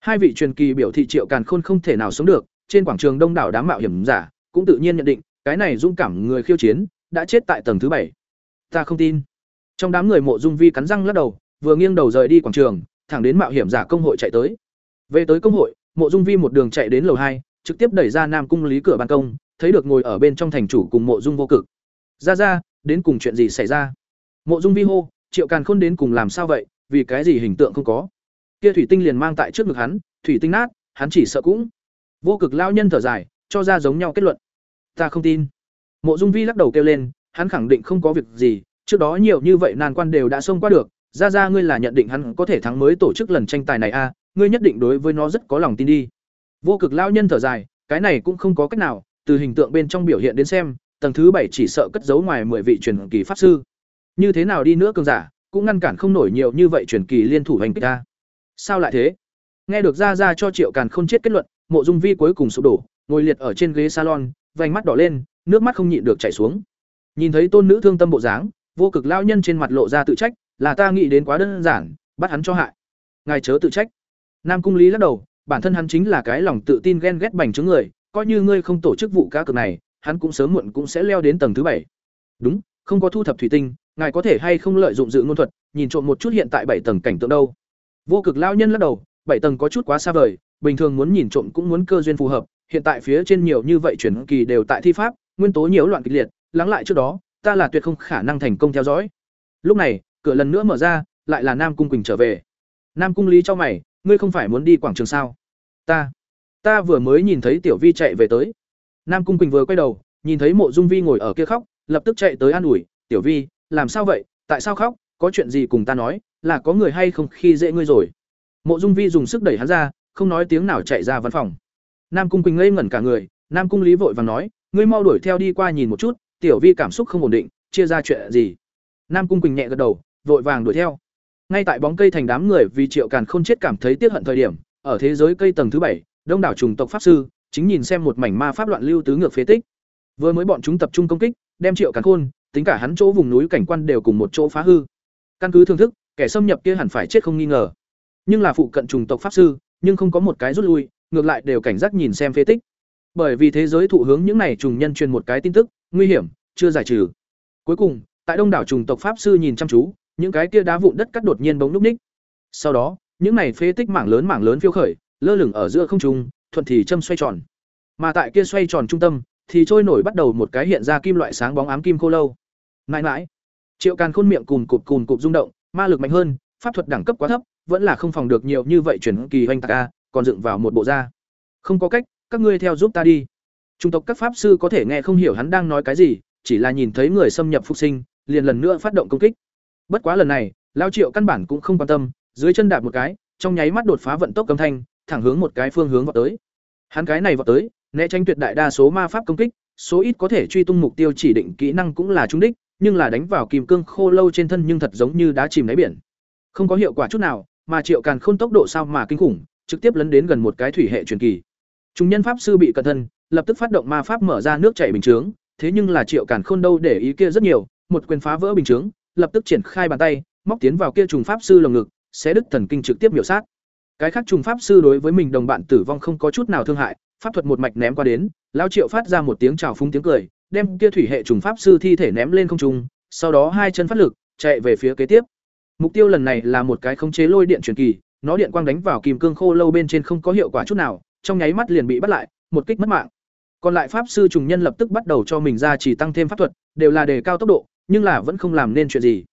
Hai vị truyền kỳ biểu thị Triệu Càn Khôn không thể nào sống được, trên quảng trường đông đảo đám mạo hiểm giả, cũng tự nhiên nhận định, cái này dũng cảm người khiêu chiến, đã chết tại tầng thứ bảy. Ta không tin. Trong đám người Mộ Dung Vi cắn răng lắc đầu, vừa nghiêng đầu rời đi quảng trường, thẳng đến mạo hiểm giả công hội chạy tới. Về tới công hội, Mộ Dung Vi một đường chạy đến lầu hai, trực tiếp đẩy ra Nam cung lý cửa ban công, thấy được ngồi ở bên trong thành chủ cùng Mộ Dung vô cực. Ra ra, đến cùng chuyện gì xảy ra? Mộ Dung Vi hô, Triệu Càn Khôn đến cùng làm sao vậy, vì cái gì hình tượng không có? kia thủy tinh liền mang tại trước ngực hắn thủy tinh nát hắn chỉ sợ cũng vô cực lao nhân thở dài cho ra giống nhau kết luận. Ta không tin. Mộ dung vi lắc đầu kêu lên hắn khẳng định không có việc gì trước đó nhiều như vậy nan quan đều đã xông qua được ra ra ngươi là nhận định hắn có thể thắng mới tổ chức lần tranh tài này a à, ngươi nhất định đối với nó rất có lòng tin đi. Vô cực lao nhân thở dài cái này cũng không có cách nào từ hình tượng bên trong biểu hiện đến xem tầng thứ bảy chỉ sợ cất giấu ngoài mười vị truyền kỳ pháp sư như thế nào đi nữa cường giả, cũng ngăn cản không nổi nhiều như vậy truyền kỳ liên thủ hành kích ta. Sao lại thế? Nghe được ra ra cho triệu càn không chết kết luận, mộ dung vi cuối cùng sụp đổ, ngồi liệt ở trên ghế salon, vành mắt đỏ lên, nước mắt không nhịn được chảy xuống. Nhìn thấy tôn nữ thương tâm bộ dáng, vô cực lao nhân trên mặt lộ ra tự trách, là ta nghĩ đến quá đơn giản, bắt hắn cho hại. Ngài chớ tự trách. Nam cung lý lắc đầu, bản thân hắn chính là cái lòng tự tin ghen ghét bành trướng người, coi như ngươi không tổ chức vụ cá cược này, hắn cũng sớm muộn cũng sẽ leo đến tầng thứ bảy. Đúng không có thu thập thủy tinh ngài có thể hay không lợi dụng dự ngôn thuật nhìn trộm một chút hiện tại bảy tầng cảnh tượng đâu Vô cực lao nhân lắc đầu, bảy tầng có chút quá xa vời, bình thường muốn nhìn trộm cũng muốn cơ duyên phù hợp, hiện tại phía trên nhiều như vậy chuyển kỳ đều tại thi pháp, nguyên tố nhiễu loạn kịch liệt, lắng lại trước đó, ta là tuyệt không khả năng thành công theo dõi. Lúc này, cửa lần nữa mở ra, lại là Nam Cung Quỳnh trở về. Nam Cung Lý cho mày, ngươi không phải muốn đi quảng trường sao? Ta, ta vừa mới nhìn thấy Tiểu Vi chạy về tới. Nam Cung Quỳnh vừa quay đầu, nhìn thấy Mộ Dung Vi ngồi ở kia khóc, lập tức chạy tới an ủi, "Tiểu Vi, làm sao vậy? Tại sao khóc? Có chuyện gì cùng ta nói, là có người hay không khi dễ ngươi rồi?" Mộ Dung Vi dùng sức đẩy hắn ra, không nói tiếng nào chạy ra văn phòng. Nam Cung Quỳnh ngây ngẩn cả người, Nam Cung Lý vội vàng nói, "Ngươi mau đuổi theo đi qua nhìn một chút, Tiểu Vi cảm xúc không ổn định, chia ra chuyện gì?" Nam Cung Quỳnh nhẹ gật đầu, vội vàng đuổi theo. Ngay tại bóng cây thành đám người vì Triệu Càn Khôn chết cảm thấy tiếc hận thời điểm, ở thế giới cây tầng thứ bảy, đông đảo trùng tộc pháp sư chính nhìn xem một mảnh ma pháp loạn lưu tứ ngược phế tích. Vừa mới bọn chúng tập trung công kích, đem Triệu Càn Khôn, tính cả hắn chỗ vùng núi cảnh quan đều cùng một chỗ phá hư. Căn cứ thưởng thức, kẻ xâm nhập kia hẳn phải chết không nghi ngờ. Nhưng là phụ cận trùng tộc pháp sư, nhưng không có một cái rút lui, ngược lại đều cảnh giác nhìn xem phế tích. Bởi vì thế giới thụ hướng những này trùng nhân truyền một cái tin tức, nguy hiểm, chưa giải trừ. Cuối cùng, tại đông đảo trùng tộc pháp sư nhìn chăm chú, những cái kia đá vụn đất cắt đột nhiên bỗng núc ních. Sau đó, những này phế tích mảng lớn mảng lớn phiêu khởi, lơ lửng ở giữa không trung, thuận thì châm xoay tròn. Mà tại kia xoay tròn trung tâm, thì trôi nổi bắt đầu một cái hiện ra kim loại sáng bóng ám kim khô lâu. Mãi mãi, Triệu Càn Khôn miệng cùn cụp cùn cụp rung động, ma lực mạnh hơn, pháp thuật đẳng cấp quá thấp, vẫn là không phòng được nhiều như vậy chuyển kỳ hoành tạc a, còn dựng vào một bộ da. Không có cách, các ngươi theo giúp ta đi. Trung tộc các pháp sư có thể nghe không hiểu hắn đang nói cái gì, chỉ là nhìn thấy người xâm nhập phục sinh, liền lần nữa phát động công kích. Bất quá lần này, lão Triệu căn bản cũng không quan tâm, dưới chân đạp một cái, trong nháy mắt đột phá vận tốc cấm thanh, thẳng hướng một cái phương hướng vọt tới. Hắn cái này vọt tới, né tránh tuyệt đại đa số ma pháp công kích, số ít có thể truy tung mục tiêu chỉ định kỹ năng cũng là trúng đích, nhưng là đánh vào kim cương khô lâu trên thân nhưng thật giống như đá chìm đáy biển. Không có hiệu quả chút nào, mà Triệu Càn Khôn tốc độ sao mà kinh khủng, trực tiếp lấn đến gần một cái thủy hệ truyền kỳ. Trung nhân pháp sư bị cẩn thân, lập tức phát động ma pháp mở ra nước chảy bình chướng, thế nhưng là Triệu Càn Khôn đâu để ý kia rất nhiều, một quyền phá vỡ bình chướng, lập tức triển khai bàn tay, móc tiến vào kia trùng pháp sư lồng ngực, sẽ đứt thần kinh trực tiếp miểu sát. Cái khác trùng pháp sư đối với mình đồng bạn tử vong không có chút nào thương hại, pháp thuật một mạch ném qua đến, lão Triệu phát ra một tiếng chào phúng tiếng cười, đem kia thủy hệ trùng pháp sư thi thể ném lên không trung, sau đó hai chân phát lực, chạy về phía kế tiếp. Mục tiêu lần này là một cái khống chế lôi điện truyền kỳ, nó điện quang đánh vào kim cương khô lâu bên trên không có hiệu quả chút nào, trong nháy mắt liền bị bắt lại, một kích mất mạng. Còn lại pháp sư trùng nhân lập tức bắt đầu cho mình ra chỉ tăng thêm pháp thuật, đều là đề cao tốc độ, nhưng là vẫn không làm nên chuyện gì.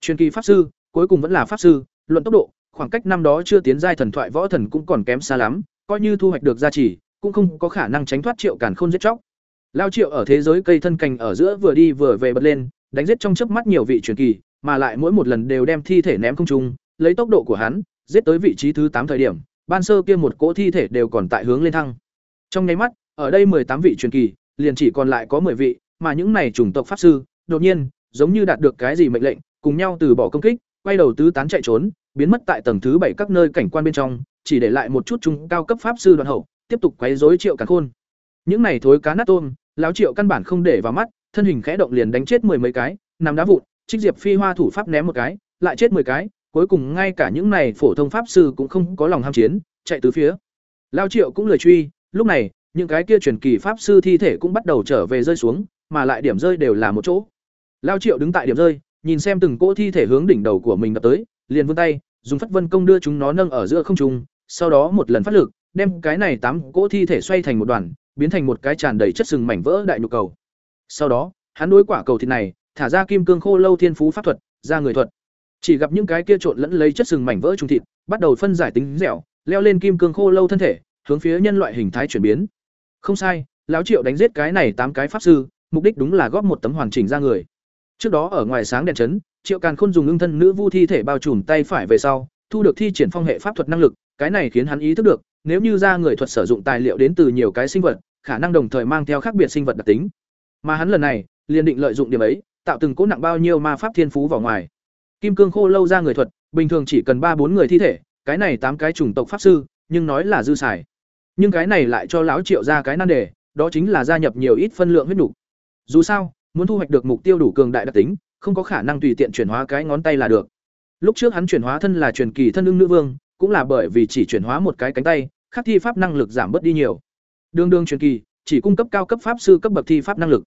Truyền kỳ pháp sư, cuối cùng vẫn là pháp sư, luận tốc độ, khoảng cách năm đó chưa tiến giai thần thoại võ thần cũng còn kém xa lắm, coi như thu hoạch được gia trì, cũng không có khả năng tránh thoát Triệu Càn Khôn giết chóc. Lao Triệu ở thế giới cây thân cành ở giữa vừa đi vừa về bật lên, đánh giết trong chớp mắt nhiều vị truyền kỳ, mà lại mỗi một lần đều đem thi thể ném không trung, lấy tốc độ của hắn, giết tới vị trí thứ tám thời điểm, ban sơ kia một cỗ thi thể đều còn tại hướng lên thăng. Trong nháy mắt, ở đây tám vị truyền kỳ, liền chỉ còn lại có 10 vị, mà những này chủng tộc pháp sư, đột nhiên, giống như đạt được cái gì mệnh lệnh, cùng nhau từ bỏ công kích, quay đầu tứ tán chạy trốn, biến mất tại tầng thứ bảy các nơi cảnh quan bên trong, chỉ để lại một chút trung cao cấp pháp sư đoàn hậu, tiếp tục quấy rối Triệu Càn Khôn. Những này thối cá nát tôm, lão Triệu căn bản không để vào mắt, thân hình khẽ động liền đánh chết mười mấy cái, nằm đá vụn, Trích Diệp Phi Hoa thủ pháp ném một cái, lại chết mười cái, cuối cùng ngay cả những này phổ thông pháp sư cũng không có lòng ham chiến, chạy tứ phía. Lão Triệu cũng lười truy, lúc này, những cái kia truyền kỳ pháp sư thi thể cũng bắt đầu trở về rơi xuống, mà lại điểm rơi đều là một chỗ. Lão Triệu đứng tại điểm rơi, nhìn xem từng cỗ thi thể hướng đỉnh đầu của mình đập tới, liền vươn tay, dùng phất vân công đưa chúng nó nâng ở giữa không trung, sau đó một lần phát lực, đem cái này tám cỗ thi thể xoay thành một đoàn, biến thành một cái tràn đầy chất sừng mảnh vỡ đại nhục cầu. Sau đó, hắn đối quả cầu thịt này, thả ra kim cương khô lâu thiên phú pháp thuật, ra người thuật. Chỉ gặp những cái kia trộn lẫn lấy chất sừng mảnh vỡ trùng thịt, bắt đầu phân giải tính dẻo, leo lên kim cương khô lâu thân thể, hướng phía nhân loại hình thái chuyển biến. Không sai, lão Triệu đánh giết cái này tám cái pháp sư, mục đích đúng là góp một tấm hoàn chỉnh ra người. Trước đó ở ngoài sáng đèn chấn, Triệu Càn Khôn dùng ưng thân nữ vu thi thể bao trùm tay phải về sau, thu được thi triển phong hệ pháp thuật năng lực, cái này khiến hắn ý thức được, nếu như ra người thuật sử dụng tài liệu đến từ nhiều cái sinh vật, khả năng đồng thời mang theo khác biệt sinh vật đặc tính. Mà hắn lần này, liền định lợi dụng điểm ấy, tạo từng cố nặng bao nhiêu ma pháp thiên phú vào ngoài. Kim cương khô lâu ra người thuật, bình thường chỉ cần ba bốn người thi thể, cái này tám cái chủng tộc pháp sư, nhưng nói là dư xài. Nhưng cái này lại cho lão Triệu ra cái nan đề, đó chính là gia nhập nhiều ít phân lượng huyết nục. Dù sao, muốn thu hoạch được mục tiêu đủ cường đại đặc tính, không có khả năng tùy tiện chuyển hóa cái ngón tay là được. Lúc trước hắn chuyển hóa thân là truyền kỳ thân ưng nữ vương, cũng là bởi vì chỉ chuyển hóa một cái cánh tay, khắc thi pháp năng lực giảm bớt đi nhiều. Đường đường truyền kỳ, chỉ cung cấp cao cấp pháp sư cấp bậc thi pháp năng lực.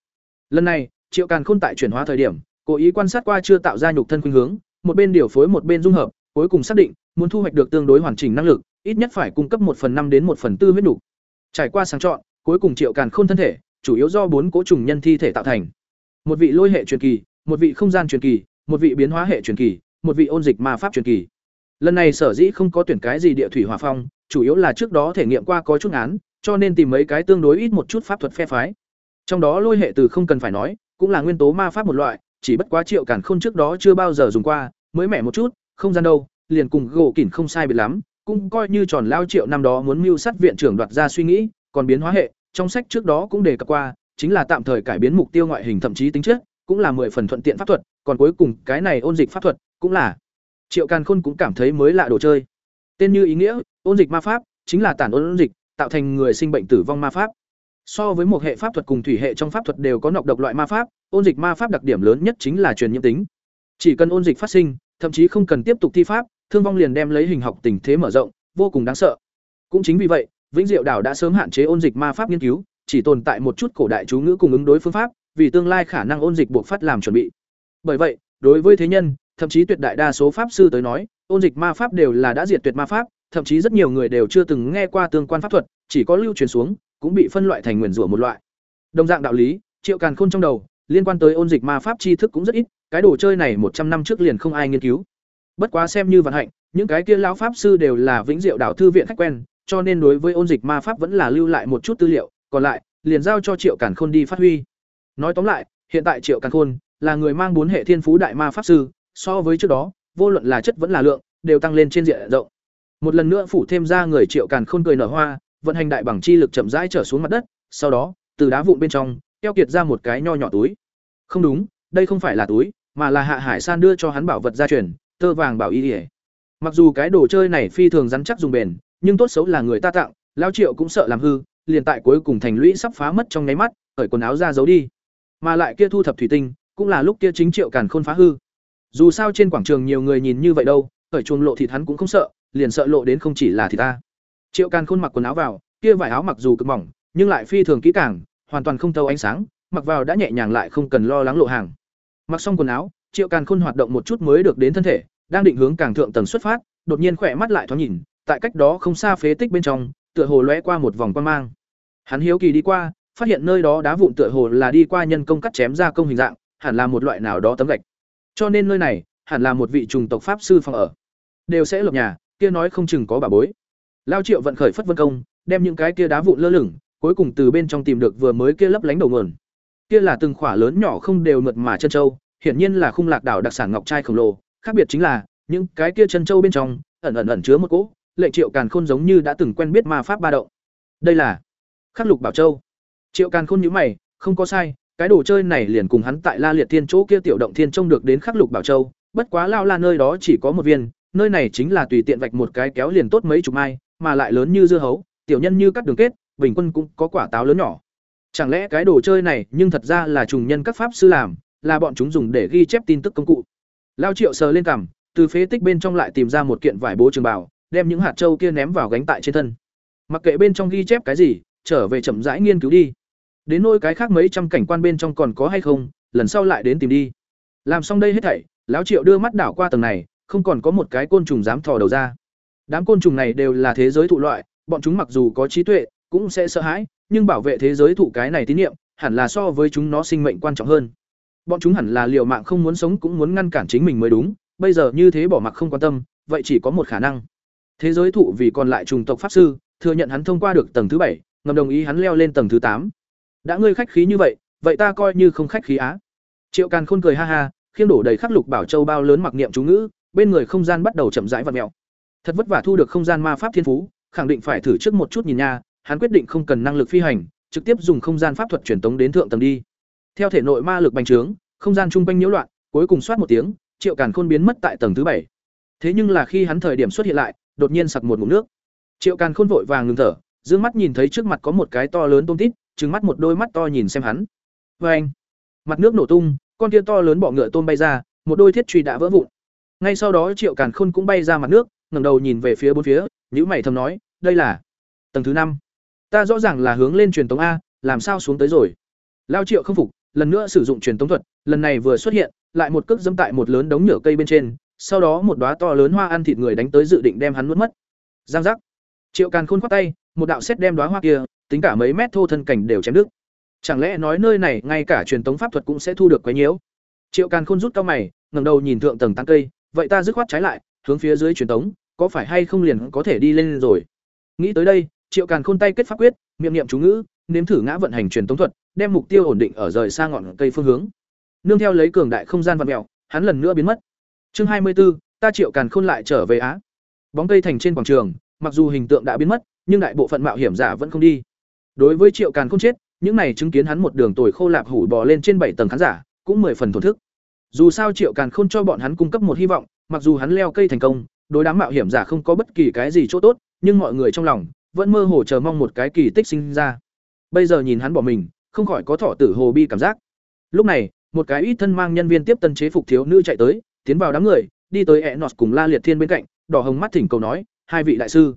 Lần này, Triệu Càn Khôn tại chuyển hóa thời điểm, cố ý quan sát qua chưa tạo ra nhục thân khuynh hướng, một bên điều phối một bên dung hợp, cuối cùng xác định, muốn thu hoạch được tương đối hoàn chỉnh năng lực, ít nhất phải cung cấp một phần năm đến một phần tư huyết đủ. Trải qua sáng chọn, cuối cùng Triệu Càn Khôn thân thể, chủ yếu do bốn cỗ trùng nhân thi thể tạo thành. Một vị lôi hệ truyền kỳ, một vị không gian truyền kỳ, một vị biến hóa hệ truyền kỳ, một vị ôn dịch ma pháp truyền kỳ. Lần này sở dĩ không có tuyển cái gì địa thủy hỏa phong, chủ yếu là trước đó thể nghiệm qua có chút án, cho nên tìm mấy cái tương đối ít một chút pháp thuật phe phái. Trong đó lôi hệ từ không cần phải nói, cũng là nguyên tố ma pháp một loại, chỉ bất quá Triệu Càn Khôn trước đó chưa bao giờ dùng qua, mới mẻ một chút, không gian đâu, liền cùng gỗ kỉnh không sai biệt lắm, cũng coi như tròn lao Triệu năm đó muốn mưu sát viện trưởng đoạt ra suy nghĩ, còn biến hóa hệ, trong sách trước đó cũng đề cập qua, chính là tạm thời cải biến mục tiêu ngoại hình thậm chí tính chất, cũng là mười phần thuận tiện pháp thuật, còn cuối cùng cái này ôn dịch pháp thuật, cũng là Triệu Càn Khôn cũng cảm thấy mới lạ đồ chơi. Tên như ý nghĩa, ôn dịch ma pháp chính là tản ôn dịch, tạo thành người sinh bệnh tử vong ma pháp. So với một hệ pháp thuật cùng thủy hệ trong pháp thuật đều có nọc độc loại ma pháp, ôn dịch ma pháp đặc điểm lớn nhất chính là truyền nhiễm tính. Chỉ cần ôn dịch phát sinh, thậm chí không cần tiếp tục thi pháp, thương vong liền đem lấy hình học tình thế mở rộng, vô cùng đáng sợ. Cũng chính vì vậy, Vĩnh Diệu đảo đã sớm hạn chế ôn dịch ma pháp nghiên cứu, chỉ tồn tại một chút cổ đại chú ngữ cùng ứng đối phương pháp, vì tương lai khả năng ôn dịch buộc phát làm chuẩn bị. Bởi vậy, đối với thế nhân, thậm chí tuyệt đại đa số pháp sư tới nói, ôn dịch ma pháp đều là đã diệt tuyệt ma pháp, thậm chí rất nhiều người đều chưa từng nghe qua tương quan pháp thuật, chỉ có lưu truyền xuống, cũng bị phân loại thành nguyền rủa một loại. Đồng dạng đạo lý, Triệu Càn Khôn trong đầu, liên quan tới ôn dịch ma pháp tri thức cũng rất ít, cái đồ chơi này một trăm năm trước liền không ai nghiên cứu. Bất quá xem như vận hạnh, những cái kia lão pháp sư đều là vĩnh diệu đảo thư viện khách quen, cho nên đối với ôn dịch ma pháp vẫn là lưu lại một chút tư liệu, còn lại liền giao cho Triệu Càn Khôn đi phát huy. Nói tóm lại, hiện tại Triệu Càn Khôn là người mang bốn hệ thiên phú đại ma pháp sư, so với trước đó, vô luận là chất vẫn là lượng, đều tăng lên trên diện rộng. Một lần nữa phủ thêm ra người Triệu Càn Khôn cười nở hoa, vận hành đại bằng chi lực chậm rãi trở xuống mặt đất, sau đó, từ đá vụn bên trong, keo kiệt ra một cái nho nhỏ túi. Không đúng, đây không phải là túi, mà là Hạ Hải San đưa cho hắn bảo vật gia truyền, tơ vàng bảo y. Mặc dù cái đồ chơi này phi thường rắn chắc dùng bền, nhưng tốt xấu là người ta tặng, lão Triệu cũng sợ làm hư, liền tại cuối cùng thành lũy sắp phá mất trong nháy mắt, cởi quần áo ra giấu đi. Mà lại kia thu thập thủy tinh, cũng là lúc kia chính Triệu Càn Khôn phá hư. Dù sao trên quảng trường nhiều người nhìn như vậy đâu, cởi chuồng lộ thịt hắn cũng không sợ, liền sợ lộ đến không chỉ là thịt ta. Triệu Càn Khôn mặc quần áo vào, kia vải áo mặc dù cực mỏng, nhưng lại phi thường kỹ càng, hoàn toàn không thâu ánh sáng, mặc vào đã nhẹ nhàng lại không cần lo lắng lộ hàng. Mặc xong quần áo, Triệu Càn Khôn hoạt động một chút mới được đến thân thể, đang định hướng càng thượng tầng xuất phát, đột nhiên khỏe mắt lại thoáng nhìn, tại cách đó không xa phế tích bên trong, tựa hồ lóe qua một vòng quan mang. Hắn hiếu kỳ đi qua, phát hiện nơi đó đá vụn tựa hồ là đi qua nhân công cắt chém ra công hình dạng, hẳn là một loại nào đó tấm gạch. Cho nên nơi này, hẳn là một vị trùng tộc pháp sư phòng ở. Đều sẽ lập nhà, kia nói không chừng có bà bối. Lao Triệu vận khởi phất vân công, đem những cái kia đá vụn lơ lửng, cuối cùng từ bên trong tìm được vừa mới kia lấp lánh đầu nguồn. Kia là từng khỏa lớn nhỏ không đều mượt mà chân châu, hiển nhiên là khung lạc đảo đặc sản ngọc trai khổng lồ, khác biệt chính là, những cái kia chân châu bên trong, ẩn ẩn ẩn chứa một cỗ, lệnh Triệu Càn Khôn giống như đã từng quen biết ma pháp ba động. Đây là Khắc Lục Bảo Châu. Triệu Càn Khôn nhíu mày, không có sai, cái đồ chơi này liền cùng hắn tại La Liệt Thiên chỗ kia tiểu động thiên trông được đến Khắc Lục Bảo Châu, bất quá lao la nơi đó chỉ có một viên, nơi này chính là tùy tiện vạch một cái kéo liền tốt mấy chục mai, mà lại lớn như dưa hấu, tiểu nhân như cắt đường kết, bình quân cũng có quả táo lớn nhỏ. Chẳng lẽ cái đồ chơi này nhưng thật ra là trùng nhân các pháp sư làm, là bọn chúng dùng để ghi chép tin tức công cụ. Lao Triệu sờ lên cằm, từ phế tích bên trong lại tìm ra một kiện vải bố trường bảo, đem những hạt châu kia ném vào gánh tại trên thân. Mặc kệ bên trong ghi chép cái gì, trở về chậm rãi nghiên cứu đi. Đến nỗi cái khác mấy trăm cảnh quan bên trong còn có hay không, lần sau lại đến tìm đi. Làm xong đây hết thảy, lão Triệu đưa mắt đảo qua tầng này, không còn có một cái côn trùng dám thò đầu ra. Đám côn trùng này đều là thế giới thụ loại, bọn chúng mặc dù có trí tuệ, cũng sẽ sợ hãi, nhưng bảo vệ thế giới thụ cái này tín nhiệm, hẳn là so với chúng nó sinh mệnh quan trọng hơn. Bọn chúng hẳn là liều mạng không muốn sống cũng muốn ngăn cản chính mình mới đúng, bây giờ như thế bỏ mặc không quan tâm, vậy chỉ có một khả năng. Thế giới thụ vì còn lại trùng tộc pháp sư, thừa nhận hắn thông qua được tầng thứ bảy, ngầm đồng ý hắn leo lên tầng thứ tám. Đã ngươi khách khí như vậy, vậy ta coi như không khách khí á. Triệu Càn Khôn cười ha ha, khiêng đổ đầy khắc lục bảo châu bao lớn mặc niệm chú ngữ, bên người không gian bắt đầu chậm rãi vặn mèo. Thật vất vả thu được không gian ma pháp thiên phú, khẳng định phải thử trước một chút nhìn nha, hắn quyết định không cần năng lực phi hành, trực tiếp dùng không gian pháp thuật truyền tống đến thượng tầng đi. Theo thể nội ma lực bành trướng, không gian trung quanh nhiễu loạn, cuối cùng soát một tiếng, Triệu Càn Khôn biến mất tại tầng thứ bảy. Thế nhưng là khi hắn thời điểm xuất hiện lại, đột nhiên sặc một ngụm nước. Triệu Càn Khôn vội vàng ngừng thở, dương mắt nhìn thấy trước mặt có một cái to lớn tôm tít, trừng mắt một đôi mắt to nhìn xem hắn. Oeng! Mặt nước nổ tung, con kia to lớn bọ ngựa tôm bay ra, một đôi thiết truy đã vỡ vụn. Ngay sau đó Triệu Càn Khôn cũng bay ra mặt nước, ngẩng đầu nhìn về phía bốn phía, nhíu mày thầm nói, đây là tầng thứ năm. Ta rõ ràng là hướng lên truyền tống a, làm sao xuống tới rồi? Lao Triệu không phục, lần nữa sử dụng truyền tống thuật, lần này vừa xuất hiện, lại một cước dẫm tại một lớn đống nhựa cây bên trên, sau đó một đóa to lớn hoa ăn thịt người đánh tới dự định đem hắn nuốt mất. Giang giác. triệu càn khôn khoát tay một đạo xét đem đóa hoa kia tính cả mấy mét thô thân cảnh đều chém đứt. Chẳng lẽ nói nơi này ngay cả truyền tống pháp thuật cũng sẽ thu được quấy nhiễu? Triệu càn khôn rút cao mày ngẩng đầu nhìn thượng tầng tăng cây vậy ta dứt khoát trái lại hướng phía dưới truyền tống có phải hay không liền có thể đi lên rồi? Nghĩ tới đây triệu càn khôn tay kết pháp quyết miệng niệm chú ngữ nếm thử ngã vận hành truyền tống thuật đem mục tiêu ổn định ở rời xa ngọn cây phương hướng. Nương theo lấy cường đại không gian vật mèo hắn lần nữa biến mất. Chương hai mươi 24, ta triệu càn khôn lại trở về á. Bóng cây thành trên quảng trường mặc dù hình tượng đã biến mất nhưng đại bộ phận mạo hiểm giả vẫn không đi đối với triệu càn khôn chết, những này chứng kiến hắn một đường tồi khô lạp hủ bò lên trên bảy tầng khán giả, cũng mười phần thổn thức. Dù sao triệu càn khôn cho bọn hắn cung cấp một hy vọng, mặc dù hắn leo cây thành công, đối đám mạo hiểm giả không có bất kỳ cái gì chỗ tốt, nhưng mọi người trong lòng vẫn mơ hồ chờ mong một cái kỳ tích sinh ra. Bây giờ nhìn hắn bỏ mình, không khỏi có thọ tử hồ bi cảm giác. Lúc này, một cái ít thân mang nhân viên tiếp tân chế phục thiếu nữ chạy tới, tiến vào đám người, đi tới e nọt cùng la liệt thiên bên cạnh, đỏ hồng mắt thỉnh cầu nói, hai vị đại sư,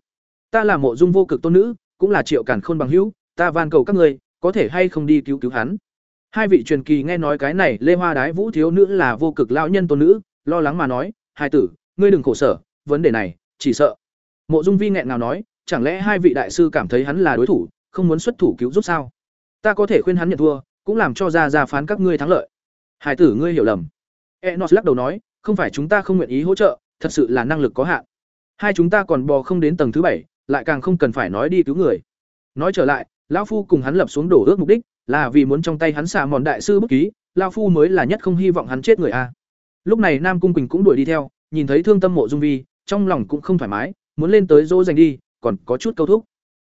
ta là mộ dung vô cực tôn nữ, cũng là triệu càn khôn bằng hữu ta van cầu các ngươi, có thể hay không đi cứu cứu hắn? Hai vị truyền kỳ nghe nói cái này lê hoa đái vũ thiếu nữ là vô cực lão nhân tôn nữ, lo lắng mà nói, hai tử, ngươi đừng khổ sở, vấn đề này, chỉ sợ. Mộ dung vi nghẹn nào nói, chẳng lẽ hai vị đại sư cảm thấy hắn là đối thủ, không muốn xuất thủ cứu giúp sao? Ta có thể khuyên hắn nhận thua, cũng làm cho ra ra phán các ngươi thắng lợi. Hải tử ngươi hiểu lầm. Enos lắc đầu nói, không phải chúng ta không nguyện ý hỗ trợ, thật sự là năng lực có hạn. Hai chúng ta còn bò không đến tầng thứ bảy, lại càng không cần phải nói đi cứu người. Nói trở lại lão phu cùng hắn lập xuống đổ ước mục đích là vì muốn trong tay hắn xả mòn đại sư bút ký, lão phu mới là nhất không hy vọng hắn chết người a. Lúc này nam cung quỳnh cũng đuổi đi theo, nhìn thấy thương tâm mộ dung vi, trong lòng cũng không thoải mái, muốn lên tới dỗ dành đi, còn có chút câu thúc.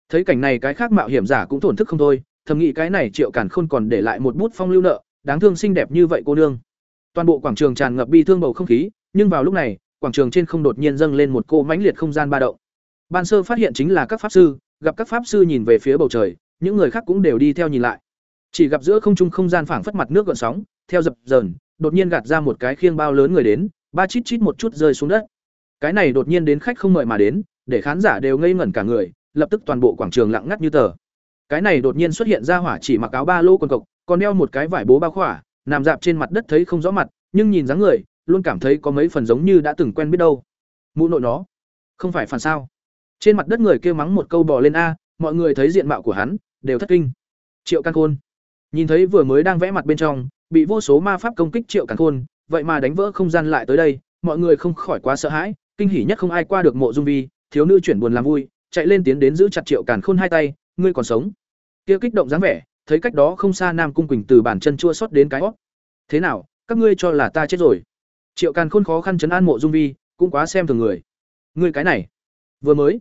Thấy cảnh này cái khác mạo hiểm giả cũng thổn thức không thôi, thầm nghĩ cái này triệu cản khôn còn để lại một bút phong lưu nợ, đáng thương xinh đẹp như vậy cô nương. Toàn bộ quảng trường tràn ngập bi thương bầu không khí, nhưng vào lúc này, quảng trường trên không đột nhiên dâng lên một cô mãnh liệt không gian ba động. Ban sơ phát hiện chính là các pháp sư, gặp các pháp sư nhìn về phía bầu trời những người khác cũng đều đi theo nhìn lại. Chỉ gặp giữa không trung không gian phảng phất mặt nước gợn sóng, theo dập dờn, đột nhiên gạt ra một cái khiêng bao lớn người đến, ba chít chít một chút rơi xuống đất. Cái này đột nhiên đến khách không mời mà đến, để khán giả đều ngây ngẩn cả người, lập tức toàn bộ quảng trường lặng ngắt như tờ. Cái này đột nhiên xuất hiện ra hỏa chỉ mặc áo ba lô quần cộc, còn đeo một cái vải bố bao khỏa, nằm dạp trên mặt đất thấy không rõ mặt, nhưng nhìn dáng người, luôn cảm thấy có mấy phần giống như đã từng quen biết đâu. Mụ nội nó, không phải phản sao. Trên mặt đất người kêu mắng một câu bò lên a mọi người thấy diện mạo của hắn, đều thất kinh. Triệu căn khôn. Nhìn thấy vừa mới đang vẽ mặt bên trong, bị vô số ma pháp công kích triệu căn khôn, vậy mà đánh vỡ không gian lại tới đây, mọi người không khỏi quá sợ hãi, kinh hỉ nhất không ai qua được mộ dung vi, thiếu nữ chuyển buồn làm vui, chạy lên tiến đến giữ chặt triệu càn khôn hai tay, ngươi còn sống? Kia kích động dáng vẻ, thấy cách đó không xa nam cung quỳnh từ bản chân chua xót đến cái hót. Thế nào, các ngươi cho là ta chết rồi? Triệu càn khôn khó khăn chấn an mộ dung vi, cũng quá xem thường người. Ngươi cái này, vừa mới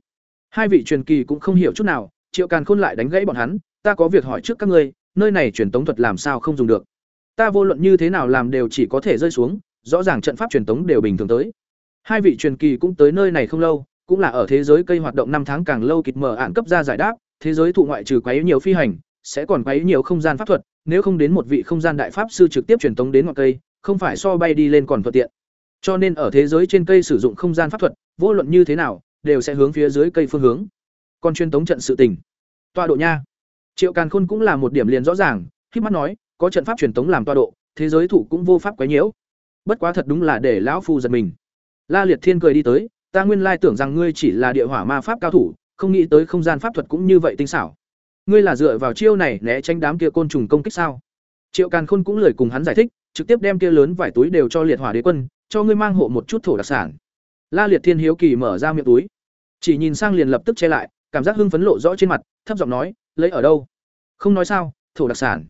hai vị truyền kỳ cũng không hiểu chút nào, triệu càn khôn lại đánh gãy bọn hắn, ta có việc hỏi trước các ngươi, nơi này truyền tống thuật làm sao không dùng được? Ta vô luận như thế nào làm đều chỉ có thể rơi xuống, rõ ràng trận pháp truyền tống đều bình thường tới. Hai vị truyền kỳ cũng tới nơi này không lâu, cũng là ở thế giới cây hoạt động năm tháng càng lâu kịch mở ạn cấp ra giải đáp, thế giới thụ ngoại trừ quấy nhiều phi hành, sẽ còn quấy nhiều không gian pháp thuật, nếu không đến một vị không gian đại pháp sư trực tiếp truyền tống đến ngọn cây, không phải so bay đi lên còn thuận tiện. Cho nên ở thế giới trên cây sử dụng không gian pháp thuật, vô luận như thế nào đều sẽ hướng phía dưới cây phương hướng. Còn truyền tống trận sự tình. Tọa độ nha. Triệu càn khôn cũng là một điểm liền rõ ràng, khi mắt nói, có trận pháp truyền tống làm tọa độ, thế giới thủ cũng vô pháp quấy nhiễu. Bất quá thật đúng là để lão phu giật mình. La liệt thiên cười đi tới, ta nguyên lai tưởng rằng ngươi chỉ là địa hỏa ma pháp cao thủ, không nghĩ tới không gian pháp thuật cũng như vậy tinh xảo. Ngươi là dựa vào chiêu này né tránh đám kia côn trùng công kích sao? Triệu càn khôn cũng lời cùng hắn giải thích, trực tiếp đem kia lớn vải túi đều cho liệt hỏa đế quân, cho ngươi mang hộ một chút thổ đặc sản. La liệt thiên hiếu kỳ mở ra miệng túi chỉ nhìn sang liền lập tức che lại, cảm giác hưng phấn lộ rõ trên mặt, thấp giọng nói, lấy ở đâu? Không nói sao, thổ đặc sản.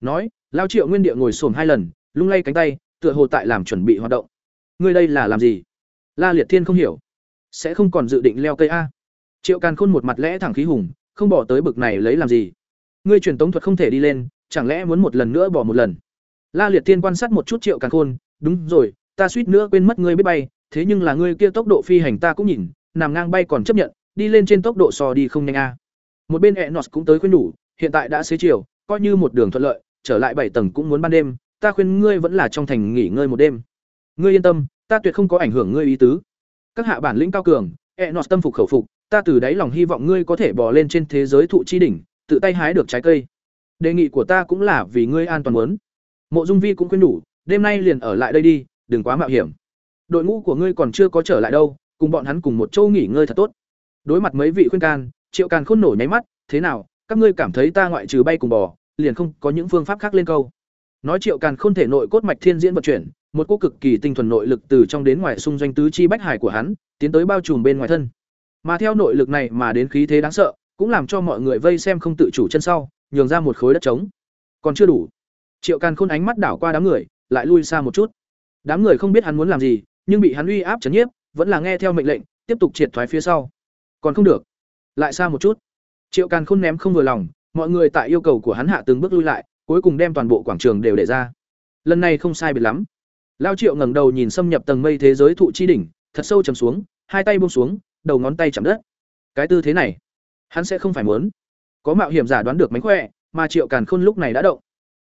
Nói, lao triệu nguyên địa ngồi xổm hai lần, lung lay cánh tay, tựa hồ tại làm chuẩn bị hoạt động. Ngươi đây là làm gì? La liệt thiên không hiểu. Sẽ không còn dự định leo cây a? Triệu càn khôn một mặt lẽ thẳng khí hùng, không bỏ tới bực này lấy làm gì? Ngươi truyền tống thuật không thể đi lên, chẳng lẽ muốn một lần nữa bỏ một lần? La liệt thiên quan sát một chút triệu càn khôn, đúng rồi, ta suýt nữa quên mất ngươi biết bay, thế nhưng là ngươi kia tốc độ phi hành ta cũng nhìn nằm ngang bay còn chấp nhận, đi lên trên tốc độ so đi không nhanh a. Một bên Enos cũng tới khuyên đủ hiện tại đã xế chiều, coi như một đường thuận lợi, trở lại bảy tầng cũng muốn ban đêm, ta khuyên ngươi vẫn là trong thành nghỉ ngơi một đêm. Ngươi yên tâm, ta tuyệt không có ảnh hưởng ngươi ý tứ. Các hạ bản lĩnh cao cường, Enos tâm phục khẩu phục, ta từ đáy lòng hy vọng ngươi có thể bò lên trên thế giới thụ chi đỉnh, tự tay hái được trái cây. Đề nghị của ta cũng là vì ngươi an toàn muốn. Mộ dung vi cũng khuyên đủ đêm nay liền ở lại đây đi, đừng quá mạo hiểm. Đội ngũ của ngươi còn chưa có trở lại đâu cùng bọn hắn cùng một châu nghỉ ngơi thật tốt. Đối mặt mấy vị khuyên can, triệu càn khôn nổ nháy mắt, thế nào, các ngươi cảm thấy ta ngoại trừ bay cùng bò, liền không có những phương pháp khác lên câu? Nói triệu càn khôn thể nội cốt mạch thiên diễn vận chuyển, một cô cực kỳ tinh thuần nội lực từ trong đến ngoài xung doanh tứ chi bách hải của hắn, tiến tới bao trùm bên ngoài thân. Mà theo nội lực này mà đến khí thế đáng sợ, cũng làm cho mọi người vây xem không tự chủ chân sau, nhường ra một khối đất trống. Còn chưa đủ. Triệu càn khôn ánh mắt đảo qua đám người, lại lui xa một chút. Đám người không biết hắn muốn làm gì, nhưng bị hắn uy áp chấn nhiếp vẫn là nghe theo mệnh lệnh, tiếp tục triệt thoái phía sau. Còn không được. Lại xa một chút. Triệu càn khôn ném không vừa lòng, mọi người tại yêu cầu của hắn hạ từng bước lui lại, cuối cùng đem toàn bộ quảng trường đều để ra. Lần này không sai biệt lắm. Lao triệu ngẩng đầu nhìn xâm nhập tầng mây thế giới thụ chi đỉnh, thật sâu chầm xuống, hai tay buông xuống, đầu ngón tay chạm đất. Cái tư thế này, hắn sẽ không phải muốn. Có mạo hiểm giả đoán được mánh khỏe, mà triệu càn khôn lúc này đã động.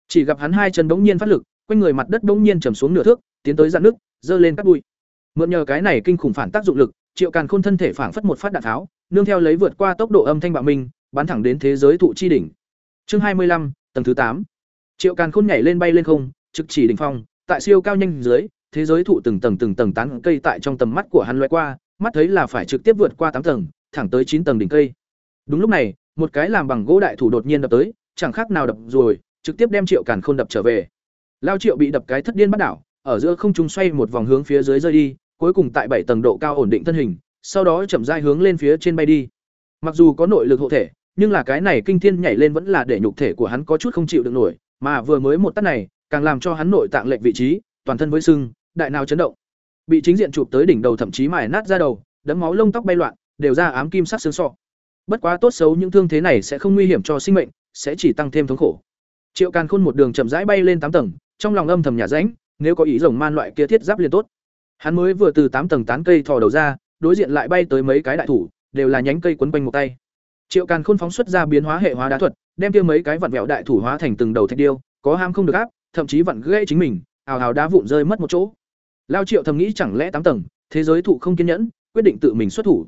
Chỉ gặp hắn hai chân bỗng nhiên phát lực, quanh người mặt đất bỗng nhiên chầm xuống nửa thước, tiến tới dạn nước giơ lên cắt bụi mượn nhờ cái này kinh khủng phản tác dụng lực, triệu càn khôn thân thể phảng phất một phát đạn tháo, nương theo lấy vượt qua tốc độ âm thanh bạo minh, bắn thẳng đến thế giới thụ chi đỉnh. Chương hai mươi lăm, tầng thứ tám. Triệu càn khôn nhảy lên bay lên không, trực chỉ đỉnh phong, tại siêu cao nhanh dưới, thế giới thụ từng tầng từng tầng tán cây tại trong tầm mắt của hắn loại qua, mắt thấy là phải trực tiếp vượt qua tám tầng, thẳng tới chín tầng đỉnh cây. Đúng lúc này, một cái làm bằng gỗ đại thủ đột nhiên đập tới, chẳng khác nào đập rồi, trực tiếp đem triệu càn khôn đập trở về. Lao triệu bị đập cái thất điên bắt đảo ở giữa không trung xoay một vòng hướng phía dưới rơi đi, cuối cùng tại bảy tầng độ cao ổn định thân hình, sau đó chậm rãi hướng lên phía trên bay đi. Mặc dù có nội lực hộ thể, nhưng là cái này kinh thiên nhảy lên vẫn là để nhục thể của hắn có chút không chịu được nổi, mà vừa mới một tát này, càng làm cho hắn nội tạng lệch vị trí, toàn thân với sưng, đại nào chấn động. Bị chính diện chụp tới đỉnh đầu thậm chí mài nát ra đầu, đấm máu lông tóc bay loạn, đều ra ám kim sắc xương sọ. Bất quá tốt xấu những thương thế này sẽ không nguy hiểm cho sinh mệnh, sẽ chỉ tăng thêm thống khổ. Triệu càn khôn một đường chậm rãi bay lên tám tầng, trong lòng âm thầm nhà ránh nếu có ý rồng man loại kia thiết giáp liền tốt. Hắn mới vừa từ tám tầng tán cây thò đầu ra, đối diện lại bay tới mấy cái đại thủ, đều là nhánh cây quấn quanh một tay. Triệu càn khôn phóng xuất ra biến hóa hệ hóa đá thuật, đem kia mấy cái vặn vẹo đại thủ hóa thành từng đầu thạch điêu, có ham không được áp, thậm chí vặn gãy chính mình, ào ào đá vụn rơi mất một chỗ. Lao triệu thầm nghĩ chẳng lẽ tám tầng, thế giới thụ không kiên nhẫn, quyết định tự mình xuất thủ.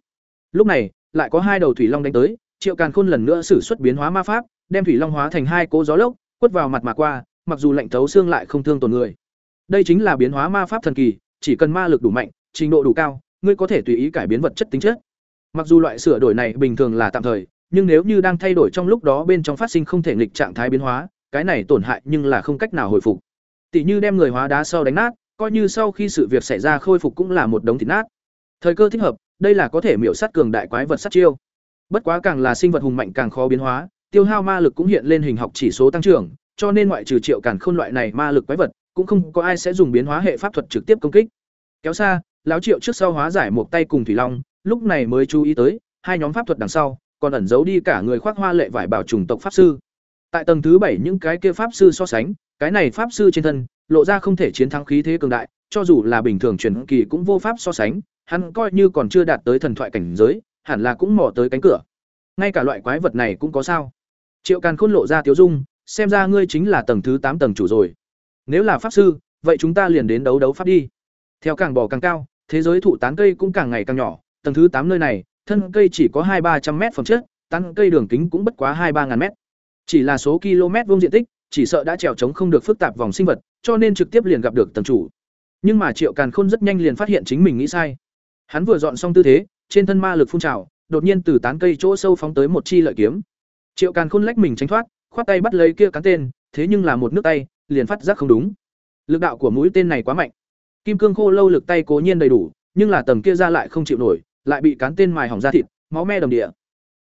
Lúc này, lại có hai đầu thủy long đánh tới, triệu càn khôn lần nữa sử xuất biến hóa ma pháp, đem thủy long hóa thành hai cỗ gió lốc, quất vào mặt mà qua, mặc dù lạnh thấu xương lại không thương tổn người đây chính là biến hóa ma pháp thần kỳ, chỉ cần ma lực đủ mạnh, trình độ đủ cao, ngươi có thể tùy ý cải biến vật chất tính chất. Mặc dù loại sửa đổi này bình thường là tạm thời, nhưng nếu như đang thay đổi trong lúc đó bên trong phát sinh không thể nghịch trạng thái biến hóa, cái này tổn hại nhưng là không cách nào hồi phục. Tỷ như đem người hóa đá sau đánh nát, coi như sau khi sự việc xảy ra khôi phục cũng là một đống thịt nát. Thời cơ thích hợp, đây là có thể miểu sát cường đại quái vật sát chiêu. Bất quá càng là sinh vật hùng mạnh càng khó biến hóa, tiêu hao ma lực cũng hiện lên hình học chỉ số tăng trưởng, cho nên ngoại trừ triệu càn khôn loại này ma lực quái vật cũng không có ai sẽ dùng biến hóa hệ pháp thuật trực tiếp công kích. Kéo xa, lão triệu trước sau hóa giải một tay cùng thủy long, lúc này mới chú ý tới, hai nhóm pháp thuật đằng sau, còn ẩn giấu đi cả người khoác hoa lệ vải bảo trùng tộc pháp sư. Tại tầng thứ bảy những cái kia pháp sư so sánh, cái này pháp sư trên thân, lộ ra không thể chiến thắng khí thế cường đại, cho dù là bình thường truyền kỳ cũng vô pháp so sánh, hắn coi như còn chưa đạt tới thần thoại cảnh giới, hẳn là cũng mò tới cánh cửa. Ngay cả loại quái vật này cũng có sao. Triệu càn khôn lộ ra tiếu dung, xem ra ngươi chính là tầng thứ tám tầng chủ rồi nếu là pháp sư, vậy chúng ta liền đến đấu đấu pháp đi. Theo càng bò càng cao, thế giới thụ tán cây cũng càng ngày càng nhỏ. Tầng thứ tám nơi này, thân cây chỉ có hai ba trăm m phẩm chất, tán cây đường kính cũng bất quá hai ba ngàn m chỉ là số km vuông diện tích, chỉ sợ đã trèo trống không được phức tạp vòng sinh vật, cho nên trực tiếp liền gặp được tầng chủ. Nhưng mà triệu càn khôn rất nhanh liền phát hiện chính mình nghĩ sai. Hắn vừa dọn xong tư thế, trên thân ma lực phun trào, đột nhiên từ tán cây chỗ sâu phóng tới một chi lợi kiếm. Triệu càn khôn lách mình tránh thoát, khoát tay bắt lấy kia cán tên, thế nhưng là một nước tay liền phát giác không đúng. Lực đạo của mũi tên này quá mạnh. Kim cương khô lâu lực tay cố nhiên đầy đủ, nhưng là tầng kia ra lại không chịu nổi, lại bị cán tên mài hỏng ra thịt, máu me đầm địa.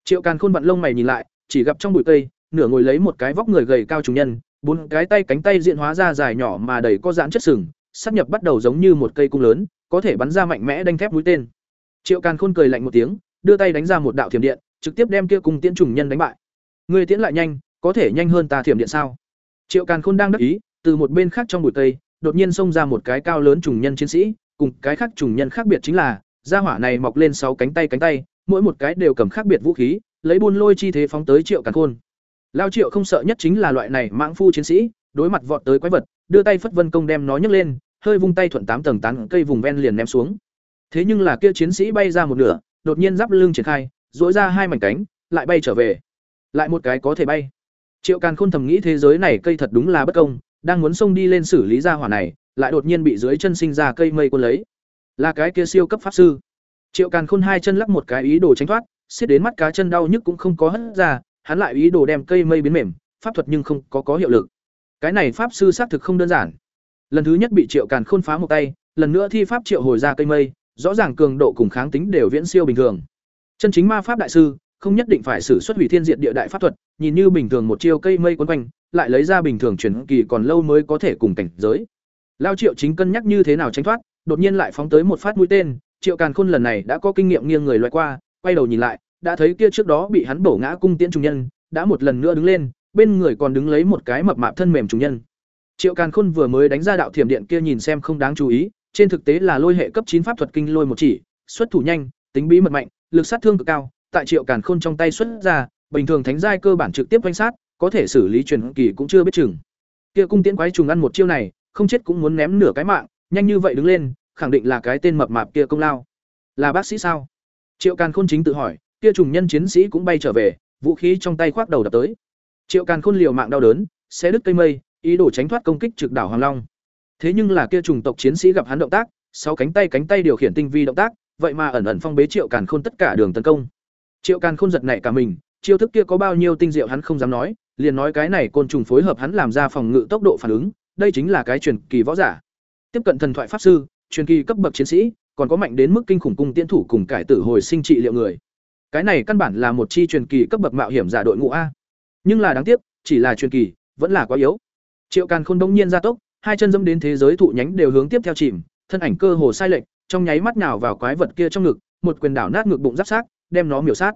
Triệu càn khôn vặn lông mày nhìn lại, chỉ gặp trong bụi cây, nửa ngồi lấy một cái vóc người gầy cao trùng nhân, bốn cái tay cánh tay diện hóa ra dài nhỏ mà đầy có dãn chất sừng, sắp nhập bắt đầu giống như một cây cung lớn, có thể bắn ra mạnh mẽ đanh thép mũi tên. Triệu càn khôn cười lạnh một tiếng, đưa tay đánh ra một đạo thiểm điện, trực tiếp đem kia cung tiễn trùng nhân đánh bại. Người tiễn lại nhanh, có thể nhanh hơn ta thiểm điện sao? Triệu càn khôn đang đắc ý, từ một bên khác trong bụi cây, đột nhiên xông ra một cái cao lớn trùng nhân chiến sĩ, cùng cái khác trùng nhân khác biệt chính là, gia hỏa này mọc lên sáu cánh tay cánh tay, mỗi một cái đều cầm khác biệt vũ khí, lấy buôn lôi chi thế phóng tới triệu càn khôn. Lao triệu không sợ nhất chính là loại này mãng phu chiến sĩ, đối mặt vọt tới quái vật, đưa tay phất vân công đem nó nhấc lên, hơi vung tay thuận tám tầng tán cây vùng ven liền ném xuống. Thế nhưng là kia chiến sĩ bay ra một nửa, đột nhiên giáp lưng triển khai, duỗi ra hai mảnh cánh, lại bay trở về. Lại một cái có thể bay triệu càn khôn thầm nghĩ thế giới này cây thật đúng là bất công đang muốn xông đi lên xử lý ra hỏa này lại đột nhiên bị dưới chân sinh ra cây mây quân lấy là cái kia siêu cấp pháp sư triệu càn khôn hai chân lắc một cái ý đồ tránh thoát xiết đến mắt cá chân đau nhức cũng không có hất ra, hắn lại ý đồ đem cây mây biến mềm, pháp thuật nhưng không có có hiệu lực. Cái này pháp sư xác thực không đơn giản. Lần thứ nhất bị Triệu Càn Khôn phá một tay, lần nữa thi pháp triệu hồi ra cây mây, rõ ràng cường độ cùng kháng tính đều viễn siêu bình thường. Chân chính ma pháp đại sư, không nhất định phải sử xuất hủy thiên diệt địa đại pháp thuật, nhìn như bình thường một chiêu cây mây quấn quanh, lại lấy ra bình thường chuyển kỳ còn lâu mới có thể cùng cảnh giới. Lao Triệu chính cân nhắc như thế nào tránh thoát, đột nhiên lại phóng tới một phát mũi tên, Triệu Càn Khôn lần này đã có kinh nghiệm nghiêng người loại qua, quay đầu nhìn lại, đã thấy kia trước đó bị hắn bổ ngã cung tiễn trùng nhân, đã một lần nữa đứng lên, bên người còn đứng lấy một cái mập mạp thân mềm trùng nhân. Triệu Càn Khôn vừa mới đánh ra đạo thiểm điện kia nhìn xem không đáng chú ý, trên thực tế là lôi hệ cấp chín pháp thuật kinh lôi một chỉ, xuất thủ nhanh, tính bí mật mạnh, lực sát thương cực cao, tại Triệu Càn Khôn trong tay xuất ra, bình thường thánh giai cơ bản trực tiếp quanh sát, có thể xử lý truyền kỳ cũng chưa biết chừng. Kia cung tiễn quái trùng ăn một chiêu này, không chết cũng muốn ném nửa cái mạng, nhanh như vậy đứng lên, khẳng định là cái tên mập mạp kia công lao. Là bác sĩ sao? Triệu Càn Khôn chính tự hỏi, kia trùng nhân chiến sĩ cũng bay trở về, vũ khí trong tay khoác đầu đập tới. Triệu Càn Khôn liều mạng đau đớn, xé đứt cây mây, ý đồ tránh thoát công kích trực đảo Hoàng Long. Thế nhưng là kia trùng tộc chiến sĩ gặp hắn động tác, sáu cánh tay cánh tay điều khiển tinh vi động tác, vậy mà ẩn ẩn phong bế Triệu Càn Khôn tất cả đường tấn công. Triệu Càn Khôn giật nảy cả mình, chiêu thức kia có bao nhiêu tinh diệu hắn không dám nói, liền nói cái này côn trùng phối hợp hắn làm ra phòng ngự tốc độ phản ứng, đây chính là cái truyền kỳ võ giả. Tiếp cận thần thoại pháp sư, truyền kỳ cấp bậc chiến sĩ, còn có mạnh đến mức kinh khủng cung tiên thủ cùng cải tử hồi sinh trị liệu người. Cái này căn bản là một chi truyền kỳ cấp bậc mạo hiểm giả đội ngũ a. Nhưng là đáng tiếc, chỉ là truyền kỳ, vẫn là quá yếu. Triệu Càn Khôn đông nhiên ra tốc, hai chân dẫm đến thế giới thụ nhánh đều hướng tiếp theo chìm, thân ảnh cơ hồ sai lệch, trong nháy mắt nào vào quái vật kia trong ngực, một quyền đảo nát ngực bụng giáp xác, đem nó miểu sát.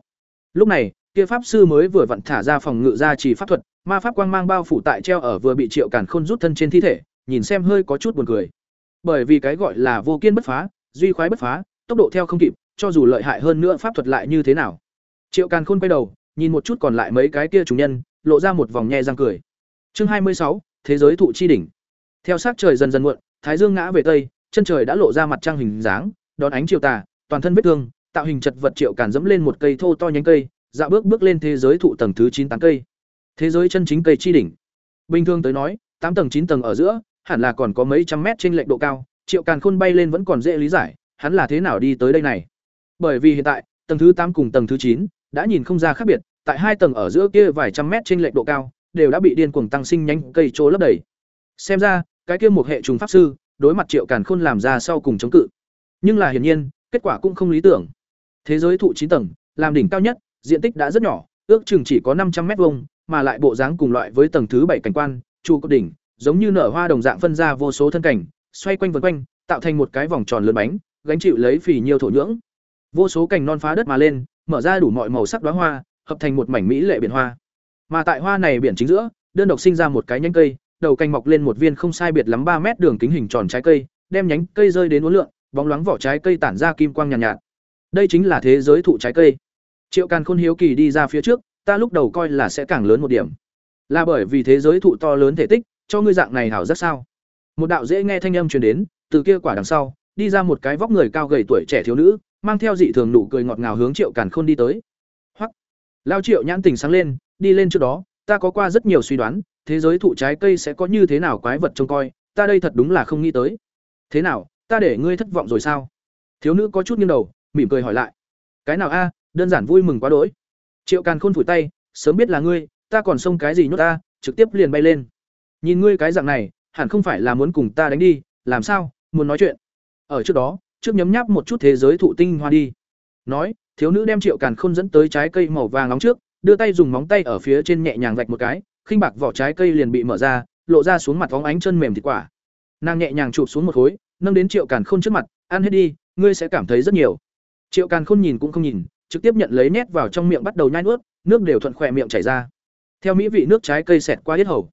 Lúc này, kia pháp sư mới vừa vặn thả ra phòng ngự ra chỉ pháp thuật, ma pháp quang mang bao phủ tại treo ở vừa bị Triệu Càn Khôn rút thân trên thi thể, nhìn xem hơi có chút buồn cười. Bởi vì cái gọi là vô kiên bất phá, duy khoái bất phá, tốc độ theo không kịp, cho dù lợi hại hơn nữa pháp thuật lại như thế nào. Triệu Càn Khôn quay đầu, nhìn một chút còn lại mấy cái kia chủ nhân, lộ ra một vòng nhe răng cười. Chương hai mươi sáu, thế giới thụ chi đỉnh. Theo sát trời dần dần muộn, thái dương ngã về tây, chân trời đã lộ ra mặt trăng hình dáng, đón ánh chiều tà, toàn thân vết thương, tạo hình chật vật Triệu Càn dẫm lên một cây thô to nhánh cây, dạo bước bước lên thế giới thụ tầng thứ chín tán cây. Thế giới chân chính cây chi đỉnh. Bình thường tới nói, tám tầng chín tầng ở giữa, hẳn là còn có mấy trăm mét trên lệch độ cao, Triệu Càn Khôn bay lên vẫn còn dễ lý giải, hắn là thế nào đi tới đây này. Bởi vì hiện tại, tầng thứ tám cùng tầng thứ chín đã nhìn không ra khác biệt, tại hai tầng ở giữa kia vài trăm mét trên lệch độ cao, đều đã bị điên cuồng tăng sinh nhanh cây trô lấp đầy. Xem ra, cái kia một hệ trùng pháp sư, đối mặt Triệu Càn Khôn làm ra sau cùng chống cự. Nhưng là hiển nhiên, kết quả cũng không lý tưởng. Thế giới thụ chín tầng, làm đỉnh cao nhất, diện tích đã rất nhỏ, ước chừng chỉ có năm trăm mét vuông, mà lại bộ dáng cùng loại với tầng thứ bảy cảnh quan, trụ cột đỉnh, giống như nở hoa đồng dạng phân ra vô số thân cảnh, xoay quanh vần quanh, tạo thành một cái vòng tròn lớn bánh, gánh chịu lấy phì nhiều thổ nhưỡng. Vô số cành non phá đất mà lên, mở ra đủ mọi màu sắc đóa hoa, hợp thành một mảnh mỹ lệ biển hoa. Mà tại hoa này biển chính giữa, đơn độc sinh ra một cái nhánh cây, đầu cành mọc lên một viên không sai biệt lắm ba mét đường kính hình tròn trái cây, đem nhánh cây rơi đến uốn lượn, bóng loáng vỏ trái cây tản ra kim quang nhàn nhạt, nhạt. Đây chính là thế giới thụ trái cây. Triệu Càn Khôn hiếu kỳ đi ra phía trước, ta lúc đầu coi là sẽ càng lớn một điểm. Là bởi vì thế giới thụ to lớn thể tích, cho ngươi dạng này hảo rất sao? Một đạo dễ nghe thanh âm truyền đến, từ kia quả đằng sau, đi ra một cái vóc người cao gầy tuổi trẻ thiếu nữ, mang theo dị thường nụ cười ngọt ngào hướng Triệu Càn Khôn đi tới. hoặc Lao Triệu nhãn tình sáng lên, đi lên trước đó, ta có qua rất nhiều suy đoán, thế giới thụ trái cây sẽ có như thế nào quái vật trông coi, ta đây thật đúng là không nghĩ tới. Thế nào, ta để ngươi thất vọng rồi sao? Thiếu nữ có chút nghiêng đầu, mỉm cười hỏi lại. Cái nào a, đơn giản vui mừng quá đỗi. Triệu Càn Khôn phủi tay, sớm biết là ngươi, ta còn xông cái gì nhốt ta, trực tiếp liền bay lên. Nhìn ngươi cái dạng này, hẳn không phải là muốn cùng ta đánh đi, làm sao, muốn nói chuyện. Ở trước đó, trước nhấm nháp một chút thế giới thụ tinh hoa đi. Nói, thiếu nữ đem Triệu Càn Khôn dẫn tới trái cây màu vàng nóng trước, đưa tay dùng móng tay ở phía trên nhẹ nhàng vạch một cái, khinh bạc vỏ trái cây liền bị mở ra, lộ ra xuống mặt vóng ánh chân mềm thịt quả. Nàng nhẹ nhàng chụp xuống một khối, nâng đến Triệu Càn Khôn trước mặt, "Ăn hết đi, ngươi sẽ cảm thấy rất nhiều." Triệu Càn Khôn nhìn cũng không nhìn, trực tiếp nhận lấy nét vào trong miệng bắt đầu nhai nuốt, nước đều thuận khỏe miệng chảy ra. Theo mỹ vị nước trái cây xẹt qua huyết hầu.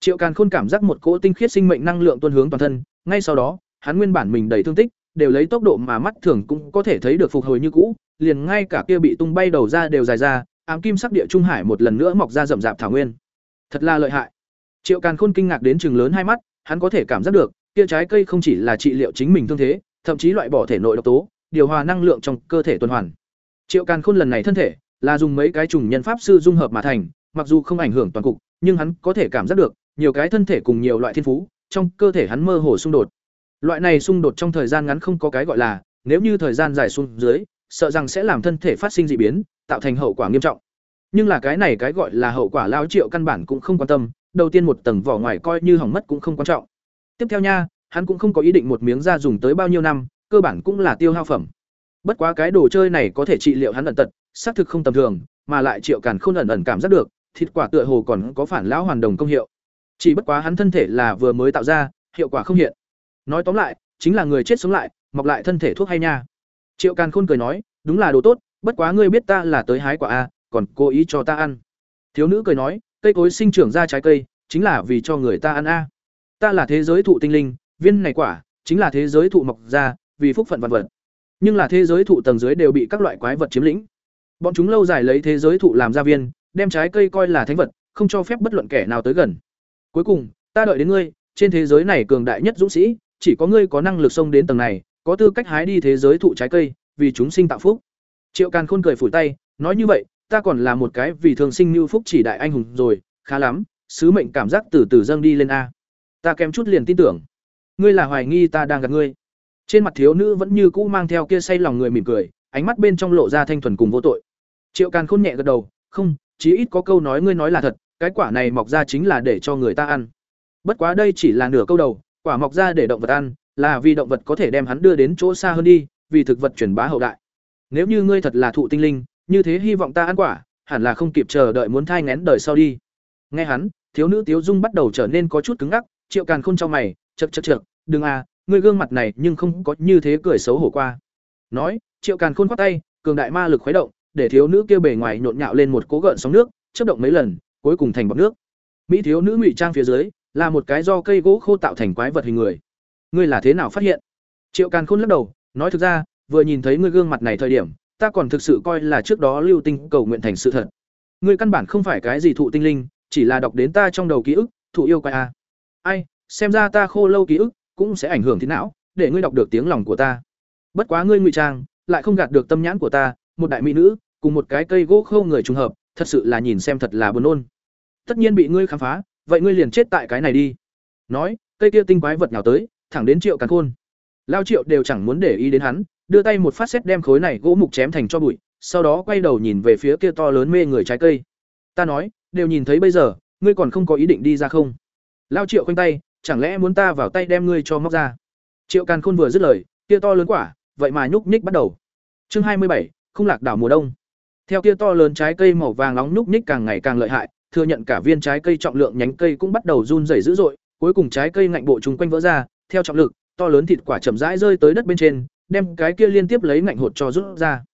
Triệu Càn Khôn cảm giác một cỗ tinh khiết sinh mệnh năng lượng tuôn hướng toàn thân, ngay sau đó, hắn nguyên bản mình đầy thương tích, đều lấy tốc độ mà mắt thường cũng có thể thấy được phục hồi như cũ, liền ngay cả kia bị tung bay đầu ra đều dài ra, ám kim sắc địa trung hải một lần nữa mọc ra rậm rạp thảo nguyên. Thật là lợi hại. Triệu Càn Khôn kinh ngạc đến trừng lớn hai mắt, hắn có thể cảm giác được, kia trái cây không chỉ là trị liệu chính mình thương thế, thậm chí loại bỏ thể nội độc tố, điều hòa năng lượng trong cơ thể tuần hoàn. Triệu Càn Khôn lần này thân thể là dùng mấy cái trùng nhân pháp sư dung hợp mà thành, mặc dù không ảnh hưởng toàn cục, nhưng hắn có thể cảm giác được, nhiều cái thân thể cùng nhiều loại thiên phú, trong cơ thể hắn mơ hồ xung đột. Loại này xung đột trong thời gian ngắn không có cái gọi là, nếu như thời gian dài xuống dưới, sợ rằng sẽ làm thân thể phát sinh dị biến, tạo thành hậu quả nghiêm trọng. Nhưng là cái này cái gọi là hậu quả lao Triệu căn bản cũng không quan tâm, đầu tiên một tầng vỏ ngoài coi như hỏng mất cũng không quan trọng. Tiếp theo nha, hắn cũng không có ý định một miếng da dùng tới bao nhiêu năm, cơ bản cũng là tiêu hao phẩm. Bất quá cái đồ chơi này có thể trị liệu hắn ẩn tật, xác thực không tầm thường, mà lại Triệu Càn Khôn ẩn ẩn cảm giác được, thịt quả tựa hồ còn có phản lão hoàn đồng công hiệu. Chỉ bất quá hắn thân thể là vừa mới tạo ra, hiệu quả không hiện. Nói tóm lại, chính là người chết sống lại, mọc lại thân thể thuốc hay nha. Triệu Càn Khôn cười nói, đúng là đồ tốt, bất quá ngươi biết ta là tới hái quả a, còn cố ý cho ta ăn. Thiếu nữ cười nói, cây cối sinh trưởng ra trái cây, chính là vì cho người ta ăn a. Ta là thế giới thụ tinh linh, viên này quả chính là thế giới thụ mọc ra, vì phúc phận vạn vật. Nhưng là thế giới thụ tầng dưới đều bị các loại quái vật chiếm lĩnh. Bọn chúng lâu dài lấy thế giới thụ làm gia viên, đem trái cây coi là thánh vật, không cho phép bất luận kẻ nào tới gần. Cuối cùng, ta đợi đến ngươi, trên thế giới này cường đại nhất dũng sĩ, chỉ có ngươi có năng lực xông đến tầng này, có tư cách hái đi thế giới thụ trái cây, vì chúng sinh tạo phúc. Triệu Càn Khôn cười phủi tay, nói như vậy, ta còn là một cái vì thường sinh như phúc chỉ đại anh hùng rồi, khá lắm, sứ mệnh cảm giác từ từ dâng đi lên a. Ta kém chút liền tin tưởng. Ngươi là hoài nghi ta đang gặp ngươi. Trên mặt thiếu nữ vẫn như cũ mang theo kia say lòng người mỉm cười, ánh mắt bên trong lộ ra thanh thuần cùng vô tội. Triệu Càn Khôn nhẹ gật đầu, "Không, chí ít có câu nói ngươi nói là thật, cái quả này mọc ra chính là để cho người ta ăn." Bất quá đây chỉ là nửa câu đầu, quả mọc ra để động vật ăn, là vì động vật có thể đem hắn đưa đến chỗ xa hơn đi, vì thực vật truyền bá hậu đại. Nếu như ngươi thật là thụ tinh linh, như thế hy vọng ta ăn quả, hẳn là không kịp chờ đợi muốn thai ngén đời sau đi. Nghe hắn, thiếu nữ Tiếu Dung bắt đầu trở nên có chút cứng ngắc, Triệu Càn Khôn trong mày, chậc chậc chậc, "Đừng à, ngươi gương mặt này nhưng không có như thế cười xấu hổ qua." Nói, Triệu Càn Khôn khoát tay, cường đại ma lực khuấy động, để thiếu nữ kia bề ngoài nhộn nhạo lên một cố gợn sóng nước, chớp động mấy lần, cuối cùng thành bọt nước. Mỹ thiếu nữ ngụy trang phía dưới, là một cái do cây gỗ khô tạo thành quái vật hình người. Ngươi là thế nào phát hiện? Triệu Càn Khôn lắc đầu, nói thực ra, vừa nhìn thấy ngươi gương mặt này thời điểm, ta còn thực sự coi là trước đó lưu tinh cầu nguyện thành sự thật. Ngươi căn bản không phải cái gì thụ tinh linh, chỉ là đọc đến ta trong đầu ký ức, thụ yêu quái a. Ai, xem ra ta khô lâu ký ức cũng sẽ ảnh hưởng thế não, để ngươi đọc được tiếng lòng của ta. Bất quá ngươi ngụy trang, lại không gạt được tâm nhãn của ta, một đại mỹ nữ, cùng một cái cây gỗ khô người trùng hợp, thật sự là nhìn xem thật là buồn nôn. Tất nhiên bị ngươi khám phá, vậy ngươi liền chết tại cái này đi. Nói, cây kia tinh quái vật nhào tới, thẳng đến Triệu Càn Khôn. Lao Triệu đều chẳng muốn để ý đến hắn, đưa tay một phát xét đem khối này gỗ mục chém thành cho bụi, sau đó quay đầu nhìn về phía kia to lớn mê người trái cây. Ta nói, đều nhìn thấy bây giờ, ngươi còn không có ý định đi ra không? Lao Triệu khoanh tay, chẳng lẽ muốn ta vào tay đem ngươi cho móc ra? Triệu Càn Khôn vừa dứt lời, kia to lớn quả, vậy mà nhúc nhích bắt đầu. Chương hai mươi bảy, không lạc đảo mùa đông. Theo kia to lớn trái cây màu vàng nóng nhúc nhích càng ngày càng lợi hại, thừa nhận cả viên trái cây trọng lượng nhánh cây cũng bắt đầu run rẩy dữ dội, cuối cùng trái cây ngạnh bộ trùng quanh vỡ ra, theo trọng lực, to lớn thịt quả chậm rãi rơi tới đất bên trên, đem cái kia liên tiếp lấy ngạnh hột cho rút ra.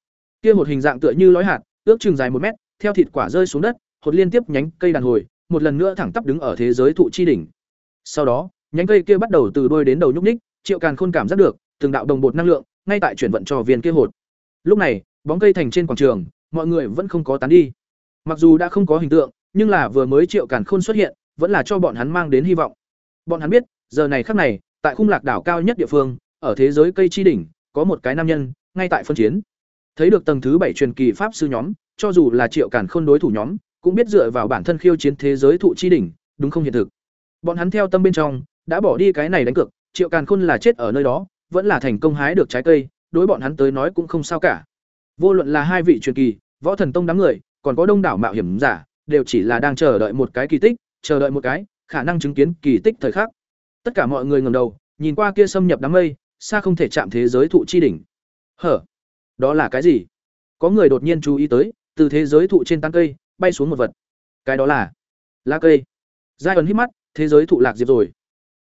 Kia hột hình dạng tựa như lói hạt, ước chừng dài một mét, theo thịt quả rơi xuống đất, hột liên tiếp nhánh cây đàn hồi, một lần nữa thẳng tắp đứng ở thế giới thụ chi đỉnh. Sau đó, nhánh cây kia bắt đầu từ đuôi đến đầu nhúc ních Triệu Càn Khôn cảm giác được từng đạo đồng bột năng lượng ngay tại chuyển vận cho viên kia hột. Lúc này, bóng cây thành trên quảng trường, mọi người vẫn không có tán đi. Mặc dù đã không có hình tượng, nhưng là vừa mới Triệu Càn Khôn xuất hiện, vẫn là cho bọn hắn mang đến hy vọng. Bọn hắn biết, giờ này khắc này, tại khung lạc đảo cao nhất địa phương, ở thế giới cây chi đỉnh, có một cái nam nhân ngay tại phân chiến. Thấy được tầng thứ bảy truyền kỳ pháp sư nhóm, cho dù là Triệu Càn Khôn đối thủ nhóm, cũng biết dựa vào bản thân khiêu chiến thế giới thụ chi đỉnh, đúng không hiện thực. Bọn hắn theo tâm bên trong, đã bỏ đi cái này đánh cược, Triệu Càn Khôn là chết ở nơi đó, vẫn là thành công hái được trái cây, đối bọn hắn tới nói cũng không sao cả. Vô luận là hai vị truyền kỳ, võ thần tông đám người, còn có đông đảo mạo hiểm giả, đều chỉ là đang chờ đợi một cái kỳ tích, chờ đợi một cái khả năng chứng kiến kỳ tích thời khắc. Tất cả mọi người ngẩng đầu, nhìn qua kia xâm nhập đám mây, xa không thể chạm thế giới thụ chi đỉnh. Hở, đó là cái gì? Có người đột nhiên chú ý tới, từ thế giới thụ trên tán cây bay xuống một vật. Cái đó là lá cây. Giai ẩn hít mắt, thế giới thụ lạc diệp rồi.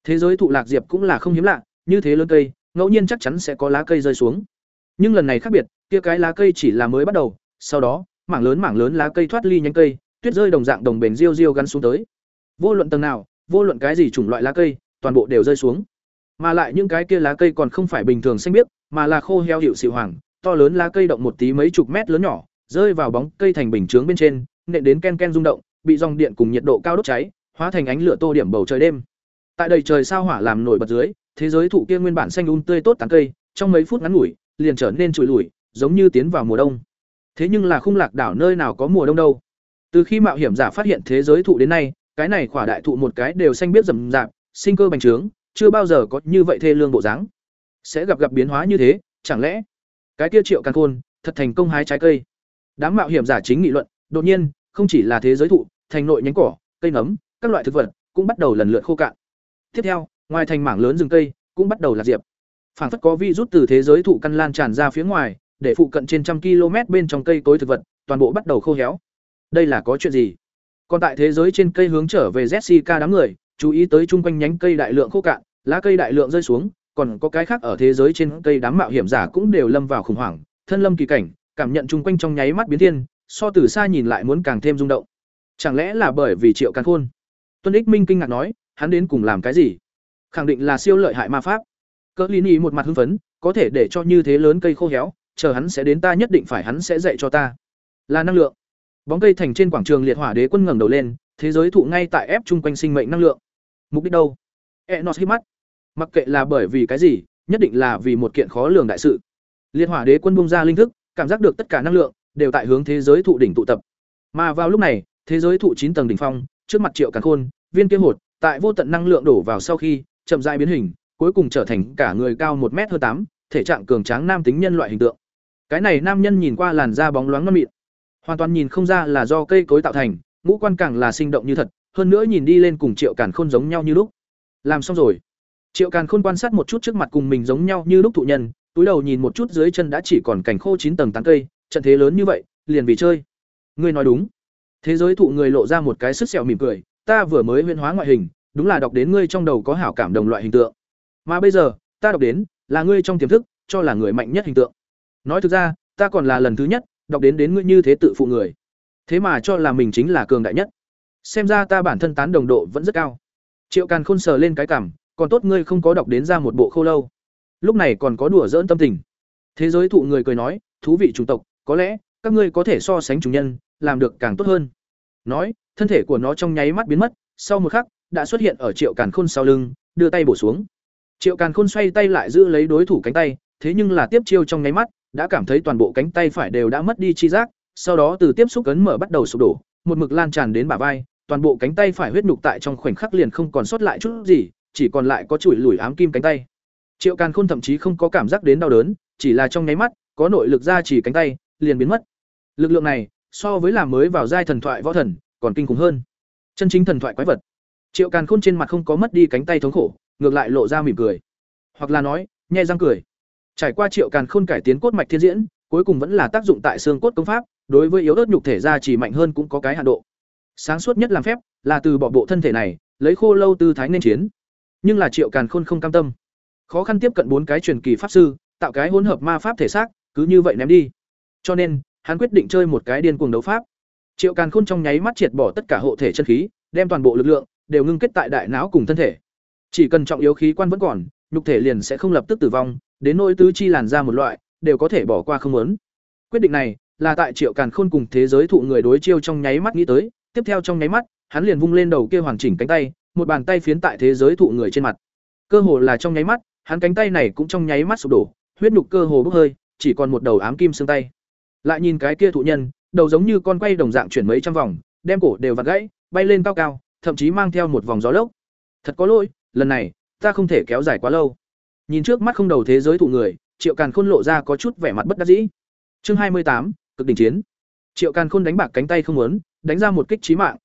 Thế giới thụ lạc diệp cũng là không hiếm lạ, như thế lớn cây, ngẫu nhiên chắc chắn sẽ có lá cây rơi xuống. Nhưng lần này khác biệt, kia cái lá cây chỉ là mới bắt đầu, sau đó, mảng lớn mảng lớn lá cây thoát ly nhánh cây, tuyết rơi đồng dạng đồng bền riêu riêu gắn xuống tới. Vô luận tầng nào, vô luận cái gì chủng loại lá cây, toàn bộ đều rơi xuống. Mà lại những cái kia lá cây còn không phải bình thường xanh biếc, mà là khô heo hiệu xịu hoàng, to lớn lá cây động một tí mấy chục mét lớn nhỏ, rơi vào bóng cây thành bình chướng bên trên, nện đến ken ken rung động, bị dòng điện cùng nhiệt độ cao đốt cháy, hóa thành ánh lửa tô điểm bầu trời đêm. Tại đầy trời sao hỏa làm nổi bật dưới, thế giới thụ kia nguyên bản xanh um tươi tốt tán cây, trong mấy phút ngắn ngủi, liền trở nên trụi lủi, giống như tiến vào mùa đông. Thế nhưng là khung lạc đảo nơi nào có mùa đông đâu? Từ khi mạo hiểm giả phát hiện thế giới thụ đến nay, cái này khỏa đại thụ một cái đều xanh biết rậm rạp, sinh cơ bành trướng, chưa bao giờ có như vậy thê lương bộ dáng. Sẽ gặp gặp biến hóa như thế, chẳng lẽ cái kia Triệu Càn Khôn thật thành công hái trái cây đám mạo hiểm giả chính nghị luận đột nhiên không chỉ là thế giới thụ thành nội nhánh cỏ cây nấm các loại thực vật cũng bắt đầu lần lượt khô cạn. Tiếp theo, ngoài thành mảng lớn rừng cây cũng bắt đầu là diệp. Phảng phất có vi rút từ thế giới thụ căn lan tràn ra phía ngoài, để phụ cận trên trăm km bên trong cây tối thực vật toàn bộ bắt đầu khô héo. Đây là có chuyện gì? Còn tại thế giới trên cây hướng trở về jessica đám người, chú ý tới chung quanh nhánh cây đại lượng khô cạn, lá cây đại lượng rơi xuống, còn có cái khác ở thế giới trên cây đám mạo hiểm giả cũng đều lâm vào khủng hoảng, thân lâm kỳ cảnh, cảm nhận chung quanh trong nháy mắt biến thiên, so từ xa nhìn lại muốn càng thêm rung động. Chẳng lẽ là bởi vì triệu càn khôn? Tuân ích minh kinh ngạc nói, hắn đến cùng làm cái gì? Khẳng định là siêu lợi hại ma pháp. Cỡ lý ni một mặt hưng phấn, có thể để cho như thế lớn cây khô héo, chờ hắn sẽ đến ta nhất định phải hắn sẽ dạy cho ta. Là năng lượng. Bóng cây thành trên quảng trường liệt hỏa đế quân ngẩng đầu lên, thế giới thụ ngay tại ép chung quanh sinh mệnh năng lượng. Mục đích đâu? E nó hít mắt. Mặc kệ là bởi vì cái gì, nhất định là vì một kiện khó lường đại sự. Liệt hỏa đế quân bung ra linh thức, cảm giác được tất cả năng lượng đều tại hướng thế giới thụ đỉnh tụ tập. Mà vào lúc này, thế giới thụ chín tầng đỉnh phong, trước mặt triệu càn khôn viên kia hột, tại vô tận năng lượng đổ vào sau khi, chậm rãi biến hình, cuối cùng trở thành cả người cao một m hơn tám, thể trạng cường tráng nam tính nhân loại hình tượng. Cái này nam nhân nhìn qua làn da bóng loáng non mịn. Hoàn toàn nhìn không ra là do cây cối tạo thành, ngũ quan càng là sinh động như thật, hơn nữa nhìn đi lên cùng triệu càn khôn giống nhau như lúc. Làm xong rồi. Triệu càn khôn quan sát một chút trước mặt cùng mình giống nhau như lúc thụ nhân, túi đầu nhìn một chút dưới chân đã chỉ còn cảnh khô chín tầng tán cây, trận thế lớn như vậy, liền vì chơi. Ngươi nói đúng. Thế giới thụ người lộ ra một cái sức sẹo mỉm cười ta vừa mới huyễn hóa ngoại hình, đúng là đọc đến ngươi trong đầu có hảo cảm đồng loại hình tượng. Mà bây giờ, ta đọc đến là ngươi trong tiềm thức, cho là người mạnh nhất hình tượng. Nói thực ra, ta còn là lần thứ nhất đọc đến đến ngươi như thế tự phụ người. Thế mà cho là mình chính là cường đại nhất. Xem ra ta bản thân tán đồng độ vẫn rất cao. Triệu càn khôn sờ lên cái cảm, còn tốt ngươi không có đọc đến ra một bộ khô lâu. Lúc này còn có đùa dỡn tâm tình. Thế giới thụ người cười nói, thú vị chủng tộc, có lẽ các ngươi có thể so sánh chủ nhân, làm được càng tốt hơn. Nói thân thể của nó trong nháy mắt biến mất, sau một khắc, đã xuất hiện ở triệu càn khôn sau lưng, đưa tay bổ xuống. Triệu càn khôn xoay tay lại giữ lấy đối thủ cánh tay, thế nhưng là tiếp chiêu trong nháy mắt, đã cảm thấy toàn bộ cánh tay phải đều đã mất đi chi giác, sau đó từ tiếp xúc cấn mở bắt đầu sụp đổ, một mực lan tràn đến bả vai, toàn bộ cánh tay phải huyết nhục tại trong khoảnh khắc liền không còn sót lại chút gì, chỉ còn lại có chuỗi lùi ám kim cánh tay. Triệu càn khôn thậm chí không có cảm giác đến đau đớn, chỉ là trong nháy mắt, có nội lực ra chỉ cánh tay, liền biến mất. Lực lượng này, so với làm mới vào giai thần thoại võ thần còn kinh khủng hơn. Chân chính thần thoại quái vật. Triệu càn khôn trên mặt không có mất đi cánh tay thống khổ, ngược lại lộ ra mỉm cười. Hoặc là nói nhẹ răng cười. Trải qua triệu càn khôn cải tiến cốt mạch thiên diễn, cuối cùng vẫn là tác dụng tại xương cốt công pháp, đối với yếu ớt nhục thể ra chỉ mạnh hơn cũng có cái hạn độ. Sáng suốt nhất làm phép, là từ bỏ bộ thân thể này, lấy khô lâu tư thái nên chiến. Nhưng là triệu càn khôn không cam tâm. Khó khăn tiếp cận bốn cái truyền kỳ pháp sư, tạo cái hỗn hợp ma pháp thể xác, cứ như vậy ném đi. Cho nên, hắn quyết định chơi một cái điên cuồng đấu pháp triệu càn khôn trong nháy mắt triệt bỏ tất cả hộ thể chân khí, đem toàn bộ lực lượng đều ngưng kết tại đại não cùng thân thể. Chỉ cần trọng yếu khí quan vẫn còn, nhục thể liền sẽ không lập tức tử vong, đến nỗi tứ chi làn ra một loại, đều có thể bỏ qua không muốn. Quyết định này là tại triệu càn khôn cùng thế giới thụ người đối chiêu trong nháy mắt nghĩ tới, tiếp theo trong nháy mắt, hắn liền vung lên đầu kia hoàn chỉnh cánh tay, một bàn tay phiến tại thế giới thụ người trên mặt. Cơ hồ là trong nháy mắt, hắn cánh tay này cũng trong nháy mắt sụp đổ, huyết nhục cơ hồ bốc hơi, chỉ còn một đầu ám kim xương tay. Lại nhìn cái kia thụ nhân đầu giống như con quay đồng dạng chuyển mấy trăm vòng, đem cổ đều vặn gãy, bay lên cao cao, thậm chí mang theo một vòng gió lốc. Thật có lỗi, lần này, ta không thể kéo dài quá lâu. Nhìn trước mắt không đầu thế giới thụ người, triệu càn khôn lộ ra có chút vẻ mặt bất đắc dĩ. Chương hai mươi tám, cực đỉnh chiến. Triệu càn khôn đánh bạc cánh tay không muốn, đánh ra một kích chí mạng.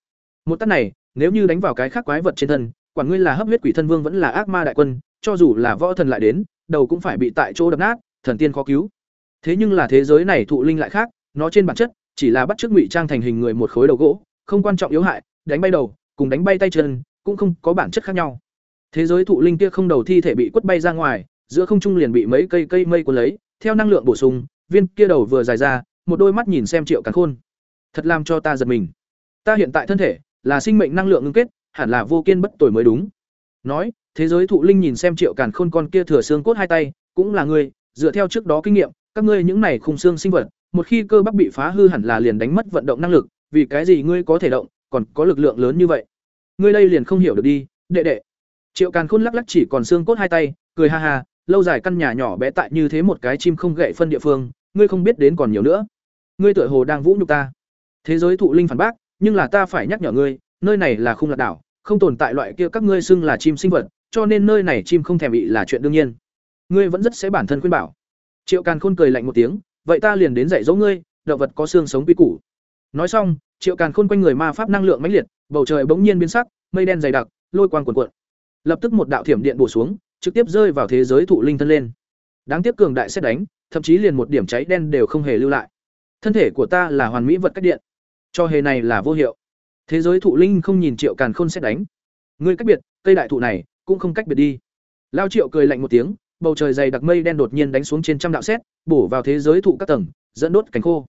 Một tát này, nếu như đánh vào cái khác quái vật trên thân quản ngươi là hấp huyết quỷ thân vương vẫn là ác ma đại quân, cho dù là võ thần lại đến, đầu cũng phải bị tại chỗ đập nát, thần tiên khó cứu. Thế nhưng là thế giới này thụ linh lại khác, nó trên bản chất chỉ là bắt chước ngụy trang thành hình người một khối đầu gỗ, không quan trọng yếu hại, đánh bay đầu, cùng đánh bay tay chân, cũng không có bản chất khác nhau. Thế giới thụ linh kia không đầu thi thể bị quất bay ra ngoài, giữa không trung liền bị mấy cây cây mây cuốn lấy, theo năng lượng bổ sung, viên kia đầu vừa dài ra, một đôi mắt nhìn xem triệu càn khôn. Thật làm cho ta giật mình. Ta hiện tại thân thể là sinh mệnh năng lượng ngưng kết, hẳn là vô kiên bất tồi mới đúng. Nói, thế giới thụ linh nhìn xem triệu càn khôn con kia thừa xương cốt hai tay, cũng là ngươi, dựa theo trước đó kinh nghiệm, các ngươi những này khung xương sinh vật một khi cơ bắp bị phá hư hẳn là liền đánh mất vận động năng lực, vì cái gì ngươi có thể động, còn có lực lượng lớn như vậy? Ngươi đây liền không hiểu được đi, đệ đệ. Triệu càn khôn lắc lắc chỉ còn xương cốt hai tay, cười ha ha, lâu dài căn nhà nhỏ bé tại như thế một cái chim không gậy phân địa phương, ngươi không biết đến còn nhiều nữa. Ngươi tựa hồ đang vũ nhục ta. Thế giới thụ linh phản bác, nhưng là ta phải nhắc nhở ngươi, nơi này là khung lạc đảo, không tồn tại loại kia các ngươi xưng là chim sinh vật, cho nên nơi này chim không thèm bị là chuyện đương nhiên. Ngươi vẫn rất sẽ bản thân khuyên bảo. Triệu càn khôn cười lạnh một tiếng vậy ta liền đến dạy dỗ ngươi, động vật có xương sống quy củ. Nói xong, triệu càn khôn quanh người ma pháp năng lượng mãnh liệt, bầu trời bỗng nhiên biến sắc, mây đen dày đặc, lôi quang cuồn cuộn. Lập tức một đạo thiểm điện bổ xuống, trực tiếp rơi vào thế giới thụ linh thân lên. Đáng tiếc cường đại xét đánh, thậm chí liền một điểm cháy đen đều không hề lưu lại. Thân thể của ta là hoàn mỹ vật cách điện. Cho hề này là vô hiệu. Thế giới thụ linh không nhìn triệu càn khôn xét đánh. Ngươi cách biệt, cây đại thụ này cũng không cách biệt đi. Lao triệu cười lạnh một tiếng bầu trời dày đặc mây đen đột nhiên đánh xuống trên trăm đạo xét bổ vào thế giới thụ các tầng, dẫn đốt cánh khô.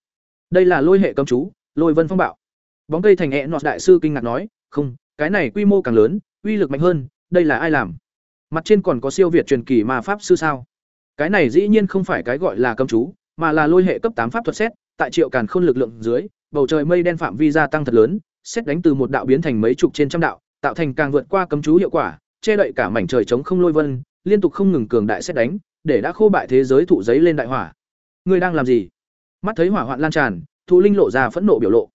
Đây là lôi hệ cấm chú, lôi vân phong bạo. Bóng cây thành hẹ nọt đại sư kinh ngạc nói, không, cái này quy mô càng lớn, uy lực mạnh hơn, đây là ai làm? Mặt trên còn có siêu việt truyền kỳ ma pháp sư sao? Cái này dĩ nhiên không phải cái gọi là cấm chú, mà là lôi hệ cấp tám pháp thuật xét tại triệu càn khôn lực lượng dưới, bầu trời mây đen phạm vi gia tăng thật lớn xét đánh từ một đạo biến thành mấy chục trên trăm đạo, tạo thành càng vượt qua cấm chú hiệu quả, che đậy cả mảnh trời trống không lôi vân liên tục không ngừng cường đại xét đánh, để đã khô bại thế giới thụ giấy lên đại hỏa. Ngươi đang làm gì? Mắt thấy hỏa hoạn lan tràn, thụ linh lộ ra phẫn nộ biểu lộ.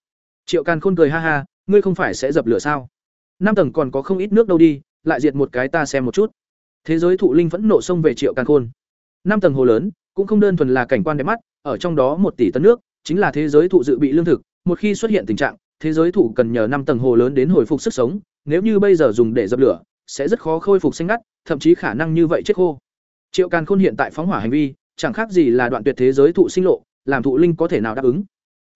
Triệu càn khôn cười ha ha, ngươi không phải sẽ dập lửa sao? Năm tầng còn có không ít nước đâu đi, lại diệt một cái ta xem một chút. Thế giới thụ linh phẫn nộ xông về triệu càn khôn. Năm tầng hồ lớn, cũng không đơn thuần là cảnh quan đẹp mắt, ở trong đó một tỷ tấn nước, chính là thế giới thụ dự bị lương thực. Một khi xuất hiện tình trạng, thế giới thụ cần nhờ năm tầng hồ lớn đến hồi phục sức sống, nếu như bây giờ dùng để dập lửa sẽ rất khó khôi phục xanh ngắt, thậm chí khả năng như vậy chết khô. Triệu càn khôn hiện tại phóng hỏa hành vi, chẳng khác gì là đoạn tuyệt thế giới thụ sinh lộ, làm thụ linh có thể nào đáp ứng.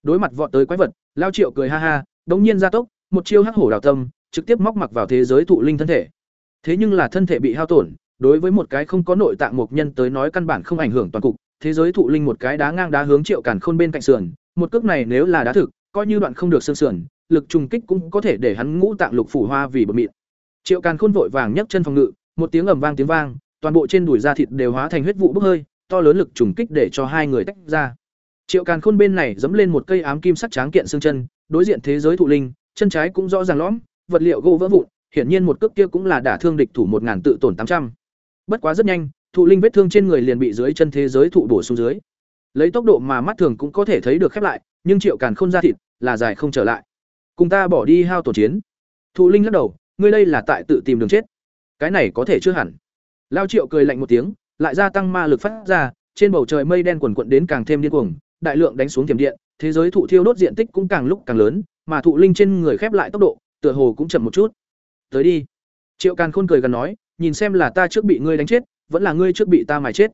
Đối mặt vọt tới quái vật, lao triệu cười ha ha, đống nhiên gia tốc, một chiêu hắc hổ đào tâm, trực tiếp móc mặc vào thế giới thụ linh thân thể. Thế nhưng là thân thể bị hao tổn, đối với một cái không có nội tạng mục nhân tới nói căn bản không ảnh hưởng toàn cục. Thế giới thụ linh một cái đá ngang đá hướng triệu càn khôn bên cạnh sườn, một cước này nếu là đá thực, coi như đoạn không được xương sườn, lực trùng kích cũng có thể để hắn ngũ tạng lục phủ hoa vì bẩm mịn triệu càn khôn vội vàng nhấc chân phòng ngự, một tiếng ầm vang tiếng vang, toàn bộ trên đùi da thịt đều hóa thành huyết vụ bốc hơi, to lớn lực trùng kích để cho hai người tách ra. Triệu càn khôn bên này dẫm lên một cây ám kim sắc tráng kiện xương chân, đối diện thế giới thụ linh, chân trái cũng rõ ràng lõm, vật liệu gỗ vỡ vụn, hiển nhiên một cước kia cũng là đả thương địch thủ một ngàn tự tổn tám trăm. Bất quá rất nhanh, thụ linh vết thương trên người liền bị dưới chân thế giới thụ bổ xuống dưới. Lấy tốc độ mà mắt thường cũng có thể thấy được khép lại, nhưng triệu càn khôn ra thịt là dài không trở lại. Cùng ta bỏ đi hao tổn chiến. Thụ linh lắc đầu ngươi đây là tại tự tìm đường chết. Cái này có thể chưa hẳn. Lao triệu cười lạnh một tiếng, lại gia tăng ma lực phát ra, trên bầu trời mây đen quần quận đến càng thêm điên cuồng, đại lượng đánh xuống tiềm điện, thế giới thụ thiêu đốt diện tích cũng càng lúc càng lớn, mà thụ linh trên người khép lại tốc độ, tựa hồ cũng chậm một chút. Tới đi. Triệu càn khôn cười gần nói, nhìn xem là ta trước bị ngươi đánh chết, vẫn là ngươi trước bị ta mài chết.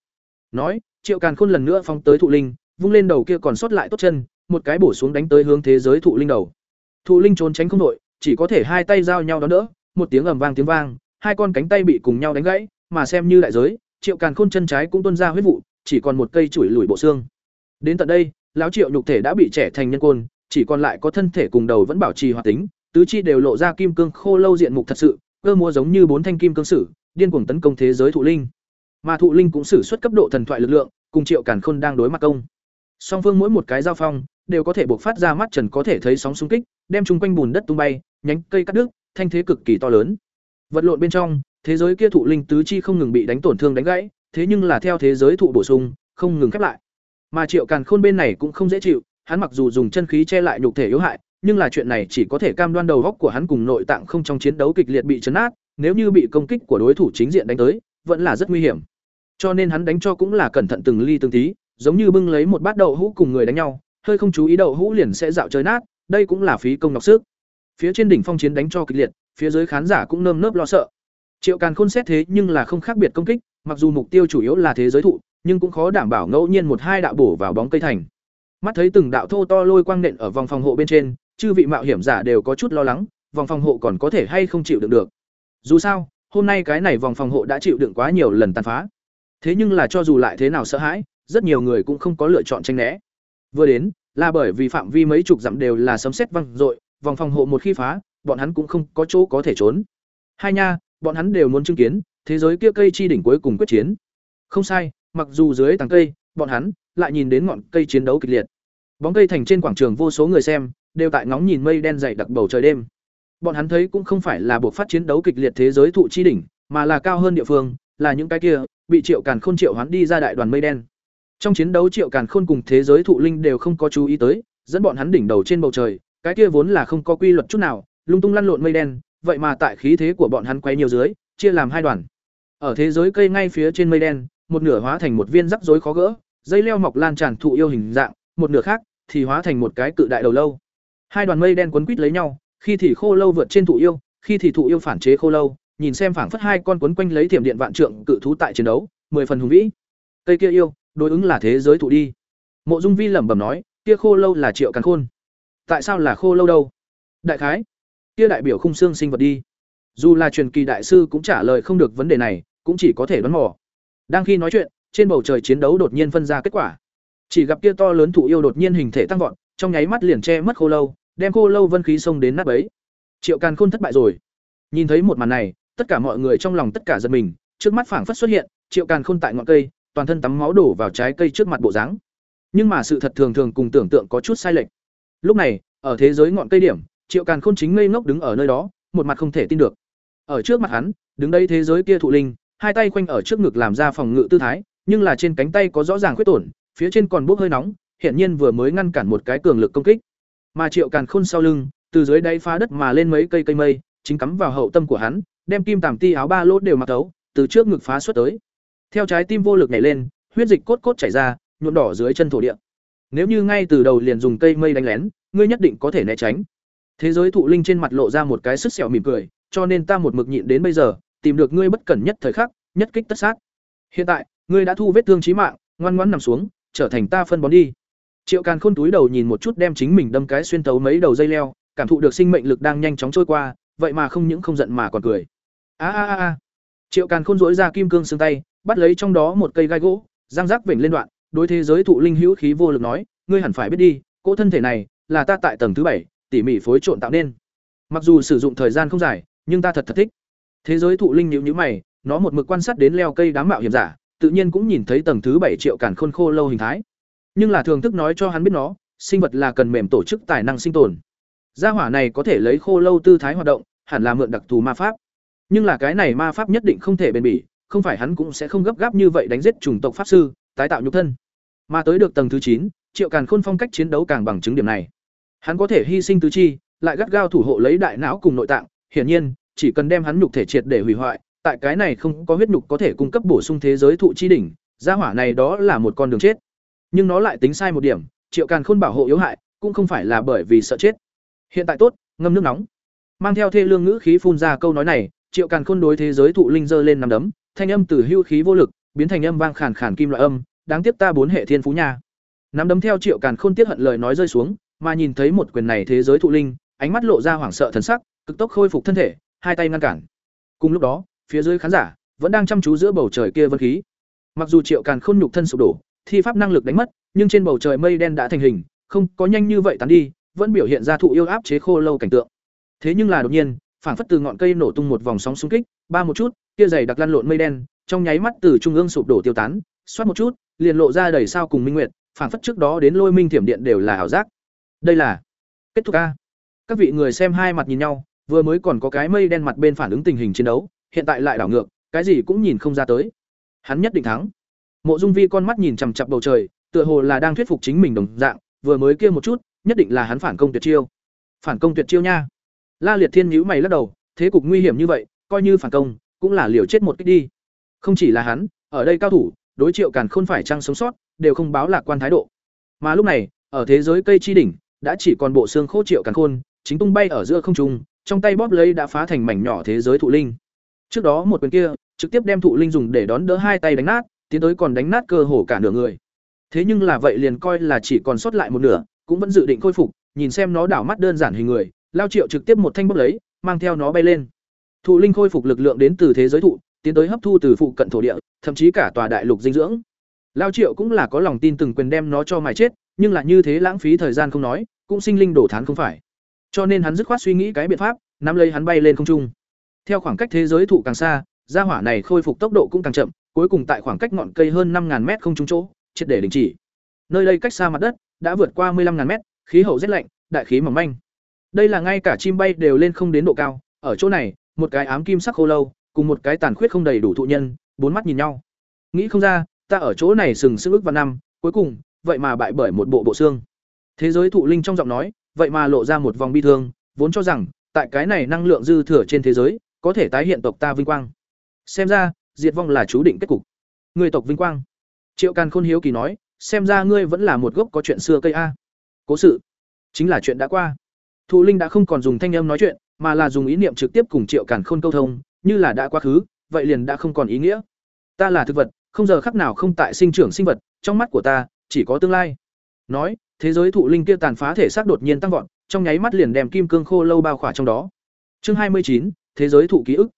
Nói, triệu càn khôn lần nữa phóng tới thụ linh, vung lên đầu kia còn sót lại tốt chân, một cái bổ xuống đánh tới hướng thế giới thụ linh đầu. Thụ linh trốn tránh không đội chỉ có thể hai tay giao nhau đó đỡ một tiếng ầm vang tiếng vang, hai con cánh tay bị cùng nhau đánh gãy, mà xem như đại giới, triệu càn khôn chân trái cũng tuôn ra huyết vụ, chỉ còn một cây chùi lùi bộ xương. Đến tận đây, lão triệu nhục thể đã bị trẻ thành nhân côn, chỉ còn lại có thân thể cùng đầu vẫn bảo trì hoạt tính, tứ chi đều lộ ra kim cương khô lâu diện mục thật sự, cơ múa giống như bốn thanh kim cương sử, điên cuồng tấn công thế giới thụ linh. Mà thụ linh cũng sử xuất cấp độ thần thoại lực lượng, cùng triệu càn khôn đang đối mặt công. Song phương mỗi một cái giao phong, đều có thể buộc phát ra mắt trần có thể thấy sóng xung kích, đem chung quanh bùn đất tung bay, nhánh cây cắt đứt thanh thế cực kỳ to lớn. Vật lộn bên trong, thế giới kia thụ linh tứ chi không ngừng bị đánh tổn thương đánh gãy, thế nhưng là theo thế giới thụ bổ sung, không ngừng khép lại. Mà triệu càn khôn bên này cũng không dễ chịu, hắn mặc dù dùng chân khí che lại nhục thể yếu hại, nhưng là chuyện này chỉ có thể cam đoan đầu góc của hắn cùng nội tạng không trong chiến đấu kịch liệt bị chấn át nếu như bị công kích của đối thủ chính diện đánh tới, vẫn là rất nguy hiểm. Cho nên hắn đánh cho cũng là cẩn thận từng ly từng tí, giống như bưng lấy một bát đậu hũ cùng người đánh nhau, hơi không chú ý đậu hũ liền sẽ dạo chơi nát, đây cũng là phí công nọc sức phía trên đỉnh phong chiến đánh cho kịch liệt, phía dưới khán giả cũng nơm nớp lo sợ. Triệu càn khôn xét thế nhưng là không khác biệt công kích, mặc dù mục tiêu chủ yếu là thế giới thụ, nhưng cũng khó đảm bảo ngẫu nhiên một hai đạo bổ vào bóng cây thành. Mắt thấy từng đạo thô to lôi quang nện ở vòng phòng hộ bên trên, chư vị mạo hiểm giả đều có chút lo lắng, vòng phòng hộ còn có thể hay không chịu đựng được. Dù sao, hôm nay cái này vòng phòng hộ đã chịu đựng quá nhiều lần tàn phá. Thế nhưng là cho dù lại thế nào sợ hãi, rất nhiều người cũng không có lựa chọn tranh né. Vừa đến, là bởi vì phạm vi mấy chục dặm đều là sấm sét văng dội vòng phòng hộ một khi phá, bọn hắn cũng không có chỗ có thể trốn. Hai nha, bọn hắn đều muốn chứng kiến, thế giới kia cây chi đỉnh cuối cùng quyết chiến. Không sai, mặc dù dưới tầng cây, bọn hắn lại nhìn đến ngọn cây chiến đấu kịch liệt. Bóng cây thành trên quảng trường vô số người xem, đều tại ngóng nhìn mây đen dày đặc bầu trời đêm. Bọn hắn thấy cũng không phải là buộc phát chiến đấu kịch liệt thế giới thụ chi đỉnh, mà là cao hơn địa phương, là những cái kia bị triệu càn khôn triệu hoán đi ra đại đoàn mây đen. Trong chiến đấu triệu càn khôn cùng thế giới thụ linh đều không có chú ý tới, dẫn bọn hắn đỉnh đầu trên bầu trời cái kia vốn là không có quy luật chút nào, lung tung lăn lộn mây đen, vậy mà tại khí thế của bọn hắn quay nhiều dưới, chia làm hai đoàn. Ở thế giới cây ngay phía trên mây đen, một nửa hóa thành một viên rắc rối khó gỡ, dây leo mọc lan tràn thụ yêu hình dạng, một nửa khác thì hóa thành một cái cự đại đầu lâu. Hai đoàn mây đen quấn quít lấy nhau, khi thì khô lâu vượt trên thụ yêu, khi thì thụ yêu phản chế khô lâu, nhìn xem phảng phất hai con quấn quanh lấy thiểm điện vạn trượng cự thú tại chiến đấu, mười phần hùng vĩ. Cây kia yêu, đối ứng là thế giới thụ đi. Mộ dung vi lẩm bẩm nói, kia khô lâu là triệu càn khôn tại sao là khô lâu đâu? Đại khái, kia đại biểu khung xương sinh vật đi. Dù là truyền kỳ đại sư cũng trả lời không được vấn đề này, cũng chỉ có thể đoán mò. Đang khi nói chuyện, trên bầu trời chiến đấu đột nhiên phân ra kết quả. Chỉ gặp kia to lớn thụ yêu đột nhiên hình thể tăng vọt, trong nháy mắt liền che mất khô lâu, đem khô lâu vân khí xông đến nát bấy. Triệu càn khôn thất bại rồi. Nhìn thấy một màn này, tất cả mọi người trong lòng tất cả giật mình, trước mắt phảng phất xuất hiện, triệu càn khôn tại ngọn cây, toàn thân tắm máu đổ vào trái cây trước mặt bộ dáng. Nhưng mà sự thật thường thường cùng tưởng tượng có chút sai lệch lúc này, ở thế giới ngọn cây điểm, triệu càn khôn chính ngây ngốc đứng ở nơi đó, một mặt không thể tin được. Ở trước mặt hắn, đứng đây thế giới kia thụ linh, hai tay quanh ở trước ngực làm ra phòng ngự tư thái, nhưng là trên cánh tay có rõ ràng khuyết tổn, phía trên còn bốc hơi nóng, hiển nhiên vừa mới ngăn cản một cái cường lực công kích. Mà triệu càn khôn sau lưng, từ dưới đáy phá đất mà lên mấy cây cây mây, chính cắm vào hậu tâm của hắn, đem kim tàm ti áo ba lỗ đều mặc tấu từ trước ngực phá xuất tới. Theo trái tim vô lực nhảy lên, huyết dịch cốt cốt chảy ra, nhuộm đỏ dưới chân thổ địa nếu như ngay từ đầu liền dùng cây mây đánh lén, ngươi nhất định có thể né tránh. Thế giới thụ linh trên mặt lộ ra một cái sức sẹo mỉm cười, cho nên ta một mực nhịn đến bây giờ, tìm được ngươi bất cẩn nhất thời khắc, nhất kích tất sát. Hiện tại, ngươi đã thu vết thương chí mạng, ngoan ngoãn nằm xuống, trở thành ta phân bón đi. Triệu càn khôn túi đầu nhìn một chút đem chính mình đâm cái xuyên tấu mấy đầu dây leo, cảm thụ được sinh mệnh lực đang nhanh chóng trôi qua, vậy mà không những không giận mà còn cười. A a a a. Triệu càn khôn dỗi ra kim cương xương tay, bắt lấy trong đó một cây gai gỗ, răng rác vểnh lên đoạn đối thế giới thụ linh hữu khí vô lực nói, ngươi hẳn phải biết đi, cỗ thân thể này là ta tại tầng thứ bảy, tỉ mỉ phối trộn tạo nên. Mặc dù sử dụng thời gian không dài, nhưng ta thật thật thích. Thế giới thụ linh nhíu nhíu mày, nó một mực quan sát đến leo cây đám mạo hiểm giả, tự nhiên cũng nhìn thấy tầng thứ bảy triệu càn khôn khô lâu hình thái. Nhưng là thường thức nói cho hắn biết nó, sinh vật là cần mềm tổ chức tài năng sinh tồn. Gia hỏa này có thể lấy khô lâu tư thái hoạt động, hẳn là mượn đặc thù ma pháp. Nhưng là cái này ma pháp nhất định không thể bền bỉ, không phải hắn cũng sẽ không gấp gáp như vậy đánh giết chủng tộc pháp sư tái tạo nhục thân. Mà tới được tầng thứ chín, triệu càn khôn phong cách chiến đấu càng bằng chứng điểm này. Hắn có thể hy sinh tứ chi, lại gắt gao thủ hộ lấy đại não cùng nội tạng. Hiển nhiên, chỉ cần đem hắn nhục thể triệt để hủy hoại, tại cái này không có huyết nhục có thể cung cấp bổ sung thế giới thụ chi đỉnh, gia hỏa này đó là một con đường chết. Nhưng nó lại tính sai một điểm, triệu càn khôn bảo hộ yếu hại, cũng không phải là bởi vì sợ chết. Hiện tại tốt, ngâm nước nóng. Mang theo thê lương ngữ khí phun ra câu nói này, triệu càn khôn đối thế giới thụ linh dơ lên nằm đấm, thanh âm từ hưu khí vô lực, biến thành âm vang khàn khàn kim loại âm đáng tiếc ta bốn hệ thiên phú nha. Nắm đấm theo triệu càn khôn tiết hận lời nói rơi xuống, mà nhìn thấy một quyền này thế giới thụ linh, ánh mắt lộ ra hoảng sợ thần sắc, cực tốc khôi phục thân thể, hai tay ngăn cản. Cùng lúc đó, phía dưới khán giả vẫn đang chăm chú giữa bầu trời kia vân khí. Mặc dù triệu càn khôn nhục thân sụp đổ, thi pháp năng lực đánh mất, nhưng trên bầu trời mây đen đã thành hình, không có nhanh như vậy tán đi, vẫn biểu hiện ra thụ yêu áp chế khô lâu cảnh tượng. Thế nhưng là đột nhiên, phảng phất từ ngọn cây nổ tung một vòng sóng xung kích, ba một chút, kia dày đặc lăn lộn mây đen, trong nháy mắt từ trung ương sụp đổ tiêu tán, xoát một chút liền lộ ra đầy sao cùng minh nguyệt phản phất trước đó đến lôi minh thiểm điện đều là ảo giác. Đây là kết thúc a các vị người xem hai mặt nhìn nhau, vừa mới còn có cái mây đen mặt bên phản ứng tình hình chiến đấu, hiện tại lại đảo ngược, cái gì cũng nhìn không ra tới. Hắn nhất định thắng. Mộ dung vi con mắt nhìn chằm chặp bầu trời, tựa hồ là đang thuyết phục chính mình đồng dạng, vừa mới kia một chút, nhất định là hắn phản công tuyệt chiêu. Phản công tuyệt chiêu nha. La liệt thiên nhữ mày lắc đầu, thế cục nguy hiểm như vậy, coi như phản công, cũng là liều chết một kích đi. Không chỉ là hắn, ở đây cao thủ đối triệu càn khôn phải trăng sống sót, đều không báo lạc quan thái độ. Mà lúc này, ở thế giới cây chi đỉnh, đã chỉ còn bộ xương khô triệu càn khôn, chính tung bay ở giữa không trung, trong tay bóp lấy đã phá thành mảnh nhỏ thế giới thụ linh. Trước đó một quyền kia, trực tiếp đem thụ linh dùng để đón đỡ hai tay đánh nát, tiến tới còn đánh nát cơ hồ cả nửa người. Thế nhưng là vậy liền coi là chỉ còn sót lại một nửa, cũng vẫn dự định khôi phục, nhìn xem nó đảo mắt đơn giản hình người, lao triệu trực tiếp một thanh bóp lấy, mang theo nó bay lên. Thụ linh khôi phục lực lượng đến từ thế giới thụ tiến tới hấp thu từ phụ cận thổ địa, thậm chí cả tòa đại lục dinh dưỡng. Lao triệu cũng là có lòng tin từng quyền đem nó cho mài chết, nhưng là như thế lãng phí thời gian không nói, cũng sinh linh đổ thán không phải. Cho nên hắn dứt khoát suy nghĩ cái biện pháp, nắm lấy hắn bay lên không trung. Theo khoảng cách thế giới thụ càng xa, gia hỏa này khôi phục tốc độ cũng càng chậm, cuối cùng tại khoảng cách ngọn cây hơn năm mét không trung chỗ, triệt để đình chỉ. Nơi đây cách xa mặt đất, đã vượt qua 15 mét, khí hậu rất lạnh, đại khí mỏng manh. Đây là ngay cả chim bay đều lên không đến độ cao, ở chỗ này, một cái ám kim sắc khô lâu cùng một cái tàn khuyết không đầy đủ thụ nhân, bốn mắt nhìn nhau. Nghĩ không ra, ta ở chỗ này sừng sững ức và năm, cuối cùng, vậy mà bại bởi một bộ bộ xương. Thế giới thụ linh trong giọng nói, vậy mà lộ ra một vòng bi thương, vốn cho rằng, tại cái này năng lượng dư thừa trên thế giới, có thể tái hiện tộc ta vinh quang. Xem ra, diệt vong là chú định kết cục. Người tộc vinh quang. Triệu càn khôn hiếu kỳ nói, xem ra ngươi vẫn là một gốc có chuyện xưa cây a. Cố sự. Chính là chuyện đã qua. Thụ linh đã không còn dùng thanh âm nói chuyện, mà là dùng ý niệm trực tiếp cùng triệu càn khôn câu thông như là đã quá khứ, vậy liền đã không còn ý nghĩa. Ta là thực vật, không giờ khắc nào không tại sinh trưởng sinh vật, trong mắt của ta, chỉ có tương lai. Nói, thế giới thụ linh kia tàn phá thể xác đột nhiên tăng vọt, trong nháy mắt liền đem kim cương khô lâu bao khỏa trong đó. Chương hai mươi chín, thế giới thụ ký ức.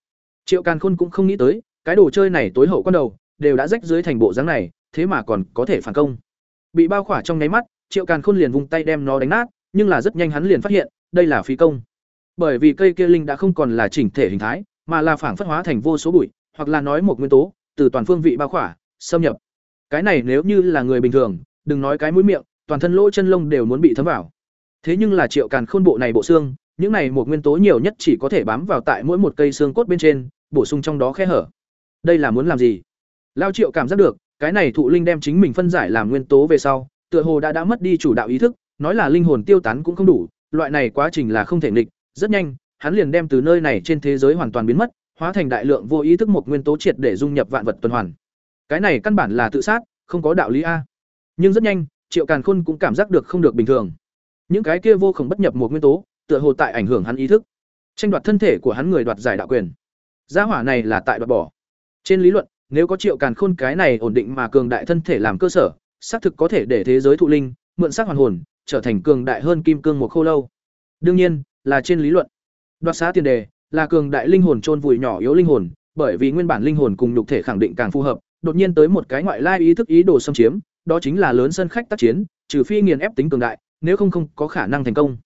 Triệu càn khôn cũng không nghĩ tới, cái đồ chơi này tối hậu con đầu, đều đã rách dưới thành bộ dáng này, thế mà còn có thể phản công. Bị bao khỏa trong nháy mắt, triệu càn khôn liền vung tay đem nó đánh nát, nhưng là rất nhanh hắn liền phát hiện, đây là phí công. Bởi vì cây kia linh đã không còn là chỉnh thể hình thái mà là phản phất hóa thành vô số bụi, hoặc là nói một nguyên tố, từ toàn phương vị bao khỏa, xâm nhập. Cái này nếu như là người bình thường, đừng nói cái mũi miệng, toàn thân lỗ chân lông đều muốn bị thấm vào. Thế nhưng là triệu càn khôn bộ này bộ xương, những này một nguyên tố nhiều nhất chỉ có thể bám vào tại mỗi một cây xương cốt bên trên, bổ sung trong đó khe hở. Đây là muốn làm gì? Lao triệu cảm giác được, cái này thụ linh đem chính mình phân giải làm nguyên tố về sau, tựa hồ đã đã mất đi chủ đạo ý thức, nói là linh hồn tiêu tán cũng không đủ, loại này quá trình là không thể nghịch, rất nhanh hắn liền đem từ nơi này trên thế giới hoàn toàn biến mất, hóa thành đại lượng vô ý thức một nguyên tố triệt để dung nhập vạn vật tuần hoàn. Cái này căn bản là tự sát, không có đạo lý a. Nhưng rất nhanh, triệu càn khôn cũng cảm giác được không được bình thường. Những cái kia vô cùng bất nhập một nguyên tố, tựa hồ tại ảnh hưởng hắn ý thức. Tranh đoạt thân thể của hắn người đoạt giải đạo quyền. Gia hỏa này là tại đoạt bỏ. Trên lý luận, nếu có triệu càn khôn cái này ổn định mà cường đại thân thể làm cơ sở, xác thực có thể để thế giới thụ linh, mượn xác hoàn hồn, trở thành cường đại hơn kim cương một khô lâu. Đương nhiên, là trên lý luận đoạt xá tiền đề là cường đại linh hồn chôn vùi nhỏ yếu linh hồn, bởi vì nguyên bản linh hồn cùng nhục thể khẳng định càng phù hợp, đột nhiên tới một cái ngoại lai ý thức ý đồ xâm chiếm, đó chính là lớn sân khách tác chiến, trừ phi nghiền ép tính cường đại, nếu không không có khả năng thành công.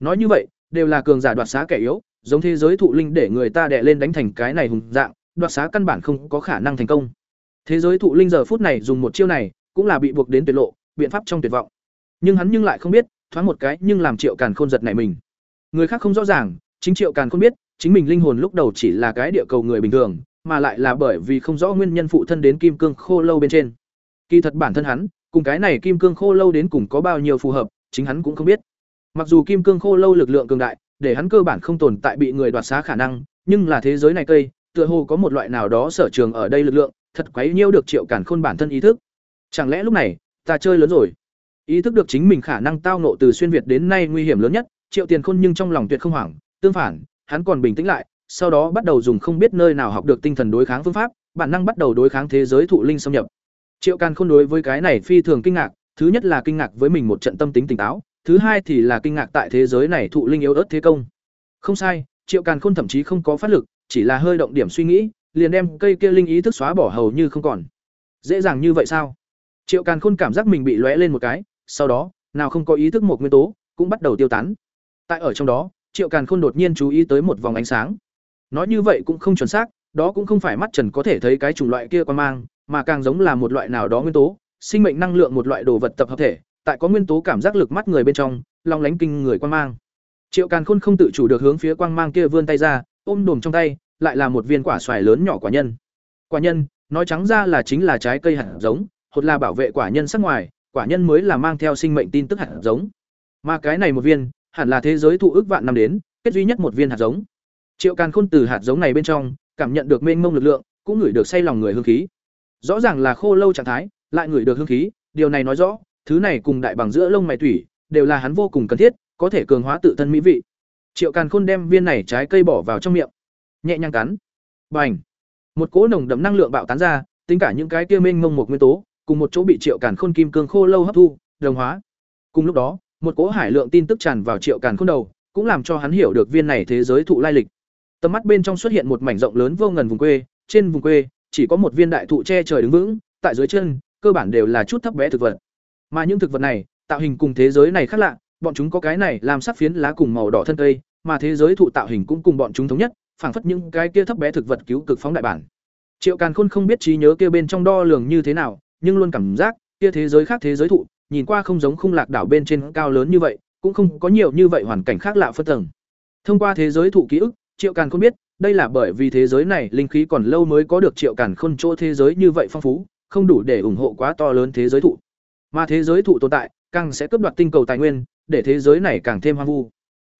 Nói như vậy, đều là cường giả đoạt xá kẻ yếu, giống thế giới thụ linh để người ta đè lên đánh thành cái này hùng dạng, đoạt xá căn bản không có khả năng thành công. Thế giới thụ linh giờ phút này dùng một chiêu này, cũng là bị buộc đến tuyệt lộ, biện pháp trong tuyệt vọng. Nhưng hắn nhưng lại không biết, thoáng một cái nhưng làm triệu càn khôn giật này mình. Người khác không rõ ràng chính triệu càn không biết, chính mình linh hồn lúc đầu chỉ là cái địa cầu người bình thường, mà lại là bởi vì không rõ nguyên nhân phụ thân đến kim cương khô lâu bên trên. Kỳ thật bản thân hắn, cùng cái này kim cương khô lâu đến cùng có bao nhiêu phù hợp, chính hắn cũng không biết. Mặc dù kim cương khô lâu lực lượng cường đại, để hắn cơ bản không tồn tại bị người đoạt xá khả năng, nhưng là thế giới này cây, tựa hồ có một loại nào đó sở trường ở đây lực lượng, thật quấy nhiêu được triệu cản khôn bản thân ý thức. Chẳng lẽ lúc này, ta chơi lớn rồi? Ý thức được chính mình khả năng tao nộ từ xuyên việt đến nay nguy hiểm lớn nhất, triệu tiền khôn nhưng trong lòng tuyệt không hoảng tương phản, hắn còn bình tĩnh lại, sau đó bắt đầu dùng không biết nơi nào học được tinh thần đối kháng phương pháp, bản năng bắt đầu đối kháng thế giới thụ linh xâm nhập. Triệu càn khôn đối với cái này phi thường kinh ngạc, thứ nhất là kinh ngạc với mình một trận tâm tính tỉnh táo, thứ hai thì là kinh ngạc tại thế giới này thụ linh yếu ớt thế công. Không sai, triệu càn khôn thậm chí không có phát lực, chỉ là hơi động điểm suy nghĩ, liền đem cây kia linh ý thức xóa bỏ hầu như không còn. Dễ dàng như vậy sao? Triệu càn khôn cảm giác mình bị lóe lên một cái, sau đó, nào không có ý thức một nguyên tố, cũng bắt đầu tiêu tán. Tại ở trong đó triệu càn khôn đột nhiên chú ý tới một vòng ánh sáng. Nói như vậy cũng không chuẩn xác, đó cũng không phải mắt trần có thể thấy cái chủng loại kia quan mang, mà càng giống là một loại nào đó nguyên tố, sinh mệnh năng lượng một loại đồ vật tập hợp thể, tại có nguyên tố cảm giác lực mắt người bên trong, long lánh kinh người quan mang. Triệu càn khôn không tự chủ được hướng phía quang mang kia vươn tay ra, ôm đồm trong tay, lại là một viên quả xoài lớn nhỏ quả nhân. Quả nhân, nói trắng ra là chính là trái cây hạt giống, hột là bảo vệ quả nhân sắc ngoài, quả nhân mới là mang theo sinh mệnh tin tức hạt giống. Mà cái này một viên hẳn là thế giới thụ ước vạn năm đến, kết duy nhất một viên hạt giống. Triệu càn khôn từ hạt giống này bên trong, cảm nhận được mênh mông lực lượng, cũng ngửi được say lòng người hương khí. Rõ ràng là khô lâu trạng thái, lại ngửi được hương khí, điều này nói rõ, thứ này cùng đại bằng giữa lông mày thủy đều là hắn vô cùng cần thiết, có thể cường hóa tự thân mỹ vị. Triệu càn khôn đem viên này trái cây bỏ vào trong miệng. Nhẹ nhàng cắn. Bành! Một cỗ nồng đậm năng lượng bạo tán ra, tính cả những cái kia mênh mông một nguyên tố, cùng một chỗ bị triệu càn khôn kim cương khô lâu hấp thu, đồng hóa. Cùng lúc đó một cỗ hải lượng tin tức tràn vào triệu càn khôn đầu, cũng làm cho hắn hiểu được viên này thế giới thụ lai lịch. Tầm mắt bên trong xuất hiện một mảnh rộng lớn vô ngần vùng quê, trên vùng quê, chỉ có một viên đại thụ che trời đứng vững, tại dưới chân, cơ bản đều là chút thấp bé thực vật. Mà những thực vật này, tạo hình cùng thế giới này khác lạ, bọn chúng có cái này làm sắc phiến lá cùng màu đỏ thân cây, mà thế giới thụ tạo hình cũng cùng bọn chúng thống nhất, phảng phất những cái kia thấp bé thực vật cứu cực phóng đại bản. Triệu càn khôn không biết trí nhớ kia bên trong đo lường như thế nào, nhưng luôn cảm giác, kia thế giới khác thế giới thụ nhìn qua không giống khung lạc đảo bên trên cao lớn như vậy, cũng không có nhiều như vậy hoàn cảnh khác lạ phân tầng. Thông qua thế giới thụ ký ức, triệu càn khôn biết, đây là bởi vì thế giới này linh khí còn lâu mới có được triệu càn khôn chỗ thế giới như vậy phong phú, không đủ để ủng hộ quá to lớn thế giới thụ. Mà thế giới thụ tồn tại, càng sẽ cướp đoạt tinh cầu tài nguyên, để thế giới này càng thêm hoang vu.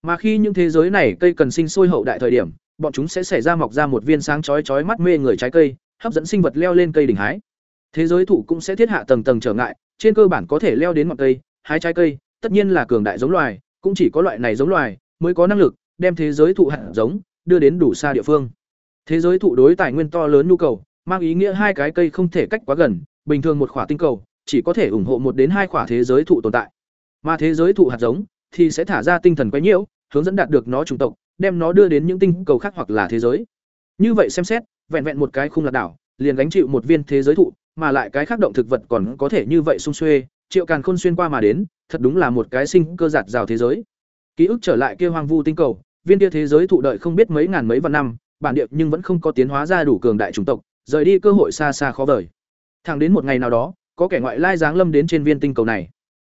Mà khi những thế giới này cây cần sinh sôi hậu đại thời điểm, bọn chúng sẽ xảy ra mọc ra một viên sáng chói chói mắt mê người trái cây, hấp dẫn sinh vật leo lên cây đỉnh hái. Thế giới thụ cũng sẽ thiết hạ tầng tầng trở ngại trên cơ bản có thể leo đến ngọn cây, hái trái cây, tất nhiên là cường đại giống loài, cũng chỉ có loại này giống loài mới có năng lực đem thế giới thụ hạt giống đưa đến đủ xa địa phương. Thế giới thụ đối tài nguyên to lớn nhu cầu, mang ý nghĩa hai cái cây không thể cách quá gần, bình thường một khỏa tinh cầu chỉ có thể ủng hộ một đến hai khỏa thế giới thụ tồn tại. Mà thế giới thụ hạt giống thì sẽ thả ra tinh thần quấy nhiễu, hướng dẫn đạt được nó chủng tộc, đem nó đưa đến những tinh cầu khác hoặc là thế giới. Như vậy xem xét, vẹn vẹn một cái khung lạc đảo, liền gánh chịu một viên thế giới thụ, mà lại cái khác động thực vật còn có thể như vậy xung xuê, Triệu Càn Khôn xuyên qua mà đến, thật đúng là một cái sinh cơ giạt rào thế giới. Ký ức trở lại kia hoang vu tinh cầu, viên kia thế giới thụ đợi không biết mấy ngàn mấy vạn năm, bản địa nhưng vẫn không có tiến hóa ra đủ cường đại chủng tộc, rời đi cơ hội xa xa khó vời. Thẳng đến một ngày nào đó, có kẻ ngoại lai giáng lâm đến trên viên tinh cầu này.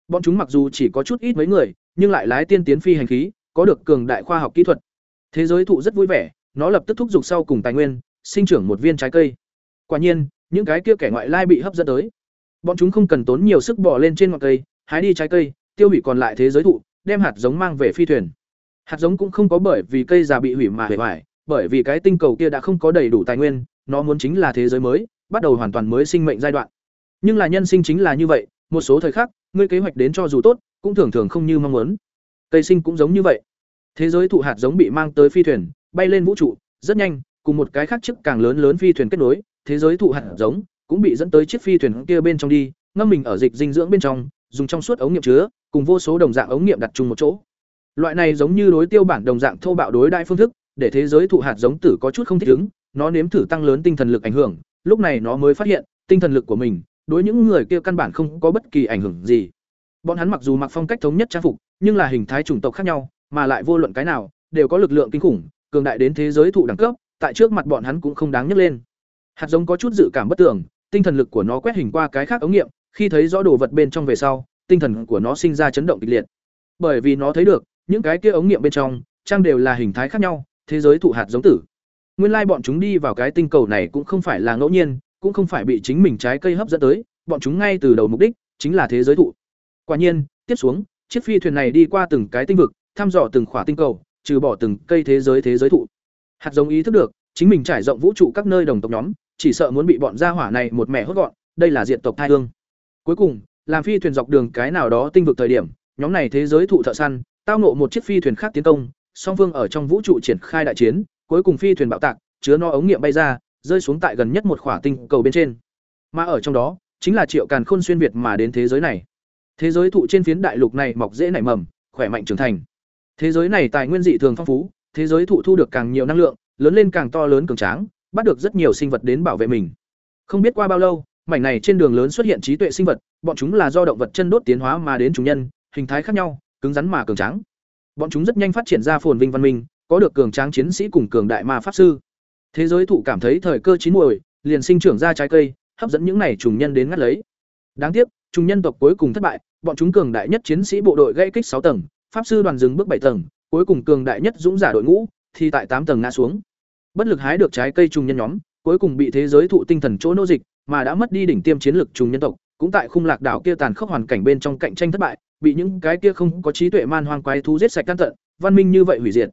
Bọn chúng mặc dù chỉ có chút ít mấy người, nhưng lại lái tiên tiến phi hành khí, có được cường đại khoa học kỹ thuật. Thế giới thụ rất vui vẻ, nó lập tức thúc giục sau cùng tài nguyên, sinh trưởng một viên trái cây. Quả nhiên, những cái kia kẻ ngoại lai bị hấp dẫn tới. Bọn chúng không cần tốn nhiều sức bỏ lên trên ngọn cây, hái đi trái cây, tiêu hủy còn lại thế giới thụ, đem hạt giống mang về phi thuyền. Hạt giống cũng không có bởi vì cây già bị hủy mà hủy hoại, bởi vì cái tinh cầu kia đã không có đầy đủ tài nguyên, nó muốn chính là thế giới mới, bắt đầu hoàn toàn mới sinh mệnh giai đoạn. Nhưng là nhân sinh chính là như vậy, một số thời khắc, ngươi kế hoạch đến cho dù tốt, cũng thường thường không như mong muốn. Cây sinh cũng giống như vậy. Thế giới thụ hạt giống bị mang tới phi thuyền, bay lên vũ trụ, rất nhanh, cùng một cái khác chức càng lớn lớn phi thuyền kết nối, thế giới thụ hạt giống cũng bị dẫn tới chiếc phi thuyền kia bên trong đi, ngâm mình ở dịch dinh dưỡng bên trong, dùng trong suốt ống nghiệm chứa, cùng vô số đồng dạng ống nghiệm đặt chung một chỗ. Loại này giống như đối tiêu bản đồng dạng thô bạo đối đại phương thức, để thế giới thụ hạt giống tử có chút không thích ứng, nó nếm thử tăng lớn tinh thần lực ảnh hưởng, lúc này nó mới phát hiện, tinh thần lực của mình, đối những người kia căn bản không có bất kỳ ảnh hưởng gì. Bọn hắn mặc dù mặc phong cách thống nhất trang phục, nhưng là hình thái chủng tộc khác nhau, mà lại vô luận cái nào, đều có lực lượng kinh khủng, cường đại đến thế giới thụ đẳng cấp, tại trước mặt bọn hắn cũng không đáng nhắc lên. Hạt giống có chút dự cảm bất tưởng, tinh thần lực của nó quét hình qua cái khác ống nghiệm, khi thấy rõ đồ vật bên trong về sau, tinh thần của nó sinh ra chấn động kịch liệt. Bởi vì nó thấy được, những cái kia ống nghiệm bên trong, trang đều là hình thái khác nhau, thế giới thụ hạt giống tử. Nguyên lai bọn chúng đi vào cái tinh cầu này cũng không phải là ngẫu nhiên, cũng không phải bị chính mình trái cây hấp dẫn tới, bọn chúng ngay từ đầu mục đích chính là thế giới thụ. Quả nhiên, tiếp xuống, chiếc phi thuyền này đi qua từng cái tinh vực, thăm dò từng khỏa tinh cầu, trừ bỏ từng cây thế giới thế giới thụ. Hạt giống ý thức được, chính mình trải rộng vũ trụ các nơi đồng tộc nhóm, chỉ sợ muốn bị bọn gia hỏa này một mẻ hốt gọn, đây là diện tộc thai hương. Cuối cùng, làm phi thuyền dọc đường cái nào đó tinh vực thời điểm, nhóm này thế giới thụ thợ săn, tao nộ một chiếc phi thuyền khác tiến công, song phương ở trong vũ trụ triển khai đại chiến, cuối cùng phi thuyền bạo tạc, chứa no ống nghiệm bay ra, rơi xuống tại gần nhất một khỏa tinh cầu bên trên. Mà ở trong đó, chính là Triệu Càn Khôn xuyên việt mà đến thế giới này. Thế giới thụ trên phiến đại lục này mọc dễ nảy mầm, khỏe mạnh trưởng thành. Thế giới này tài nguyên dị thường phong phú, thế giới thụ thu được càng nhiều năng lượng, lớn lên càng to lớn cường tráng, bắt được rất nhiều sinh vật đến bảo vệ mình. Không biết qua bao lâu, mảnh này trên đường lớn xuất hiện trí tuệ sinh vật, bọn chúng là do động vật chân đốt tiến hóa mà đến chủ nhân, hình thái khác nhau, cứng rắn mà cường tráng. Bọn chúng rất nhanh phát triển ra phồn vinh văn minh, có được cường tráng chiến sĩ cùng cường đại ma pháp sư. Thế giới thụ cảm thấy thời cơ chín muồi, liền sinh trưởng ra trái cây, hấp dẫn những này trùng nhân đến ngắt lấy. Đáng tiếc, trùng nhân tộc cuối cùng thất bại, bọn chúng cường đại nhất chiến sĩ bộ đội gây kích sáu tầng, pháp sư đoàn dừng bước bảy tầng, cuối cùng cường đại nhất dũng giả đội ngũ thì tại tám tầng ngã xuống. Bất lực hái được trái cây trùng nhân nhóm, cuối cùng bị thế giới thụ tinh thần chỗ nô dịch, mà đã mất đi đỉnh tiêm chiến lực trùng nhân tộc, cũng tại khung lạc đảo kia tàn khốc hoàn cảnh bên trong cạnh tranh thất bại, bị những cái kia không có trí tuệ man hoang quái thú giết sạch căn tận, văn minh như vậy hủy diệt.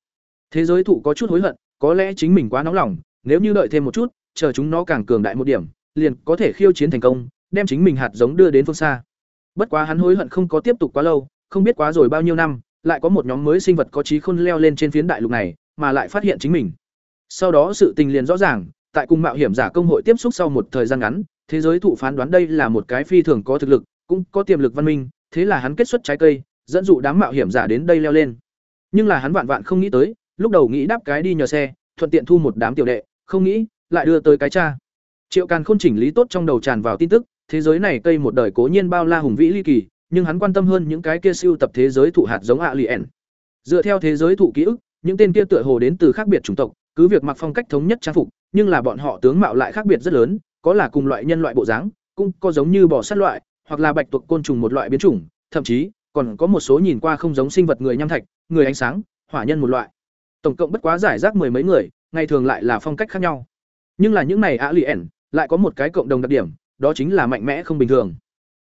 Thế giới thụ có chút hối hận, có lẽ chính mình quá nóng lòng, nếu như đợi thêm một chút, chờ chúng nó càng cường đại một điểm, liền có thể khiêu chiến thành công, đem chính mình hạt giống đưa đến phương xa. Bất quá hắn hối hận không có tiếp tục quá lâu, không biết quá rồi bao nhiêu năm, lại có một nhóm mới sinh vật có trí khôn leo lên trên phiến đại lục này, mà lại phát hiện chính mình. Sau đó sự tình liền rõ ràng, tại cùng mạo hiểm giả công hội tiếp xúc sau một thời gian ngắn, thế giới thụ phán đoán đây là một cái phi thường có thực lực, cũng có tiềm lực văn minh, thế là hắn kết xuất trái cây, dẫn dụ đám mạo hiểm giả đến đây leo lên. Nhưng là hắn vạn vạn không nghĩ tới, lúc đầu nghĩ đáp cái đi nhờ xe, thuận tiện thu một đám tiểu đệ, không nghĩ, lại đưa tới cái cha. Triệu Càn Khôn chỉnh lý tốt trong đầu tràn vào tin tức, thế giới này cây một đời cố nhiên bao la hùng vĩ ly kỳ, nhưng hắn quan tâm hơn những cái kia siêu tập thế giới thụ hạt giống alien. Dựa theo thế giới thụ ký ức, những tên kia tựa hồ đến từ khác biệt chủng tộc, cứ việc mặc phong cách thống nhất trang phục, nhưng là bọn họ tướng mạo lại khác biệt rất lớn, có là cùng loại nhân loại bộ dáng, cũng có giống như bò sát loại, hoặc là bạch tuộc côn trùng một loại biến chủng, thậm chí còn có một số nhìn qua không giống sinh vật người nham thạch, người ánh sáng, hỏa nhân một loại. Tổng cộng bất quá giải rác mười mấy người, ngày thường lại là phong cách khác nhau. Nhưng là những này alien lại có một cái cộng đồng đặc điểm, đó chính là mạnh mẽ không bình thường.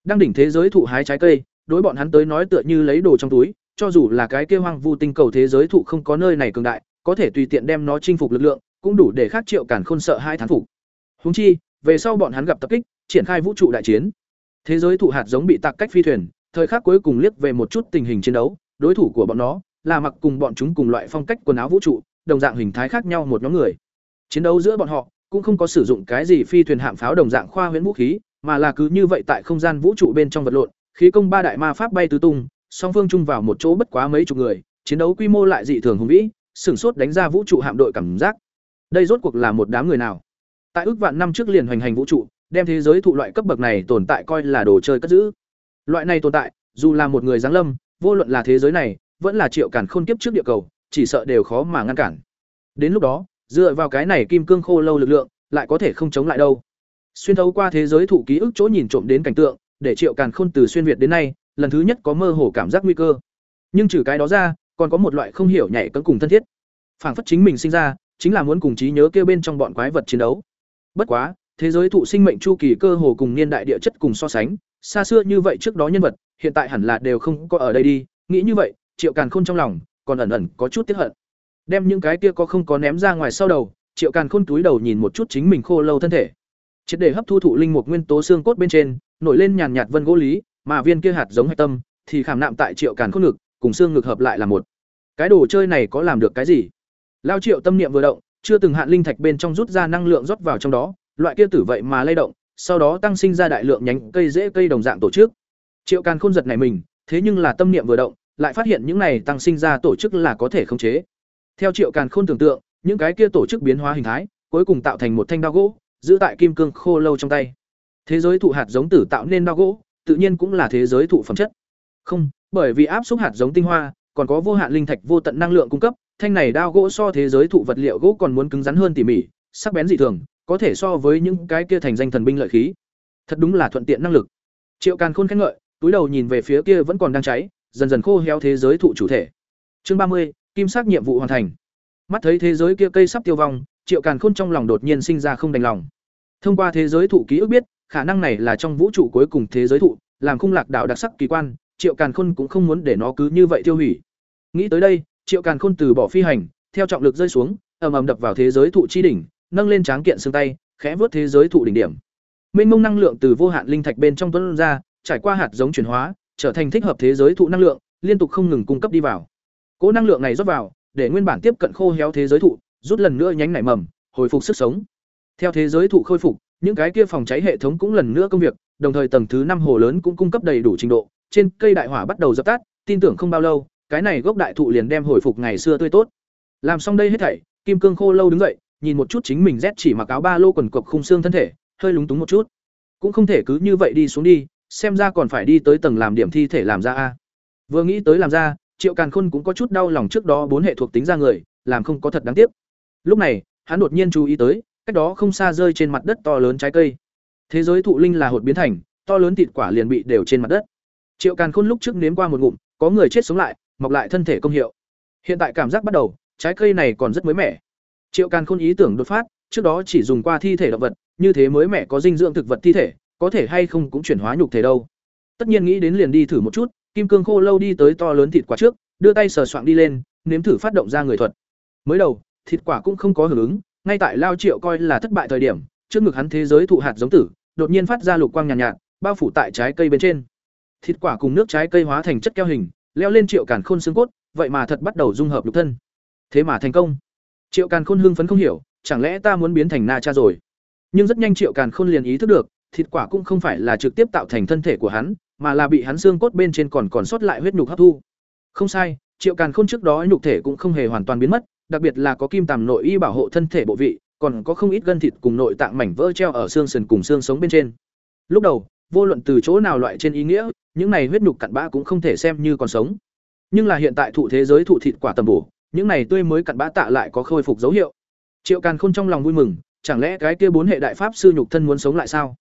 Đang đỉnh thế giới thụ hái trái cây, đối bọn hắn tới nói tựa như lấy đồ trong túi, cho dù là cái kia hoang vu tinh cầu thế giới thụ không có nơi này cường đại, có thể tùy tiện đem nó chinh phục lực lượng, cũng đủ để khác triệu cản khôn sợ hai thán phục. Huống chi, về sau bọn hắn gặp tập kích, triển khai vũ trụ đại chiến. Thế giới thụ hạt giống bị tạc cách phi thuyền, thời khắc cuối cùng liếc về một chút tình hình chiến đấu, đối thủ của bọn nó là mặc cùng bọn chúng cùng loại phong cách quần áo vũ trụ, đồng dạng hình thái khác nhau một nhóm người. Chiến đấu giữa bọn họ cũng không có sử dụng cái gì phi thuyền hạm pháo đồng dạng khoa huyễn vũ khí, mà là cứ như vậy tại không gian vũ trụ bên trong vật lộn, khí công ba đại ma pháp bay tứ tung, song phương chung vào một chỗ bất quá mấy chục người, chiến đấu quy mô lại dị thường hùng vĩ, sửng sốt đánh ra vũ trụ hạm đội cảm giác. Đây rốt cuộc là một đám người nào? Tại ước vạn năm trước liền hoành hành vũ trụ, đem thế giới thụ loại cấp bậc này tồn tại coi là đồ chơi cất giữ. Loại này tồn tại, dù là một người giáng lâm, vô luận là thế giới này, vẫn là triệu cản khôn kiếp trước địa cầu, chỉ sợ đều khó mà ngăn cản. Đến lúc đó, dựa vào cái này kim cương khô lâu lực lượng, lại có thể không chống lại đâu. Xuyên thấu qua thế giới thụ ký ức chỗ nhìn trộm đến cảnh tượng, để Triệu Càn Khôn từ xuyên việt đến nay, lần thứ nhất có mơ hồ cảm giác nguy cơ. Nhưng trừ cái đó ra, còn có một loại không hiểu nhảy cẫng cùng thân thiết. Phảng phất chính mình sinh ra, chính là muốn cùng trí nhớ kêu bên trong bọn quái vật chiến đấu. Bất quá, thế giới thụ sinh mệnh chu kỳ cơ hồ cùng niên đại địa chất cùng so sánh, xa xưa như vậy trước đó nhân vật, hiện tại hẳn là đều không có ở đây đi, nghĩ như vậy, Triệu Càn Khôn trong lòng còn ẩn ẩn có chút tiếc hận. Đem những cái kia có không có ném ra ngoài sau đầu, Triệu Càn Khôn túi đầu nhìn một chút chính mình khô lâu thân thể. Triệt để hấp thu thụ linh mục nguyên tố xương cốt bên trên, nổi lên nhàn nhạt vân gỗ lý, mà viên kia hạt giống hạch tâm thì khảm nạm tại Triệu Càn Khôn ngực, cùng xương ngực hợp lại là một. Cái đồ chơi này có làm được cái gì? Lao Triệu tâm niệm vừa động, chưa từng hạn linh thạch bên trong rút ra năng lượng rót vào trong đó, loại kia tử vậy mà lay động, sau đó tăng sinh ra đại lượng nhánh cây rễ cây đồng dạng tổ chức. Triệu Càn Khôn giật này mình, thế nhưng là tâm niệm vừa động, lại phát hiện những này tăng sinh ra tổ chức là có thể khống chế. Theo Triệu Càn Khôn tưởng tượng, những cái kia tổ chức biến hóa hình thái, cuối cùng tạo thành một thanh đao gỗ, giữ tại kim cương khô lâu trong tay. Thế giới thụ hạt giống tử tạo nên bao gỗ, tự nhiên cũng là thế giới thụ phẩm chất. Không, bởi vì áp xúc hạt giống tinh hoa, còn có vô hạn linh thạch vô tận năng lượng cung cấp, thanh này đao gỗ so thế giới thụ vật liệu gỗ còn muốn cứng rắn hơn tỉ mỉ, sắc bén dị thường, có thể so với những cái kia thành danh thần binh lợi khí. Thật đúng là thuận tiện năng lực. Triệu Càn Khôn khen ngợi, túi đầu nhìn về phía kia vẫn còn đang cháy, dần dần khô héo thế giới thụ chủ thể. Chương ba mươi, kim sắc nhiệm vụ hoàn thành. Mắt thấy thế giới kia cây sắp tiêu vong, Triệu Càn Khôn trong lòng đột nhiên sinh ra không đành lòng. Thông qua thế giới thụ ký ức biết, khả năng này là trong vũ trụ cuối cùng thế giới thụ, làm khung lạc đạo đặc sắc kỳ quan, Triệu Càn Khôn cũng không muốn để nó cứ như vậy tiêu hủy. Nghĩ tới đây, Triệu Càn Khôn từ bỏ phi hành, theo trọng lực rơi xuống, ầm ầm đập vào thế giới thụ chi đỉnh, nâng lên tráng kiện xương tay, khẽ vớt thế giới thụ đỉnh điểm. Mênh mông năng lượng từ vô hạn linh thạch bên trong tuấn ra, trải qua hạt giống chuyển hóa, trở thành thích hợp thế giới thụ năng lượng, liên tục không ngừng cung cấp đi vào. Cỗ năng lượng này rót vào, để nguyên bản tiếp cận khô héo thế giới thụ, rút lần nữa nhánh nảy mầm, hồi phục sức sống. Theo thế giới thụ khôi phục, những cái kia phòng cháy hệ thống cũng lần nữa công việc, đồng thời tầng thứ năm hồ lớn cũng cung cấp đầy đủ trình độ, trên cây đại hỏa bắt đầu dập tắt, tin tưởng không bao lâu, cái này gốc đại thụ liền đem hồi phục ngày xưa tươi tốt. Làm xong đây hết thảy, Kim Cương Khô lâu đứng dậy, nhìn một chút chính mình rét chỉ mặc áo ba lô quần cộc khung xương thân thể, hơi lúng túng một chút. Cũng không thể cứ như vậy đi xuống đi, xem ra còn phải đi tới tầng làm điểm thi thể làm ra a. Vừa nghĩ tới làm ra, Triệu Càn Khôn cũng có chút đau lòng trước đó bốn hệ thuộc tính ra người, làm không có thật đáng tiếc. Lúc này, hắn đột nhiên chú ý tới, cách đó không xa rơi trên mặt đất to lớn trái cây. Thế giới thụ linh là hột biến thành, to lớn thịt quả liền bị đều trên mặt đất. Triệu Càn Khôn lúc trước nếm qua một ngụm, có người chết sống lại, mọc lại thân thể công hiệu. Hiện tại cảm giác bắt đầu, trái cây này còn rất mới mẻ. Triệu Càn Khôn ý tưởng đột phát, trước đó chỉ dùng qua thi thể động vật, như thế mới mẻ có dinh dưỡng thực vật thi thể, có thể hay không cũng chuyển hóa nhục thể đâu. Tất nhiên nghĩ đến liền đi thử một chút, Kim Cương Khô lâu đi tới to lớn thịt quả trước, đưa tay sờ soạng đi lên, nếm thử phát động ra người thuật. Mới đầu, thịt quả cũng không có hưởng ứng, ngay tại Lao Triệu coi là thất bại thời điểm, trước ngực hắn thế giới thụ hạt giống tử, đột nhiên phát ra lục quang nhàn nhạt, nhạt, bao phủ tại trái cây bên trên. Thịt quả cùng nước trái cây hóa thành chất keo hình, leo lên Triệu Càn Khôn xương cốt, vậy mà thật bắt đầu dung hợp lục thân. Thế mà thành công. Triệu Càn Khôn hưng phấn không hiểu, chẳng lẽ ta muốn biến thành Na Cha rồi? Nhưng rất nhanh Triệu Càn Khôn liền ý thức được, thịt quả cũng không phải là trực tiếp tạo thành thân thể của hắn, mà là bị hắn xương cốt bên trên còn còn sót lại huyết nhục hấp thu. Không sai, Triệu Càn Khôn trước đó nhục thể cũng không hề hoàn toàn biến mất, đặc biệt là có kim tằm nội y bảo hộ thân thể bộ vị, còn có không ít gân thịt cùng nội tạng mảnh vỡ treo ở xương sườn cùng xương sống bên trên. Lúc đầu, vô luận từ chỗ nào loại trên ý nghĩa, những này huyết nhục cặn bã cũng không thể xem như còn sống. Nhưng là hiện tại thụ thế giới thụ thịt quả tầm bổ, những này tươi mới cặn bã tạ lại có khôi phục dấu hiệu. Triệu Càn Khôn trong lòng vui mừng, chẳng lẽ cái kia bốn hệ đại pháp sư nhục thân muốn sống lại sao?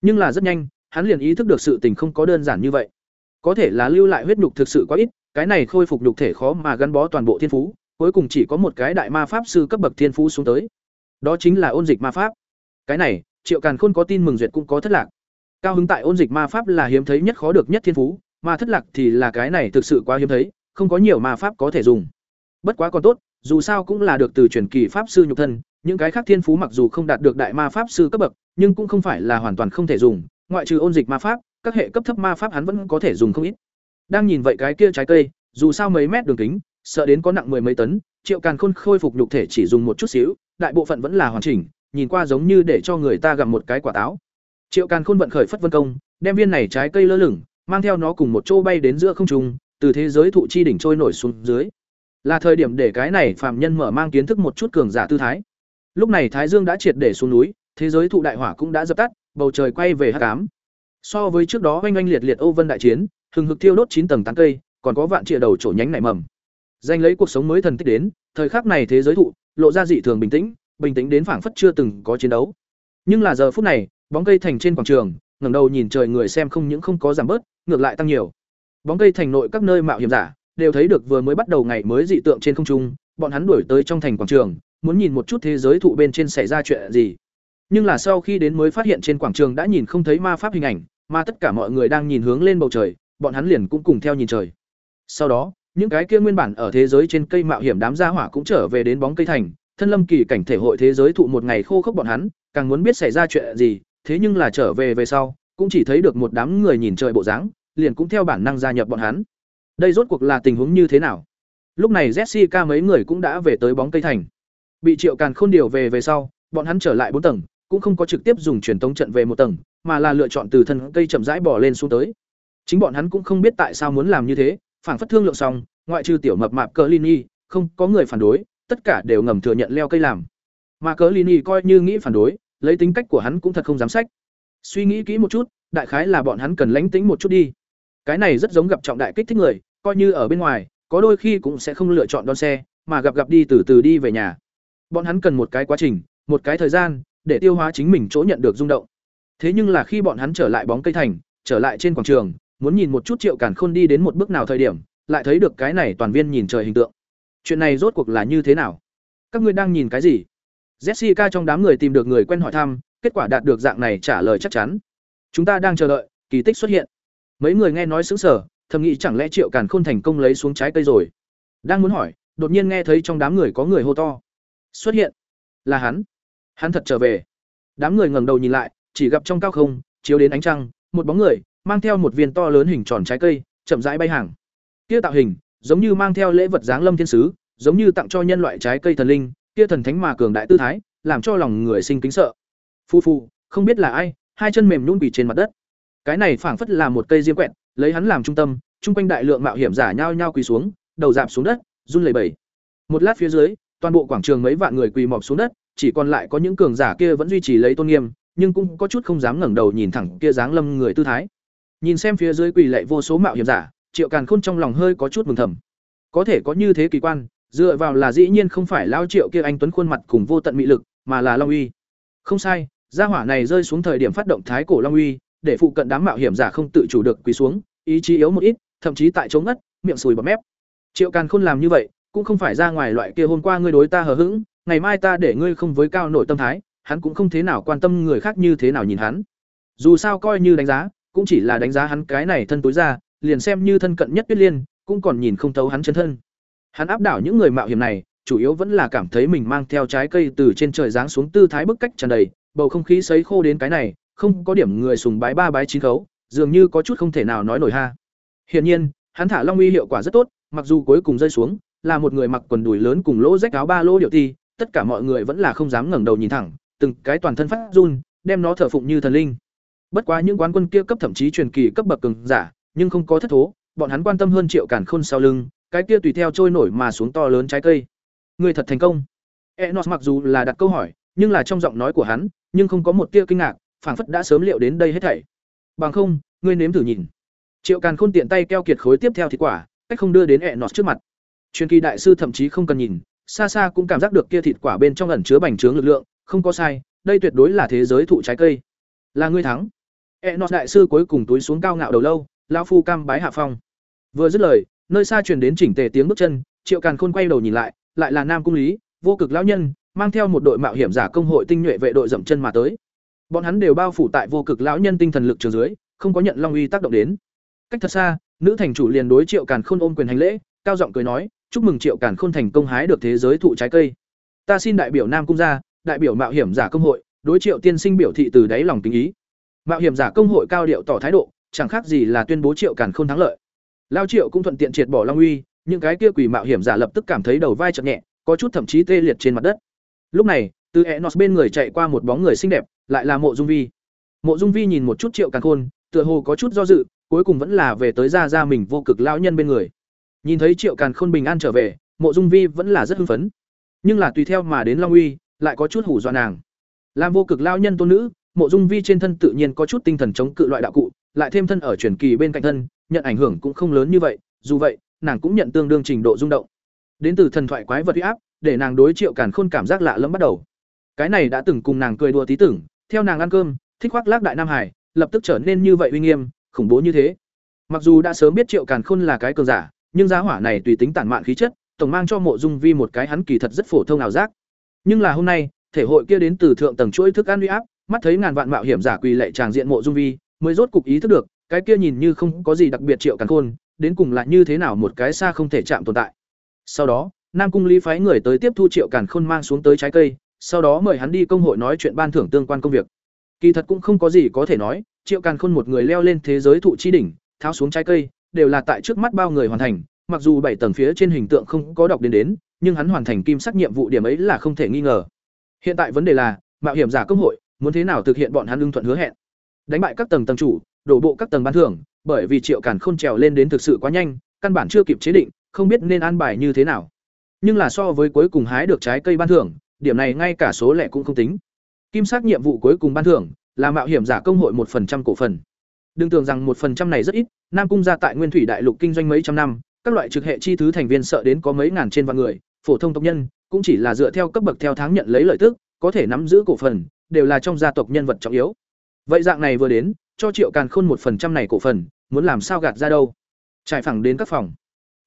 Nhưng là rất nhanh, hắn liền ý thức được sự tình không có đơn giản như vậy. Có thể là lưu lại huyết nhục thực sự quá ít, cái này khôi phục nhục thể khó mà gắn bó toàn bộ thiên phú, cuối cùng chỉ có một cái đại ma pháp sư cấp bậc thiên phú xuống tới. Đó chính là ôn dịch ma pháp. Cái này, Triệu Càn Khôn có tin mừng duyệt cũng có thất lạc. Cao hứng tại ôn dịch ma pháp là hiếm thấy nhất khó được nhất thiên phú, mà thất lạc thì là cái này thực sự quá hiếm thấy, không có nhiều ma pháp có thể dùng. Bất quá còn tốt, dù sao cũng là được từ truyền kỳ pháp sư nhục thân, những cái khác thiên phú mặc dù không đạt được đại ma pháp sư cấp bậc, nhưng cũng không phải là hoàn toàn không thể dùng, ngoại trừ ôn dịch ma pháp, các hệ cấp thấp ma pháp hắn vẫn có thể dùng không ít. Đang nhìn vậy cái kia trái cây, dù sao mấy mét đường kính, sợ đến có nặng mười mấy tấn, Triệu Càn Khôn khôi phục nhục thể chỉ dùng một chút xíu, đại bộ phận vẫn là hoàn chỉnh, nhìn qua giống như để cho người ta gặm một cái quả táo. Triệu Càn Khôn vận khởi phất vân công, đem viên này trái cây lơ lửng, mang theo nó cùng một chỗ bay đến giữa không trung, từ thế giới thụ chi đỉnh trôi nổi xuống dưới. Là thời điểm để cái này phàm nhân mở mang kiến thức một chút cường giả tư thái. Lúc này Thái Dương đã triệt để xuống núi, thế giới thụ đại hỏa cũng đã dập tắt, bầu trời quay về hắc ám. So với trước đó oanh oanh liệt liệt Âu Vân đại chiến, hừng hực thiêu đốt chín tầng tán cây, còn có vạn trịa đầu trổ nhánh nảy mầm. Danh lấy cuộc sống mới thần tích đến, thời khắc này thế giới thụ lộ ra dị thường bình tĩnh, bình tĩnh đến phảng phất chưa từng có chiến đấu. Nhưng là giờ phút này, bóng cây thành trên quảng trường, ngẩng đầu nhìn trời người xem không những không có giảm bớt, ngược lại tăng nhiều. Bóng cây thành nội các nơi mạo hiểm giả, đều thấy được vừa mới bắt đầu ngày mới dị tượng trên không trung, bọn hắn đuổi tới trong thành quảng trường, muốn nhìn một chút thế giới thụ bên trên xảy ra chuyện gì. Nhưng là sau khi đến mới phát hiện trên quảng trường đã nhìn không thấy ma pháp hình ảnh, mà tất cả mọi người đang nhìn hướng lên bầu trời, bọn hắn liền cũng cùng theo nhìn trời. Sau đó, những cái kia nguyên bản ở thế giới trên cây mạo hiểm đám gia hỏa cũng trở về đến bóng cây thành, thân lâm kỳ cảnh thể hội thế giới thụ một ngày khô khốc bọn hắn, càng muốn biết xảy ra chuyện gì, thế nhưng là trở về về sau, cũng chỉ thấy được một đám người nhìn trời bộ dáng, liền cũng theo bản năng gia nhập bọn hắn. Đây rốt cuộc là tình huống như thế nào? Lúc này Jessica mấy người cũng đã về tới bóng cây thành. Bị Triệu Càn Khôn điều về về sau, bọn hắn trở lại bốn tầng, cũng không có trực tiếp dùng truyền tống trận về một tầng, mà là lựa chọn từ thân cây chậm rãi bỏ lên xuống tới. Chính bọn hắn cũng không biết tại sao muốn làm như thế, phảng phất thương lượng xong, ngoại trừ tiểu mập mạp cờ Lini, không có người phản đối, tất cả đều ngầm thừa nhận leo cây làm. Mà cờ Lini coi như nghĩ phản đối, lấy tính cách của hắn cũng thật không dám sách. Suy nghĩ kỹ một chút, đại khái là bọn hắn cần lánh tính một chút đi. Cái này rất giống gặp trọng đại kích thích người, coi như ở bên ngoài, có đôi khi cũng sẽ không lựa chọn đón xe, mà gặp gặp đi từ từ đi về nhà. Bọn hắn cần một cái quá trình, một cái thời gian để tiêu hóa chính mình chỗ nhận được rung động. Thế nhưng là khi bọn hắn trở lại bóng cây thành, trở lại trên quảng trường, muốn nhìn một chút Triệu Cản Khôn đi đến một bước nào thời điểm, lại thấy được cái này toàn viên nhìn trời hình tượng. Chuyện này rốt cuộc là như thế nào? Các ngươi đang nhìn cái gì? Jessica trong đám người tìm được người quen hỏi thăm, kết quả đạt được dạng này trả lời chắc chắn. Chúng ta đang chờ đợi, kỳ tích xuất hiện. Mấy người nghe nói sững sờ, thầm nghĩ chẳng lẽ Triệu Càn Khôn thành công lấy xuống trái cây rồi. Đang muốn hỏi, đột nhiên nghe thấy trong đám người có người hô to. Xuất hiện, là hắn. Hắn thật trở về. Đám người ngẩng đầu nhìn lại, chỉ gặp trong cao không, chiếu đến ánh trăng, một bóng người mang theo một viên to lớn hình tròn trái cây, chậm rãi bay hàng. Kia tạo hình, giống như mang theo lễ vật dáng lâm thiên sứ, giống như tặng cho nhân loại trái cây thần linh, kia thần thánh mà cường đại tư thái, làm cho lòng người sinh kính sợ. Phu phu, không biết là ai, hai chân mềm nhũn quỳ trên mặt đất. Cái này phảng phất là một cây diêm quẹt, lấy hắn làm trung tâm, trung quanh đại lượng mạo hiểm giả nhao nhao quỳ xuống, đầu dạp xuống đất, run lẩy bẩy. Một lát phía dưới, toàn bộ quảng trường mấy vạn người quỳ mọp xuống đất, chỉ còn lại có những cường giả kia vẫn duy trì lấy tôn nghiêm, nhưng cũng có chút không dám ngẩng đầu nhìn thẳng kia dáng lâm người tư thái. Nhìn xem phía dưới quỳ lệ vô số mạo hiểm giả, Triệu Càn Khôn trong lòng hơi có chút mừng thầm. Có thể có như thế kỳ quan, dựa vào là dĩ nhiên không phải lao Triệu kia anh tuấn khuôn mặt cùng vô tận mị lực, mà là Long Uy. Không sai, gia hỏa này rơi xuống thời điểm phát động thái cổ Long Uy, để phụ cận đám mạo hiểm giả không tự chủ được quỳ xuống, ý chí yếu một ít, thậm chí tại chống ngất, miệng sùi bọt mép. Triệu Càn Khôn làm như vậy, cũng không phải ra ngoài loại kia hôm qua ngươi đối ta hờ hững, ngày mai ta để ngươi không với cao nổi tâm thái, hắn cũng không thế nào quan tâm người khác như thế nào nhìn hắn. Dù sao coi như đánh giá, cũng chỉ là đánh giá hắn cái này thân tối ra, liền xem như thân cận nhất Tuyết Liên, cũng còn nhìn không thấu hắn chân thân. Hắn áp đảo những người mạo hiểm này, chủ yếu vẫn là cảm thấy mình mang theo trái cây từ trên trời giáng xuống tư thái bức cách tràn đầy, bầu không khí sấy khô đến cái này, không có điểm người sùng bái ba bái chín khấu, dường như có chút không thể nào nói nổi ha. Hiển nhiên, hắn thả Long Uy hiệu quả rất tốt, mặc dù cuối cùng rơi xuống, là một người mặc quần đùi lớn cùng lỗ rách áo ba lỗ điệu ti, tất cả mọi người vẫn là không dám ngẩng đầu nhìn thẳng, từng cái toàn thân phát run, đem nó thờ phụng như thần linh. Bất quá những quán quân kia cấp thậm chí truyền kỳ cấp bậc cường giả, nhưng không có thất thố, bọn hắn quan tâm hơn Triệu Cản Khôn sau lưng, cái kia tùy theo trôi nổi mà xuống to lớn trái cây. Người thật thành công. Enos mặc dù là đặt câu hỏi, nhưng là trong giọng nói của hắn, nhưng không có một tia kinh ngạc, phảng phất đã sớm liệu đến đây hết thảy. Bằng không, ngươi nếm thử nhìn. Triệu Càn Khôn tiện tay keo kiệt khối tiếp theo thịt quả, cách không đưa đến Enos trước mặt. Truyền kỳ đại sư thậm chí không cần nhìn, xa xa cũng cảm giác được kia thịt quả bên trong ẩn chứa bành trướng lực lượng, không có sai, đây tuyệt đối là thế giới thụ trái cây. Là ngươi thắng. Enos đại sư cuối cùng túi xuống cao ngạo đầu lâu, lão phu cam bái hạ phong. Vừa dứt lời, nơi xa truyền đến chỉnh tề tiếng bước chân, Triệu Càn Khôn quay đầu nhìn lại, lại là Nam cung Lý, vô cực lão nhân, mang theo một đội mạo hiểm giả công hội tinh nhuệ vệ đội dậm chân mà tới. Bọn hắn đều bao phủ tại vô cực lão nhân tinh thần lực trường dưới, không có nhận long uy tác động đến. Cách thật xa, nữ thành chủ liền đối Triệu Càn Khôn ôm quyền hành lễ, cao giọng cười nói, "Chúc mừng Triệu Càn Khôn thành công hái được thế giới thụ trái cây. Ta xin đại biểu Nam cung gia, đại biểu mạo hiểm giả công hội, đối Triệu tiên sinh biểu thị từ đáy lòng kính ý." Mạo hiểm giả công hội cao điệu tỏ thái độ, chẳng khác gì là tuyên bố Triệu Càn Khôn thắng lợi. Lao Triệu cũng thuận tiện triệt bỏ Long Uy, những cái kia quỷ mạo hiểm giả lập tức cảm thấy đầu vai chậm nhẹ, có chút thậm chí tê liệt trên mặt đất. Lúc này, từ Enos bên người chạy qua một bóng người xinh đẹp, lại là Mộ Dung Vi. Mộ Dung Vi nhìn một chút Triệu Càn Khôn, tựa hồ có chút do dự, cuối cùng vẫn là về tới ra ra mình vô cực lao nhân bên người. Nhìn thấy Triệu Càn Khôn bình an trở về, Mộ Dung Vi vẫn là rất hưng phấn. Nhưng là tùy theo mà đến Long Uy, lại có chút hủ dọa nàng. Làm vô cực lao nhân tôn nữ, Mộ Dung Vi trên thân tự nhiên có chút tinh thần chống cự loại đạo cụ, lại thêm thân ở truyền kỳ bên cạnh thân, nhận ảnh hưởng cũng không lớn như vậy, dù vậy, nàng cũng nhận tương đương trình độ rung động. Đến từ thần thoại quái vật uy áp, để nàng đối Triệu Càn Khôn cảm giác lạ lẫm bắt đầu. Cái này đã từng cùng nàng cười đùa tí tưởng, theo nàng ăn cơm, thích khoác lác đại nam hải, lập tức trở nên như vậy uy nghiêm, khủng bố như thế. Mặc dù đã sớm biết Triệu Càn Khôn là cái cường giả, nhưng giá hỏa này tùy tính tản mạn khí chất, tổng mang cho Mộ Dung Vi một cái hắn kỳ thật rất phổ thông ảo giác. Nhưng là hôm nay, thể hội kia đến từ thượng tầng chuỗi thức ăn uy áp, mắt thấy ngàn vạn mạo hiểm giả quỳ lệ tràng diện Mộ Dung Vi, mới rốt cục ý thức được, cái kia nhìn như không có gì đặc biệt Triệu Càn Khôn, đến cùng là như thế nào một cái xa không thể chạm tồn tại. Sau đó, Nam cung Lý phái người tới tiếp thu Triệu Càn Khôn mang xuống tới trái cây, sau đó mời hắn đi công hội nói chuyện ban thưởng tương quan công việc. Kỳ thật cũng không có gì có thể nói, Triệu Càn Khôn một người leo lên thế giới thụ chi đỉnh, tháo xuống trái cây, đều là tại trước mắt bao người hoàn thành, mặc dù bảy tầng phía trên hình tượng không có đọc đến đến, nhưng hắn hoàn thành kim sắc nhiệm vụ điểm ấy là không thể nghi ngờ. Hiện tại vấn đề là, mạo hiểm giả công hội muốn thế nào thực hiện bọn hắn ưng thuận hứa hẹn. Đánh bại các tầng tầng chủ, đổ bộ các tầng ban thưởng, bởi vì Triệu Càn Khôn trèo lên đến thực sự quá nhanh, căn bản chưa kịp chế định, không biết nên an bài như thế nào. Nhưng là so với cuối cùng hái được trái cây ban thưởng, điểm này ngay cả số lẻ cũng không tính. Kim sắc nhiệm vụ cuối cùng ban thưởng là mạo hiểm giả công hội một phần trăm cổ phần. Đừng tưởng rằng một phần trăm này rất ít, Nam cung gia tại Nguyên Thủy Đại Lục kinh doanh mấy trăm năm, các loại trực hệ chi thứ thành viên sợ đến có mấy ngàn trên vạn người, phổ thông tộc nhân cũng chỉ là dựa theo cấp bậc theo tháng nhận lấy lợi tức, có thể nắm giữ cổ phần, đều là trong gia tộc nhân vật trọng yếu. Vậy dạng này vừa đến, cho Triệu Càn Khôn một phần trăm này cổ phần, muốn làm sao gạt ra đâu? Trải phẳng đến các phòng.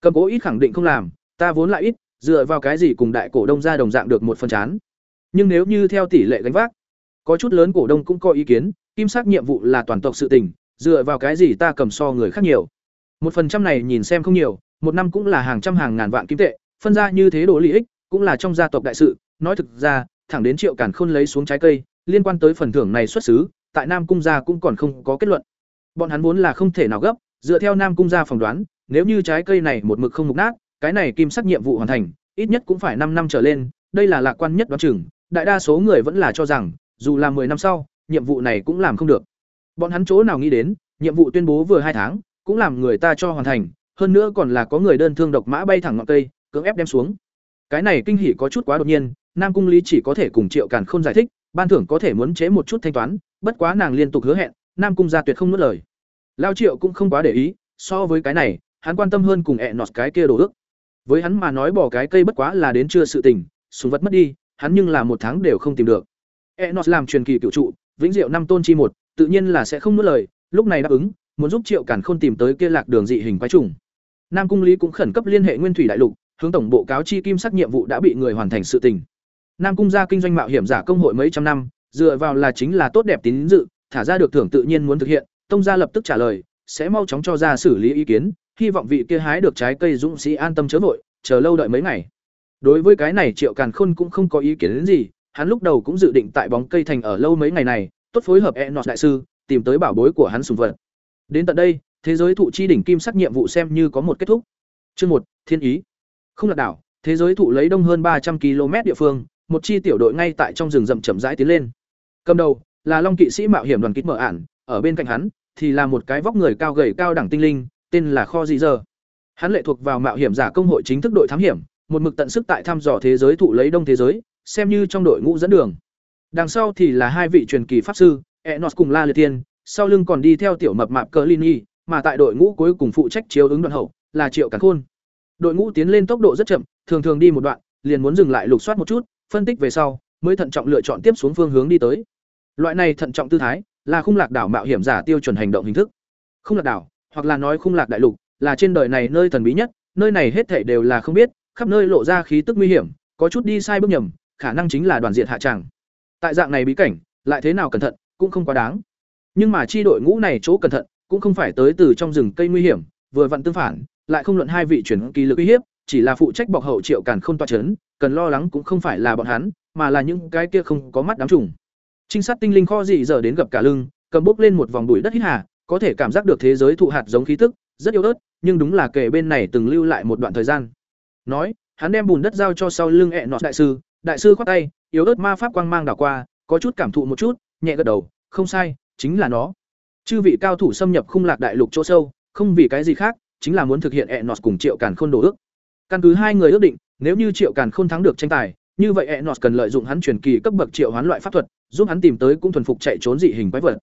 Cầm cố ít khẳng định không làm, ta vốn lại ít, dựa vào cái gì cùng đại cổ đông ra đồng dạng được một phần chán. Nhưng nếu như theo tỷ lệ gánh vác, có chút lớn cổ đông cũng có ý kiến, kim sắc nhiệm vụ là toàn tộc sự tình, dựa vào cái gì ta cầm so người khác nhiều. Một phần trăm này nhìn xem không nhiều, một năm cũng là hàng trăm hàng ngàn vạn kim tệ, phân ra như thế đồ lợi ích, cũng là trong gia tộc đại sự, nói thực ra, thẳng đến Triệu Càn Khôn lấy xuống trái cây, liên quan tới phần thưởng này xuất xứ, tại Nam cung gia cũng còn không có kết luận. Bọn hắn vốn là không thể nào gấp, dựa theo Nam cung gia phỏng đoán, nếu như trái cây này một mực không mục nát, cái này kim sắc nhiệm vụ hoàn thành, ít nhất cũng phải năm năm trở lên, đây là lạc quan nhất đoán chừng, đại đa số người vẫn là cho rằng, dù là 10 năm sau, nhiệm vụ này cũng làm không được. Bọn hắn chỗ nào nghĩ đến, nhiệm vụ tuyên bố vừa hai tháng, cũng làm người ta cho hoàn thành, hơn nữa còn là có người đơn thương độc mã bay thẳng ngọn cây, cưỡng ép đem xuống. Cái này kinh hỉ có chút quá đột nhiên, Nam cung Lý chỉ có thể cùng Triệu Càn Khôn giải thích, ban thưởng có thể muốn chế một chút thanh toán, bất quá nàng liên tục hứa hẹn, Nam cung gia tuyệt không nuốt lời. Lao Triệu cũng không quá để ý, so với cái này, hắn quan tâm hơn cùng ẹ nọt cái kia đồ ước. Với hắn mà nói bỏ cái cây bất quá là đến chưa sự tình, súng vật mất đi, hắn nhưng là một tháng đều không tìm được. Enos làm truyền kỳ cựu trụ, vĩnh diệu năm tôn chi một, tự nhiên là sẽ không nuốt lời, lúc này đáp ứng, muốn giúp Triệu cản Khôn tìm tới kia lạc đường dị hình quái trùng. Nam cung Lý cũng khẩn cấp liên hệ Nguyên Thủy Đại Lục, hướng tổng bộ cáo chi kim sắc nhiệm vụ đã bị người hoàn thành sự tình. Nam cung gia kinh doanh mạo hiểm giả công hội mấy trăm năm, dựa vào là chính là tốt đẹp tín dự, thả ra được thưởng tự nhiên muốn thực hiện, tông gia lập tức trả lời, sẽ mau chóng cho ra xử lý ý kiến, hy vọng vị kia hái được trái cây dũng sĩ an tâm chớ vội, chờ lâu đợi mấy ngày. Đối với cái này Triệu Càn Khôn cũng không có ý kiến đến gì, hắn lúc đầu cũng dự định tại bóng cây thành ở lâu mấy ngày này, tốt phối hợp Enos đại sư, tìm tới bảo bối của hắn sùng vật. Đến tận đây, thế giới thụ chi đỉnh kim sắc nhiệm vụ xem như có một kết thúc. Chương một, Thiên ý. Không là đảo, thế giới thụ lấy đông hơn ba trăm km địa phương, một chi tiểu đội ngay tại trong rừng rậm chậm rãi tiến lên. Cầm đầu là Long kỵ sĩ mạo hiểm đoàn kích mở ản, ở bên cạnh hắn thì là một cái vóc người cao gầy cao đẳng tinh linh, tên là Kho Dị Giờ. Hắn lệ thuộc vào mạo hiểm giả công hội chính thức đội thám hiểm, một mực tận sức tại thăm dò thế giới thụ lấy đông thế giới, xem như trong đội ngũ dẫn đường. Đằng sau thì là hai vị truyền kỳ pháp sư, Enos cùng La Liệt Tiên, sau lưng còn đi theo tiểu mập mạp Cleany, mà tại đội ngũ cuối cùng phụ trách chiếu ứng đoạn hậu là Triệu cản Khôn. Đội ngũ tiến lên tốc độ rất chậm, thường thường đi một đoạn, liền muốn dừng lại lục soát một chút, phân tích về sau, mới thận trọng lựa chọn tiếp xuống phương hướng đi tới. Loại này thận trọng tư thái, là khung lạc đảo mạo hiểm giả tiêu chuẩn hành động hình thức. Khung lạc đảo, hoặc là nói khung lạc đại lục, là trên đời này nơi thần bí nhất, nơi này hết thảy đều là không biết, khắp nơi lộ ra khí tức nguy hiểm, có chút đi sai bước nhầm, khả năng chính là đoàn diện hạ tràng. Tại dạng này bí cảnh, lại thế nào cẩn thận, cũng không quá đáng. Nhưng mà chi đội ngũ này chỗ cẩn thận, cũng không phải tới từ trong rừng cây nguy hiểm, vừa vặn tương phản, lại không luận hai vị chuyển kỳ lực uy hiếp, chỉ là phụ trách bọc hậu Triệu Càn Khôn toa chấn, cần lo lắng cũng không phải là bọn hắn, mà là những cái kia không có mắt đám trùng. Trinh sát tinh linh kho gì giờ đến gặp cả lưng, cầm bốc lên một vòng bụi đất hít hà, có thể cảm giác được thế giới thụ hạt giống khí tức, rất yếu ớt, nhưng đúng là kể bên này từng lưu lại một đoạn thời gian. Nói, hắn đem bùn đất giao cho sau lưng ẹ nọ đại sư, đại sư khoát tay, yếu ớt ma pháp quang mang đảo qua, có chút cảm thụ một chút, nhẹ gật đầu, không sai, chính là nó. Chư vị cao thủ xâm nhập khung lạc đại lục chỗ sâu, không vì cái gì khác, chính là muốn thực hiện ẹ nọ cùng Triệu Càn Khôn đồ ước. Căn cứ hai người ước định, nếu như Triệu Càn Khôn thắng được tranh tài, như vậy Enos cần lợi dụng hắn truyền kỳ cấp bậc triệu hoán loại pháp thuật, giúp hắn tìm tới cũng thuần phục chạy trốn dị hình quái vật.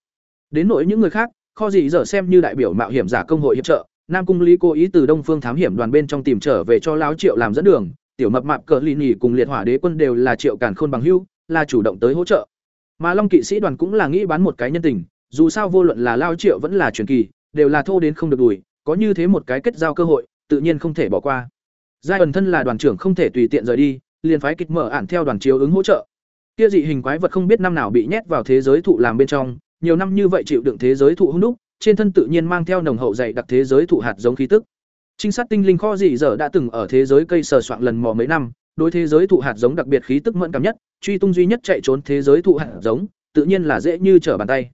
Đến nỗi những người khác, kho gì giờ xem như đại biểu mạo hiểm giả công hội hiệp trợ, Nam cung Lý cố ý từ Đông Phương thám hiểm đoàn bên trong tìm trở về cho lão Triệu làm dẫn đường, tiểu mập mạp cờ lì nhì cùng liệt hỏa đế quân đều là Triệu Càn Khôn bằng hữu, là chủ động tới hỗ trợ. Mà Long kỵ sĩ đoàn cũng là nghĩ bán một cái nhân tình, dù sao vô luận là lao Triệu vẫn là truyền kỳ, đều là thô đến không được đuổi, có như thế một cái kết giao cơ hội, tự nhiên không thể bỏ qua. Giai ẩn thân là đoàn trưởng không thể tùy tiện rời đi, liền phái kịch mở ản theo đoàn chiếu ứng hỗ trợ. Kia dị hình quái vật không biết năm nào bị nhét vào thế giới thụ làm bên trong, nhiều năm như vậy chịu đựng thế giới thụ hung đúc, trên thân tự nhiên mang theo nồng hậu dày đặc thế giới thụ hạt giống khí tức. Trinh sát tinh linh kho dị dở đã từng ở thế giới cây sờ soạn lần mò mấy năm, đối thế giới thụ hạt giống đặc biệt khí tức mẫn cảm nhất, truy tung duy nhất chạy trốn thế giới thụ hạt giống, tự nhiên là dễ như trở bàn tay.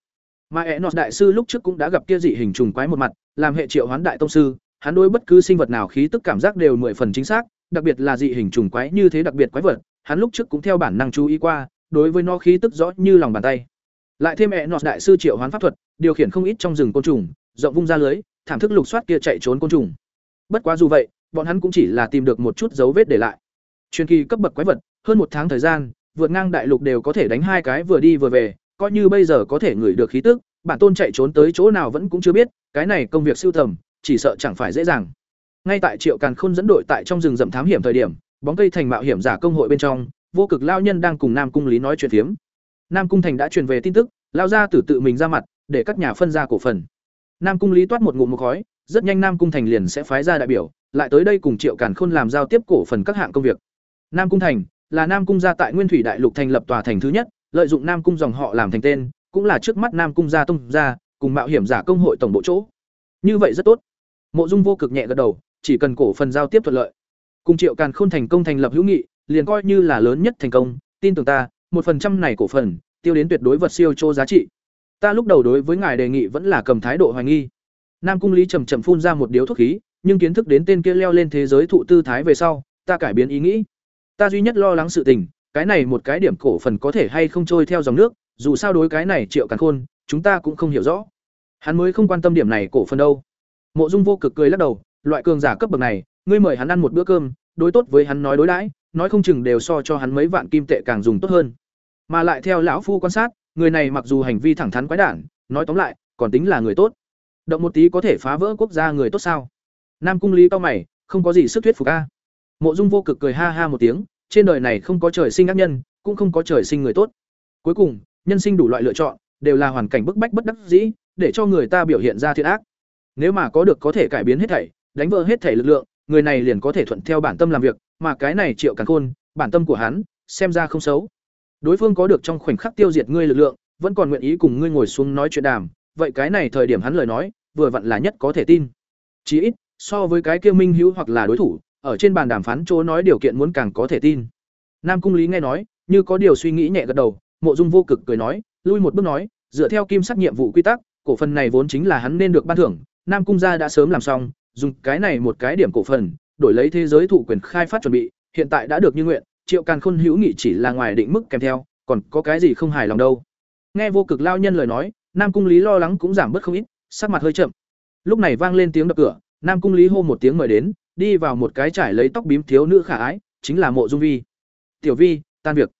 Mà Enos đại sư lúc trước cũng đã gặp kia dị hình trùng quái một mặt, làm hệ triệu hoán đại tông sư, hắn đối bất cứ sinh vật nào khí tức cảm giác đều mười phần chính xác, đặc biệt là dị hình trùng quái như thế đặc biệt quái vật, hắn lúc trước cũng theo bản năng chú ý qua, đối với nó khí tức rõ như lòng bàn tay. Lại thêm mẹ nọ đại sư triệu hoán pháp thuật, điều khiển không ít trong rừng côn trùng, rộng vung ra lưới, thảm thức lục soát kia chạy trốn côn trùng. Bất quá dù vậy, bọn hắn cũng chỉ là tìm được một chút dấu vết để lại. Truyền kỳ cấp bậc quái vật, hơn một tháng thời gian, vượt ngang đại lục đều có thể đánh hai cái vừa đi vừa về, coi như bây giờ có thể ngửi được khí tức, bản tôn chạy trốn tới chỗ nào vẫn cũng chưa biết, cái này công việc siêu tầm, chỉ sợ chẳng phải dễ dàng. Ngay tại Triệu Càn Khôn dẫn đội tại trong rừng rậm thám hiểm thời điểm, bóng cây thành mạo hiểm giả công hội bên trong, vô cực lao nhân đang cùng Nam cung Lý nói chuyện phiếm. Nam cung Thành đã truyền về tin tức, lao ra tử tự mình ra mặt, để các nhà phân ra cổ phần. Nam cung Lý toát một ngụm một khói, rất nhanh Nam cung Thành liền sẽ phái ra đại biểu, lại tới đây cùng Triệu Càn Khôn làm giao tiếp cổ phần các hạng công việc. Nam cung Thành là Nam cung gia tại Nguyên Thủy Đại Lục thành lập tòa thành thứ nhất, lợi dụng Nam cung dòng họ làm thành tên, cũng là trước mắt Nam cung gia tông gia, cùng mạo hiểm giả công hội tổng bộ chỗ. Như vậy rất tốt. Mộ Dung vô cực nhẹ gật đầu, chỉ cần cổ phần giao tiếp thuận lợi. Cùng Triệu Càn Khôn thành công thành lập hữu nghị, liền coi như là lớn nhất thành công, tin tưởng ta, một phần trăm này cổ phần, tiêu đến tuyệt đối vật siêu chô giá trị. Ta lúc đầu đối với ngài đề nghị vẫn là cầm thái độ hoài nghi. Nam cung Lý trầm chậm phun ra một điếu thuốc khí, nhưng kiến thức đến tên kia leo lên thế giới thụ tư thái về sau, ta cải biến ý nghĩ. Ta duy nhất lo lắng sự tình, cái này một cái điểm cổ phần có thể hay không trôi theo dòng nước, dù sao đối cái này Triệu Càn Khôn, chúng ta cũng không hiểu rõ. Hắn mới không quan tâm điểm này cổ phần đâu. Mộ Dung vô cực cười lắc đầu, loại cường giả cấp bậc này, ngươi mời hắn ăn một bữa cơm, đối tốt với hắn nói đối đãi, nói không chừng đều so cho hắn mấy vạn kim tệ càng dùng tốt hơn. Mà lại theo lão phu quan sát, người này mặc dù hành vi thẳng thắn quái đản, nói tóm lại, còn tính là người tốt. Động một tí có thể phá vỡ quốc gia người tốt sao? Nam cung Lý cao mày, không có gì sức thuyết phục a. Mộ Dung vô cực cười ha ha một tiếng, trên đời này không có trời sinh ác nhân, cũng không có trời sinh người tốt. Cuối cùng, nhân sinh đủ loại lựa chọn, đều là hoàn cảnh bức bách bất đắc dĩ, để cho người ta biểu hiện ra thiện ác. Nếu mà có được có thể cải biến hết thảy, đánh vỡ hết thảy lực lượng, người này liền có thể thuận theo bản tâm làm việc, mà cái này Triệu Càn Khôn, bản tâm của hắn, xem ra không xấu. Đối phương có được trong khoảnh khắc tiêu diệt ngươi lực lượng, vẫn còn nguyện ý cùng ngươi ngồi xuống nói chuyện đàm, vậy cái này thời điểm hắn lời nói, vừa vặn là nhất có thể tin. Chỉ ít, so với cái kia Minh Hữu hoặc là đối thủ, ở trên bàn đàm phán chỗ nói điều kiện muốn càng có thể tin. Nam Cung Lý nghe nói, như có điều suy nghĩ nhẹ gật đầu, Mộ Dung vô cực cười nói, lui một bước nói, dựa theo kim sắc nhiệm vụ quy tắc, cổ phần này vốn chính là hắn nên được ban thưởng, Nam Cung gia đã sớm làm xong, dùng cái này một cái điểm cổ phần, đổi lấy thế giới thụ quyền khai phát chuẩn bị, hiện tại đã được như nguyện, Triệu Càn Khôn hữu nghị chỉ là ngoài định mức kèm theo, còn có cái gì không hài lòng đâu. Nghe vô cực lao nhân lời nói, Nam Cung Lý lo lắng cũng giảm bớt không ít, sắc mặt hơi chậm. Lúc này vang lên tiếng đập cửa, Nam Cung Lý hô một tiếng mời đến, đi vào một cái trải lấy tóc bím thiếu nữ khả ái, chính là Mộ Dung Vi. "Tiểu Vi, tan việc."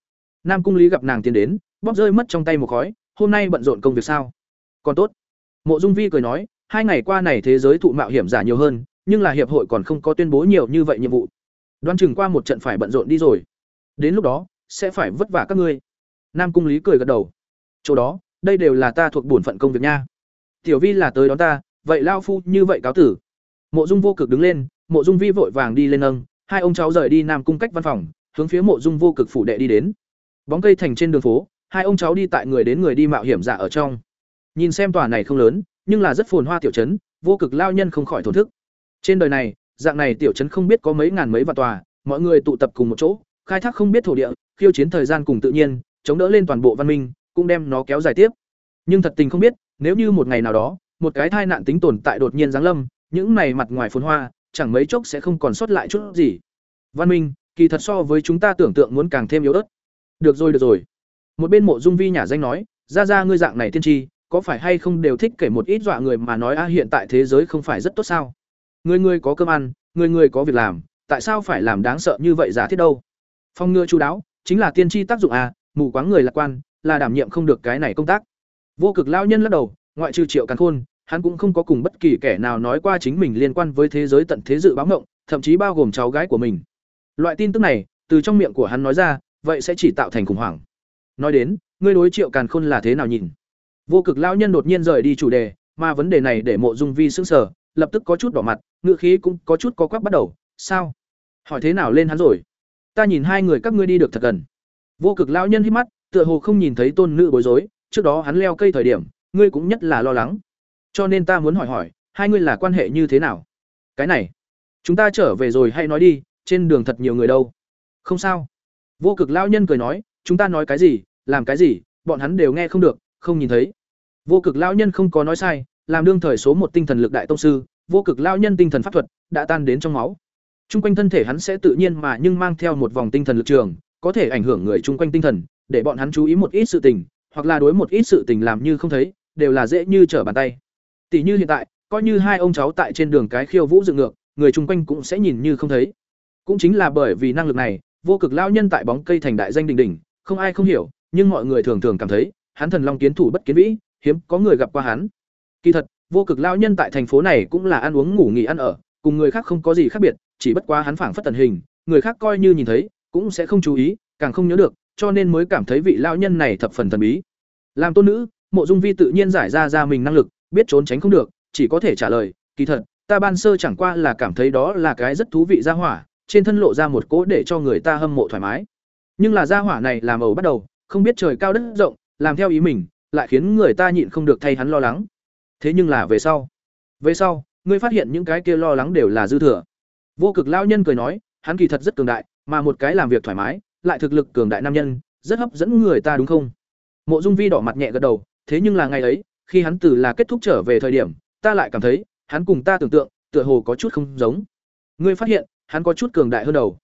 Nam Cung Lý gặp nàng tiến đến, bóp rơi mất trong tay một khói, "Hôm nay bận rộn công việc sao?" "Còn tốt." Mộ Dung Vi cười nói, hai ngày qua này thế giới thụ mạo hiểm giả nhiều hơn, nhưng là hiệp hội còn không có tuyên bố nhiều như vậy nhiệm vụ. Đoan chừng qua một trận phải bận rộn đi rồi. Đến lúc đó, sẽ phải vất vả các ngươi. Nam cung lý cười gật đầu. Chỗ đó, đây đều là ta thuộc bổn phận công việc nha. Tiểu vi là tới đón ta, vậy lao phu như vậy cáo tử. Mộ dung vô cực đứng lên, mộ dung vi vội vàng đi lên nâng, hai ông cháu rời đi nam cung cách văn phòng, hướng phía mộ dung vô cực phủ đệ đi đến. Bóng cây thành trên đường phố, hai ông cháu đi tại người đến người đi mạo hiểm giả ở trong. Nhìn xem tòa này không lớn nhưng là rất phồn hoa tiểu trấn, vô cực lao nhân không khỏi thổn thức. Trên đời này, dạng này tiểu trấn không biết có mấy ngàn mấy vạn tòa, mọi người tụ tập cùng một chỗ, khai thác không biết thổ địa, khiêu chiến thời gian cùng tự nhiên, chống đỡ lên toàn bộ văn minh, cũng đem nó kéo dài tiếp. Nhưng thật tình không biết, nếu như một ngày nào đó, một cái thai nạn tính tồn tại đột nhiên giáng lâm những này mặt ngoài phồn hoa chẳng mấy chốc sẽ không còn sót lại chút gì văn minh kỳ thật so với chúng ta tưởng tượng muốn càng thêm yếu ớt được rồi được rồi một bên mộ dung vi nhà danh nói ra ra ngươi dạng này tiên tri có phải hay không đều thích kể một ít dọa người mà nói, a, hiện tại thế giới không phải rất tốt sao? Người người có cơm ăn, người người có việc làm, tại sao phải làm đáng sợ như vậy giả thiết đâu? Phong ngựa chú đáo, chính là tiên tri tác dụng à? mù quáng người lạc quan, là đảm nhiệm không được cái này công tác. Vô cực lao nhân lắc đầu, ngoại trừ triệu càn khôn, hắn cũng không có cùng bất kỳ kẻ nào nói qua chính mình liên quan với thế giới tận thế dự báo ngộng, thậm chí bao gồm cháu gái của mình. Loại tin tức này, từ trong miệng của hắn nói ra, vậy sẽ chỉ tạo thành khủng hoảng. Nói đến, ngươi đối triệu càn khôn là thế nào nhìn? Vô cực lão nhân đột nhiên rời đi chủ đề, mà vấn đề này để mộ dung vi sững sờ, lập tức có chút đỏ mặt ngựa khí cũng có chút có quắc bắt đầu, sao? Hỏi thế nào lên hắn rồi? Ta nhìn hai người các ngươi đi được thật gần. Vô cực lão nhân hít mắt, tựa hồ không nhìn thấy tôn nữ bối rối, trước đó hắn leo cây thời điểm, ngươi cũng nhất là lo lắng. Cho nên ta muốn hỏi hỏi, hai ngươi là quan hệ như thế nào? Cái này, chúng ta trở về rồi hay nói đi, trên đường thật nhiều người đâu? Không sao. Vô cực lão nhân cười nói, chúng ta nói cái gì, làm cái gì, bọn hắn đều nghe không được không nhìn thấy. Vô cực lão nhân không có nói sai, làm đương thời số một tinh thần lực đại tông sư, vô cực lão nhân tinh thần pháp thuật đã tan đến trong máu. Chung quanh thân thể hắn sẽ tự nhiên mà nhưng mang theo một vòng tinh thần lực trường, có thể ảnh hưởng người chung quanh tinh thần, để bọn hắn chú ý một ít sự tình, hoặc là đối một ít sự tình làm như không thấy, đều là dễ như trở bàn tay. Tỷ như hiện tại, coi như hai ông cháu tại trên đường cái khiêu vũ dựng ngược, người chung quanh cũng sẽ nhìn như không thấy. Cũng chính là bởi vì năng lực này, vô cực lão nhân tại bóng cây thành đại danh đỉnh đỉnh, không ai không hiểu, nhưng mọi người thường thường cảm thấy hắn thần long kiến thủ bất kiến vĩ, hiếm có người gặp qua hắn. Kỳ thật, vô cực lão nhân tại thành phố này cũng là ăn uống ngủ nghỉ ăn ở, cùng người khác không có gì khác biệt, chỉ bất quá hắn phảng phất tần hình, người khác coi như nhìn thấy, cũng sẽ không chú ý, càng không nhớ được, cho nên mới cảm thấy vị lão nhân này thập phần thần bí. Làm tôn nữ, mộ dung vi tự nhiên giải ra ra mình năng lực, biết trốn tránh không được, chỉ có thể trả lời, kỳ thật, ta ban sơ chẳng qua là cảm thấy đó là cái rất thú vị ra hỏa, trên thân lộ ra một cỗ để cho người ta hâm mộ thoải mái. Nhưng là gia hỏa này làm ẩu bắt đầu, không biết trời cao đất rộng làm theo ý mình, lại khiến người ta nhịn không được thay hắn lo lắng. Thế nhưng là về sau. Về sau, ngươi phát hiện những cái kia lo lắng đều là dư thừa. Vô cực lao nhân cười nói, hắn kỳ thật rất cường đại, mà một cái làm việc thoải mái, lại thực lực cường đại nam nhân, rất hấp dẫn người ta đúng không? Mộ dung vi đỏ mặt nhẹ gật đầu, thế nhưng là ngày ấy, khi hắn từ là kết thúc trở về thời điểm, ta lại cảm thấy, hắn cùng ta tưởng tượng, tựa hồ có chút không giống. Ngươi phát hiện, hắn có chút cường đại hơn đầu.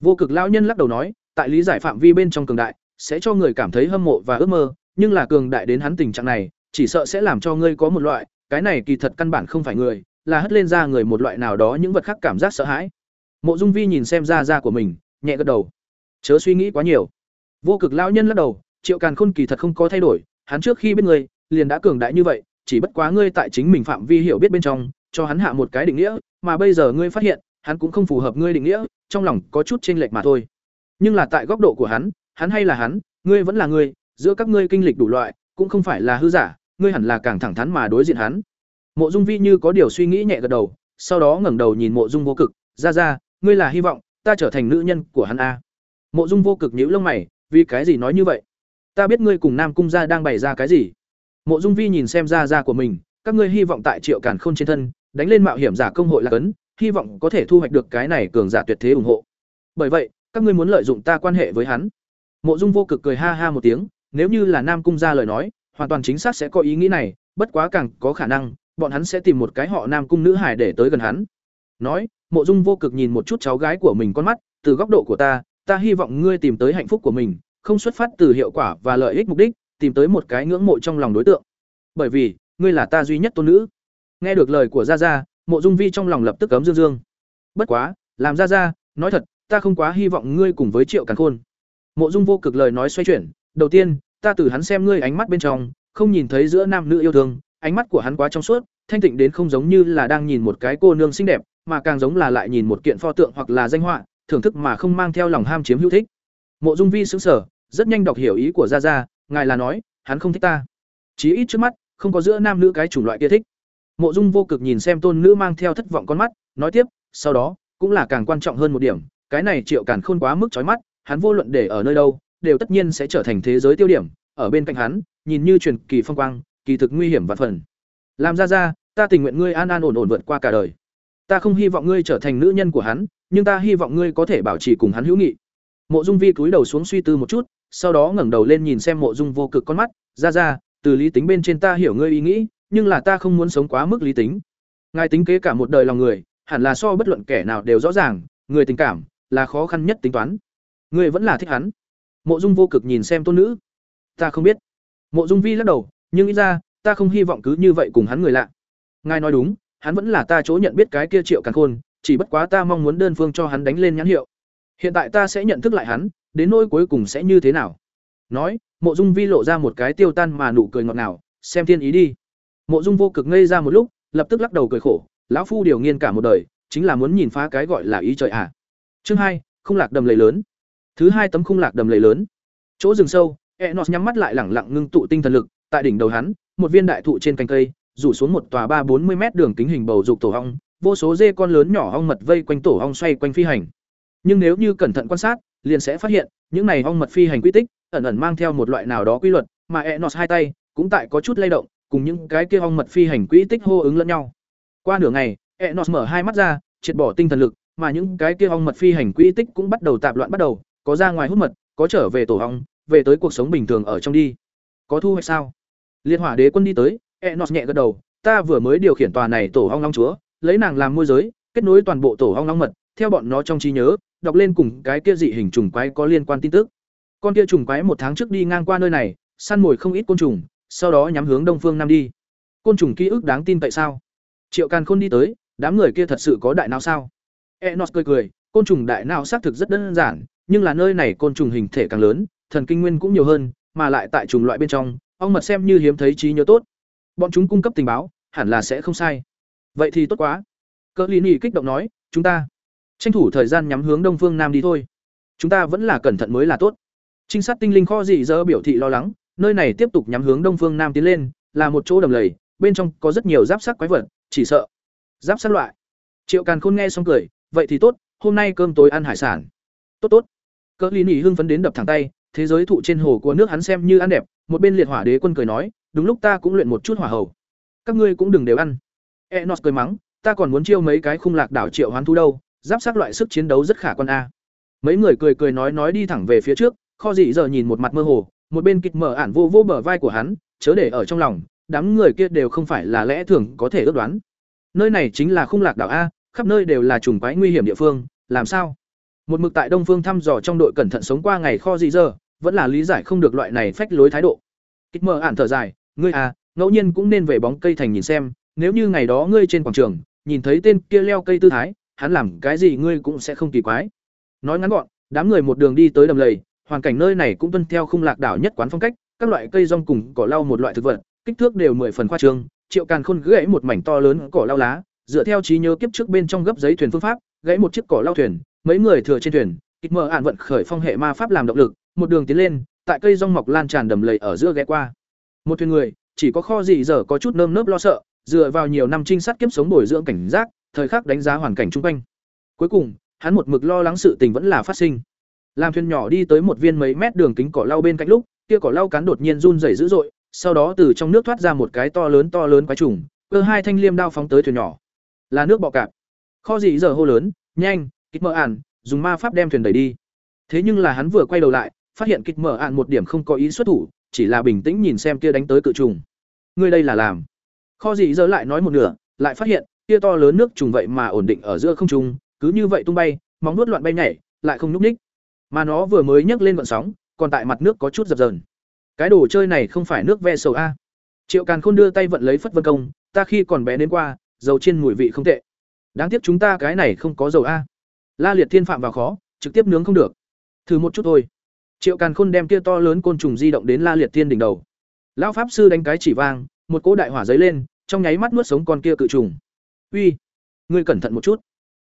Vô cực lao nhân lắc đầu nói, tại lý giải phạm vi bên trong cường đại, sẽ cho người cảm thấy hâm mộ và ước mơ nhưng là cường đại đến hắn tình trạng này, chỉ sợ sẽ làm cho ngươi có một loại, cái này kỳ thật căn bản không phải người, là hất lên ra người một loại nào đó những vật khác cảm giác sợ hãi. Mộ dung vi nhìn xem ra ra của mình, nhẹ gật đầu. Chớ suy nghĩ quá nhiều. Vô cực lão nhân lắc đầu, triệu càn khôn kỳ thật không có thay đổi, hắn trước khi biết ngươi, liền đã cường đại như vậy, chỉ bất quá ngươi tại chính mình phạm vi hiểu biết bên trong, cho hắn hạ một cái định nghĩa, mà bây giờ ngươi phát hiện, hắn cũng không phù hợp ngươi định nghĩa, trong lòng có chút chênh lệch mà thôi. Nhưng là tại góc độ của hắn hắn hay là hắn, ngươi vẫn là ngươi giữa các ngươi kinh lịch đủ loại, cũng không phải là hư giả, ngươi hẳn là càng thẳng thắn mà đối diện hắn. Mộ dung vi như có điều suy nghĩ nhẹ gật đầu, sau đó ngẩng đầu nhìn mộ dung vô cực, ra ra, ngươi là hy vọng ta trở thành nữ nhân của hắn a? Mộ dung vô cực nhíu lông mày, vì cái gì nói như vậy? Ta biết ngươi cùng nam cung gia đang bày ra cái gì. Mộ dung vi nhìn xem ra ra của mình, các ngươi hy vọng tại triệu càn khôn trên thân, đánh lên mạo hiểm giả công hội là cấn, hy vọng có thể thu hoạch được cái này cường giả tuyệt thế ủng hộ. Bởi vậy, các ngươi muốn lợi dụng ta quan hệ với hắn. Mộ dung vô cực cười ha ha một tiếng nếu như là nam cung gia lời nói, hoàn toàn chính xác sẽ có ý nghĩ này, bất quá càng có khả năng, bọn hắn sẽ tìm một cái họ nam cung nữ hải để tới gần hắn. Nói, mộ dung vô cực nhìn một chút cháu gái của mình con mắt, từ góc độ của ta ta hy vọng ngươi tìm tới hạnh phúc của mình, không xuất phát từ hiệu quả và lợi ích mục đích, tìm tới một cái ngưỡng mộ trong lòng đối tượng. Bởi vì, ngươi là ta duy nhất tôn nữ. Nghe được lời của gia gia, mộ dung vi trong lòng lập tức cấm dương dương. Bất quá, làm gia gia, nói thật, ta không quá hy vọng ngươi cùng với triệu càn khôn. Mộ dung vô cực lời nói xoay chuyển đầu tiên, ta từ hắn xem ngươi ánh mắt bên trong, không nhìn thấy giữa nam nữ yêu thương, ánh mắt của hắn quá trong suốt, thanh tịnh đến không giống như là đang nhìn một cái cô nương xinh đẹp, mà càng giống là lại nhìn một kiện pho tượng hoặc là danh họa, thưởng thức mà không mang theo lòng ham chiếm hữu thích. Mộ dung vi xứng sở rất nhanh đọc hiểu ý của gia gia, ngài là nói, hắn không thích ta. Chí ít trước mắt, không có giữa nam nữ cái chủng loại kia thích. Mộ dung vô cực nhìn xem tôn nữ mang theo thất vọng con mắt, nói tiếp, sau đó, cũng là càng quan trọng hơn một điểm, cái này triệu càn khôn quá mức trói mắt, hắn vô luận để ở nơi đâu đều tất nhiên sẽ trở thành thế giới tiêu điểm, ở bên cạnh hắn, nhìn như truyền kỳ phong quang, kỳ thực nguy hiểm và phần. Làm ra ra, ta tình nguyện ngươi an an ổn ổn vượt qua cả đời. Ta không hy vọng ngươi trở thành nữ nhân của hắn, nhưng ta hy vọng ngươi có thể bảo trì cùng hắn hữu nghị. Mộ dung vi cúi đầu xuống suy tư một chút, sau đó ngẩng đầu lên nhìn xem mộ dung vô cực con mắt. Ra ra, từ lý tính bên trên ta hiểu ngươi ý nghĩ, nhưng là ta không muốn sống quá mức lý tính. Ngài tính kế cả một đời lòng người, hẳn là so bất luận kẻ nào đều rõ ràng, người tình cảm là khó khăn nhất tính toán. Ngươi vẫn là thích hắn mộ dung vô cực nhìn xem tôn nữ. Ta không biết. Mộ dung vi lắc đầu, nhưng nghĩ ra, ta không hy vọng cứ như vậy cùng hắn người lạ. Ngài nói đúng, hắn vẫn là ta chỗ nhận biết cái kia triệu càn khôn, chỉ bất quá ta mong muốn đơn phương cho hắn đánh lên nhãn hiệu. Hiện tại ta sẽ nhận thức lại hắn, đến nỗi cuối cùng sẽ như thế nào? Nói, mộ dung vi lộ ra một cái tiêu tan mà nụ cười ngọt ngào, xem thiên ý đi. Mộ dung vô cực ngây ra một lúc, lập tức lắc đầu cười khổ, lão phu điều nghiên cả một đời, chính là muốn nhìn phá cái gọi là ý trời à. Chương hai, không lạc đầm lầy lớn thứ hai tấm khung lạc đầm lầy lớn. Chỗ rừng sâu, enos nhắm mắt lại lẳng lặng ngưng tụ tinh thần lực, tại đỉnh đầu hắn, một viên đại thụ trên cành cây, rủ xuống một tòa ba bốn mươi m đường kính hình bầu dục tổ hong, vô số dê con lớn nhỏ ong mật vây quanh tổ hong xoay quanh phi hành. Nhưng nếu như cẩn thận quan sát, liền sẽ phát hiện, những này ong mật phi hành quy tích, ẩn ẩn mang theo một loại nào đó quy luật, mà enos hai tay cũng tại có chút lay động, cùng những cái kia ong mật phi hành quy tích hô ứng lẫn nhau. Qua nửa ngày, enos mở hai mắt ra, triệt bỏ tinh thần lực, mà những cái kia ong mật phi hành quy tích cũng bắt đầu tạp loạn bắt đầu có ra ngoài hút mật, có trở về tổ ong, về tới cuộc sống bình thường ở trong đi. Có thu hoạch sao? Liệt hỏa đế quân đi tới, enos nhẹ gật đầu, ta vừa mới điều khiển tòa này tổ ong long chúa, lấy nàng làm môi giới, kết nối toàn bộ tổ ong long mật, theo bọn nó trong trí nhớ, đọc lên cùng cái kia dị hình trùng quái có liên quan tin tức. Con kia trùng quái một tháng trước đi ngang qua nơi này, săn mồi không ít côn trùng, sau đó nhắm hướng đông phương nam đi. Côn trùng ký ức đáng tin tại sao? Triệu càn khôn đi tới, đám người kia thật sự có đại não sao? Enos cười cười, côn trùng đại não xác thực rất đơn giản nhưng là nơi này côn trùng hình thể càng lớn, thần kinh nguyên cũng nhiều hơn, mà lại tại trùng loại bên trong, ong mật xem như hiếm thấy trí nhớ tốt. Bọn chúng cung cấp tình báo, hẳn là sẽ không sai. Vậy thì tốt quá. Cỡ lý nỉ kích động nói, chúng ta tranh thủ thời gian nhắm hướng đông phương nam đi thôi. Chúng ta vẫn là cẩn thận mới là tốt. Trinh sát tinh linh kho dị dơ biểu thị lo lắng, nơi này tiếp tục nhắm hướng đông phương nam tiến lên, là một chỗ đầm lầy, bên trong có rất nhiều giáp sắc quái vật, chỉ sợ giáp sát loại. Triệu càn khôn nghe xong cười, vậy thì tốt, hôm nay cơm tối ăn hải sản. Tốt tốt cỡ lý nỉ hưng phấn đến đập thẳng tay, thế giới thụ trên hồ của nước hắn xem như ăn đẹp, một bên liệt hỏa đế quân cười nói, đúng lúc ta cũng luyện một chút hỏa hầu. Các ngươi cũng đừng đều ăn. Enos cười mắng, ta còn muốn chiêu mấy cái khung lạc đảo triệu hoán thú đâu, giáp sát loại sức chiến đấu rất khả quan a. Mấy người cười cười nói nói đi thẳng về phía trước, kho dị giờ nhìn một mặt mơ hồ, một bên kịch mở ản vô vô bờ vai của hắn, chớ để ở trong lòng, đám người kia đều không phải là lẽ thường có thể ước đoán. Nơi này chính là khung lạc đảo a, khắp nơi đều là trùng quái nguy hiểm địa phương, làm sao? Một mực tại đông phương thăm dò trong đội cẩn thận sống qua ngày kho dị giờ vẫn là lý giải không được loại này phách lối thái độ. Kích mở ản thở dài, ngươi à ngẫu nhiên cũng nên về bóng cây thành nhìn xem, nếu như ngày đó ngươi trên quảng trường, nhìn thấy tên kia leo cây tư thái, hắn làm cái gì ngươi cũng sẽ không kỳ quái. Nói ngắn gọn, đám người một đường đi tới đầm lầy, hoàn cảnh nơi này cũng tuân theo khung lạc đảo nhất quán phong cách, các loại cây rong cùng cỏ lau một loại thực vật, kích thước đều mười phần khoa trương, triệu càn khôn gãy một mảnh to lớn cỏ lau lá, dựa theo trí nhớ kiếp trước bên trong gấp giấy thuyền phương pháp, gãy một chiếc cỏ lau thuyền mấy người thừa trên thuyền kịch mở ạn vận khởi phong hệ ma pháp làm động lực, một đường tiến lên, tại cây rong mọc lan tràn đầm lầy ở giữa ghé qua. Một thuyền người, chỉ có kho gì giờ có chút nơm nớp lo sợ, dựa vào nhiều năm trinh sát kiếp sống bồi dưỡng cảnh giác, thời khắc đánh giá hoàn cảnh chung quanh. Cuối cùng, hắn một mực lo lắng sự tình vẫn là phát sinh. Làm thuyền nhỏ đi tới một viên mấy mét đường kính cỏ lau bên cạnh lúc, kia cỏ lau cắn đột nhiên run rẩy dữ dội, sau đó từ trong nước thoát ra một cái to lớn to lớn quái trùng, cơ hai thanh liêm đao phóng tới thuyền nhỏ. Là nước bọ cạp. Kho dị giờ hô lớn, nhanh kịch mở ản dùng ma pháp đem thuyền đẩy đi. Thế nhưng là hắn vừa quay đầu lại, phát hiện kịch mở ạn một điểm không có ý xuất thủ, chỉ là bình tĩnh nhìn xem kia đánh tới cự trùng. Ngươi đây là làm. Kho gì giờ lại nói một nửa, lại phát hiện, kia to lớn nước trùng vậy mà ổn định ở giữa không trung, cứ như vậy tung bay, móng nuốt loạn bay nhảy, lại không nhúc ních mà nó vừa mới nhấc lên vận sóng, còn tại mặt nước có chút dập dờn. Cái đồ chơi này không phải nước ve sầu a. Triệu càn khôn đưa tay vận lấy phất vân công, ta khi còn bé đến qua, dầu trên mùi vị không tệ. Đáng tiếc chúng ta cái này không có dầu a la liệt thiên phạm vào khó, trực tiếp nướng không được. Thử một chút thôi. Triệu càn khôn đem kia to lớn côn trùng di động đến la liệt thiên đỉnh đầu. Lão pháp sư đánh cái chỉ vang, một cỗ đại hỏa giấy lên, trong nháy mắt nuốt sống con kia cự trùng. Uy, ngươi cẩn thận một chút.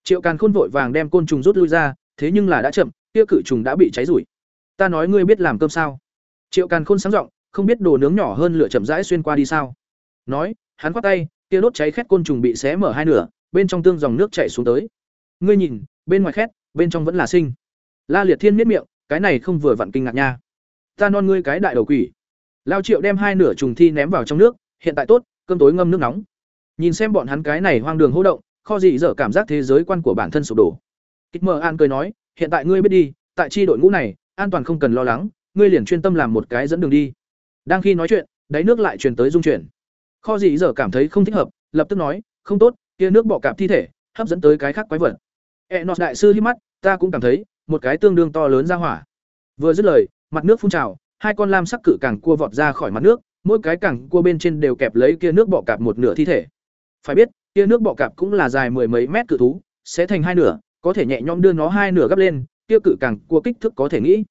Triệu càn khôn vội vàng đem côn trùng rút lui ra, thế nhưng là đã chậm, kia cự trùng đã bị cháy rủi ta nói ngươi biết làm cơm sao? Triệu càn khôn sáng giọng, không biết đồ nướng nhỏ hơn lửa chậm rãi xuyên qua đi sao? Nói, hắn quát tay, kia đốt cháy khét côn trùng bị xé mở hai nửa, bên trong tương dòng nước chảy xuống tới. Ngươi nhìn bên ngoài khét, bên trong vẫn là sinh. La liệt thiên miết miệng, cái này không vừa vặn kinh ngạc nha. Ta non ngươi cái đại đầu quỷ. Lao triệu đem hai nửa trùng thi ném vào trong nước, hiện tại tốt, cơm tối ngâm nước nóng. Nhìn xem bọn hắn cái này hoang đường hô động, kho dị dở cảm giác thế giới quan của bản thân sụp đổ. Kích mờ an cười nói, hiện tại ngươi biết đi, tại chi đội ngũ này, an toàn không cần lo lắng, ngươi liền chuyên tâm làm một cái dẫn đường đi. Đang khi nói chuyện, đáy nước lại truyền tới dung chuyển. Kho dị dở cảm thấy không thích hợp, lập tức nói, không tốt, kia nước bọ cạp thi thể, hấp dẫn tới cái khác quái vật. Enos đại sư liếc mắt, ta cũng cảm thấy, một cái tương đương to lớn ra hỏa. Vừa dứt lời, mặt nước phun trào, hai con lam sắc cự càng cua vọt ra khỏi mặt nước, mỗi cái càng cua bên trên đều kẹp lấy kia nước bọ cạp một nửa thi thể. Phải biết, kia nước bọ cạp cũng là dài mười mấy mét cự thú, sẽ thành hai nửa, có thể nhẹ nhõm đưa nó hai nửa gấp lên, kia cự càng cua kích thước có thể nghĩ.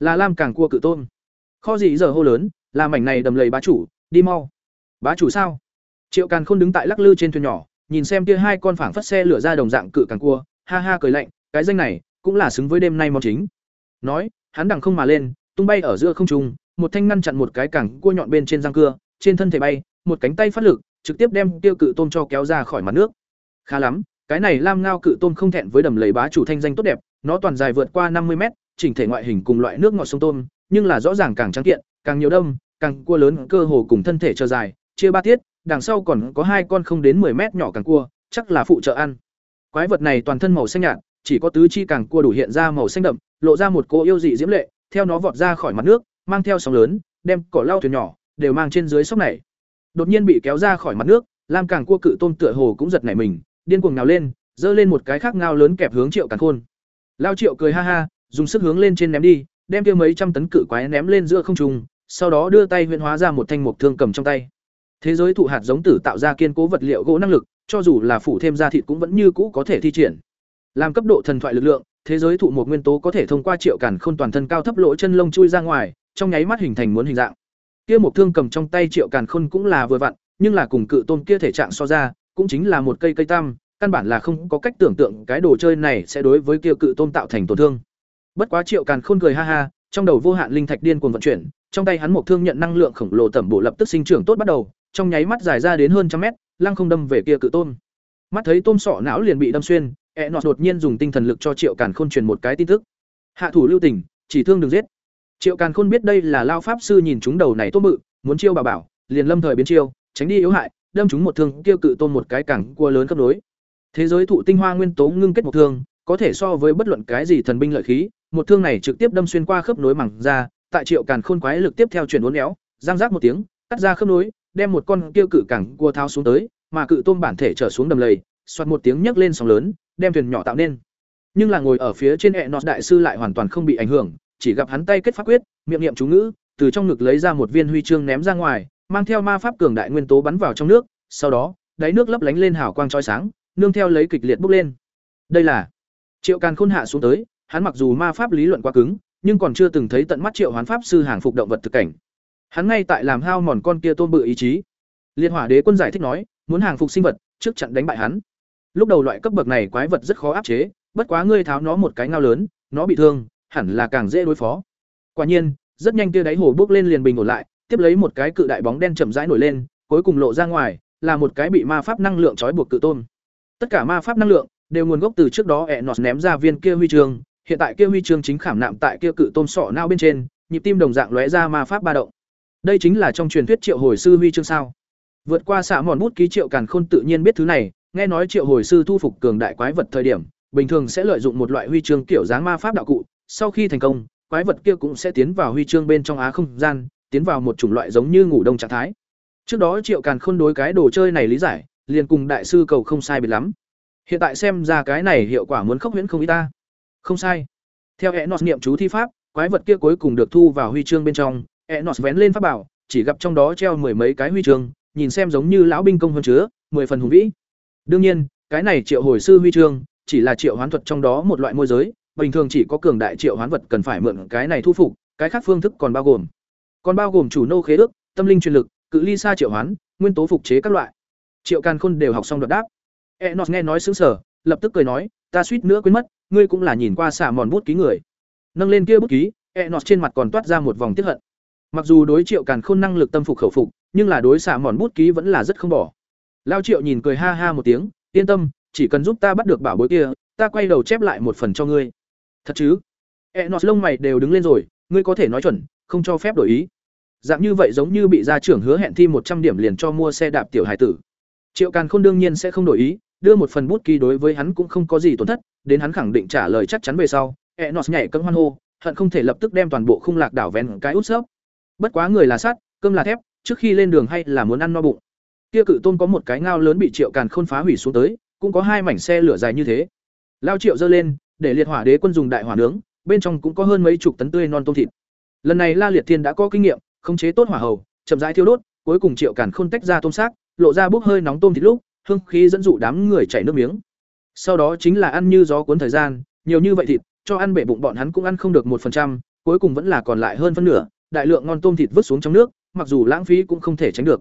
Là lam càng cua cự tôm kho gì giờ hô lớn là mảnh này đầm lầy bá chủ, đi mau. Bá chủ sao? Triệu càn khôn đứng tại lắc lư trên thuyền nhỏ, nhìn xem kia hai con phảng phất xe lửa ra đồng dạng cự càng cua ha ha cười lạnh, cái danh này cũng là xứng với đêm nay mong chính. Nói, hắn đằng không mà lên, tung bay ở giữa không trung, một thanh ngăn chặn một cái càng cua nhọn bên trên răng cưa, trên thân thể bay, một cánh tay phát lực, trực tiếp đem tiêu cự tôm cho kéo ra khỏi mặt nước. Khá lắm, cái này lam ngao cự tôm không thẹn với đầm lầy bá chủ thanh danh tốt đẹp, nó toàn dài vượt qua năm mươi mét, chỉnh thể ngoại hình cùng loại nước ngọt sông tôm, nhưng là rõ ràng càng trắng kiện, càng nhiều đông càng cua lớn cơ hồ cùng thân thể chờ dài, chia ba tiết, đằng sau còn có hai con không đến 10 mét nhỏ càng cua, chắc là phụ trợ ăn quái vật này toàn thân màu xanh nhạt, chỉ có tứ chi càng cua đủ hiện ra màu xanh đậm, lộ ra một cô yêu dị diễm lệ, theo nó vọt ra khỏi mặt nước, mang theo sóng lớn, đem cỏ lau thuyền nhỏ, đều mang trên dưới sóc này. Đột nhiên bị kéo ra khỏi mặt nước, lam càng cua cự tôm tựa hồ cũng giật nảy mình, điên cuồng nào lên, giơ lên một cái khác ngao lớn kẹp hướng triệu càng khôn. Lao triệu cười ha ha, dùng sức hướng lên trên ném đi, đem kia mấy trăm tấn cự quái ném lên giữa không trung, sau đó đưa tay huyễn hóa ra một thanh mục thương cầm trong tay. Thế giới thụ hạt giống tử tạo ra kiên cố vật liệu gỗ năng lực cho dù là phủ thêm da thịt cũng vẫn như cũ có thể thi triển. Làm cấp độ thần thoại lực lượng, thế giới thụ một nguyên tố có thể thông qua triệu cản khôn toàn thân cao thấp lỗ chân lông chui ra ngoài, trong nháy mắt hình thành muốn hình dạng. Kia một thương cầm trong tay triệu càn khôn cũng là vừa vặn, nhưng là cùng cự tôm kia thể trạng so ra, cũng chính là một cây cây tam căn bản là không có cách tưởng tượng cái đồ chơi này sẽ đối với kia cự tôm tạo thành tổn thương. Bất quá triệu càn khôn cười ha ha, trong đầu vô hạn linh thạch điên cuồng vận chuyển, trong tay hắn một thương nhận năng lượng khổng lồ tẩm bổ lập tức sinh trưởng tốt bắt đầu, trong nháy mắt dài ra đến hơn trăm mét lăng không đâm về kia cự tôm. Mắt thấy tôm sọ não liền bị đâm xuyên e Nọ đột nhiên dùng tinh thần lực cho triệu càn khôn truyền một cái tin tức. Hạ thủ lưu tình, chỉ thương đừng giết. Triệu càn khôn biết đây là lao pháp sư nhìn chúng đầu này tôm bự, muốn chiêu bà bảo, liền lâm thời biến chiêu, tránh đi yếu hại, đâm chúng một thương kia cự tôm một cái cẳng cua lớn cấp đối thế giới thụ tinh hoa nguyên tố ngưng kết một thương, có thể so với bất luận cái gì thần binh lợi khí, một thương này trực tiếp đâm xuyên qua khớp nối mẳng ra, tại triệu càn khôn quái lực tiếp theo chuyển uốn éo giang rác một tiếng, cắt ra khớp nối đem một con kêu cự cẳng cua tháo xuống tới, mà cự tôm bản thể trở xuống đầm lầy, xoạt một tiếng nhấc lên sóng lớn, đem thuyền nhỏ tạo nên. Nhưng là ngồi ở phía trên e hệ nọt đại sư lại hoàn toàn không bị ảnh hưởng, chỉ gặp hắn tay kết pháp quyết, miệng niệm chú ngữ, từ trong ngực lấy ra một viên huy chương ném ra ngoài, mang theo ma pháp cường đại nguyên tố bắn vào trong nước, sau đó, đáy nước lấp lánh lên hào quang trói sáng, nương theo lấy kịch liệt bốc lên. Đây là triệu càn khôn hạ xuống tới, hắn mặc dù ma pháp lý luận quá cứng, nhưng còn chưa từng thấy tận mắt triệu hoán pháp sư hàng phục động vật thực cảnh hắn ngay tại làm hao mòn con kia tôn bự ý chí. Liệt hỏa đế quân giải thích nói, muốn hàng phục sinh vật, trước chặn đánh bại hắn. Lúc đầu loại cấp bậc này quái vật rất khó áp chế, bất quá ngươi tháo nó một cái ngao lớn, nó bị thương, hẳn là càng dễ đối phó. Quả nhiên, rất nhanh kia đáy hồ bước lên liền bình ổn lại, tiếp lấy một cái cự đại bóng đen chậm rãi nổi lên, cuối cùng lộ ra ngoài, là một cái bị ma pháp năng lượng trói buộc cự tôn tất cả ma pháp năng lượng đều nguồn gốc từ trước đó ẹ nọt ném ra viên kia huy chương, hiện tại kia huy chương chính khảm nạm tại kia cự tôm sọ nao bên trên, nhịp tim đồng dạng lóe ra ma pháp ba động đây chính là trong truyền thuyết triệu hồi sư huy chương sao. Vượt qua xạ mòn bút ký triệu càn khôn tự nhiên biết thứ này, nghe nói triệu hồi sư thu phục cường đại quái vật thời điểm, bình thường sẽ lợi dụng một loại huy chương kiểu dáng ma pháp đạo cụ, sau khi thành công, quái vật kia cũng sẽ tiến vào huy chương bên trong á không gian, tiến vào một chủng loại giống như ngủ đông trạng thái. Trước đó triệu càn khôn đối cái đồ chơi này lý giải, liền cùng đại sư cầu không sai biệt lắm. Hiện tại xem ra cái này hiệu quả muốn khốc huyễn không y ta. Không sai. Theo enos niệm chú thi pháp, quái vật kia cuối cùng được thu vào huy chương bên trong enos vén lên pháp bảo, chỉ gặp trong đó treo mười mấy cái huy chương, nhìn xem giống như lão binh công hơn chứa, mười phần hùng vĩ. Đương nhiên, cái này triệu hồi sư huy chương, chỉ là triệu hoán thuật trong đó một loại môi giới, bình thường chỉ có cường đại triệu hoán vật cần phải mượn cái này thu phục, cái khác phương thức còn bao gồm. Còn bao gồm chủ nô khế ước, tâm linh truyền lực, cự ly xa triệu hoán, nguyên tố phục chế các loại. Triệu càn khôn đều học xong đột đáp. Enos nghe nói sững sở lập tức cười nói, ta suýt nữa quên mất, ngươi cũng là nhìn qua xả mòn bút ký người. Nâng lên kia bút ký, enos trên mặt còn toát ra một vòng tiếc hận mặc dù đối triệu càn khôn năng lực tâm phục khẩu phục, nhưng là đối xả mòn bút ký vẫn là rất không bỏ. Lao triệu nhìn cười ha ha một tiếng, yên tâm, chỉ cần giúp ta bắt được bảo bối kia, ta quay đầu chép lại một phần cho ngươi. Thật chứ? E enos lông mày đều đứng lên rồi, ngươi có thể nói chuẩn, không cho phép đổi ý. Dạng như vậy giống như bị gia trưởng hứa hẹn thi một trăm điểm liền cho mua xe đạp tiểu hải tử. Triệu càn khôn đương nhiên sẽ không đổi ý, đưa một phần bút ký đối với hắn cũng không có gì tổn thất, đến hắn khẳng định trả lời chắc chắn về sau e enos nhảy cấm hoan hô, hận không thể lập tức đem toàn bộ khung lạc đảo vén cái út xớp bất quá người là sắt, cơm là thép trước khi lên đường hay là muốn ăn no bụng. Kia cự tôn có một cái ngao lớn bị triệu càn khôn phá hủy xuống tới cũng có hai mảnh xe lửa dài như thế. Lao triệu dơ lên để liệt hỏa đế quân dùng đại hỏa nướng bên trong cũng có hơn mấy chục tấn tươi non tôm thịt. Lần này la liệt thiên đã có kinh nghiệm khống chế tốt hỏa hầu chậm rãi thiêu đốt cuối cùng triệu càn khôn tách ra tôm xác lộ ra bốc hơi nóng tôm thịt lúc hương khí dẫn dụ đám người chảy nước miếng. Sau đó chính là ăn như gió cuốn thời gian nhiều như vậy thịt cho ăn bể bụng bọn hắn cũng ăn không được một phần trăm cuối cùng vẫn là còn lại hơn phân nửa đại lượng ngon tôm thịt vứt xuống trong nước, mặc dù lãng phí cũng không thể tránh được.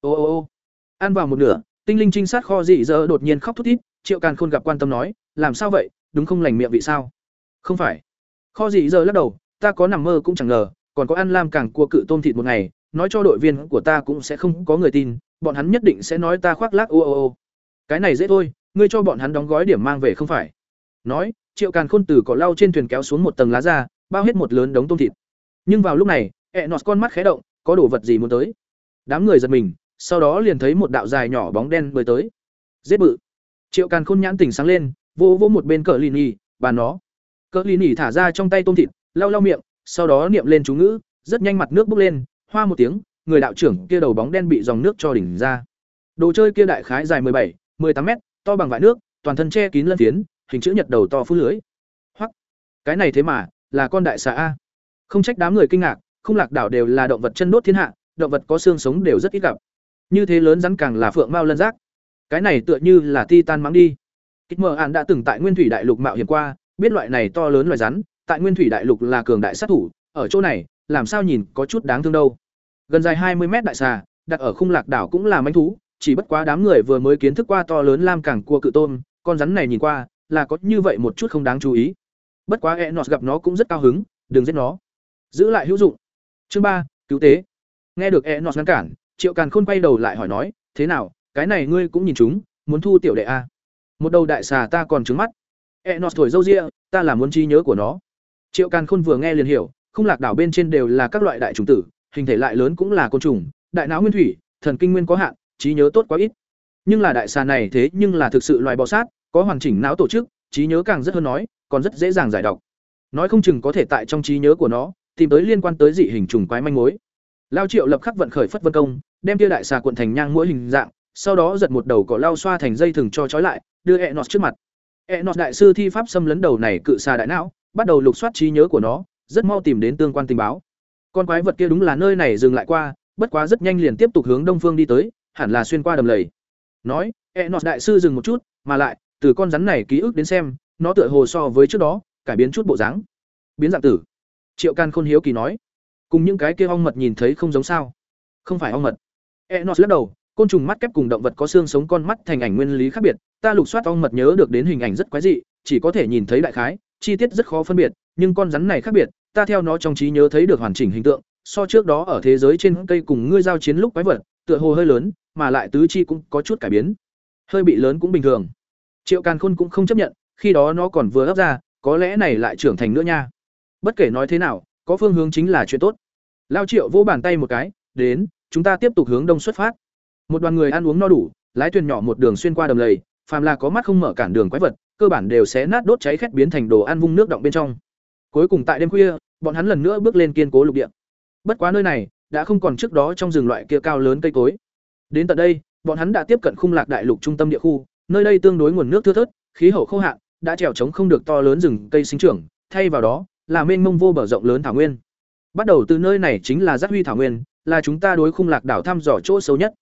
Ô ô ô. Ăn vào một nửa, tinh linh trinh sát kho dị dỡ đột nhiên khóc thút thít, triệu càn khôn gặp quan tâm nói, làm sao vậy? Đúng không lành miệng vị sao? Không phải. Kho dị dỡ lắc đầu, ta có nằm mơ cũng chẳng ngờ, còn có ăn lam càng cua cự tôm thịt một ngày, nói cho đội viên của ta cũng sẽ không có người tin, bọn hắn nhất định sẽ nói ta khoác lác ô ô ô. Cái này dễ thôi, ngươi cho bọn hắn đóng gói điểm mang về không phải? Nói, triệu càn khôn từ cỏ lau trên thuyền kéo xuống một tầng lá ra, bao hết một lớn đống tôm thịt nhưng vào lúc này ẹ nọt con mắt khé động có đồ vật gì muốn tới? Đám người giật mình sau đó liền thấy một đạo dài nhỏ bóng đen bơi tới. Giết bự. Triệu càn khôn nhãn tỉnh sáng lên vô vô một bên cờ lì nhì bàn nó. Cờ lì nhì thả ra trong tay tôm thịt lau lau miệng sau đó niệm lên chú ngữ rất nhanh mặt nước bốc lên hoa một tiếng người đạo trưởng kia đầu bóng đen bị dòng nước cho đỉnh ra. Đồ chơi kia đại khái dài 17, 18 mét to bằng vải nước toàn thân che kín lân phiến hình chữ nhật đầu to phú lưới. Hoắc cái này thế mà là con đại xà a không trách đám người kinh ngạc, không lạc đảo đều là động vật chân đốt thiên hạ, động vật có xương sống đều rất ít gặp. Như thế lớn rắn càng là phượng mao lân giác. Cái này tựa như là ti tan mắng đi. Kích mờ ạn đã từng tại nguyên thủy đại lục mạo hiểm qua, biết loại này to lớn loài rắn, tại nguyên thủy đại lục là cường đại sát thủ, ở chỗ này, làm sao nhìn có chút đáng thương đâu. Gần dài hai mươi mét đại xà, đặt ở khung lạc đảo cũng là manh thú, chỉ bất quá đám người vừa mới kiến thức qua to lớn lam cảng cua cự tôm, con rắn này nhìn qua, là có như vậy một chút không đáng chú ý. Bất quá e nọt gặp nó cũng rất cao hứng, đừng giết nó giữ lại hữu dụng. Chương ba, cứu tế. Nghe được e nọt ngăn cản, triệu càn khôn quay đầu lại hỏi nói, thế nào, cái này ngươi cũng nhìn chúng, muốn thu tiểu đệ a một đầu đại xà ta còn trứng mắt. E nọt thổi râu ria, ta là muốn trí nhớ của nó. Triệu càn khôn vừa nghe liền hiểu không lạc đảo bên trên đều là các loại đại trùng tử, hình thể lại lớn cũng là côn trùng, đại não nguyên thủy, thần kinh nguyên có hạn, trí nhớ tốt quá ít. Nhưng là đại xà này thế nhưng là thực sự loài bò sát, có hoàn chỉnh não tổ chức, trí nhớ càng rất hơn nói, còn rất dễ dàng giải đọc nói không chừng có thể tại trong trí nhớ của nó tìm tới liên quan tới dị hình trùng quái manh mối. Lao triệu lập khắc vận khởi phất vân công, đem tia đại xà cuộn thành nhang mỗi hình dạng, sau đó giật một đầu cỏ lao xoa thành dây thừng cho trói lại, đưa e nọt trước mặt. E nọt đại sư thi pháp xâm lấn đầu này cự xà đại não, bắt đầu lục soát trí nhớ của nó, rất mau tìm đến tương quan tình báo. Con quái vật kia đúng là nơi này dừng lại qua, bất quá rất nhanh liền tiếp tục hướng đông phương đi tới, hẳn là xuyên qua đầm lầy. Nói e nọt đại sư dừng một chút, mà lại, từ con rắn này ký ức đến xem, nó tựa hồ so với trước đó, cải biến chút bộ dáng. Biến dạng tử triệu can khôn hiếu kỳ nói, cùng những cái kia ong mật nhìn thấy không giống sao? Không phải ong mật. E nọt lắc đầu, côn trùng mắt kép cùng động vật có xương sống con mắt thành ảnh nguyên lý khác biệt, ta lục soát ong mật nhớ được đến hình ảnh rất quái dị, chỉ có thể nhìn thấy đại khái, chi tiết rất khó phân biệt, nhưng con rắn này khác biệt, ta theo nó trong trí nhớ thấy được hoàn chỉnh hình tượng, so trước đó ở thế giới trên cây cùng ngươi giao chiến lúc quái vật, tựa hồ hơi lớn, mà lại tứ chi cũng có chút cải biến, hơi bị lớn cũng bình thường. Triệu càn khôn cũng không chấp nhận, khi đó nó còn vừa ấp ra, có lẽ này lại trưởng thành nữa nha bất kể nói thế nào, có phương hướng chính là chuyện tốt. Lao triệu vỗ bàn tay một cái, đến, chúng ta tiếp tục hướng đông xuất phát. Một đoàn người ăn uống no đủ, lái thuyền nhỏ một đường xuyên qua đầm lầy, phàm là có mắt không mở cản đường quái vật, cơ bản đều xé nát đốt cháy khét biến thành đồ ăn vung nước động bên trong. Cuối cùng tại đêm khuya, bọn hắn lần nữa bước lên kiên cố lục địa. Bất quá nơi này đã không còn trước đó trong rừng loại kia cao lớn cây cối. Đến tận đây, bọn hắn đã tiếp cận khung lạc đại lục trung tâm địa khu, nơi đây tương đối nguồn nước thưa thớt, khí hậu khô hạn, đã trèo trống không được to lớn rừng cây sinh trưởng, thay vào đó là mênh mông vô bờ rộng lớn thảo nguyên. Bắt đầu từ nơi này chính là giác huy thảo nguyên, là chúng ta đối khung lạc đảo thăm dò chỗ xấu nhất.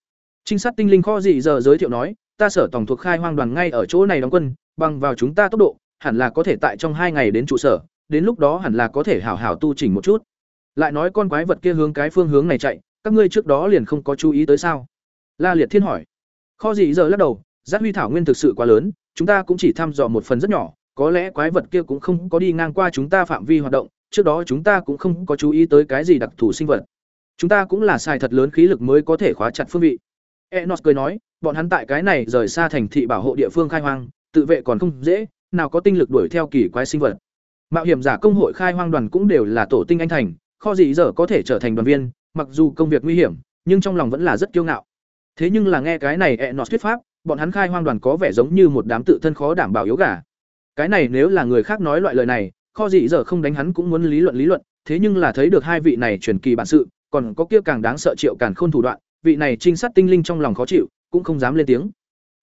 Trinh sát tinh linh kho dị giờ giới thiệu nói, ta sở tổng thuộc khai hoang đoàn ngay ở chỗ này đóng quân, bằng vào chúng ta tốc độ, hẳn là có thể tại trong hai ngày đến trụ sở, đến lúc đó hẳn là có thể hảo hảo tu chỉnh một chút. Lại nói con quái vật kia hướng cái phương hướng này chạy, các ngươi trước đó liền không có chú ý tới sao? La liệt thiên hỏi. Kho dị giờ lắc đầu, giác huy thảo nguyên thực sự quá lớn, chúng ta cũng chỉ thăm dò một phần rất nhỏ có lẽ quái vật kia cũng không có đi ngang qua chúng ta phạm vi hoạt động, trước đó chúng ta cũng không có chú ý tới cái gì đặc thù sinh vật. Chúng ta cũng là xài thật lớn khí lực mới có thể khóa chặt phương vị. Enos cười nói, bọn hắn tại cái này rời xa thành thị bảo hộ địa phương khai hoang, tự vệ còn không dễ, nào có tinh lực đuổi theo kỳ quái sinh vật. Mạo hiểm giả công hội khai hoang đoàn cũng đều là tổ tinh anh thành, kho gì giờ có thể trở thành đoàn viên, mặc dù công việc nguy hiểm, nhưng trong lòng vẫn là rất kiêu ngạo. Thế nhưng là nghe cái này enos thuyết pháp, bọn hắn khai hoang đoàn có vẻ giống như một đám tự thân khó đảm bảo yếu gà cái này nếu là người khác nói loại lời này kho gì giờ không đánh hắn cũng muốn lý luận lý luận thế nhưng là thấy được hai vị này truyền kỳ bản sự còn có kia càng đáng sợ triệu càn khôn thủ đoạn vị này trinh sát tinh linh trong lòng khó chịu, cũng không dám lên tiếng.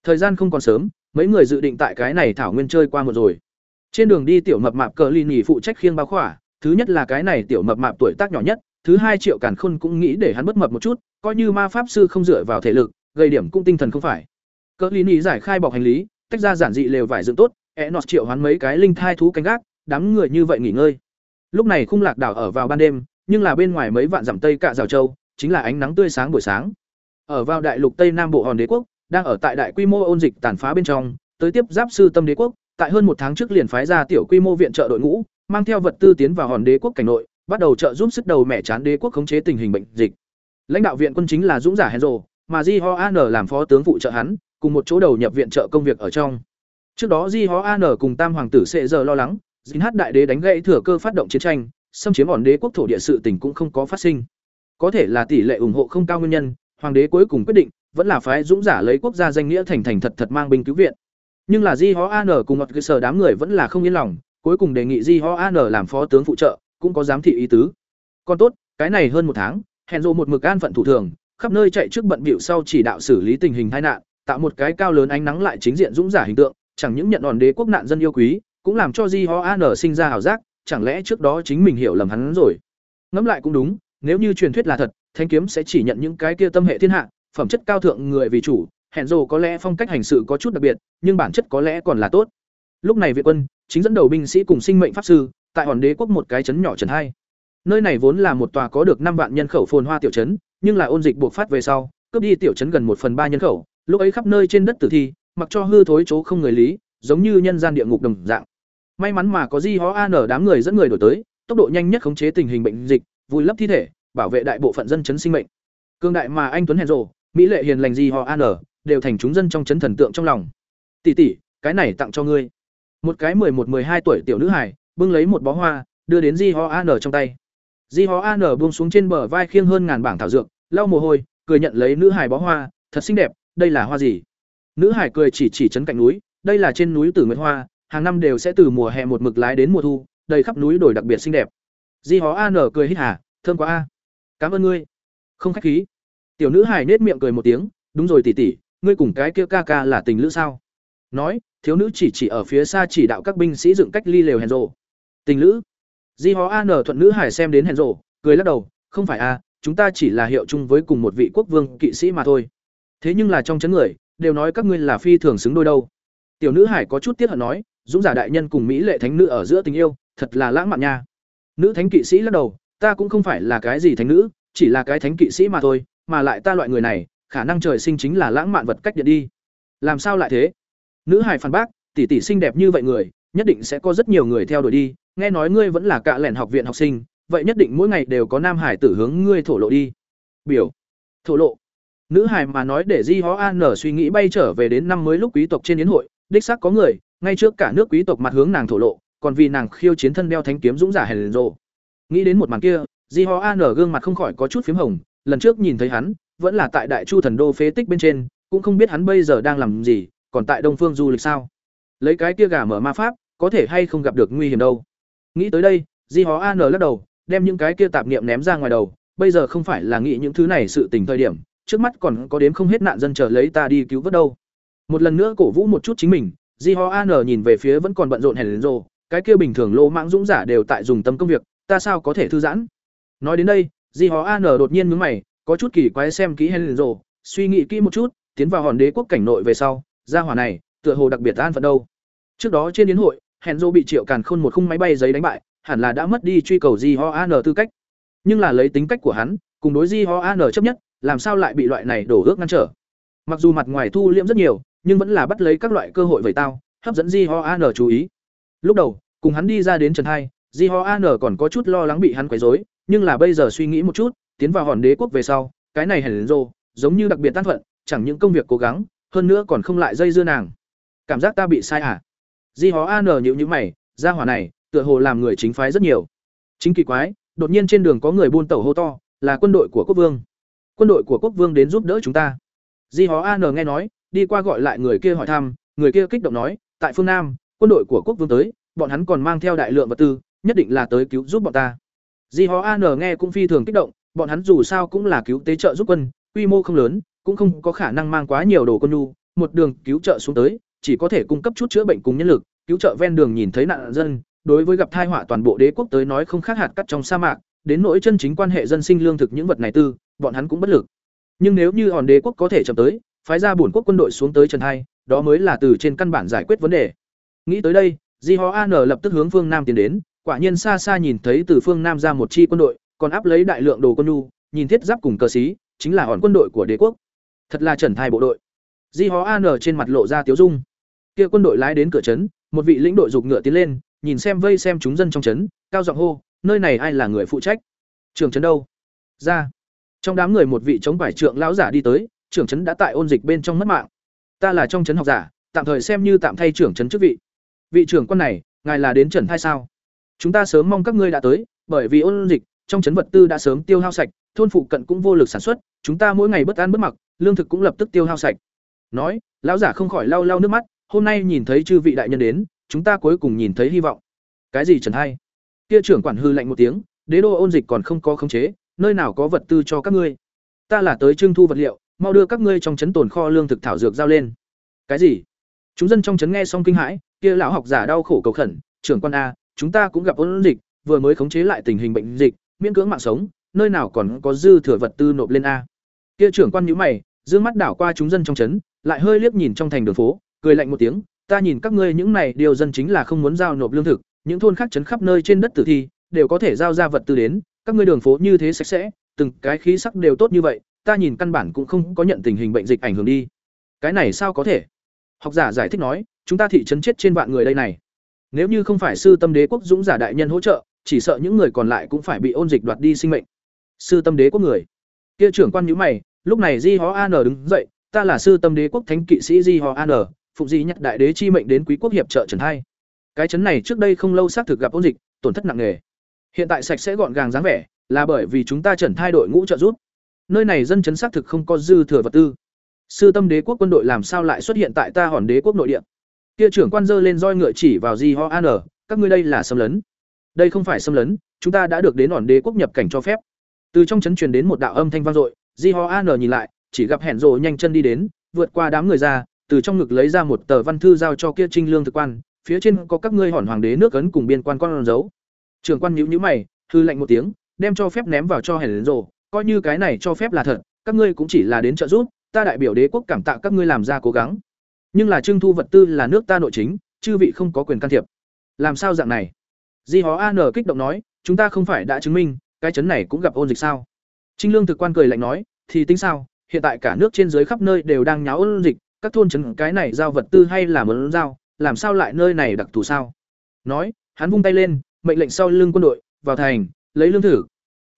Thời gian không còn sớm, mấy người dự định tại cái này thảo nguyên chơi qua một rồi. Trên đường đi tiểu mập mạp cờ ly nhì phụ trách khiêng bao khỏa, thứ nhất là cái này tiểu mập mạp tuổi tác nhỏ nhất, thứ hai triệu càn khôn cũng nghĩ để hắn bất mập một chút, coi như ma pháp sư không dựa vào thể lực, gây điểm cũng tinh thần không phải. Cờ ly nhì giải khai bọc hành lý, tách ra giản dị lều vải dựng tốt, Enos triệu hoán mấy cái linh thai thú canh gác, đám người như vậy nghỉ ngơi. Lúc này khung lạc đảo ở vào ban đêm, nhưng là bên ngoài mấy vạn dặm tây cả rào châu, chính là ánh nắng tươi sáng buổi sáng. Ở vào đại lục Tây Nam bộ hòn đế quốc, đang ở tại đại quy mô ôn dịch tàn phá bên trong, tới tiếp giáp sư tâm đế quốc, tại hơn một tháng trước liền phái ra tiểu quy mô viện trợ đội ngũ, mang theo vật tư tiến vào hòn đế quốc cảnh nội, bắt đầu trợ giúp sức đầu mẹ chán đế quốc khống chế tình hình bệnh dịch. Lãnh đạo viện quân chính là Dũng giả Henzo, mà Di Ho An làm phó tướng phụ trợ hắn, cùng một chỗ đầu nhập viện trợ công việc ở trong. Trước đó Di Ho An cùng Tam hoàng tử sẽ giờ lo lắng, Dinh Hát đại đế đánh gãy thừa cơ phát động chiến tranh, xâm chiếm bọn đế quốc thổ địa sự tình cũng không có phát sinh. Có thể là tỷ lệ ủng hộ không cao nguyên nhân, hoàng đế cuối cùng quyết định vẫn là phái dũng giả lấy quốc gia danh nghĩa thành thành thật thật mang binh cứu viện. Nhưng là Di Ho An cùng ngọt cơ sở đám người vẫn là không yên lòng, cuối cùng đề nghị Di Ho An làm phó tướng phụ trợ, cũng có giám thị ý tứ. Còn tốt, cái này hơn một tháng, hẹn rộ một mực an phận thủ thường, khắp nơi chạy trước bận bịu sau chỉ đạo xử lý tình hình tai nạn, tạo một cái cao lớn ánh nắng lại chính diện dũng giả hình tượng, chẳng những nhận đòn đế quốc nạn dân yêu quý, cũng làm cho Di Ho An sinh ra hảo giác, chẳng lẽ trước đó chính mình hiểu lầm hắn rồi. Ngẫm lại cũng đúng, nếu như truyền thuyết là thật, thanh kiếm sẽ chỉ nhận những cái kia tâm hệ thiên hạ, phẩm chất cao thượng người vì chủ, hẹn rồ có lẽ phong cách hành sự có chút đặc biệt, nhưng bản chất có lẽ còn là tốt. Lúc này Việt quân chính dẫn đầu binh sĩ cùng sinh mệnh pháp sư, tại hòn đế quốc một cái trấn nhỏ trấn hai. Nơi này vốn là một tòa có được năm vạn nhân khẩu phồn hoa tiểu trấn, nhưng là ôn dịch buộc phát về sau, cướp đi tiểu trấn gần một phần ba nhân khẩu, lúc ấy khắp nơi trên đất tử thi, mặc cho hư thối chỗ không người lý, giống như nhân gian địa ngục đồng dạng. May mắn mà có Di Hó An ở đám người dẫn người đổi tới, tốc độ nhanh nhất khống chế tình hình bệnh dịch, vùi lấp thi thể, bảo vệ đại bộ phận dân chấn sinh mệnh. Cương đại mà anh Tuấn hèn rồ, mỹ lệ hiền lành Di Hó An ở, đều thành chúng dân trong chấn thần tượng trong lòng. Tỷ tỷ, cái này tặng cho ngươi. Một cái một hai tuổi tiểu nữ hài, bưng lấy một bó hoa, đưa đến Di Ho An ở trong tay. Di Ho An ở buông xuống trên bờ vai khiêng hơn ngàn bảng thảo dược, lau mồ hôi, cười nhận lấy nữ hài bó hoa, thật xinh đẹp, đây là hoa gì? Nữ hải cười chỉ chỉ chấn cạnh núi, đây là trên núi Tử Nguyệt Hoa, hàng năm đều sẽ từ mùa hè một mực lái đến mùa thu, đầy khắp núi đồi đặc biệt xinh đẹp. Di Hó An cười hít hà, thơm quá a. Cảm ơn ngươi. Không khách khí. Tiểu nữ hải nết miệng cười một tiếng, đúng rồi tỷ tỷ, ngươi cùng cái kia ca ca là tình lữ sao? Nói, thiếu nữ chỉ chỉ ở phía xa chỉ đạo các binh sĩ dựng cách ly lều hèn rồ. Tình lữ? Di Hó An thuận nữ hải xem đến hèn rồ, cười lắc đầu, không phải a, chúng ta chỉ là hiệu chung với cùng một vị quốc vương kỵ sĩ mà thôi. Thế nhưng là trong chấn người, đều nói các ngươi là phi thường xứng đôi đâu. Tiểu nữ hải có chút tiếc hận nói, dũng giả đại nhân cùng mỹ lệ thánh nữ ở giữa tình yêu, thật là lãng mạn nha. Nữ thánh kỵ sĩ lắc đầu, ta cũng không phải là cái gì thánh nữ, chỉ là cái thánh kỵ sĩ mà thôi, mà lại ta loại người này, khả năng trời sinh chính là lãng mạn vật cách điện đi. Làm sao lại thế? Nữ hải phản bác, tỷ tỷ xinh đẹp như vậy người, nhất định sẽ có rất nhiều người theo đuổi đi, nghe nói ngươi vẫn là cạ lẻn học viện học sinh, vậy nhất định mỗi ngày đều có nam hải tử hướng ngươi thổ lộ đi. Biểu. Thổ lộ. Nữ hài mà nói để Di Hó An nở suy nghĩ bay trở về đến năm mới lúc quý tộc trên yến hội, đích xác có người, ngay trước cả nước quý tộc mặt hướng nàng thổ lộ, còn vì nàng khiêu chiến thân đeo thánh kiếm dũng giả hèn rồ. Nghĩ đến một màn kia, Di Ho An gương mặt không khỏi có chút phím hồng, lần trước nhìn thấy hắn, vẫn là tại Đại Chu thần đô phế tích bên trên, cũng không biết hắn bây giờ đang làm gì, còn tại Đông Phương du lịch sao? Lấy cái kia gà mở ma pháp, có thể hay không gặp được nguy hiểm đâu. Nghĩ tới đây, Di Ho An lắc đầu, đem những cái kia tạp niệm ném ra ngoài đầu, bây giờ không phải là nghĩ những thứ này sự tình thời điểm, trước mắt còn có đếm không hết nạn dân chờ lấy ta đi cứu vớt đâu. Một lần nữa cổ vũ một chút chính mình, Di Ho An nhìn về phía vẫn còn bận rộn hèn rồ, cái kia bình thường lô mãng dũng giả đều tại dùng tâm công việc, ta sao có thể thư giãn. Nói đến đây, Di Ho An đột nhiên nhướng mày, có chút kỳ quái xem kỹ hèn rồ, suy nghĩ kỹ một chút, tiến vào hòn đế quốc cảnh nội về sau, gia hỏa này, tựa hồ đặc biệt an phận đâu. Trước đó trên yến hội, hèn rồ bị Triệu Càn Khôn một khung máy bay giấy đánh bại, hẳn là đã mất đi truy cầu Di Ho An tư cách. Nhưng là lấy tính cách của hắn, cùng đối Di Ho An chấp nhất, làm sao lại bị loại này đổ ước ngăn trở. Mặc dù mặt ngoài thu liễm rất nhiều, nhưng vẫn là bắt lấy các loại cơ hội vậy tao, hấp dẫn Di Ho An chú ý. Lúc đầu, cùng hắn đi ra đến Trần Hai, Di Ho An còn có chút lo lắng bị hắn quấy rối, nhưng là bây giờ suy nghĩ một chút, tiến vào hòn đế quốc về sau, cái này hèn rô giống như đặc biệt tan phận, chẳng những công việc cố gắng, hơn nữa còn không lại dây dưa nàng. Cảm giác ta bị sai à? Di Ho An nhíu nhíu mày, gia hỏa này, tựa hồ làm người chính phái rất nhiều. Chính kỳ quái, đột nhiên trên đường có người buôn tẩu hô to, là quân đội của quốc vương. Quân đội của quốc vương đến giúp đỡ chúng ta. Di hó An nghe nói, đi qua gọi lại người kia hỏi thăm, người kia kích động nói, tại phương Nam, quân đội của quốc vương tới, bọn hắn còn mang theo đại lượng vật tư, nhất định là tới cứu giúp bọn ta. Di hó An nghe cũng phi thường kích động, bọn hắn dù sao cũng là cứu tế trợ giúp quân, quy mô không lớn, cũng không có khả năng mang quá nhiều đồ quân nhu, một đường cứu trợ xuống tới, chỉ có thể cung cấp chút chữa bệnh cùng nhân lực, cứu trợ ven đường nhìn thấy nạn dân, đối với gặp tai họa toàn bộ đế quốc tới nói không khác hạt cắt trong sa mạc, đến nỗi chân chính quan hệ dân sinh lương thực những vật này tư, bọn hắn cũng bất lực. Nhưng nếu như hòn đế quốc có thể chậm tới, phái ra bổn quốc quân đội xuống tới Trần Hai, đó mới là từ trên căn bản giải quyết vấn đề. Nghĩ tới đây, Di Ho An lập tức hướng phương nam tiến đến, quả nhiên xa xa nhìn thấy từ phương nam ra một chi quân đội, còn áp lấy đại lượng đồ quân nhu, nhìn thiết giáp cùng cờ sĩ, chính là hòn quân đội của đế quốc. Thật là Trần Thai bộ đội. Di Ho An trên mặt lộ ra tiếu dung. Kia quân đội lái đến cửa trấn, một vị lĩnh đội dục ngựa tiến lên, nhìn xem vây xem chúng dân trong trấn, cao giọng hô, nơi này ai là người phụ trách? Trưởng trấn đâu? Ra. Trong đám người một vị chống vải trượng lão giả đi tới, trưởng trấn đã tại ôn dịch bên trong mất mạng. Ta là trong trấn học giả, tạm thời xem như tạm thay trưởng trấn chức vị. Vị trưởng quan này, ngài là đến trần thai sao? Chúng ta sớm mong các ngươi đã tới, bởi vì ôn dịch, trong trấn vật tư đã sớm tiêu hao sạch, thôn phụ cận cũng vô lực sản xuất, chúng ta mỗi ngày bất an bất mặc, lương thực cũng lập tức tiêu hao sạch. Nói, lão giả không khỏi lau lau nước mắt, hôm nay nhìn thấy chư vị đại nhân đến, chúng ta cuối cùng nhìn thấy hy vọng. Cái gì Trần Hai? Kia trưởng quản hư lạnh một tiếng, đế đô ôn dịch còn không có khống chế, nơi nào có vật tư cho các ngươi? Ta là tới trưng thu vật liệu, mau đưa các ngươi trong trấn tồn kho lương thực thảo dược giao lên. Cái gì? Chúng dân trong trấn nghe xong kinh hãi, kia lão học giả đau khổ cầu khẩn, trưởng quan a, chúng ta cũng gặp ôn dịch, vừa mới khống chế lại tình hình bệnh dịch, miễn cưỡng mạng sống, nơi nào còn có dư thừa vật tư nộp lên a. Kia trưởng quan nhíu mày, dương mắt đảo qua chúng dân trong trấn, lại hơi liếc nhìn trong thành đường phố, cười lạnh một tiếng, ta nhìn các ngươi những này điều dân chính là không muốn giao nộp lương thực, những thôn khác trấn khắp nơi trên đất tử thi, đều có thể giao ra vật tư đến, các ngươi đường phố như thế sạch sẽ, từng cái khí sắc đều tốt như vậy, ta nhìn căn bản cũng không có nhận tình hình bệnh dịch ảnh hưởng đi. Cái này sao có thể? Học giả giải thích nói, chúng ta thị trấn chết trên vạn người đây này. Nếu như không phải sư tâm đế quốc dũng giả đại nhân hỗ trợ, chỉ sợ những người còn lại cũng phải bị ôn dịch đoạt đi sinh mệnh. Sư tâm đế quốc người. Kia trưởng quan nhíu mày, lúc này Di Ho An đứng dậy, ta là sư tâm đế quốc thánh kỵ sĩ Di Ho An, phụng di nhắc đại đế chi mệnh đến quý quốc hiệp trợ trần hai. Cái trấn này trước đây không lâu xác thực gặp ôn dịch, tổn thất nặng nề. Hiện tại sạch sẽ gọn gàng dáng vẻ, là bởi vì chúng ta trần thay đội ngũ trợ giúp. Nơi này dân chấn xác thực không có dư thừa vật tư. Sư tâm đế quốc quân đội làm sao lại xuất hiện tại ta hòn đế quốc nội địa? Kia trưởng quan dơ lên roi ngựa chỉ vào Di Ho An, các ngươi đây là xâm lấn. Đây không phải xâm lấn, chúng ta đã được đến hòn đế quốc nhập cảnh cho phép. Từ trong trấn truyền đến một đạo âm thanh vang dội, Di Ho An nhìn lại, chỉ gặp hẹn rồ nhanh chân đi đến, vượt qua đám người ra, từ trong ngực lấy ra một tờ văn thư giao cho kia Trinh Lương thực quan, phía trên có các ngươi hòn hoàng đế nước ấn cùng biên quan con dấu. Trưởng quan nhíu nhíu mày, hư lệnh một tiếng, đem cho phép ném vào cho hẹn rồ, coi như cái này cho phép là thật, các ngươi cũng chỉ là đến trợ giúp, ta đại biểu đế quốc cảm tạ các ngươi làm ra cố gắng. Nhưng là trưng thu vật tư là nước ta nội chính, chư vị không có quyền can thiệp. Làm sao dạng này? Di Hó An kích động nói, chúng ta không phải đã chứng minh, cái chấn này cũng gặp ôn dịch sao? Trinh Lương thực quan cười lạnh nói, thì tính sao, hiện tại cả nước trên dưới khắp nơi đều đang nháo ôn dịch, các thôn trấn cái này giao vật tư hay là muốn giao, làm sao lại nơi này đặc thù sao? Nói, hắn vung tay lên, mệnh lệnh sau lưng quân đội, vào thành, lấy lương thử.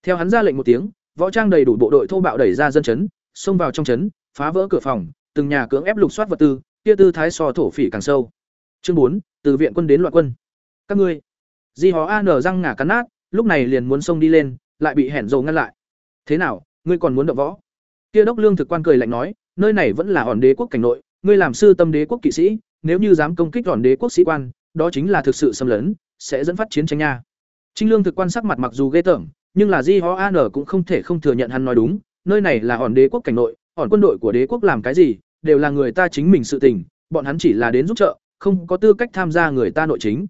Theo hắn ra lệnh một tiếng, võ trang đầy đủ bộ đội thô bạo đẩy ra dân chấn, xông vào trong chấn phá vỡ cửa phòng, từng nhà cưỡng ép lục soát vật tư, kia tư thái so thổ phỉ càng sâu. Chương bốn, từ viện quân đến loạn quân. Các ngươi. Di Hó An răng ngả cắn nát, lúc này liền muốn xông đi lên, lại bị hẹn dầu ngăn lại. Thế nào, ngươi còn muốn động võ? Kia đốc lương thực quan cười lạnh nói, nơi này vẫn là hòn đế quốc cảnh nội, ngươi làm sư tâm đế quốc kỵ sĩ, nếu như dám công kích hòn đế quốc sĩ quan, đó chính là thực sự xâm lấn, sẽ dẫn phát chiến tranh nha. Trinh lương thực quan sắc mặt mặc dù ghê tởm, nhưng là Di Ho An cũng không thể không thừa nhận hắn nói đúng, nơi này là hòn đế quốc cảnh nội, hòn quân đội của đế quốc làm cái gì, đều là người ta chính mình sự tình, bọn hắn chỉ là đến giúp trợ, không có tư cách tham gia người ta nội chính.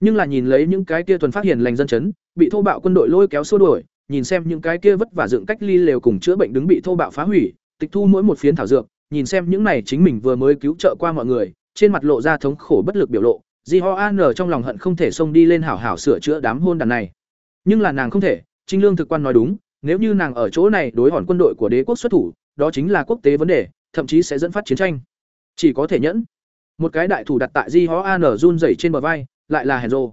Nhưng là nhìn lấy những cái kia thuần phát hiện lành dân chấn, bị thô bạo quân đội lôi kéo xua đuổi, nhìn xem những cái kia vất vả dựng cách ly lều cùng chữa bệnh đứng bị thô bạo phá hủy, tịch thu mỗi một phiến thảo dược, nhìn xem những này chính mình vừa mới cứu trợ qua mọi người, trên mặt lộ ra thống khổ bất lực biểu lộ, Di Ho An ở trong lòng hận không thể xông đi lên hảo hảo sửa chữa đám hôn đàn này. Nhưng là nàng không thể, Trinh Lương thực quan nói đúng, nếu như nàng ở chỗ này đối hòn quân đội của đế quốc xuất thủ, đó chính là quốc tế vấn đề, thậm chí sẽ dẫn phát chiến tranh. Chỉ có thể nhẫn. Một cái đại thủ đặt tại Di Ho An run rẩy trên bờ vai, lại là Henzo.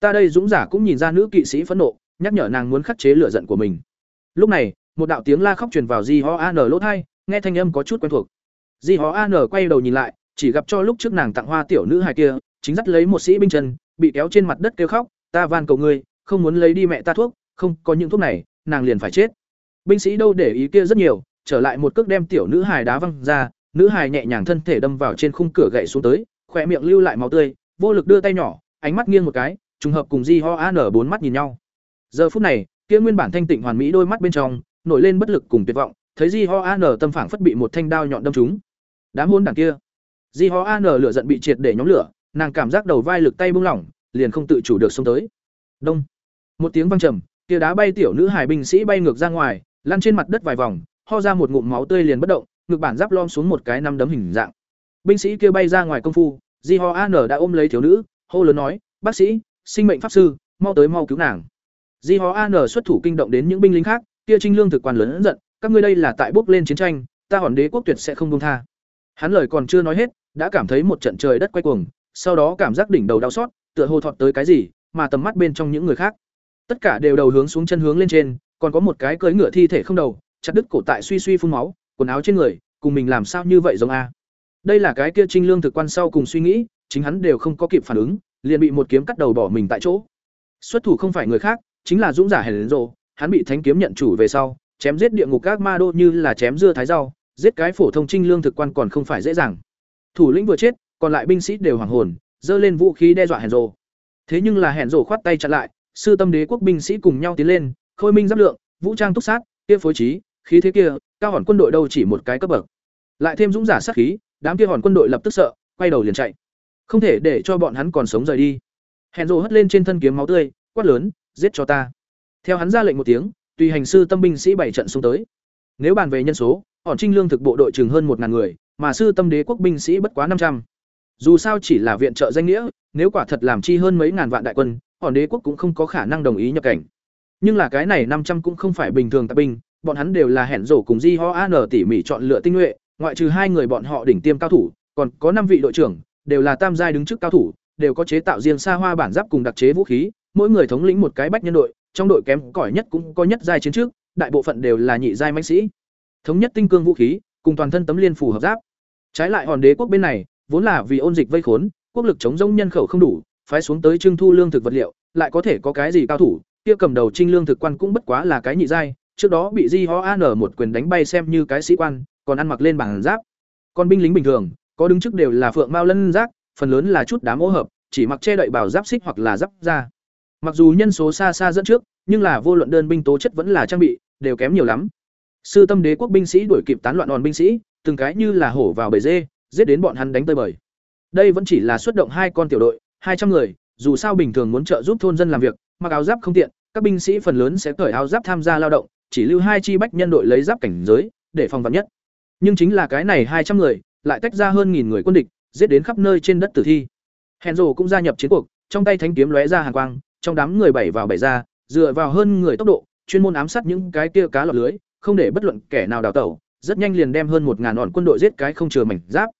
Ta đây dũng giả cũng nhìn ra nữ kỵ sĩ phẫn nộ, nhắc nhở nàng muốn khắc chế lửa giận của mình. Lúc này, một đạo tiếng la khóc truyền vào Di Ho An lỗ tai, nghe thanh âm có chút quen thuộc. Di Ho An quay đầu nhìn lại, chỉ gặp cho lúc trước nàng tặng hoa tiểu nữ hài kia, chính dắt lấy một sĩ binh chân, bị kéo trên mặt đất kêu khóc, "Ta van cầu ngươi, không muốn lấy đi mẹ ta thuốc, không, có những thuốc này, nàng liền phải chết." Binh sĩ đâu để ý kia rất nhiều, trở lại một cước đem tiểu nữ hài đá văng ra, nữ hài nhẹ nhàng thân thể đâm vào trên khung cửa gậy xuống tới, khỏe miệng lưu lại máu tươi, vô lực đưa tay nhỏ, ánh mắt nghiêng một cái, trùng hợp cùng Di Ho An bốn mắt nhìn nhau. Giờ phút này, kia nguyên bản thanh tịnh hoàn mỹ đôi mắt bên trong, nổi lên bất lực cùng tuyệt vọng, thấy di ho an tâm phảng phất bị một thanh đao nhọn đâm trúng đám hôn đảng kia di ho an lửa giận bị triệt để nhóm lửa nàng cảm giác đầu vai lực tay buông lỏng, liền không tự chủ được xông tới. Đông. Một tiếng vang trầm tia đá bay tiểu nữ hải binh sĩ bay ngược ra ngoài, lăn trên mặt đất vài vòng, ho ra một ngụm máu tươi liền bất động, ngực bản giáp lom xuống một cái năm đấm hình dạng. Binh sĩ kia bay ra ngoài công phu, di ho an đã ôm lấy thiếu nữ, hô lớn nói, bác sĩ, sinh mệnh pháp sư, mau tới mau cứu nàng. Di ho an xuất thủ kinh động đến những binh lính khác, kia trinh lương thực quan lớn giận, các ngươi đây là tại bước lên chiến tranh, ta hòn đế quốc tuyệt sẽ không buông tha. Hắn lời còn chưa nói hết, đã cảm thấy một trận trời đất quay cuồng sau đó cảm giác đỉnh đầu đau xót, tựa hồ thọt tới cái gì, mà tầm mắt bên trong những người khác. Tất cả đều đầu hướng xuống chân hướng lên trên, còn có một cái cưỡi ngựa thi thể không đầu, chặt đứt cổ tại suy suy phun máu, quần áo trên người, cùng mình làm sao như vậy giống a. Đây là cái kia trinh lương thực quan sau cùng suy nghĩ, chính hắn đều không có kịp phản ứng, liền bị một kiếm cắt đầu bỏ mình tại chỗ. Xuất thủ không phải người khác, chính là dũng giả hèn rộ hắn bị thánh kiếm nhận chủ về sau, chém giết địa ngục các ma đô như là chém dưa thái rau, giết cái phổ thông trinh lương thực quan còn không phải dễ dàng. Thủ lĩnh vừa chết còn lại binh sĩ đều hoàng hồn giơ lên vũ khí đe dọa hẹn rồ thế nhưng là hẹn rồ khoát tay chặn lại, sư tâm đế quốc binh sĩ cùng nhau tiến lên, khôi minh giáp lượng, vũ trang túc sát, kia phối trí, khí thế kia, cao hòn quân đội đâu chỉ một cái cấp bậc. Lại thêm dũng giả sát khí, đám kia hòn quân đội lập tức sợ, quay đầu liền chạy. Không thể để cho bọn hắn còn sống rời đi. Hẹn rồ hất lên trên thân kiếm máu tươi, quát lớn, giết cho ta. Theo hắn ra lệnh một tiếng, tùy hành sư tâm binh sĩ bảy trận xuống tới. Nếu bàn về nhân số, hòn trinh lương thực bộ đội chừng hơn một ngàn người, mà sư tâm đế quốc binh sĩ bất quá năm trăm dù sao chỉ là viện trợ danh nghĩa, nếu quả thật làm chi hơn mấy ngàn vạn đại quân hòn đế quốc cũng không có khả năng đồng ý nhập cảnh. Nhưng là cái này năm trăm cũng không phải bình thường tạp binh, bọn hắn đều là hẹn rổ cùng di ho an tỉ mỉ chọn lựa tinh nhuệ, ngoại trừ hai người bọn họ đỉnh tiêm cao thủ, còn có năm vị đội trưởng, đều là tam giai đứng trước cao thủ, đều có chế tạo riêng xa hoa bản giáp cùng đặc chế vũ khí, mỗi người thống lĩnh một cái bách nhân đội, trong đội kém cỏi nhất cũng có nhất giai chiến trước, đại bộ phận đều là nhị giai mãnh sĩ. Thống nhất tinh cương vũ khí, cùng toàn thân tấm liên phủ hợp giáp. Trái lại hòn đế quốc bên này vốn là vì ôn dịch vây khốn quốc lực chống rông nhân khẩu không đủ phái xuống tới trưng thu lương thực vật liệu lại có thể có cái gì cao thủ kia cầm đầu trinh lương thực quan cũng bất quá là cái nhị giai trước đó bị di ho an một quyền đánh bay xem như cái sĩ quan còn ăn mặc lên bằng giáp. Còn binh lính bình thường có đứng trước đều là phượng mao lân giáp, phần lớn là chút đám ô hợp chỉ mặc che đậy bảo giáp xích hoặc là giáp da. Mặc dù nhân số xa xa dẫn trước nhưng là vô luận đơn binh tố chất vẫn là trang bị đều kém nhiều lắm. Sư tâm đế quốc binh sĩ đuổi kịp tán loạn đòn binh sĩ từng cái như là hổ vào bầy dê giết đến bọn hắn đánh tơi bời. Đây vẫn chỉ là xuất động hai con tiểu đội, hai trăm người, dù sao bình thường muốn trợ giúp thôn dân làm việc, mặc áo giáp không tiện, các binh sĩ phần lớn sẽ cởi áo giáp tham gia lao động, chỉ lưu hai chi bách nhân đội lấy giáp cảnh giới, để phòng vạn nhất. Nhưng chính là cái này hai trăm người, lại tách ra hơn nghìn người quân địch, giết đến khắp nơi trên đất tử thi. Henzo rồ cũng gia nhập chiến cuộc, trong tay thánh kiếm lóe ra hàng quang, trong đám người bảy vào bảy ra, dựa vào hơn người tốc độ, chuyên môn ám sát những cái kia cá lọt lưới, không để bất luận kẻ nào đào tẩu, rất nhanh liền đem hơn một ngàn đòn quân đội giết cái không chừa mảnh giáp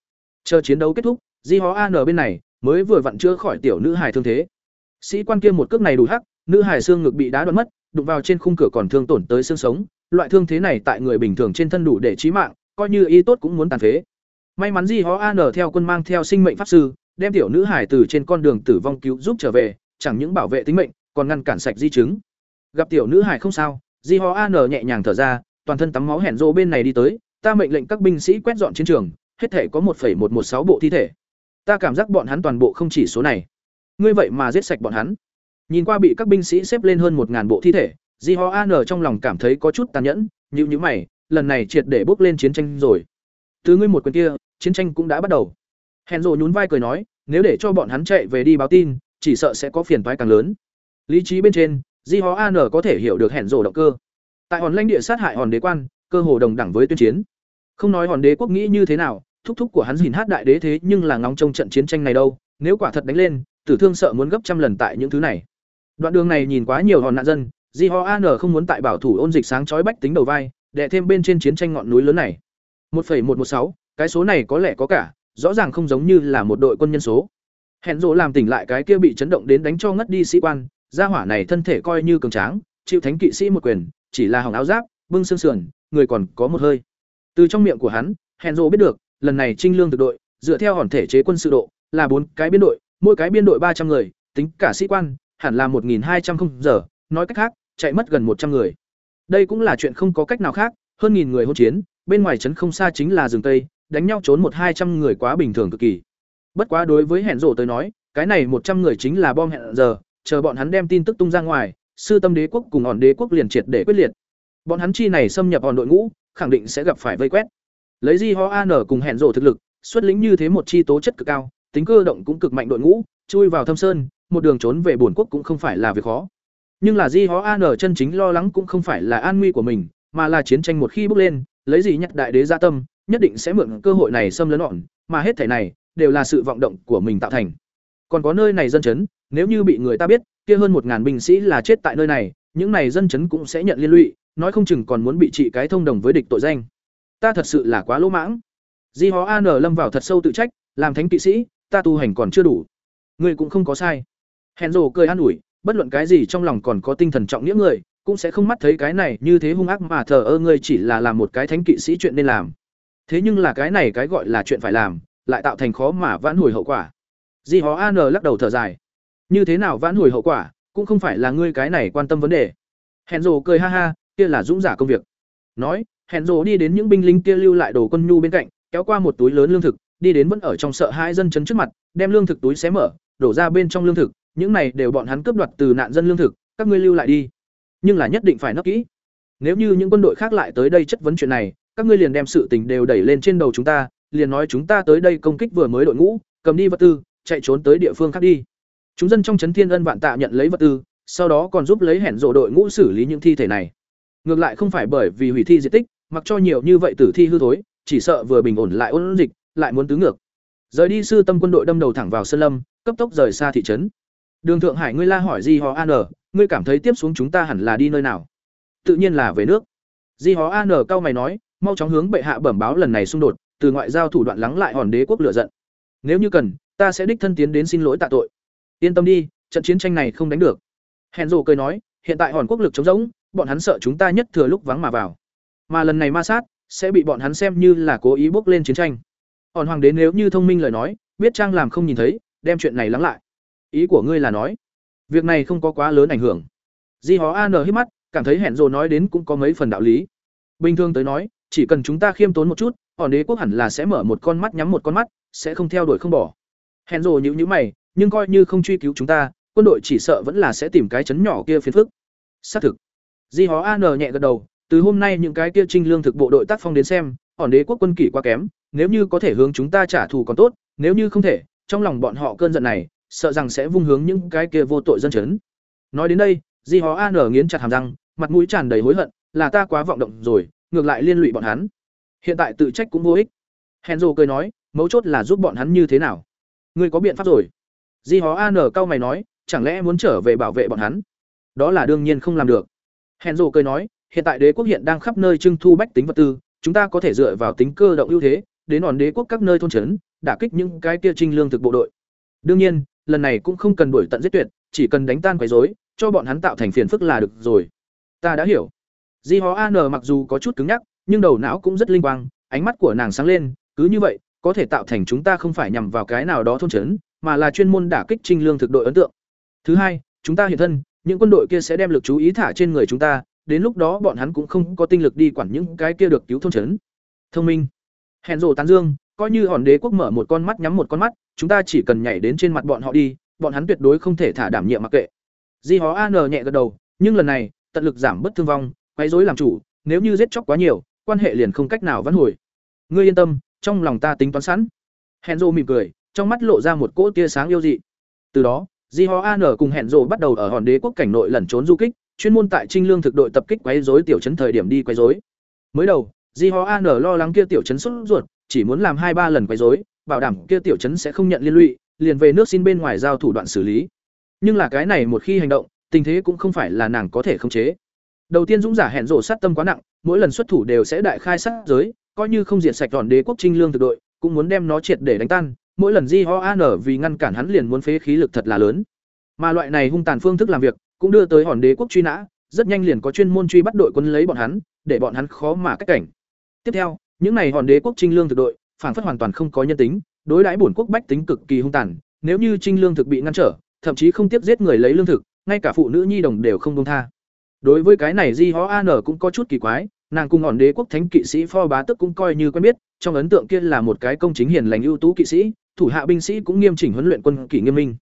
chờ chiến đấu kết thúc, di hó an bên này mới vừa vặn chữa khỏi tiểu nữ hài thương thế. Sĩ quan kia một cước này đủ hắc, nữ hài xương ngực bị đá đoạn mất, đụng vào trên khung cửa còn thương tổn tới xương sống. Loại thương thế này tại người bình thường trên thân đủ để chí mạng, coi như y tốt cũng muốn tàn phế. May mắn di hó an theo quân mang theo sinh mệnh pháp sư, đem tiểu nữ hải từ trên con đường tử vong cứu giúp trở về, chẳng những bảo vệ tính mệnh, còn ngăn cản sạch di chứng. Gặp tiểu nữ hải không sao, di ho an nhẹ nhàng thở ra, toàn thân tắm máu hẻn rô bên này đi tới, ta mệnh lệnh các binh sĩ quét dọn chiến trường hết thể có một một một sáu bộ thi thể. Ta cảm giác bọn hắn toàn bộ không chỉ số này. Ngươi vậy mà giết sạch bọn hắn. Nhìn qua bị các binh sĩ xếp lên hơn một ngàn bộ thi thể, di ho an trong lòng cảm thấy có chút tàn nhẫn như như mày, lần này triệt để bước lên chiến tranh rồi. Từ ngươi một quyền kia, chiến tranh cũng đã bắt đầu. Hèn rồ nhún vai cười nói, nếu để cho bọn hắn chạy về đi báo tin, chỉ sợ sẽ có phiền toái càng lớn. Lý trí bên trên, di ho an có thể hiểu được hèn rồ động cơ. Tại hòn lãnh địa sát hại hòn đế quan, cơ hồ đồng đẳng với tuyên chiến không nói hòn đế quốc nghĩ như thế nào, thúc thúc của hắn nhìn hát đại đế thế nhưng là ngóng trong trận chiến tranh này đâu, nếu quả thật đánh lên, tử thương sợ muốn gấp trăm lần tại những thứ này. Đoạn đường này nhìn quá nhiều hòn nạn dân, di ho an không muốn tại bảo thủ ôn dịch sáng chói bách tính đầu vai, đè thêm bên trên chiến tranh ngọn núi lớn này. Một một một sáu, cái số này có lẽ có cả, rõ ràng không giống như là một đội quân nhân số. Hẹn rộ làm tỉnh lại cái kia bị chấn động đến đánh cho ngất đi sĩ quan, gia hỏa này thân thể coi như cường tráng, chịu thánh kỵ sĩ một quyền, chỉ là hỏng áo giáp, bưng xương sườn, người còn có một hơi từ trong miệng của hắn, hẹn rộ biết được, lần này trinh lương thực đội, dựa theo hòn thể chế quân sự độ, là bốn cái biên đội, mỗi cái biên đội ba trăm người, tính cả sĩ quan, hẳn là một hai trăm không giờ, nói cách khác, chạy mất gần một trăm người. Đây cũng là chuyện không có cách nào khác, hơn nghìn người hỗn chiến, bên ngoài trấn không xa chính là rừng tây, đánh nhau trốn một hai trăm người quá bình thường cực kỳ. Bất quá đối với hẹn rổ tới nói, cái này một trăm người chính là bom hẹn giờ, chờ bọn hắn đem tin tức tung ra ngoài, sư tâm đế quốc cùng hòn đế quốc liền triệt để quyết liệt. Bọn hắn chi này xâm nhập hòn đội ngũ khẳng định sẽ gặp phải vây quét. Lấy di ho an cùng hẹn rổ thực lực xuất lĩnh như thế một chi tố chất cực cao tính cơ động cũng cực mạnh đội ngũ chui vào thâm sơn một đường trốn về bổn quốc cũng không phải là việc khó. Nhưng là di ho an chân chính lo lắng cũng không phải là an nguy của mình mà là chiến tranh một khi bước lên lấy gì nhắc đại đế gia tâm nhất định sẽ mượn cơ hội này xâm lấn ổn, mà hết thể này đều là sự vọng động của mình tạo thành. Còn có nơi này dân chấn nếu như bị người ta biết kia hơn một ngàn binh sĩ là chết tại nơi này những này dân chấn cũng sẽ nhận liên lụy nói không chừng còn muốn bị trị cái thông đồng với địch tội danh. Ta thật sự là quá lỗ mãng. Di hó an lâm vào thật sâu tự trách, làm thánh kỵ sĩ, ta tu hành còn chưa đủ. Ngươi cũng không có sai. Hèn rồ cười an ủi, bất luận cái gì trong lòng còn có tinh thần trọng nghĩa người, cũng sẽ không mắt thấy cái này như thế hung ác mà thờ ơ ngươi chỉ là làm một cái thánh kỵ sĩ chuyện nên làm. Thế nhưng là cái này cái gọi là chuyện phải làm, lại tạo thành khó mà vãn hồi hậu quả. Di hó an lắc đầu thở dài. Như thế nào vãn hồi hậu quả, cũng không phải là ngươi cái này quan tâm vấn đề. Hèn rồ cười ha ha kia là dũng giả công việc. Nói, hẹn rồ đi đến những binh lính kia lưu lại đồ quân nhu bên cạnh, kéo qua một túi lớn lương thực, đi đến vẫn ở trong sợ hai dân chấn trước mặt, đem lương thực túi xé mở, đổ ra bên trong lương thực, những này đều bọn hắn cướp đoạt từ nạn dân lương thực, các ngươi lưu lại đi. Nhưng là nhất định phải nấp kỹ. Nếu như những quân đội khác lại tới đây chất vấn chuyện này, các ngươi liền đem sự tình đều đẩy lên trên đầu chúng ta, liền nói chúng ta tới đây công kích vừa mới đội ngũ, cầm đi vật tư, chạy trốn tới địa phương khác đi. Chúng dân trong trấn thiên ân vạn tạ nhận lấy vật tư, sau đó còn giúp lấy hẻn rộ đội ngũ xử lý những thi thể này ngược lại không phải bởi vì hủy thi di tích, mặc cho nhiều như vậy tử thi hư thối, chỉ sợ vừa bình ổn lại ôn dịch, lại muốn tứ ngược. Rời đi sư tâm quân đội đâm đầu thẳng vào sơn lâm, cấp tốc rời xa thị trấn. Đường thượng hải ngươi la hỏi di hó an ngươi cảm thấy tiếp xuống chúng ta hẳn là đi nơi nào? Tự nhiên là về nước. Di hó an cao mày nói, mau chóng hướng bệ hạ bẩm báo lần này xung đột, từ ngoại giao thủ đoạn lắng lại hòn đế quốc lựa giận. Nếu như cần, ta sẽ đích thân tiến đến xin lỗi tạ tội. Yên tâm đi, trận chiến tranh này không đánh được. Hèn rồ cười nói, hiện tại hòn quốc lực chống rỗng bọn hắn sợ chúng ta nhất thừa lúc vắng mà vào. Mà lần này ma sát, sẽ bị bọn hắn xem như là cố ý bước lên chiến tranh. Hòn hoàng đế nếu như thông minh lời nói, biết trang làm không nhìn thấy, đem chuyện này lắng lại. Ý của ngươi là nói, việc này không có quá lớn ảnh hưởng. Di hó an hít mắt, cảm thấy hẹn rồi nói đến cũng có mấy phần đạo lý. Bình thường tới nói, chỉ cần chúng ta khiêm tốn một chút, hòn đế quốc hẳn là sẽ mở một con mắt nhắm một con mắt, sẽ không theo đuổi không bỏ. Hẹn rồi nhíu nhíu mày, nhưng coi như không truy cứu chúng ta, quân đội chỉ sợ vẫn là sẽ tìm cái chấn nhỏ kia phiền phức. Xác thực di hó an nhẹ gật đầu, từ hôm nay những cái kia trinh lương thực bộ đội tác phong đến xem hòn đế quốc quân kỷ quá kém, nếu như có thể hướng chúng ta trả thù còn tốt, nếu như không thể, trong lòng bọn họ cơn giận này, sợ rằng sẽ vung hướng những cái kia vô tội dân chấn. Nói đến đây, di hó an nghiến chặt hàm răng, mặt mũi tràn đầy hối hận, là ta quá vọng động rồi, ngược lại liên lụy bọn hắn. Hiện tại tự trách cũng vô ích. Henzo cười nói, mấu chốt là giúp bọn hắn như thế nào? Ngươi có biện pháp rồi. Di hó an cao mày nói, chẳng lẽ muốn trở về bảo vệ bọn hắn? Đó là đương nhiên không làm được henzo cười nói, hiện tại đế quốc hiện đang khắp nơi trưng thu bách tính vật tư, chúng ta có thể dựa vào tính cơ động ưu thế, đến đòn đế quốc các nơi thôn trấn, đả kích những cái kia trinh lương thực bộ đội. Đương nhiên, lần này cũng không cần đuổi tận giết tuyệt, chỉ cần đánh tan quấy rối, cho bọn hắn tạo thành phiền phức là được rồi. Ta đã hiểu. Di hó an mặc dù có chút cứng nhắc, nhưng đầu não cũng rất linh quang, ánh mắt của nàng sáng lên, cứ như vậy, có thể tạo thành chúng ta không phải nhằm vào cái nào đó thôn trấn, mà là chuyên môn đả kích trinh lương thực đội ấn tượng. Thứ hai, chúng ta hiện thân những quân đội kia sẽ đem lực chú ý thả trên người chúng ta, đến lúc đó bọn hắn cũng không có tinh lực đi quản những cái kia được cứu thôn trấn. Thông minh. Hẹn rồ tán dương, coi như hòn đế quốc mở một con mắt nhắm một con mắt, chúng ta chỉ cần nhảy đến trên mặt bọn họ đi, bọn hắn tuyệt đối không thể thả đảm nhiệm mặc kệ. Di hó an nhẹ gật đầu, nhưng lần này, tận lực giảm bất thương vong, quấy rối làm chủ, nếu như giết chóc quá nhiều, quan hệ liền không cách nào vãn hồi. Ngươi yên tâm, trong lòng ta tính toán sẵn. Hẹn rồ mỉm cười, trong mắt lộ ra một cỗ tia sáng yêu dị. Từ đó di ho an cùng hẹn rồ bắt đầu ở hòn đế quốc cảnh nội lẩn trốn du kích, chuyên môn tại trinh lương thực đội tập kích quấy rối tiểu trấn thời điểm đi quấy rối. Mới đầu di ho an lo lắng kia tiểu trấn xuất ruột, chỉ muốn làm hai ba lần quấy rối, bảo đảm kia tiểu trấn sẽ không nhận liên lụy, liền về nước xin bên ngoài giao thủ đoạn xử lý. Nhưng là cái này một khi hành động, tình thế cũng không phải là nàng có thể khống chế. Đầu tiên dũng giả hẹn rồ sát tâm quá nặng, mỗi lần xuất thủ đều sẽ đại khai sát giới, coi như không diệt sạch hòn đế quốc trinh lương thực đội, cũng muốn đem nó triệt để đánh tan mỗi lần di ho an vì ngăn cản hắn liền muốn phế khí lực thật là lớn. Mà loại này hung tàn phương thức làm việc, cũng đưa tới hòn đế quốc truy nã, rất nhanh liền có chuyên môn truy bắt đội quân lấy bọn hắn, để bọn hắn khó mà cách cảnh. Tiếp theo, những này hòn đế quốc trinh lương thực đội phản phất hoàn toàn không có nhân tính, đối đãi bổn quốc bách tính cực kỳ hung tàn, nếu như trinh lương thực bị ngăn trở, thậm chí không tiếp giết người lấy lương thực, ngay cả phụ nữ nhi đồng đều không công tha. Đối với cái này di ho an cũng có chút kỳ quái nàng cùng ngọn đế quốc thánh kỵ sĩ pho bá tức cũng coi như quen biết, trong ấn tượng kia là một cái công chính hiền lành ưu tú kỵ sĩ, thủ hạ binh sĩ cũng nghiêm chỉnh huấn luyện quân kỷ nghiêm minh.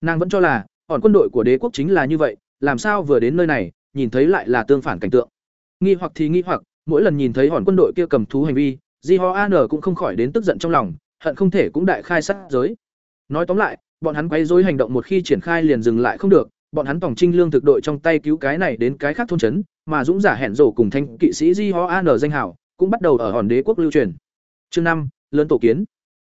Nàng vẫn cho là hòn quân đội của đế quốc chính là như vậy, làm sao vừa đến nơi này, nhìn thấy lại là tương phản cảnh tượng. Nghi hoặc thì nghi hoặc, mỗi lần nhìn thấy hòn quân đội kia cầm thú hành vi, di ho an cũng không khỏi đến tức giận trong lòng, hận không thể cũng đại khai sát giới. Nói tóm lại, bọn hắn quấy rối hành động một khi triển khai liền dừng lại không được, bọn hắn tổng trinh lương thực đội trong tay cứu cái này đến cái khác thôn trấn mà dũng giả hẹn rổ cùng thanh kỵ sĩ di ho an danh hảo cũng bắt đầu ở hòn đế quốc lưu truyền. Chương năm, lớn tổ kiến.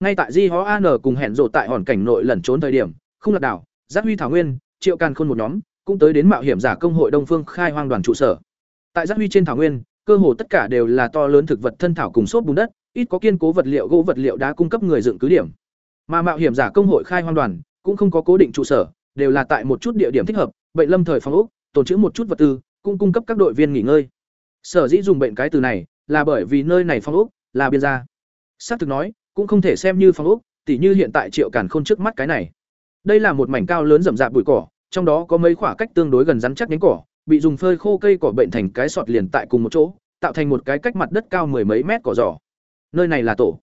Ngay tại di ho an cùng hẹn rổ tại hòn cảnh nội lẩn trốn thời điểm, không lạc đảo, giác huy thảo nguyên, triệu càn khôn một nhóm, cũng tới đến mạo hiểm giả công hội đông phương khai hoang đoàn trụ sở. Tại giác huy trên thảo nguyên, cơ hồ tất cả đều là to lớn thực vật thân thảo cùng xốp bùn đất, ít có kiên cố vật liệu gỗ vật liệu đã cung cấp người dựng cứ điểm. Mà mạo hiểm giả công hội khai hoang đoàn cũng không có cố định trụ sở, đều là tại một chút địa điểm thích hợp, bệnh lâm thời phòng ốc, tồn trữ một chút vật tư cũng cung cấp các đội viên nghỉ ngơi. Sở dĩ dùng bệnh cái từ này là bởi vì nơi này phòng ốc là biên gia. Sát thực nói, cũng không thể xem như phòng ốc, tỉ như hiện tại triệu cản khôn trước mắt cái này. Đây là một mảnh cao lớn rậm rạp bụi cỏ, trong đó có mấy khoảng cách tương đối gần rắn chắc nhánh cỏ, bị dùng phơi khô cây cỏ bệnh thành cái sọt liền tại cùng một chỗ, tạo thành một cái cách mặt đất cao mười mấy mét cỏ giỏ. Nơi này là tổ.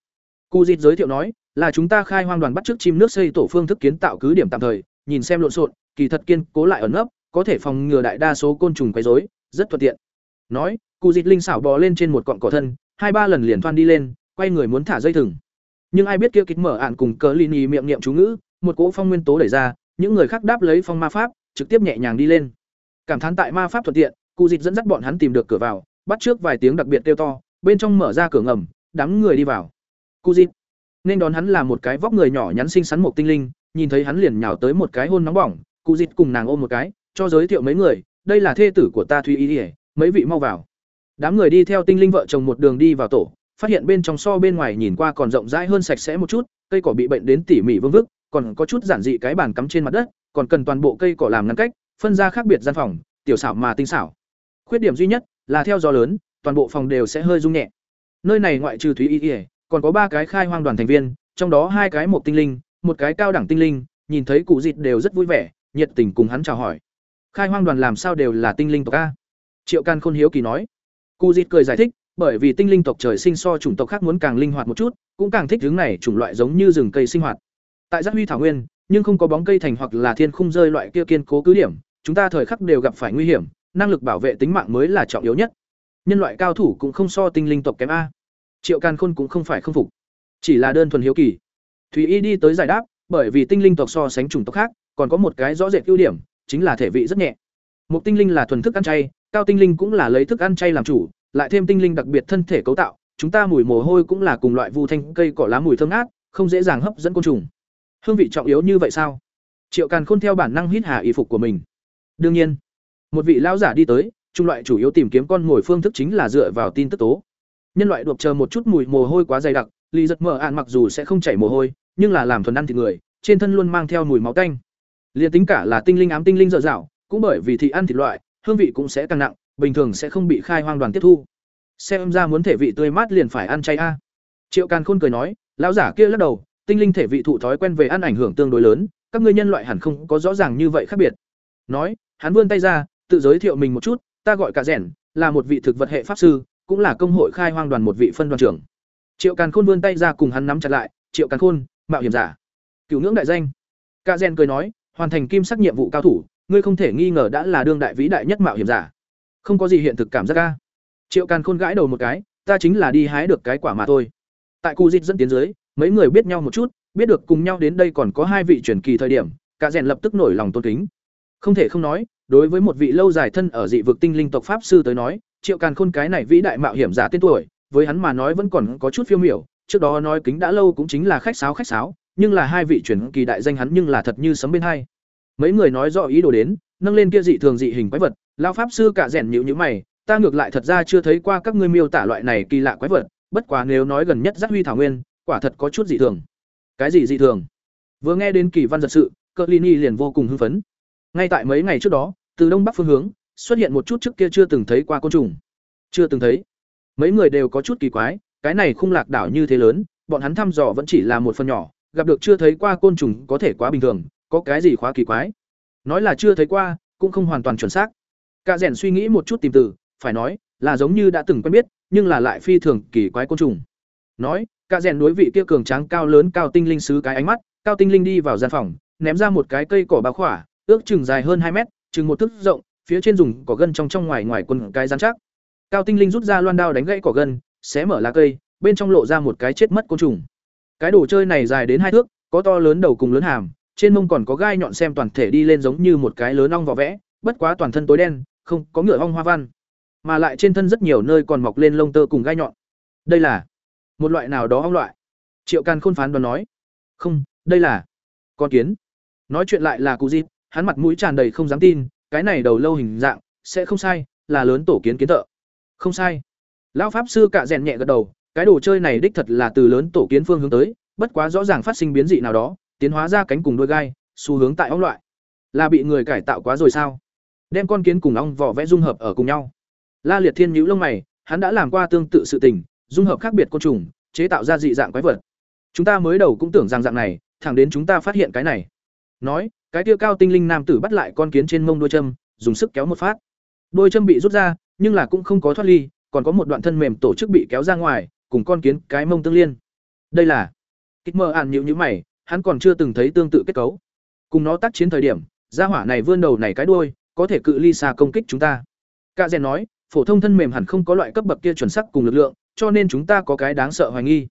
Cù Dịch giới thiệu nói, là chúng ta khai hoang đoàn bắt trước chim nước xây tổ phương thức kiến tạo cứ điểm tạm thời, nhìn xem lộn xộn, kỳ thật kiên cố lại ẩn nấp có thể phòng ngừa đại đa số côn trùng quấy rối, rất thuận tiện. Nói, cụ dịt linh xảo bò lên trên một cọng cỏ thân, hai ba lần liền thoăn đi lên, quay người muốn thả dây thừng. Nhưng ai biết kia kịch mở án cùng cờ lini miệng niệm chú ngữ, một cỗ phong nguyên tố đẩy ra, những người khác đáp lấy phong ma pháp, trực tiếp nhẹ nhàng đi lên. Cảm thán tại ma pháp thuận tiện, cụ dịt dẫn dắt bọn hắn tìm được cửa vào, bắt trước vài tiếng đặc biệt kêu to, bên trong mở ra cửa ngầm, đám người đi vào. Cụ dịt, nên đón hắn là một cái vóc người nhỏ nhắn xinh xắn một tinh linh, nhìn thấy hắn liền nhào tới một cái hôn nóng bỏng, cụ dịt cùng nàng ôm một cái cho giới thiệu mấy người, đây là thê tử của ta Thúy ý ỉa mấy vị mau vào. Đám người đi theo tinh linh vợ chồng một đường đi vào tổ, phát hiện bên trong so bên ngoài nhìn qua còn rộng rãi hơn sạch sẽ một chút, cây cỏ bị bệnh đến tỉ mỉ vương vức, còn có chút giản dị cái bàn cắm trên mặt đất, còn cần toàn bộ cây cỏ làm ngăn cách, phân ra khác biệt gian phòng, tiểu xảo mà tinh xảo. Khuyết điểm duy nhất là theo gió lớn, toàn bộ phòng đều sẽ hơi rung nhẹ. Nơi này ngoại trừ thúy y ỉa còn có ba cái khai hoang đoàn thành viên, trong đó hai cái một tinh linh, một cái cao đẳng tinh linh, nhìn thấy cụ dịt đều rất vui vẻ, nhiệt tình cùng hắn chào hỏi khai hoang đoàn làm sao đều là tinh linh tộc a. Triệu can khôn hiếu kỳ nói. Cụ dịt cười giải thích, bởi vì tinh linh tộc trời sinh so chủng tộc khác muốn càng linh hoạt một chút, cũng càng thích hướng này chủng loại giống như rừng cây sinh hoạt. Tại giác huy thảo nguyên, nhưng không có bóng cây thành hoặc là thiên khung rơi loại kia kiên cố cứ điểm, chúng ta thời khắc đều gặp phải nguy hiểm, năng lực bảo vệ tính mạng mới là trọng yếu nhất. Nhân loại cao thủ cũng không so tinh linh tộc kém a. Triệu càn khôn cũng không phải không phục. Chỉ là đơn thuần hiếu kỳ. Thùy y đi tới giải đáp, bởi vì tinh linh tộc so sánh chủng tộc khác, còn có một cái rõ rệt ưu điểm chính là thể vị rất nhẹ. Một tinh linh là thuần thức ăn chay, cao tinh linh cũng là lấy thức ăn chay làm chủ, lại thêm tinh linh đặc biệt thân thể cấu tạo, chúng ta mùi mồ hôi cũng là cùng loại vu thanh cây cỏ lá mùi thơm ngát, không dễ dàng hấp dẫn côn trùng. Hương vị trọng yếu như vậy sao? Triệu càn khôn theo bản năng hít hà y phục của mình. Đương nhiên, một vị lão giả đi tới, trung loại chủ yếu tìm kiếm con ngồi phương thức chính là dựa vào tin tức tố. Nhân loại đột chờ một chút mùi mồ hôi quá dày đặc lì giật mở ạn mặc dù sẽ không chảy mồ hôi, nhưng là làm thuần ăn thịt người, trên thân luôn mang theo mùi máu tanh liền tính cả là tinh linh ám tinh linh dở dạo, cũng bởi vì thị ăn thịt loại, hương vị cũng sẽ càng nặng, bình thường sẽ không bị khai hoang đoàn tiếp thu. Xem ra muốn thể vị tươi mát liền phải ăn chay a. Triệu càn khôn cười nói, lão giả kia lắc đầu, tinh linh thể vị thụ thói quen về ăn ảnh hưởng tương đối lớn, các ngươi nhân loại hẳn không có rõ ràng như vậy khác biệt. Nói, hắn vươn tay ra, tự giới thiệu mình một chút, ta gọi cả rẻn là một vị thực vật hệ pháp sư, cũng là công hội khai hoang đoàn một vị phân đoàn trưởng. Triệu càn khôn vươn tay ra cùng hắn nắm chặt lại, triệu càn khôn, mạo hiểm giả. Cửu ngưỡng đại danh. Cả rèn cười nói hoàn thành kim sắc nhiệm vụ cao thủ, ngươi không thể nghi ngờ đã là đương đại vĩ đại nhất mạo hiểm giả. Không có gì hiện thực cảm giác ca triệu càn khôn gãi đầu một cái, ta chính là đi hái được cái quả mà thôi. Tại cu dịch dẫn tiến dưới, mấy người biết nhau một chút, biết được cùng nhau đến đây còn có hai vị truyền kỳ thời điểm, cả rèn lập tức nổi lòng tôn kính. Không thể không nói, đối với một vị lâu dài thân ở dị vực tinh linh tộc pháp sư tới nói, triệu càn khôn cái này vĩ đại mạo hiểm giả tên tuổi, với hắn mà nói vẫn còn có chút phiêu miểu, trước đó nói kính đã lâu cũng chính là khách sáo khách sáo nhưng là hai vị truyền kỳ đại danh hắn nhưng là thật như sấm bên hai. Mấy người nói rõ ý đồ đến, nâng lên kia dị thường dị hình quái vật, lão pháp sư cả rèn nhíu nhíu mày, ta ngược lại thật ra chưa thấy qua các ngươi miêu tả loại này kỳ lạ quái vật, bất quá nếu nói gần nhất giác huy thảo nguyên, quả thật có chút dị thường. Cái gì dị thường? Vừa nghe đến kỳ văn giật sự cờ lini liền vô cùng hưng phấn. Ngay tại mấy ngày trước đó, từ đông bắc phương hướng, xuất hiện một chút trước kia chưa từng thấy qua côn trùng. Chưa từng thấy. Mấy người đều có chút kỳ quái, cái này khung lạc đảo như thế lớn, bọn hắn thăm dò vẫn chỉ là một phần nhỏ gặp được chưa thấy qua côn trùng có thể quá bình thường, có cái gì khóa kỳ quái? Nói là chưa thấy qua, cũng không hoàn toàn chuẩn xác. Cả rèn suy nghĩ một chút tìm từ, phải nói là giống như đã từng quen biết, nhưng là lại phi thường kỳ quái côn trùng. Nói, cả rèn đối vị kia cường tráng cao lớn cao tinh linh sứ cái ánh mắt, cao tinh linh đi vào gian phòng, ném ra một cái cây cỏ bá khỏa, ước chừng dài hơn hai mét, chừng một thước rộng, phía trên dùng có gân trong trong ngoài ngoài quần cái rắn chắc. Cao tinh linh rút ra loan đao đánh gãy cỏ gân, xé mở lá cây, bên trong lộ ra một cái chết mất côn trùng cái đồ chơi này dài đến hai thước, có to lớn đầu cùng lớn hàm, trên mông còn có gai nhọn xem toàn thể đi lên giống như một cái lớn ong vỏ vẽ, bất quá toàn thân tối đen, không có ngựa ong hoa văn. Mà lại trên thân rất nhiều nơi còn mọc lên lông tơ cùng gai nhọn. Đây là một loại nào đó ong loại? Triệu càn khôn phán đoán nói. Không, đây là con kiến. Nói chuyện lại là cụ dịp hắn mặt mũi tràn đầy không dám tin, cái này đầu lâu hình dạng, sẽ không sai, là lớn tổ kiến kiến tợ. không sai. Lão pháp sư cạ rèn nhẹ gật đầu cái đồ chơi này đích thật là từ lớn tổ kiến phương hướng tới, bất quá rõ ràng phát sinh biến dị nào đó, tiến hóa ra cánh cùng đôi gai, xu hướng tại ong loại. Là bị người cải tạo quá rồi sao? Đem con kiến cùng ong vỏ vẽ dung hợp ở cùng nhau. La liệt thiên nhữ lông mày, hắn đã làm qua tương tự sự tình, dung hợp khác biệt côn trùng, chế tạo ra dị dạng quái vật. Chúng ta mới đầu cũng tưởng rằng dạng này, thẳng đến chúng ta phát hiện cái này. Nói, cái tia cao tinh linh nam tử bắt lại con kiến trên mông đôi châm, dùng sức kéo một phát. Đôi châm bị rút ra, nhưng là cũng không có thoát ly, còn có một đoạn thân mềm tổ chức bị kéo ra ngoài cùng con kiến cái mông tương liên. Đây là, kích mơ ạn nhịu nhữ mày, hắn còn chưa từng thấy tương tự kết cấu. Cùng nó tác chiến thời điểm, gia hỏa này vươn đầu này cái đuôi, có thể cự ly xa công kích chúng ta. Cả rèn nói, phổ thông thân mềm hẳn không có loại cấp bậc kia chuẩn sắc cùng lực lượng, cho nên chúng ta có cái đáng sợ hoài nghi.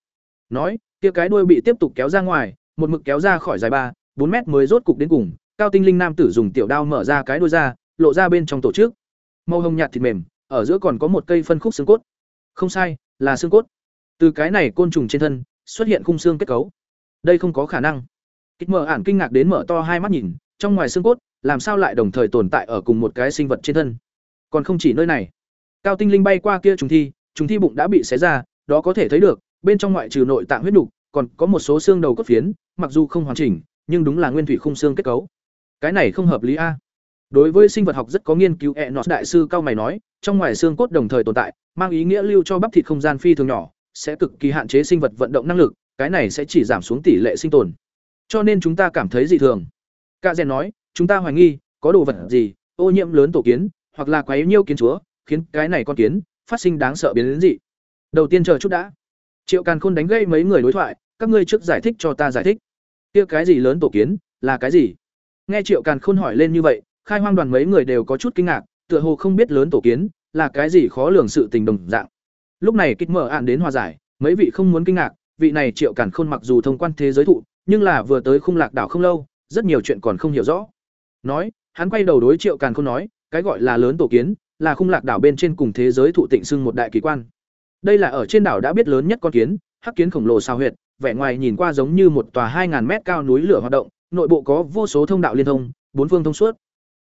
Nói, kia cái đuôi bị tiếp tục kéo ra ngoài, một mực kéo ra khỏi dài ba, bốn mét mới rốt cục đến cùng, cao tinh linh nam tử dùng tiểu đao mở ra cái đuôi ra, lộ ra bên trong tổ chức. Màu hồng nhạt thịt mềm, ở giữa còn có một cây phân khúc xương cốt. Không sai, là xương cốt từ cái này côn trùng trên thân xuất hiện khung xương kết cấu. Đây không có khả năng. Kích mở ản kinh ngạc đến mở to hai mắt nhìn trong ngoài xương cốt làm sao lại đồng thời tồn tại ở cùng một cái sinh vật trên thân? Còn không chỉ nơi này. Cao tinh linh bay qua kia trùng thi trùng thi bụng đã bị xé ra đó có thể thấy được bên trong ngoại trừ nội tạng huyết đục, còn có một số xương đầu cốt phiến mặc dù không hoàn chỉnh nhưng đúng là nguyên thủy khung xương kết cấu. Cái này không hợp lý a. Đối với sinh vật học rất có nghiên cứu e nọ đại sư cao mày nói trong ngoài xương cốt đồng thời tồn tại mang ý nghĩa lưu cho bắp thịt không gian phi thường nhỏ sẽ cực kỳ hạn chế sinh vật vận động năng lực, cái này sẽ chỉ giảm xuống tỷ lệ sinh tồn. Cho nên chúng ta cảm thấy dị thường. Ca rèn nói, chúng ta hoài nghi, có đồ vật gì, ô nhiễm lớn tổ kiến, hoặc là quá nhiêu kiến chúa, khiến cái này con kiến phát sinh đáng sợ biến đến dị. Đầu tiên chờ chút đã. Triệu càn khôn đánh gây mấy người đối thoại, các ngươi trước giải thích cho ta giải thích. Kia cái gì lớn tổ kiến, là cái gì? Nghe triệu càn khôn hỏi lên như vậy, khai hoang đoàn mấy người đều có chút kinh ngạc, tựa hồ không biết lớn tổ kiến là cái gì khó lường sự tình đồng dạng lúc này kích mở ạn đến hòa giải mấy vị không muốn kinh ngạc vị này triệu càn khôn mặc dù thông quan thế giới thụ nhưng là vừa tới khung lạc đảo không lâu rất nhiều chuyện còn không hiểu rõ nói hắn quay đầu đối triệu càn khôn nói cái gọi là lớn tổ kiến là khung lạc đảo bên trên cùng thế giới thụ tịnh xưng một đại kỳ quan đây là ở trên đảo đã biết lớn nhất con kiến hắc kiến khổng lồ sao huyệt vẻ ngoài nhìn qua giống như một tòa hai ngàn mét cao núi lửa hoạt động, nội bộ có vô số thông đạo liên thông, bốn phương thông suốt.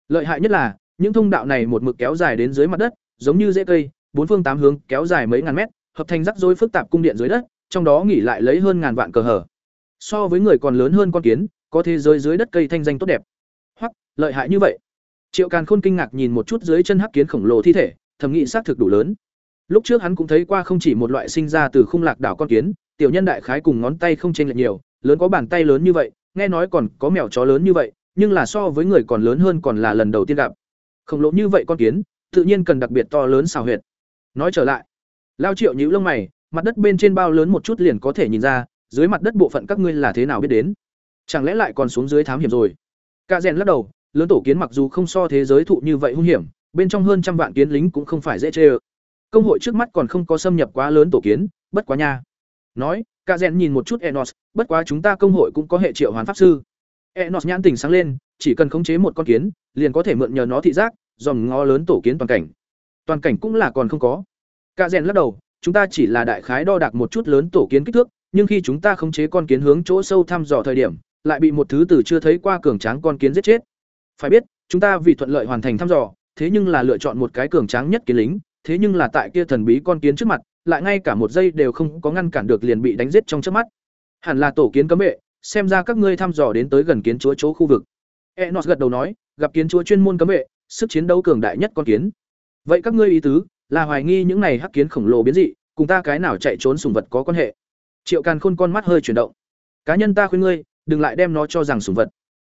Lợi hại nhất là, những thông đạo này một mực kéo dài đến dưới mặt đất, giống như rễ cây, bốn phương tám hướng kéo dài mấy ngàn mét, hợp thành rắc rối phức tạp cung điện dưới đất, trong đó nghỉ lại lấy hơn ngàn vạn cờ hở. So với người còn lớn hơn con kiến, có thế giới dưới đất cây thanh danh tốt đẹp. Hoặc, lợi hại như vậy. Triệu Càn Khôn kinh ngạc nhìn một chút dưới chân hắc kiến khổng lồ thi thể, thẩm nghĩ xác thực đủ lớn. Lúc trước hắn cũng thấy qua không chỉ một loại sinh ra từ khung lạc đảo con kiến, tiểu nhân đại khái cùng ngón tay không chênh lệch nhiều, lớn có bàn tay lớn như vậy, nghe nói còn có mèo chó lớn như vậy, nhưng là so với người còn lớn hơn còn là lần đầu tiên gặp. Khổng lồ như vậy con kiến, tự nhiên cần đặc biệt to lớn xào huyệt. Nói trở lại, Lao Triệu nhữ lông mày, mặt đất bên trên bao lớn một chút liền có thể nhìn ra, dưới mặt đất bộ phận các ngươi là thế nào biết đến? Chẳng lẽ lại còn xuống dưới thám hiểm rồi? ca rèn lắc đầu, lớn tổ kiến mặc dù không so thế giới thụ như vậy hung hiểm, bên trong hơn trăm vạn kiến lính cũng không phải dễ chơi. Công hội trước mắt còn không có xâm nhập quá lớn tổ kiến, bất quá nha. Nói, ca rèn nhìn một chút Enos, bất quá chúng ta công hội cũng có hệ triệu hoán pháp sư. Enos nhãn tỉnh sáng lên, chỉ cần khống chế một con kiến, liền có thể mượn nhờ nó thị giác, dòm ngó lớn tổ kiến toàn cảnh. Toàn cảnh cũng là còn không có. cạ rèn lắc đầu, chúng ta chỉ là đại khái đo đạc một chút lớn tổ kiến kích thước, nhưng khi chúng ta khống chế con kiến hướng chỗ sâu thăm dò thời điểm, lại bị một thứ từ chưa thấy qua cường tráng con kiến giết chết. Phải biết, chúng ta vì thuận lợi hoàn thành thăm dò, thế nhưng là lựa chọn một cái cường tráng nhất kiến lính, thế nhưng là tại kia thần bí con kiến trước mặt, lại ngay cả một giây đều không có ngăn cản được liền bị đánh giết trong chớp mắt. Hẳn là tổ kiến cấm vệ, xem ra các ngươi thăm dò đến tới gần kiến chúa chỗ khu vực. Enos gật đầu nói, gặp kiến chúa chuyên môn cấm vệ, sức chiến đấu cường đại nhất con kiến. Vậy các ngươi ý tứ là hoài nghi những này hắc kiến khổng lồ biến dị, cùng ta cái nào chạy trốn sủng vật có quan hệ? Triệu Càn Khôn con mắt hơi chuyển động. Cá nhân ta khuyên ngươi, đừng lại đem nó cho rằng sủng vật.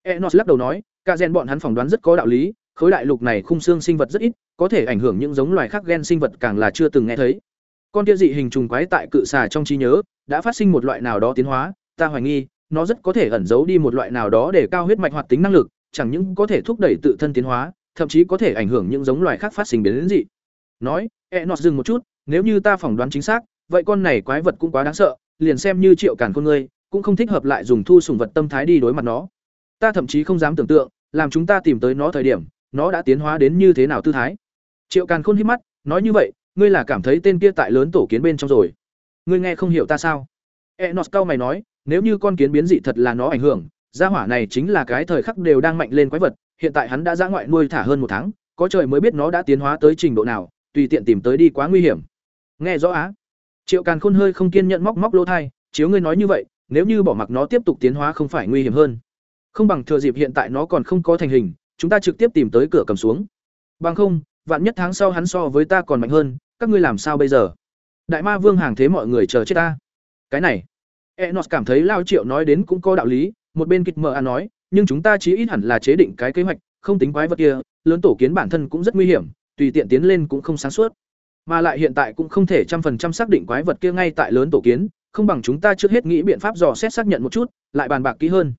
Enos lắc đầu nói, cả gen bọn hắn phỏng đoán rất có đạo lý, khối đại lục này khung xương sinh vật rất ít, có thể ảnh hưởng những giống loài khác gen sinh vật càng là chưa từng nghe thấy con kia dị hình trùng quái tại cự xà trong trí nhớ đã phát sinh một loại nào đó tiến hóa ta hoài nghi nó rất có thể ẩn giấu đi một loại nào đó để cao huyết mạch hoạt tính năng lực chẳng những có thể thúc đẩy tự thân tiến hóa thậm chí có thể ảnh hưởng những giống loài khác phát sinh biến dị. Nói e dừng một chút, nếu như ta phỏng đoán chính xác, vậy con này quái vật cũng quá đáng sợ, liền xem như triệu cản con ngươi, cũng không thích hợp lại dùng thu sủng vật tâm thái đi đối mặt nó. Ta thậm chí không dám tưởng tượng, làm chúng ta tìm tới nó thời điểm, nó đã tiến hóa đến như thế nào tư thái. Triệu càn khôn híp mắt, nói như vậy, ngươi là cảm thấy tên kia tại lớn tổ kiến bên trong rồi. Ngươi nghe không hiểu ta sao? E n cao mày nói, nếu như con kiến biến dị thật là nó ảnh hưởng, gia hỏa này chính là cái thời khắc đều đang mạnh lên quái vật hiện tại hắn đã ra ngoại nuôi thả hơn một tháng, có trời mới biết nó đã tiến hóa tới trình độ nào, tùy tiện tìm tới đi quá nguy hiểm. Nghe rõ á? Triệu càn khôn hơi không kiên nhận móc móc lỗ thai, chiếu ngươi nói như vậy, nếu như bỏ mặc nó tiếp tục tiến hóa không phải nguy hiểm hơn. Không bằng thừa dịp hiện tại nó còn không có thành hình, chúng ta trực tiếp tìm tới cửa cầm xuống. Bằng không, vạn nhất tháng sau hắn so với ta còn mạnh hơn, các ngươi làm sao bây giờ? Đại ma vương hàng thế mọi người chờ chết ta. Cái này, enos cảm thấy lao triệu nói đến cũng có đạo lý, một bên kịch mờ a nói nhưng chúng ta chí ít hẳn là chế định cái kế hoạch, không tính quái vật kia, lớn tổ kiến bản thân cũng rất nguy hiểm, tùy tiện tiến lên cũng không sáng suốt. Mà lại hiện tại cũng không thể trăm phần trăm xác định quái vật kia ngay tại lớn tổ kiến, không bằng chúng ta trước hết nghĩ biện pháp dò xét xác nhận một chút, lại bàn bạc kỹ hơn.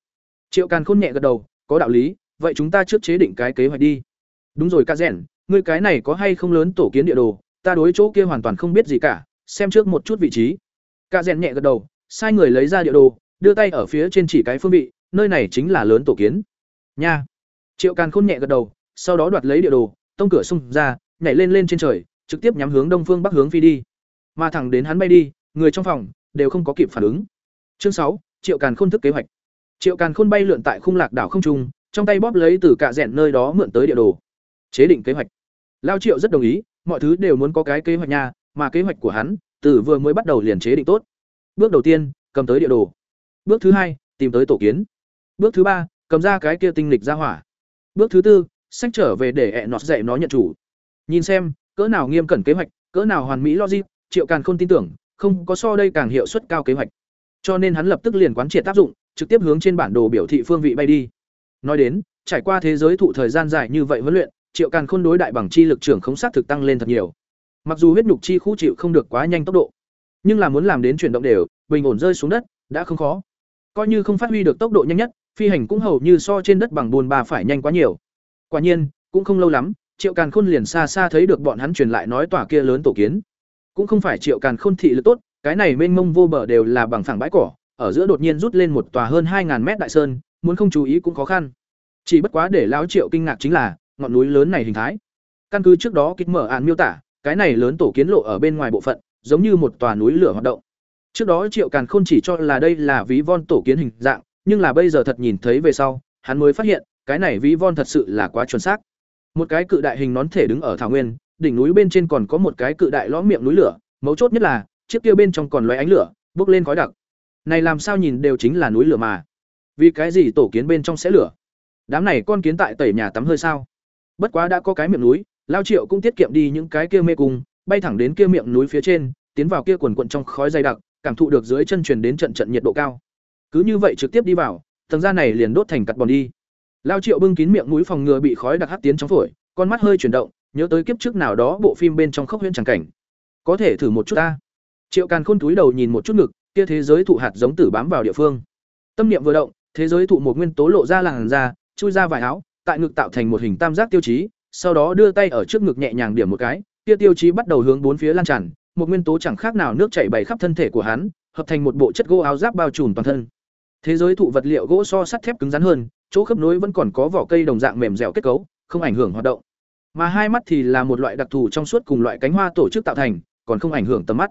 Triệu càn khôn nhẹ gật đầu, có đạo lý, vậy chúng ta trước chế định cái kế hoạch đi. Đúng rồi, ca rèn, ngươi cái này có hay không lớn tổ kiến địa đồ, ta đối chỗ kia hoàn toàn không biết gì cả, xem trước một chút vị trí. Ca rèn nhẹ gật đầu, sai người lấy ra địa đồ, đưa tay ở phía trên chỉ cái phương vị nơi này chính là lớn tổ kiến. Nha. Triệu càn khôn nhẹ gật đầu, sau đó đoạt lấy địa đồ, tông cửa xung ra, nhảy lên lên trên trời, trực tiếp nhắm hướng đông phương bắc hướng phi đi. Mà thẳng đến hắn bay đi, người trong phòng đều không có kịp phản ứng. Chương sáu, triệu càn khôn thức kế hoạch. Triệu càn khôn bay lượn tại khung lạc đảo không trung, trong tay bóp lấy từ cạ rẽn nơi đó mượn tới địa đồ. Chế định kế hoạch. Lao triệu rất đồng ý, mọi thứ đều muốn có cái kế hoạch nha, mà kế hoạch của hắn, từ vừa mới bắt đầu liền chế định tốt. Bước đầu tiên, cầm tới địa đồ. Bước thứ hai, tìm tới tổ kiến bước thứ ba, cầm ra cái kia tinh lịch ra hỏa. Bước thứ tư sách trở về để ẹ nọt dạy nó nhận chủ. Nhìn xem, cỡ nào nghiêm cẩn kế hoạch, cỡ nào hoàn mỹ logic, triệu càng không tin tưởng, không có so đây càng hiệu suất cao kế hoạch. Cho nên hắn lập tức liền quán triệt tác dụng, trực tiếp hướng trên bản đồ biểu thị phương vị bay đi. Nói đến, trải qua thế giới thụ thời gian dài như vậy huấn luyện, triệu càng khôn đối đại bằng chi lực trưởng không xác thực tăng lên thật nhiều. Mặc dù huyết nhục chi khu chịu không được quá nhanh tốc độ, nhưng là muốn làm đến chuyển động đều, bình ổn rơi xuống đất, đã không khó. Coi như không phát huy được tốc độ nhanh nhất phi hành cũng hầu như so trên đất bằng bùn bà phải nhanh quá nhiều. Quả nhiên, cũng không lâu lắm, triệu càn khôn liền xa xa thấy được bọn hắn truyền lại nói tòa kia lớn tổ kiến. Cũng không phải triệu càn khôn thị lực tốt, cái này mênh mông vô bờ đều là bằng phẳng bãi cỏ, ở giữa đột nhiên rút lên một tòa hơn hai ngàn mét đại sơn, muốn không chú ý cũng khó khăn. Chỉ bất quá để lão triệu kinh ngạc chính là, ngọn núi lớn này hình thái. Căn cứ trước đó kích mở án miêu tả, cái này lớn tổ kiến lộ ở bên ngoài bộ phận, giống như một tòa núi lửa hoạt động. Trước đó triệu càn khôn chỉ cho là đây là ví von tổ kiến hình dạng nhưng là bây giờ thật nhìn thấy về sau, hắn mới phát hiện, cái này ví von thật sự là quá chuẩn xác. Một cái cự đại hình nón thể đứng ở thảo nguyên, đỉnh núi bên trên còn có một cái cự đại lõm miệng núi lửa, mấu chốt nhất là, chiếc kia bên trong còn loé ánh lửa, bốc lên khói đặc. Này làm sao nhìn đều chính là núi lửa mà. Vì cái gì tổ kiến bên trong sẽ lửa? Đám này con kiến tại tẩy nhà tắm hơi sao? Bất quá đã có cái miệng núi, lao triệu cũng tiết kiệm đi những cái kia mê cung, bay thẳng đến kia miệng núi phía trên, tiến vào kia quần quận trong khói dày đặc, cảm thụ được dưới chân truyền đến trận trận nhiệt độ cao cứ như vậy trực tiếp đi vào tầng da này liền đốt thành cặt bòn đi. Lao triệu bưng kín miệng mũi phòng ngừa bị khói đặc hắt tiến trong phổi, con mắt hơi chuyển động, nhớ tới kiếp trước nào đó bộ phim bên trong khốc huyễn tràng cảnh. Có thể thử một chút ta. Triệu càn khôn túi đầu nhìn một chút ngực, kia thế giới thụ hạt giống tử bám vào địa phương. Tâm niệm vừa động, thế giới thụ một nguyên tố lộ ra làn da, chui ra vải áo, tại ngực tạo thành một hình tam giác tiêu chí, sau đó đưa tay ở trước ngực nhẹ nhàng điểm một cái, kia tiêu chí bắt đầu hướng bốn phía lan tràn, một nguyên tố chẳng khác nào nước chảy bày khắp thân thể của hắn, hợp thành một bộ chất gỗ áo giáp bao trùm toàn thân thế giới thụ vật liệu gỗ so sắt thép cứng rắn hơn, chỗ khớp nối vẫn còn có vỏ cây đồng dạng mềm dẻo kết cấu, không ảnh hưởng hoạt động. Mà hai mắt thì là một loại đặc thù trong suốt cùng loại cánh hoa tổ chức tạo thành, còn không ảnh hưởng tầm mắt.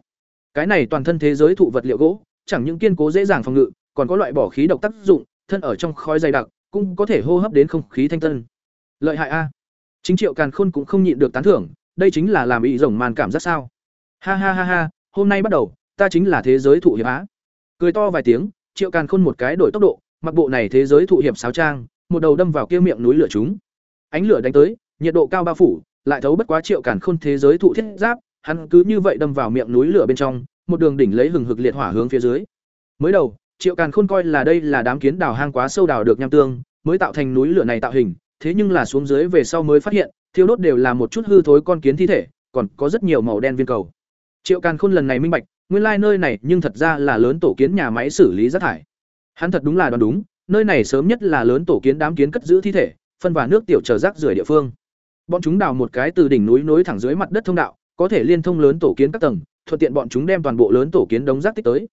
Cái này toàn thân thế giới thụ vật liệu gỗ, chẳng những kiên cố dễ dàng phòng ngự, còn có loại bỏ khí độc tác dụng, thân ở trong khói dày đặc, cũng có thể hô hấp đến không khí thanh tân. Lợi hại a. Chính triệu càn khôn cũng không nhịn được tán thưởng, đây chính là làm ý rồng màn cảm giác sao. Ha ha ha ha, hôm nay bắt đầu, ta chính là thế giới thụ hiệp á. Cười to vài tiếng triệu càn khôn một cái đổi tốc độ, mặc bộ này thế giới thụ hiệp sáo trang, một đầu đâm vào kia miệng núi lửa chúng. Ánh lửa đánh tới, nhiệt độ cao bao phủ, lại thấu bất quá triệu càn khôn thế giới thụ thiết giáp, hắn cứ như vậy đâm vào miệng núi lửa bên trong, một đường đỉnh lấy hừng hực liệt hỏa hướng phía dưới. Mới đầu, triệu càn khôn coi là đây là đám kiến đào hang quá sâu đào được nham tương, mới tạo thành núi lửa này tạo hình, thế nhưng là xuống dưới về sau mới phát hiện, thiêu đốt đều là một chút hư thối con kiến thi thể, còn có rất nhiều màu đen viên cầu. Triệu càn khôn lần này minh bạch nguyên lai nơi này nhưng thật ra là lớn tổ kiến nhà máy xử lý rác thải hắn thật đúng là đoán đúng nơi này sớm nhất là lớn tổ kiến đám kiến cất giữ thi thể phân và nước tiểu chờ rác rưởi địa phương bọn chúng đào một cái từ đỉnh núi nối thẳng dưới mặt đất thông đạo có thể liên thông lớn tổ kiến các tầng, thuận tiện bọn chúng đem toàn bộ lớn tổ kiến đống rác tích tới.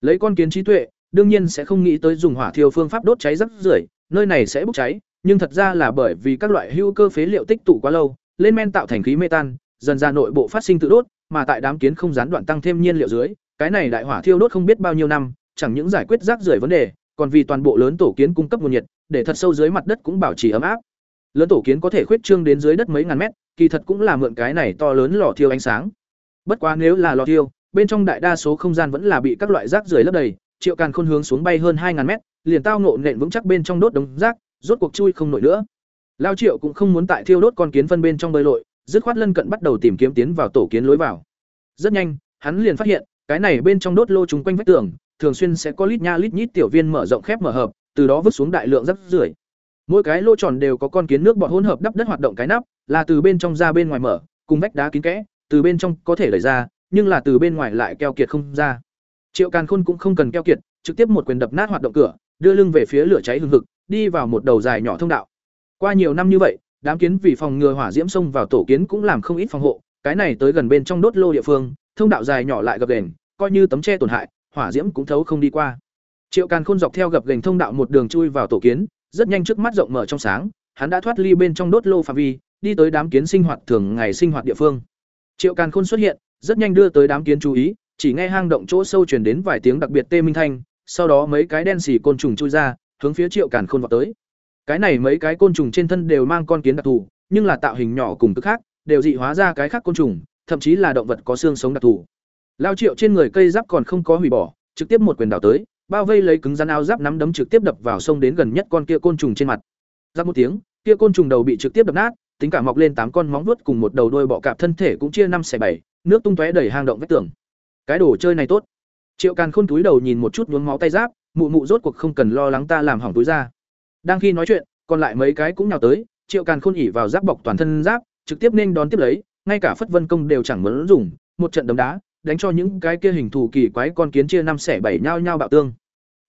Lấy con kiến trí tuệ, đương nhiên sẽ không nghĩ tới dùng hỏa thiêu phương pháp đốt cháy rác rưởi, nơi này sẽ bốc cháy, nhưng thật ra là bởi vì các loại hữu cơ phế liệu tích tụ quá lâu, lên men tạo thành khí metan, dần ra nội bộ phát sinh tự đốt, mà tại đám kiến không gián đoạn tăng thêm nhiên liệu dưới, cái này đại hỏa thiêu đốt không biết bao nhiêu năm, chẳng những giải quyết rác rưởi vấn đề, còn vì toàn bộ lớn tổ kiến cung cấp nguồn nhiệt, để thật sâu dưới mặt đất cũng bảo trì ấm áp. Lớn tổ kiến có thể khuyết trương đến dưới đất mấy ngàn mét, kỳ thật cũng là mượn cái này to lớn lò thiêu ánh sáng. Bất quá nếu là lò thiêu, bên trong đại đa số không gian vẫn là bị các loại rác rưởi lấp đầy, Triệu Càn Khôn hướng xuống bay hơn hai ngàn mét, liền tao ngộ nện vững chắc bên trong đốt đống rác, rốt cuộc chui không nổi nữa. Lao Triệu cũng không muốn tại thiêu đốt con kiến phân bên trong bơi lội, dứt khoát lân cận bắt đầu tìm kiếm tiến vào tổ kiến lối vào. Rất nhanh, hắn liền phát hiện, cái này bên trong đốt lô chúng quanh vách tường, thường xuyên sẽ có lít nha lít nhít tiểu viên mở rộng khép mở hợp, từ đó vứt xuống đại lượng rác rưởi. Mỗi cái lô tròn đều có con kiến nước bọt hỗn hợp đắp đất hoạt động cái nắp, là từ bên trong ra bên ngoài mở, cùng vách đá kín kẽ, từ bên trong có thể đẩy ra, nhưng là từ bên ngoài lại keo kiệt không ra. Triệu Càn Khôn cũng không cần keo kiệt, trực tiếp một quyền đập nát hoạt động cửa, đưa lưng về phía lửa cháy hừng hực, đi vào một đầu dài nhỏ thông đạo. Qua nhiều năm như vậy, đám kiến vì phòng ngừa hỏa diễm xông vào tổ kiến cũng làm không ít phòng hộ, cái này tới gần bên trong đốt lô địa phương, thông đạo dài nhỏ lại gập ghềnh, coi như tấm che tổn hại, hỏa diễm cũng thấu không đi qua. Triệu Càn Khôn dọc theo gập ghềnh thông đạo một đường chui vào tổ kiến, rất nhanh trước mắt rộng mở trong sáng, hắn đã thoát ly bên trong đốt lô phạm vi, đi tới đám kiến sinh hoạt thường ngày sinh hoạt địa phương. Triệu Càn Khôn xuất hiện, rất nhanh đưa tới đám kiến chú ý, chỉ nghe hang động chỗ sâu truyền đến vài tiếng đặc biệt tê minh thanh, sau đó mấy cái đen xì côn trùng chui ra, hướng phía Triệu Càn Khôn vọt tới. Cái này mấy cái côn trùng trên thân đều mang con kiến đặc thù, nhưng là tạo hình nhỏ cùng cực khác, đều dị hóa ra cái khác côn trùng, thậm chí là động vật có xương sống đặc thù. Lao Triệu trên người cây giáp còn không có hủy bỏ, trực tiếp một quyền đảo tới, bao vây lấy cứng rắn áo giáp nắm đấm trực tiếp đập vào sông đến gần nhất con kia côn trùng trên mặt. Ra một tiếng, kia côn trùng đầu bị trực tiếp đập nát, tính cả mọc lên tám con móng vuốt cùng một đầu đôi bọ cạp thân thể cũng chia năm xẻ bảy, nước tung tóe đầy hang động vách tường. Cái đồ chơi này tốt. Triệu Càn Khôn túi đầu nhìn một chút nhuốm máu tay giáp, mụ mụ rốt cuộc không cần lo lắng ta làm hỏng túi ra. Đang khi nói chuyện, còn lại mấy cái cũng nhào tới, Triệu Càn Khôn ỉ vào giáp bọc toàn thân giáp, trực tiếp nên đón tiếp lấy, ngay cả phất vân công đều chẳng muốn dùng, một trận đấm đá, đánh cho những cái kia hình thù kỳ quái con kiến chia năm xẻ bảy nhau nhau bạo tương.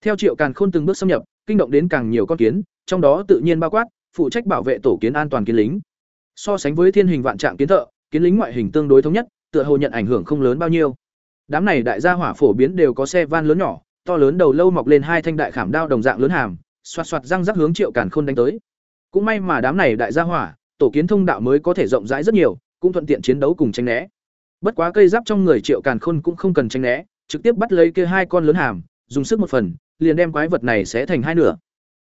Theo Triệu Càn Khôn từng bước xâm nhập, kinh động đến càng nhiều con kiến, trong đó tự nhiên bao quát phụ trách bảo vệ tổ kiến an toàn kiến lính. So sánh với thiên hình vạn trạng kiến thợ, kiến lính ngoại hình tương đối thống nhất, tựa hồ nhận ảnh hưởng không lớn bao nhiêu. Đám này đại gia hỏa phổ biến đều có xe van lớn nhỏ, to lớn đầu lâu mọc lên hai thanh đại khảm đao đồng dạng lớn hàm, xoạt xoạt răng rắc hướng Triệu Càn Khôn đánh tới. Cũng may mà đám này đại gia hỏa, tổ kiến thông đạo mới có thể rộng rãi rất nhiều, cũng thuận tiện chiến đấu cùng tranh né. Bất quá cây giáp trong người Triệu Càn Khôn cũng không cần tranh né, trực tiếp bắt lấy kia hai con lớn hàm, dùng sức một phần, liền đem quái vật này sẽ thành hai nửa.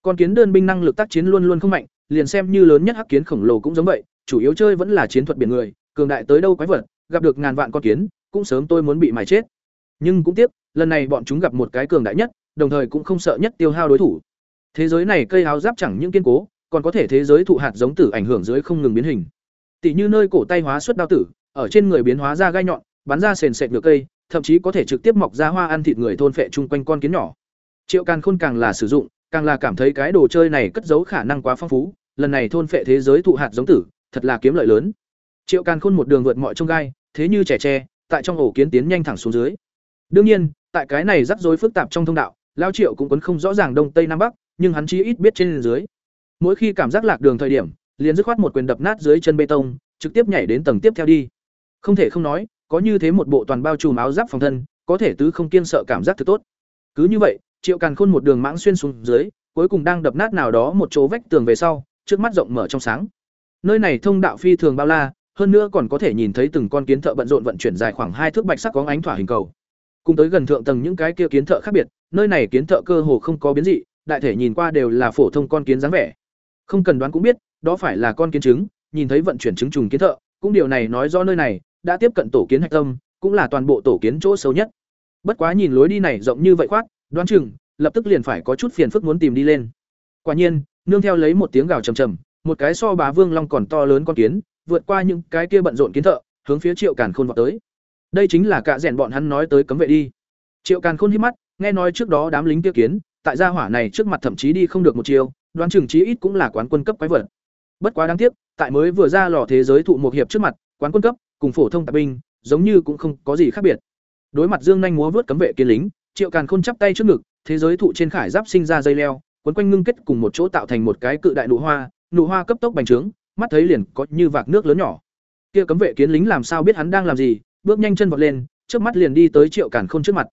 Con kiến đơn binh năng lực tác chiến luôn luôn không mạnh, liền xem như lớn nhất hắc kiến khổng lồ cũng giống vậy, chủ yếu chơi vẫn là chiến thuật biển người, cường đại tới đâu quái vật, gặp được ngàn vạn con kiến, cũng sớm tôi muốn bị mài chết. Nhưng cũng tiếc, lần này bọn chúng gặp một cái cường đại nhất, đồng thời cũng không sợ nhất tiêu hao đối thủ. Thế giới này cây áo giáp chẳng những kiên cố, còn có thể thế giới thụ hạt giống tử ảnh hưởng dưới không ngừng biến hình. Tỷ như nơi cổ tay hóa xuất đao tử, ở trên người biến hóa ra gai nhọn, bắn ra sền sệt ngược cây, thậm chí có thể trực tiếp mọc ra hoa ăn thịt người thôn phệ chung quanh con kiến nhỏ. Triệu Càn Khôn càng là sử dụng, càng là cảm thấy cái đồ chơi này cất giấu khả năng quá phong phú, lần này thôn phệ thế giới thụ hạt giống tử, thật là kiếm lợi lớn. Triệu Càn Khôn một đường vượt mọi trông gai, thế như trẻ tre, tại trong ổ kiến tiến nhanh thẳng xuống dưới. Đương nhiên, tại cái này rắc rối phức tạp trong thông đạo, Lao Triệu cũng quấn không rõ ràng đông tây nam bắc, nhưng hắn chí ít biết trên dưới. Mỗi khi cảm giác lạc đường thời điểm, liền dứt khoát một quyền đập nát dưới chân bê tông, trực tiếp nhảy đến tầng tiếp theo đi. Không thể không nói, có như thế một bộ toàn bao trùm áo giáp phòng thân, có thể tứ không kiên sợ cảm giác thật tốt. Cứ như vậy, Triệu Càn Khôn một đường mãng xuyên xuống dưới, cuối cùng đang đập nát nào đó một chỗ vách tường về sau, trước mắt rộng mở trong sáng. Nơi này thông đạo phi thường bao la, hơn nữa còn có thể nhìn thấy từng con kiến thợ bận rộn vận chuyển dài khoảng hai thước bạch sắc có ánh thỏa hình cầu. Cùng tới gần thượng tầng những cái kia kiến thợ khác biệt, nơi này kiến thợ cơ hồ không có biến dị, đại thể nhìn qua đều là phổ thông con kiến dáng vẻ. Không cần đoán cũng biết, đó phải là con kiến trứng, nhìn thấy vận chuyển trứng trùng kiến thợ, cũng điều này nói do nơi này đã tiếp cận tổ kiến hạch tâm, cũng là toàn bộ tổ kiến chỗ sâu nhất. Bất quá nhìn lối đi này rộng như vậy khoát, đoán chừng lập tức liền phải có chút phiền phức muốn tìm đi lên. Quả nhiên, nương theo lấy một tiếng gào trầm trầm, một cái so bá vương long còn to lớn con kiến, vượt qua những cái kia bận rộn kiến thợ, hướng phía Triệu Càn Khôn vọt tới. Đây chính là cả rèn bọn hắn nói tới cấm vệ đi. Triệu Càn Khôn hí mắt, nghe nói trước đó đám lính kia kiến, tại gia hỏa này trước mặt thậm chí đi không được một chiều, đoán chừng chí ít cũng là quán quân cấp quái vật. Bất quá đáng tiếc, tại mới vừa ra lò thế giới thụ một hiệp trước mặt, quán quân cấp cùng phổ thông tạp binh, giống như cũng không có gì khác biệt. Đối mặt Dương nhanh múa vớt cấm vệ kiến lính, Triệu Càn Khôn chắp tay trước ngực, thế giới thụ trên khải giáp sinh ra dây leo, quấn quanh ngưng kết cùng một chỗ tạo thành một cái cự đại nụ hoa, nụ hoa cấp tốc bành trướng, mắt thấy liền có như vạc nước lớn nhỏ. kia cấm vệ kiến lính làm sao biết hắn đang làm gì bước nhanh chân vọt lên trước mắt liền đi tới triệu càn khôn trước mặt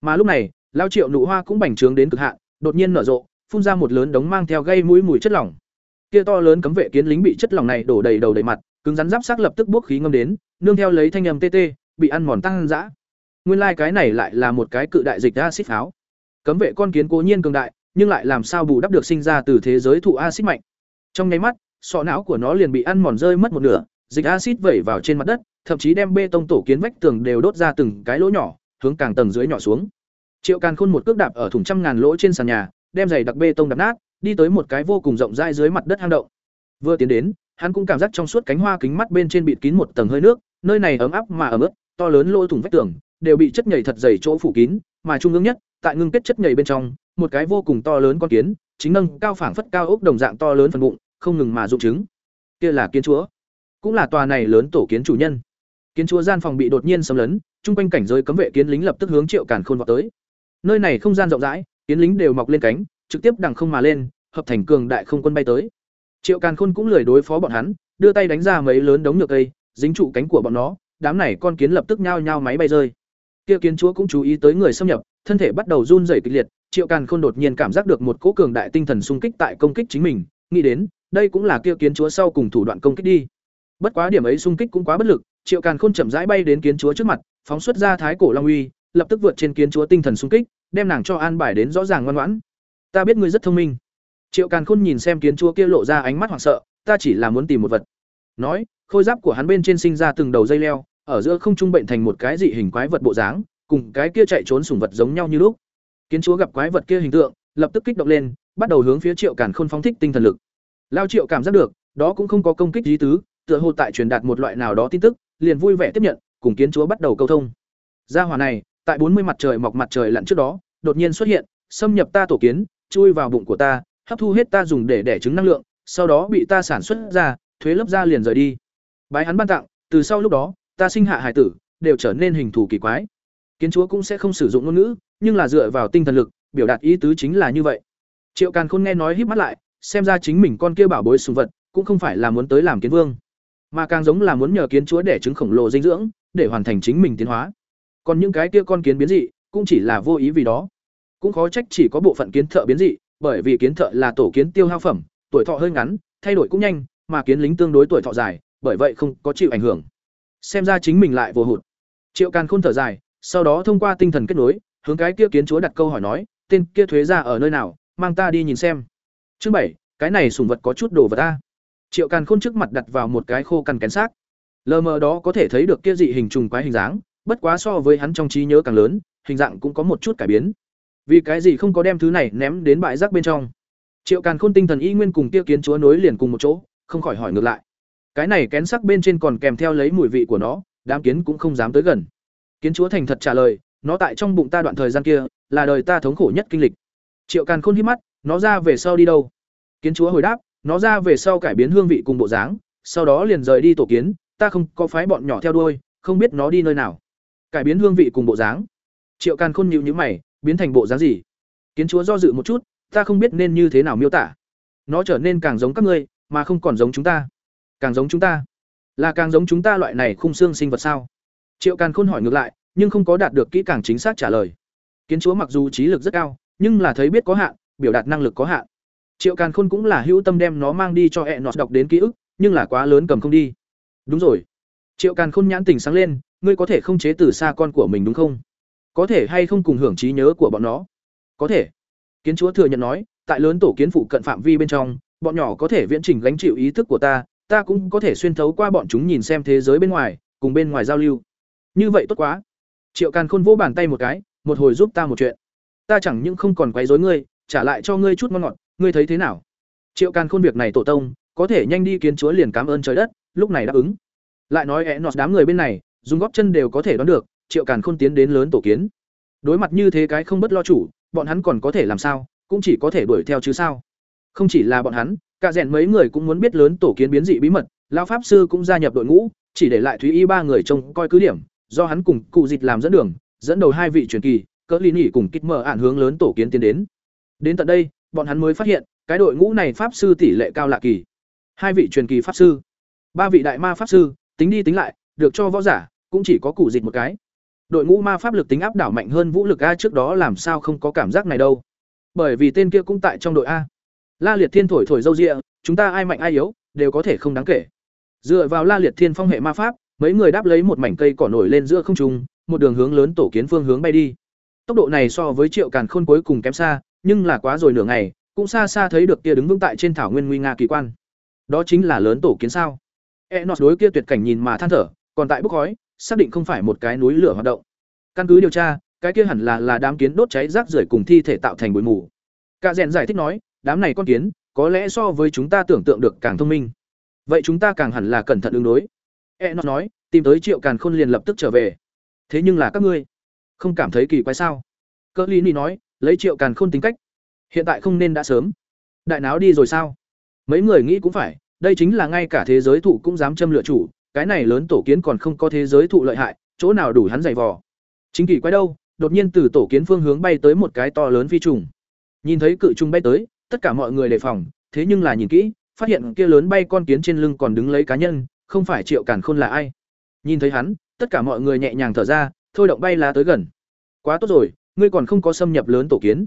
mà lúc này lao triệu nụ hoa cũng bành trướng đến cực hạn, đột nhiên nở rộ, phun ra một lớn đống mang theo gây mũi mùi chất lỏng. Kia to lớn cấm vệ kiến lính bị chất lỏng này đổ đầy đầu đầy mặt, cứng rắn giáp sắc lập tức bốc khí ngâm đến, nương theo lấy thanh âm tê tê, bị ăn mòn tăng dã. Nguyên lai like cái này lại là một cái cự đại dịch acid pháo. Cấm vệ con kiến cố nhiên cường đại, nhưng lại làm sao bù đắp được sinh ra từ thế giới thụ acid mạnh. Trong nháy mắt, sọ não của nó liền bị ăn mòn rơi mất một nửa, dịch acid vẩy vào trên mặt đất, thậm chí đem bê tông tổ kiến vách tường đều đốt ra từng cái lỗ nhỏ, hướng càng tầng dưới nhỏ xuống triệu càn khôn một cước đạp ở thùng trăm ngàn lỗ trên sàn nhà, đem giày đặc bê tông đập nát, đi tới một cái vô cùng rộng rãi dưới mặt đất hang động. Vừa tiến đến, hắn cũng cảm giác trong suốt cánh hoa kính mắt bên trên bịt kín một tầng hơi nước, nơi này ấm áp mà ấm ướt, to lớn lỗ thủng vách tường, đều bị chất nhầy thật dày chỗ phủ kín, mà trung ương nhất, tại ngưng kết chất nhầy bên trong, một cái vô cùng to lớn con kiến, chính nâng cao phảng phất cao ốc đồng dạng to lớn phần bụng, không ngừng mà dụng trứng. Kia là kiến chúa. Cũng là tòa này lớn tổ kiến chủ nhân. Kiến chúa gian phòng bị đột nhiên xâm lấn, chung quanh cảnh giới cấm vệ kiến lính lập tức hướng triệu càn khôn vào tới nơi này không gian rộng rãi yến lính đều mọc lên cánh, trực tiếp đằng không mà lên, hợp thành cường đại không quân bay tới. Triệu càn khôn cũng lười đối phó bọn hắn, đưa tay đánh ra mấy lớn đống nhược cây, dính trụ cánh của bọn nó, đám này con kiến lập tức nhao nhao máy bay rơi. Kia kiến chúa cũng chú ý tới người xâm nhập, thân thể bắt đầu run rẩy kịch liệt, triệu càn khôn đột nhiên cảm giác được một cỗ cường đại tinh thần xung kích tại công kích chính mình, nghĩ đến, đây cũng là kia kiến chúa sau cùng thủ đoạn công kích đi. Bất quá điểm ấy xung kích cũng quá bất lực, triệu càn khôn chậm rãi bay đến kiến chúa trước mặt, phóng xuất ra thái cổ long uy lập tức vượt trên kiến chúa tinh thần xung kích, đem nàng cho an bài đến rõ ràng ngoan ngoãn. Ta biết ngươi rất thông minh. Triệu càn khôn nhìn xem kiến chúa kia lộ ra ánh mắt hoảng sợ, ta chỉ là muốn tìm một vật. Nói, khôi giáp của hắn bên trên sinh ra từng đầu dây leo, ở giữa không trung bệnh thành một cái dị hình quái vật bộ dáng, cùng cái kia chạy trốn sủng vật giống nhau như lúc. Kiến chúa gặp quái vật kia hình tượng, lập tức kích động lên, bắt đầu hướng phía triệu càn khôn phóng thích tinh thần lực. Lao triệu cảm giác được, đó cũng không có công kích ý tứ, tựa hồ tại truyền đạt một loại nào đó tin tức, liền vui vẻ tiếp nhận, cùng kiến chúa bắt đầu câu thông. Gia hỏa này tại bốn mươi mặt trời mọc mặt trời lặn trước đó, đột nhiên xuất hiện, xâm nhập ta tổ kiến, chui vào bụng của ta, hấp thu hết ta dùng để đẻ trứng năng lượng, sau đó bị ta sản xuất ra, thuế lớp da liền rời đi. Bái hắn ban tặng, từ sau lúc đó, ta sinh hạ hải tử, đều trở nên hình thù kỳ quái. Kiến chúa cũng sẽ không sử dụng ngôn ngữ, nhưng là dựa vào tinh thần lực, biểu đạt ý tứ chính là như vậy. Triệu càn khôn nghe nói híp mắt lại, xem ra chính mình con kia bảo bối sùng vật, cũng không phải là muốn tới làm kiến vương, mà càng giống là muốn nhờ kiến chúa để trứng khổng lồ dinh dưỡng, để hoàn thành chính mình tiến hóa còn những cái kia con kiến biến dị, cũng chỉ là vô ý vì đó. Cũng khó trách chỉ có bộ phận kiến thợ biến dị, bởi vì kiến thợ là tổ kiến tiêu hao phẩm, tuổi thọ hơi ngắn, thay đổi cũng nhanh, mà kiến lính tương đối tuổi thọ dài, bởi vậy không có chịu ảnh hưởng. Xem ra chính mình lại vô hụt. Triệu càn khôn thở dài, sau đó thông qua tinh thần kết nối, hướng cái kia kiến chúa đặt câu hỏi nói, tên kia thuế ra ở nơi nào? Mang ta đi nhìn xem. Chương bảy, cái này sùng vật có chút đồ vật ta. Triệu càn khôn trước mặt đặt vào một cái khô cằn kén xác. Lờ mờ đó có thể thấy được kia dị hình trùng quái hình dáng bất quá so với hắn trong trí nhớ càng lớn, hình dạng cũng có một chút cải biến. Vì cái gì không có đem thứ này ném đến bãi rác bên trong? Triệu càn khôn tinh thần y nguyên cùng kia kiến chúa nối liền cùng một chỗ, không khỏi hỏi ngược lại. Cái này kén sắc bên trên còn kèm theo lấy mùi vị của nó, đám kiến cũng không dám tới gần. Kiến chúa thành thật trả lời, nó tại trong bụng ta đoạn thời gian kia, là đời ta thống khổ nhất kinh lịch. Triệu càn khôn hít mắt, nó ra về sau đi đâu? Kiến chúa hồi đáp, nó ra về sau cải biến hương vị cùng bộ dáng, sau đó liền rời đi tổ kiến, ta không có phái bọn nhỏ theo đuôi, không biết nó đi nơi nào cải biến hương vị cùng bộ dáng. Triệu càn khôn nhịu nhữ mày, biến thành bộ dáng gì? Kiến chúa do dự một chút, ta không biết nên như thế nào miêu tả. Nó trở nên càng giống các ngươi, mà không còn giống chúng ta. Càng giống chúng ta. Là càng giống chúng ta loại này khung xương sinh vật sao? Triệu càn khôn hỏi ngược lại, nhưng không có đạt được kỹ càng chính xác trả lời. Kiến chúa mặc dù trí lực rất cao, nhưng là thấy biết có hạn, biểu đạt năng lực có hạn. Triệu càn khôn cũng là hữu tâm đem nó mang đi cho hẹ nọt đọc đến ký ức, nhưng là quá lớn cầm không đi. Đúng rồi. Triệu càn khôn nhãn tình sáng lên ngươi có thể không chế từ xa con của mình đúng không? Có thể hay không cùng hưởng trí nhớ của bọn nó? Có thể. Kiến chúa thừa nhận nói, tại lớn tổ kiến phụ cận phạm vi bên trong, bọn nhỏ có thể viễn trình gánh chịu ý thức của ta ta cũng có thể xuyên thấu qua bọn chúng nhìn xem thế giới bên ngoài, cùng bên ngoài giao lưu. Như vậy tốt quá. Triệu càn khôn vỗ bàn tay một cái, một hồi giúp ta một chuyện. Ta chẳng những không còn quấy rối ngươi, trả lại cho ngươi chút ngon ngọt, ngươi thấy thế nào? Triệu càn khôn việc này tổ tông, có thể nhanh đi kiến chúa liền cảm ơn trời đất, lúc này đáp ứng. Lại nói é nọt đám người bên này dùng góp chân đều có thể đoán được, triệu càn khôn tiến đến lớn tổ kiến. Đối mặt như thế cái không bất lo chủ, bọn hắn còn có thể làm sao, cũng chỉ có thể đuổi theo chứ sao. Không chỉ là bọn hắn, cả rèn mấy người cũng muốn biết lớn tổ kiến biến dị bí mật lao pháp sư cũng gia nhập đội ngũ, chỉ để lại thúy y ba người trông coi cứ điểm, do hắn cùng cụ dịch làm dẫn đường, dẫn đầu hai vị truyền kỳ, cỡ ly nỉ cùng kích mở ạn hướng lớn tổ kiến tiến đến. Đến tận đây, bọn hắn mới phát hiện, cái đội ngũ này pháp sư tỷ lệ cao lạ kỳ. Hai vị truyền kỳ pháp sư, ba vị đại ma pháp sư, tính đi tính lại được cho võ giả, cũng chỉ có cụ dịch một cái. Đội ngũ ma pháp lực tính áp đảo mạnh hơn vũ lực a trước đó làm sao không có cảm giác này đâu. Bởi vì tên kia cũng tại trong đội a. La liệt thiên thổi thổi dâu rịa, chúng ta ai mạnh ai yếu, đều có thể không đáng kể. Dựa vào la liệt thiên phong hệ ma pháp, mấy người đáp lấy một mảnh cây cỏ nổi lên giữa không trung, một đường hướng lớn tổ kiến phương hướng bay đi. Tốc độ này so với triệu càn khôn cuối cùng kém xa, nhưng là quá rồi nửa ngày, cũng xa xa thấy được kia đứng vững tại trên thảo nguyên nguy nga kỳ quan. Đó chính là lớn tổ kiến sao? E nọt đối kia tuyệt cảnh nhìn mà than thở còn tại bốc khói, xác định không phải một cái núi lửa hoạt động. Căn cứ điều tra, cái kia hẳn là là đám kiến đốt cháy rác rưởi cùng thi thể tạo thành bụi mù. Cạ rèn giải thích nói, đám này con kiến, có lẽ so với chúng ta tưởng tượng được càng thông minh. Vậy chúng ta càng hẳn là cẩn thận ứng đối. E nó nói, tìm tới triệu càn khôn liền lập tức trở về. Thế nhưng là các ngươi không cảm thấy kỳ quái sao? Cỡ lý ni nói, lấy triệu càn khôn tính cách, hiện tại không nên đã sớm. Đại náo đi rồi sao? Mấy người nghĩ cũng phải, đây chính là ngay cả thế giới thụ cũng dám châm lựa chủ cái này lớn tổ kiến còn không có thế giới thụ lợi hại, chỗ nào đủ hắn giày vò. Chính kỳ quái đâu, đột nhiên từ tổ kiến phương hướng bay tới một cái to lớn phi trùng. Nhìn thấy cự trùng bay tới, tất cả mọi người đề phòng, thế nhưng là nhìn kỹ, phát hiện kia lớn bay con kiến trên lưng còn đứng lấy cá nhân, không phải triệu cản khôn là ai. Nhìn thấy hắn, tất cả mọi người nhẹ nhàng thở ra, thôi động bay lá tới gần. Quá tốt rồi, ngươi còn không có xâm nhập lớn tổ kiến.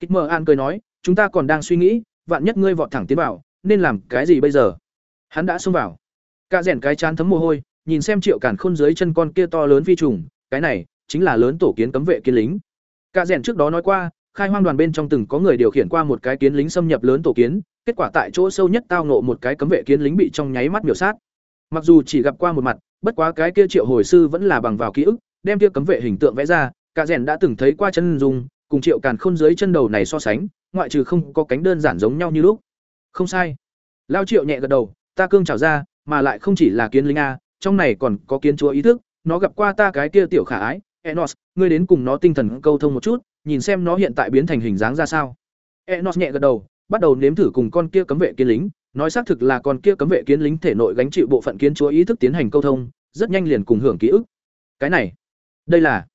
Kích mơ an cười nói, chúng ta còn đang suy nghĩ, vạn nhất ngươi vọt thẳng tiến vào, nên làm cái gì bây giờ? Hắn đã xông vào cả rèn cái chán thấm mồ hôi, nhìn xem triệu cản khôn dưới chân con kia to lớn vi trùng, cái này chính là lớn tổ kiến cấm vệ kiến lính. Cả rèn trước đó nói qua, khai hoang đoàn bên trong từng có người điều khiển qua một cái kiến lính xâm nhập lớn tổ kiến, kết quả tại chỗ sâu nhất tao nộ một cái cấm vệ kiến lính bị trong nháy mắt miểu sát. Mặc dù chỉ gặp qua một mặt, bất quá cái kia triệu hồi sư vẫn là bằng vào ký ức, đem kia cấm vệ hình tượng vẽ ra, cả rèn đã từng thấy qua chân dung, cùng triệu cản khôn dưới chân đầu này so sánh, ngoại trừ không có cánh đơn giản giống nhau như lúc. Không sai. Lao triệu nhẹ gật đầu, ta cương trào ra mà lại không chỉ là kiến lính a, trong này còn có kiến chúa ý thức, nó gặp qua ta cái kia tiểu khả ái, enos, ngươi đến cùng nó tinh thần câu thông một chút, nhìn xem nó hiện tại biến thành hình dáng ra sao. Enos nhẹ gật đầu, bắt đầu nếm thử cùng con kia cấm vệ kiến lính, nói xác thực là con kia cấm vệ kiến lính thể nội gánh chịu bộ phận kiến chúa ý thức tiến hành câu thông, rất nhanh liền cùng hưởng ký ức. Cái này, đây là,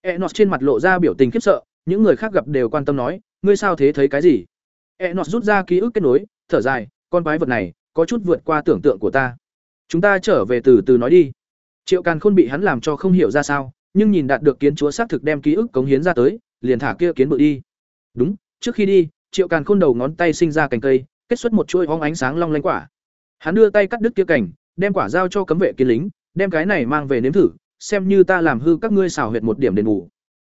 enos trên mặt lộ ra biểu tình khiếp sợ, những người khác gặp đều quan tâm nói, ngươi sao thế thấy cái gì? Enos rút ra ký ức kết nối, thở dài, con quái vật này, có chút vượt qua tưởng tượng của ta chúng ta trở về từ từ nói đi. Triệu càn khôn bị hắn làm cho không hiểu ra sao, nhưng nhìn đạt được kiến chúa xác thực đem ký ức cống hiến ra tới, liền thả kia kiến bự đi. Đúng, trước khi đi, triệu càn khôn đầu ngón tay sinh ra cành cây, kết xuất một chuỗi hóng ánh sáng long lanh quả. Hắn đưa tay cắt đứt kia cảnh đem quả giao cho cấm vệ kiến lính, đem cái này mang về nếm thử, xem như ta làm hư các ngươi xào huyệt một điểm đền bù.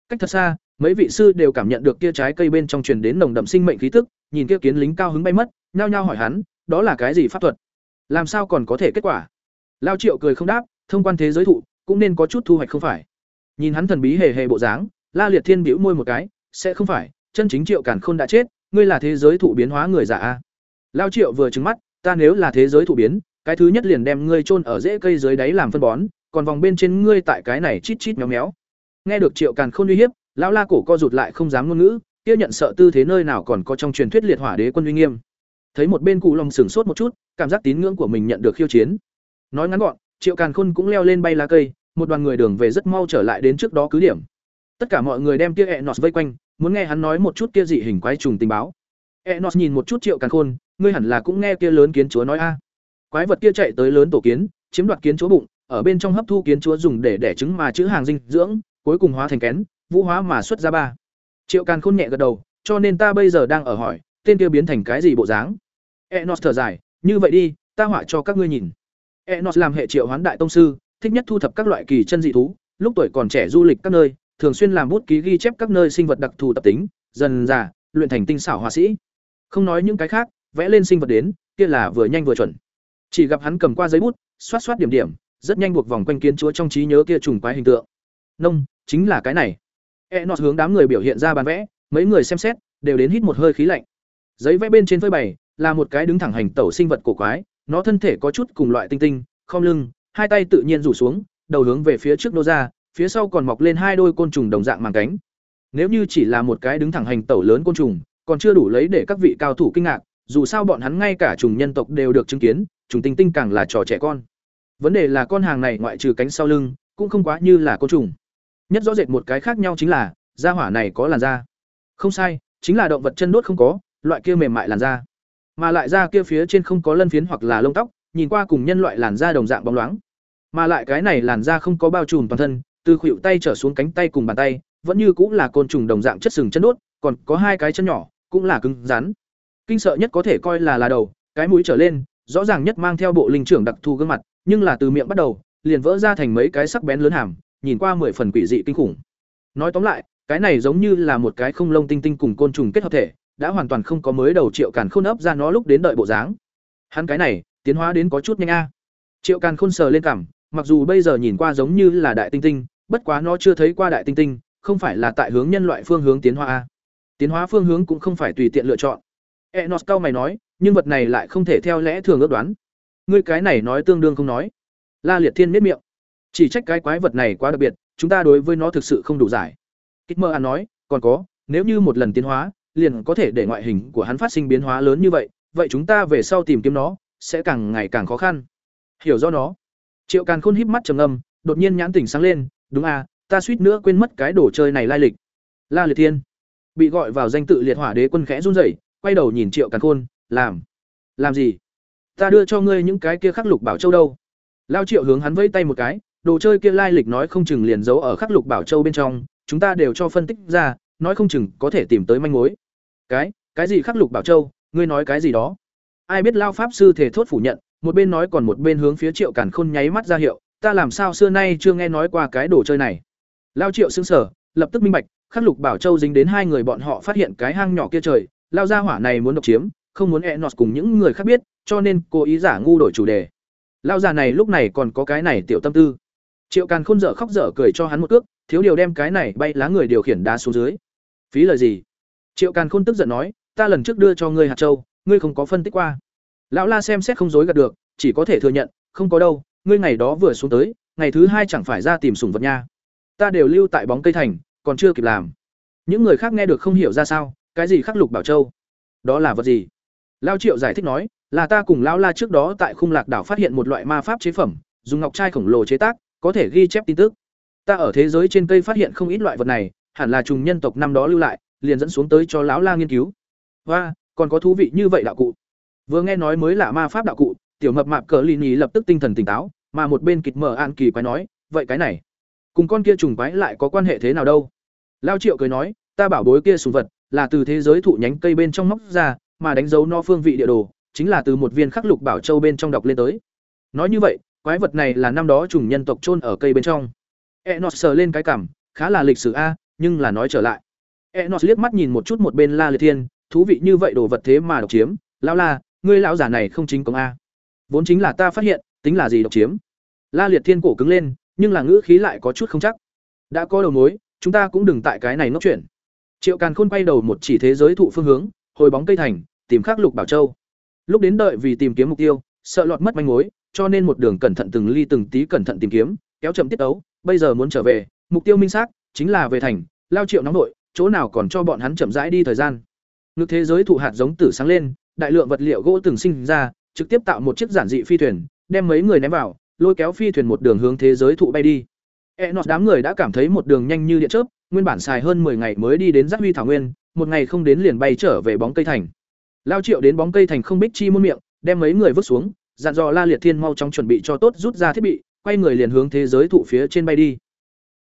Cách thật xa, mấy vị sư đều cảm nhận được kia trái cây bên trong truyền đến nồng đậm sinh mệnh khí tức, nhìn kia kiến lính cao hứng bay mất, nhao nhao hỏi hắn, đó là cái gì pháp thuật? Làm sao còn có thể kết quả? Lao triệu cười không đáp, thông quan thế giới thụ, cũng nên có chút thu hoạch không phải. Nhìn hắn thần bí hề hề bộ dáng, la liệt thiên bĩu môi một cái, sẽ không phải, chân chính triệu càn khôn đã chết, ngươi là thế giới thụ biến hóa người giả a? Lao triệu vừa trứng mắt, ta nếu là thế giới thụ biến, cái thứ nhất liền đem ngươi chôn ở rễ cây dưới đáy làm phân bón, còn vòng bên trên ngươi tại cái này chít chít méo méo. Nghe được triệu càn khôn uy hiếp, lão la cổ co rụt lại không dám ngôn ngữ, kia nhận sợ tư thế nơi nào còn có trong truyền thuyết liệt hỏa đế quân uy nghiêm thấy một bên cụ lòng sửng sốt một chút, cảm giác tín ngưỡng của mình nhận được khiêu chiến. Nói ngắn gọn, triệu càn khôn cũng leo lên bay lá cây, một đoàn người đường về rất mau trở lại đến trước đó cứ điểm. Tất cả mọi người đem kia e nọt vây quanh, muốn nghe hắn nói một chút kia dị hình quái trùng tình báo. E nọt nhìn một chút triệu càn khôn, ngươi hẳn là cũng nghe kia lớn kiến chúa nói a. Quái vật kia chạy tới lớn tổ kiến, chiếm đoạt kiến chúa bụng, ở bên trong hấp thu kiến chúa dùng để đẻ trứng mà chữ hàng dinh dưỡng, cuối cùng hóa thành kén, vũ hóa mà xuất ra ba. Triệu càn khôn nhẹ gật đầu, cho nên ta bây giờ đang ở hỏi tên kia biến thành cái gì bộ dáng? Enos thở dài, như vậy đi, ta họa cho các ngươi nhìn. Enos làm hệ triệu hoán đại tông sư, thích nhất thu thập các loại kỳ chân dị thú, lúc tuổi còn trẻ du lịch các nơi, thường xuyên làm bút ký ghi chép các nơi sinh vật đặc thù tập tính, dần già luyện thành tinh xảo họa sĩ. Không nói những cái khác, vẽ lên sinh vật đến, kia là vừa nhanh vừa chuẩn. Chỉ gặp hắn cầm qua giấy bút, xoát xoát điểm điểm, rất nhanh buộc vòng quanh kiến chúa trong trí nhớ kia trùng quái hình tượng. Nông, chính là cái này. E nọt hướng đám người biểu hiện ra bàn vẽ, mấy người xem xét, đều đến hít một hơi khí lạnh giấy vẽ bên trên phơi bày là một cái đứng thẳng hành tẩu sinh vật cổ quái, nó thân thể có chút cùng loại tinh tinh không lưng, hai tay tự nhiên rủ xuống, đầu hướng về phía trước nô ra, phía sau còn mọc lên hai đôi côn trùng đồng dạng màng cánh. Nếu như chỉ là một cái đứng thẳng hành tẩu lớn côn trùng, còn chưa đủ lấy để các vị cao thủ kinh ngạc, dù sao bọn hắn ngay cả trùng nhân tộc đều được chứng kiến, trùng tinh tinh càng là trò trẻ con. Vấn đề là con hàng này ngoại trừ cánh sau lưng, cũng không quá như là côn trùng. Nhất rõ rệt một cái khác nhau chính là da hỏa này có làn da. Không sai, chính là động vật chân đốt không có loại kia mềm mại làn da mà lại da kia phía trên không có lân phiến hoặc là lông tóc nhìn qua cùng nhân loại làn da đồng dạng bóng loáng Mà lại cái này làn da không có bao trùm toàn thân, từ khuỷu tay trở xuống cánh tay cùng bàn tay, vẫn như cũng là côn trùng đồng dạng chất sừng chân đốt, còn có hai cái chân nhỏ, cũng là cứng rắn. Kinh sợ nhất có thể coi là là đầu, cái mũi trở lên, rõ ràng nhất mang theo bộ linh trưởng đặc thù gương mặt, nhưng là từ miệng bắt đầu, liền vỡ ra thành mấy cái sắc bén lớn hàm, nhìn qua mười phần quỷ dị kinh khủng. Nói tóm lại, cái này giống như là một cái không lông tinh tinh cùng côn trùng kết hợp thể, đã hoàn toàn không có mới đầu Triệu Càn Khôn ấp ra nó lúc đến đợi bộ dáng. Hắn cái này, tiến hóa đến có chút nhanh a. Triệu Càn Khôn sờ lên cằm, mặc dù bây giờ nhìn qua giống như là đại tinh tinh, bất quá nó chưa thấy qua đại tinh tinh, không phải là tại hướng nhân loại phương hướng tiến hóa a. Tiến hóa phương hướng cũng không phải tùy tiện lựa chọn. Enos cao mày nói, nhưng vật này lại không thể theo lẽ thường ước đoán. Ngươi cái này nói tương đương không nói. La Liệt Thiên miết miệng. Chỉ trách cái quái vật này quá đặc biệt, chúng ta đối với nó thực sự không đủ giải. Kích Mơ An nói, còn có, nếu như một lần tiến hóa, liền có thể để ngoại hình của hắn phát sinh biến hóa lớn như vậy, vậy chúng ta về sau tìm kiếm nó sẽ càng ngày càng khó khăn. Hiểu do nó. Triệu Càn Khôn híp mắt trầm ngâm, đột nhiên nhãn tỉnh sáng lên, đúng à, ta suýt nữa quên mất cái đồ chơi này lai lịch. La Liệt Thiên bị gọi vào danh tự liệt hỏa đế quân khẽ run rẩy, quay đầu nhìn Triệu Càn Khôn, làm, làm gì? Ta đưa cho ngươi những cái kia khắc lục bảo châu đâu? Lao Triệu hướng hắn vẫy tay một cái, đồ chơi kia lai lịch nói không chừng liền giấu ở khắc lục bảo châu bên trong, chúng ta đều cho phân tích ra, nói không chừng có thể tìm tới manh mối. Cái, cái gì khắc lục bảo châu, ngươi nói cái gì đó? Ai biết Lao pháp sư thể thốt phủ nhận, một bên nói còn một bên hướng phía Triệu Càn Khôn nháy mắt ra hiệu, ta làm sao xưa nay chưa nghe nói qua cái đồ chơi này. Lao Triệu sững sở, lập tức minh bạch, khắc lục bảo châu dính đến hai người bọn họ phát hiện cái hang nhỏ kia trời, lao ra hỏa này muốn độc chiếm, không muốn e nọt cùng những người khác biết, cho nên cố ý giả ngu đổi chủ đề. Lao già này lúc này còn có cái này tiểu tâm tư. Triệu Càn Khôn dở khóc dở cười cho hắn một cước, thiếu điều đem cái này bay lá người điều khiển đá xuống dưới. Phí lời gì? Triệu Càn Khôn tức giận nói, ta lần trước đưa cho ngươi hạt châu, ngươi không có phân tích qua. Lão La xem xét không dối gạt được, chỉ có thể thừa nhận, không có đâu, ngươi ngày đó vừa xuống tới, ngày thứ hai chẳng phải ra tìm sủng vật nha. Ta đều lưu tại bóng cây thành, còn chưa kịp làm. Những người khác nghe được không hiểu ra sao, cái gì khắc lục bảo châu? Đó là vật gì? Lao Triệu giải thích nói, là ta cùng lão La trước đó tại khung lạc đảo phát hiện một loại ma pháp chế phẩm, dùng ngọc trai khổng lồ chế tác, có thể ghi chép tin tức. Ta ở thế giới trên cây phát hiện không ít loại vật này, hẳn là trùng nhân tộc năm đó lưu lại, liền dẫn xuống tới cho lão La nghiên cứu. Và, còn có thú vị như vậy đạo cụ. Vừa nghe nói mới là ma pháp đạo cụ, tiểu mập mạp cờ lì nhì lập tức tinh thần tỉnh táo, mà một bên kịch mở an kỳ quái nói, vậy cái này, cùng con kia trùng quái lại có quan hệ thế nào đâu? Lao Triệu cười nói, ta bảo bối kia sùng vật là từ thế giới thụ nhánh cây bên trong móc ra, mà đánh dấu no phương vị địa đồ, chính là từ một viên khắc lục bảo châu bên trong đọc lên tới. Nói như vậy, quái vật này là năm đó trùng nhân tộc chôn ở cây bên trong. Enos sờ lên cái cằm, khá là lịch sử a, nhưng là nói trở lại. Enos liếc mắt nhìn một chút một bên La Liệt Thiên, thú vị như vậy đồ vật thế mà độc chiếm, lão la, ngươi lão giả này không chính công a. Vốn chính là ta phát hiện, tính là gì độc chiếm. La Liệt Thiên cổ cứng lên, nhưng là ngữ khí lại có chút không chắc. Đã có đầu mối, chúng ta cũng đừng tại cái này ngốc chuyện. Triệu Càn Khôn quay đầu một chỉ thế giới thụ phương hướng, hồi bóng cây thành, tìm khắc lục bảo châu. Lúc đến đợi vì tìm kiếm mục tiêu, sợ lọt mất manh mối, cho nên một đường cẩn thận từng ly từng tí cẩn thận tìm kiếm, kéo chậm tiết tấu, bây giờ muốn trở về, mục tiêu minh xác, chính là về thành, lao Triệu nóng nội, chỗ nào còn cho bọn hắn chậm rãi đi thời gian. Ngực thế giới thụ hạt giống tử sáng lên, đại lượng vật liệu gỗ từng sinh ra, trực tiếp tạo một chiếc giản dị phi thuyền, đem mấy người ném vào, lôi kéo phi thuyền một đường hướng thế giới thụ bay đi. e nọt đám người đã cảm thấy một đường nhanh như điện chớp, nguyên bản xài hơn 10 ngày mới đi đến Giác Huy thảo nguyên, một ngày không đến liền bay trở về bóng cây thành. Lao Triệu đến bóng cây thành không bích chi muôn miệng, đem mấy người vứt xuống, dặn dò La Liệt Thiên mau chóng chuẩn bị cho tốt rút ra thiết bị, quay người liền hướng thế giới thụ phía trên bay đi.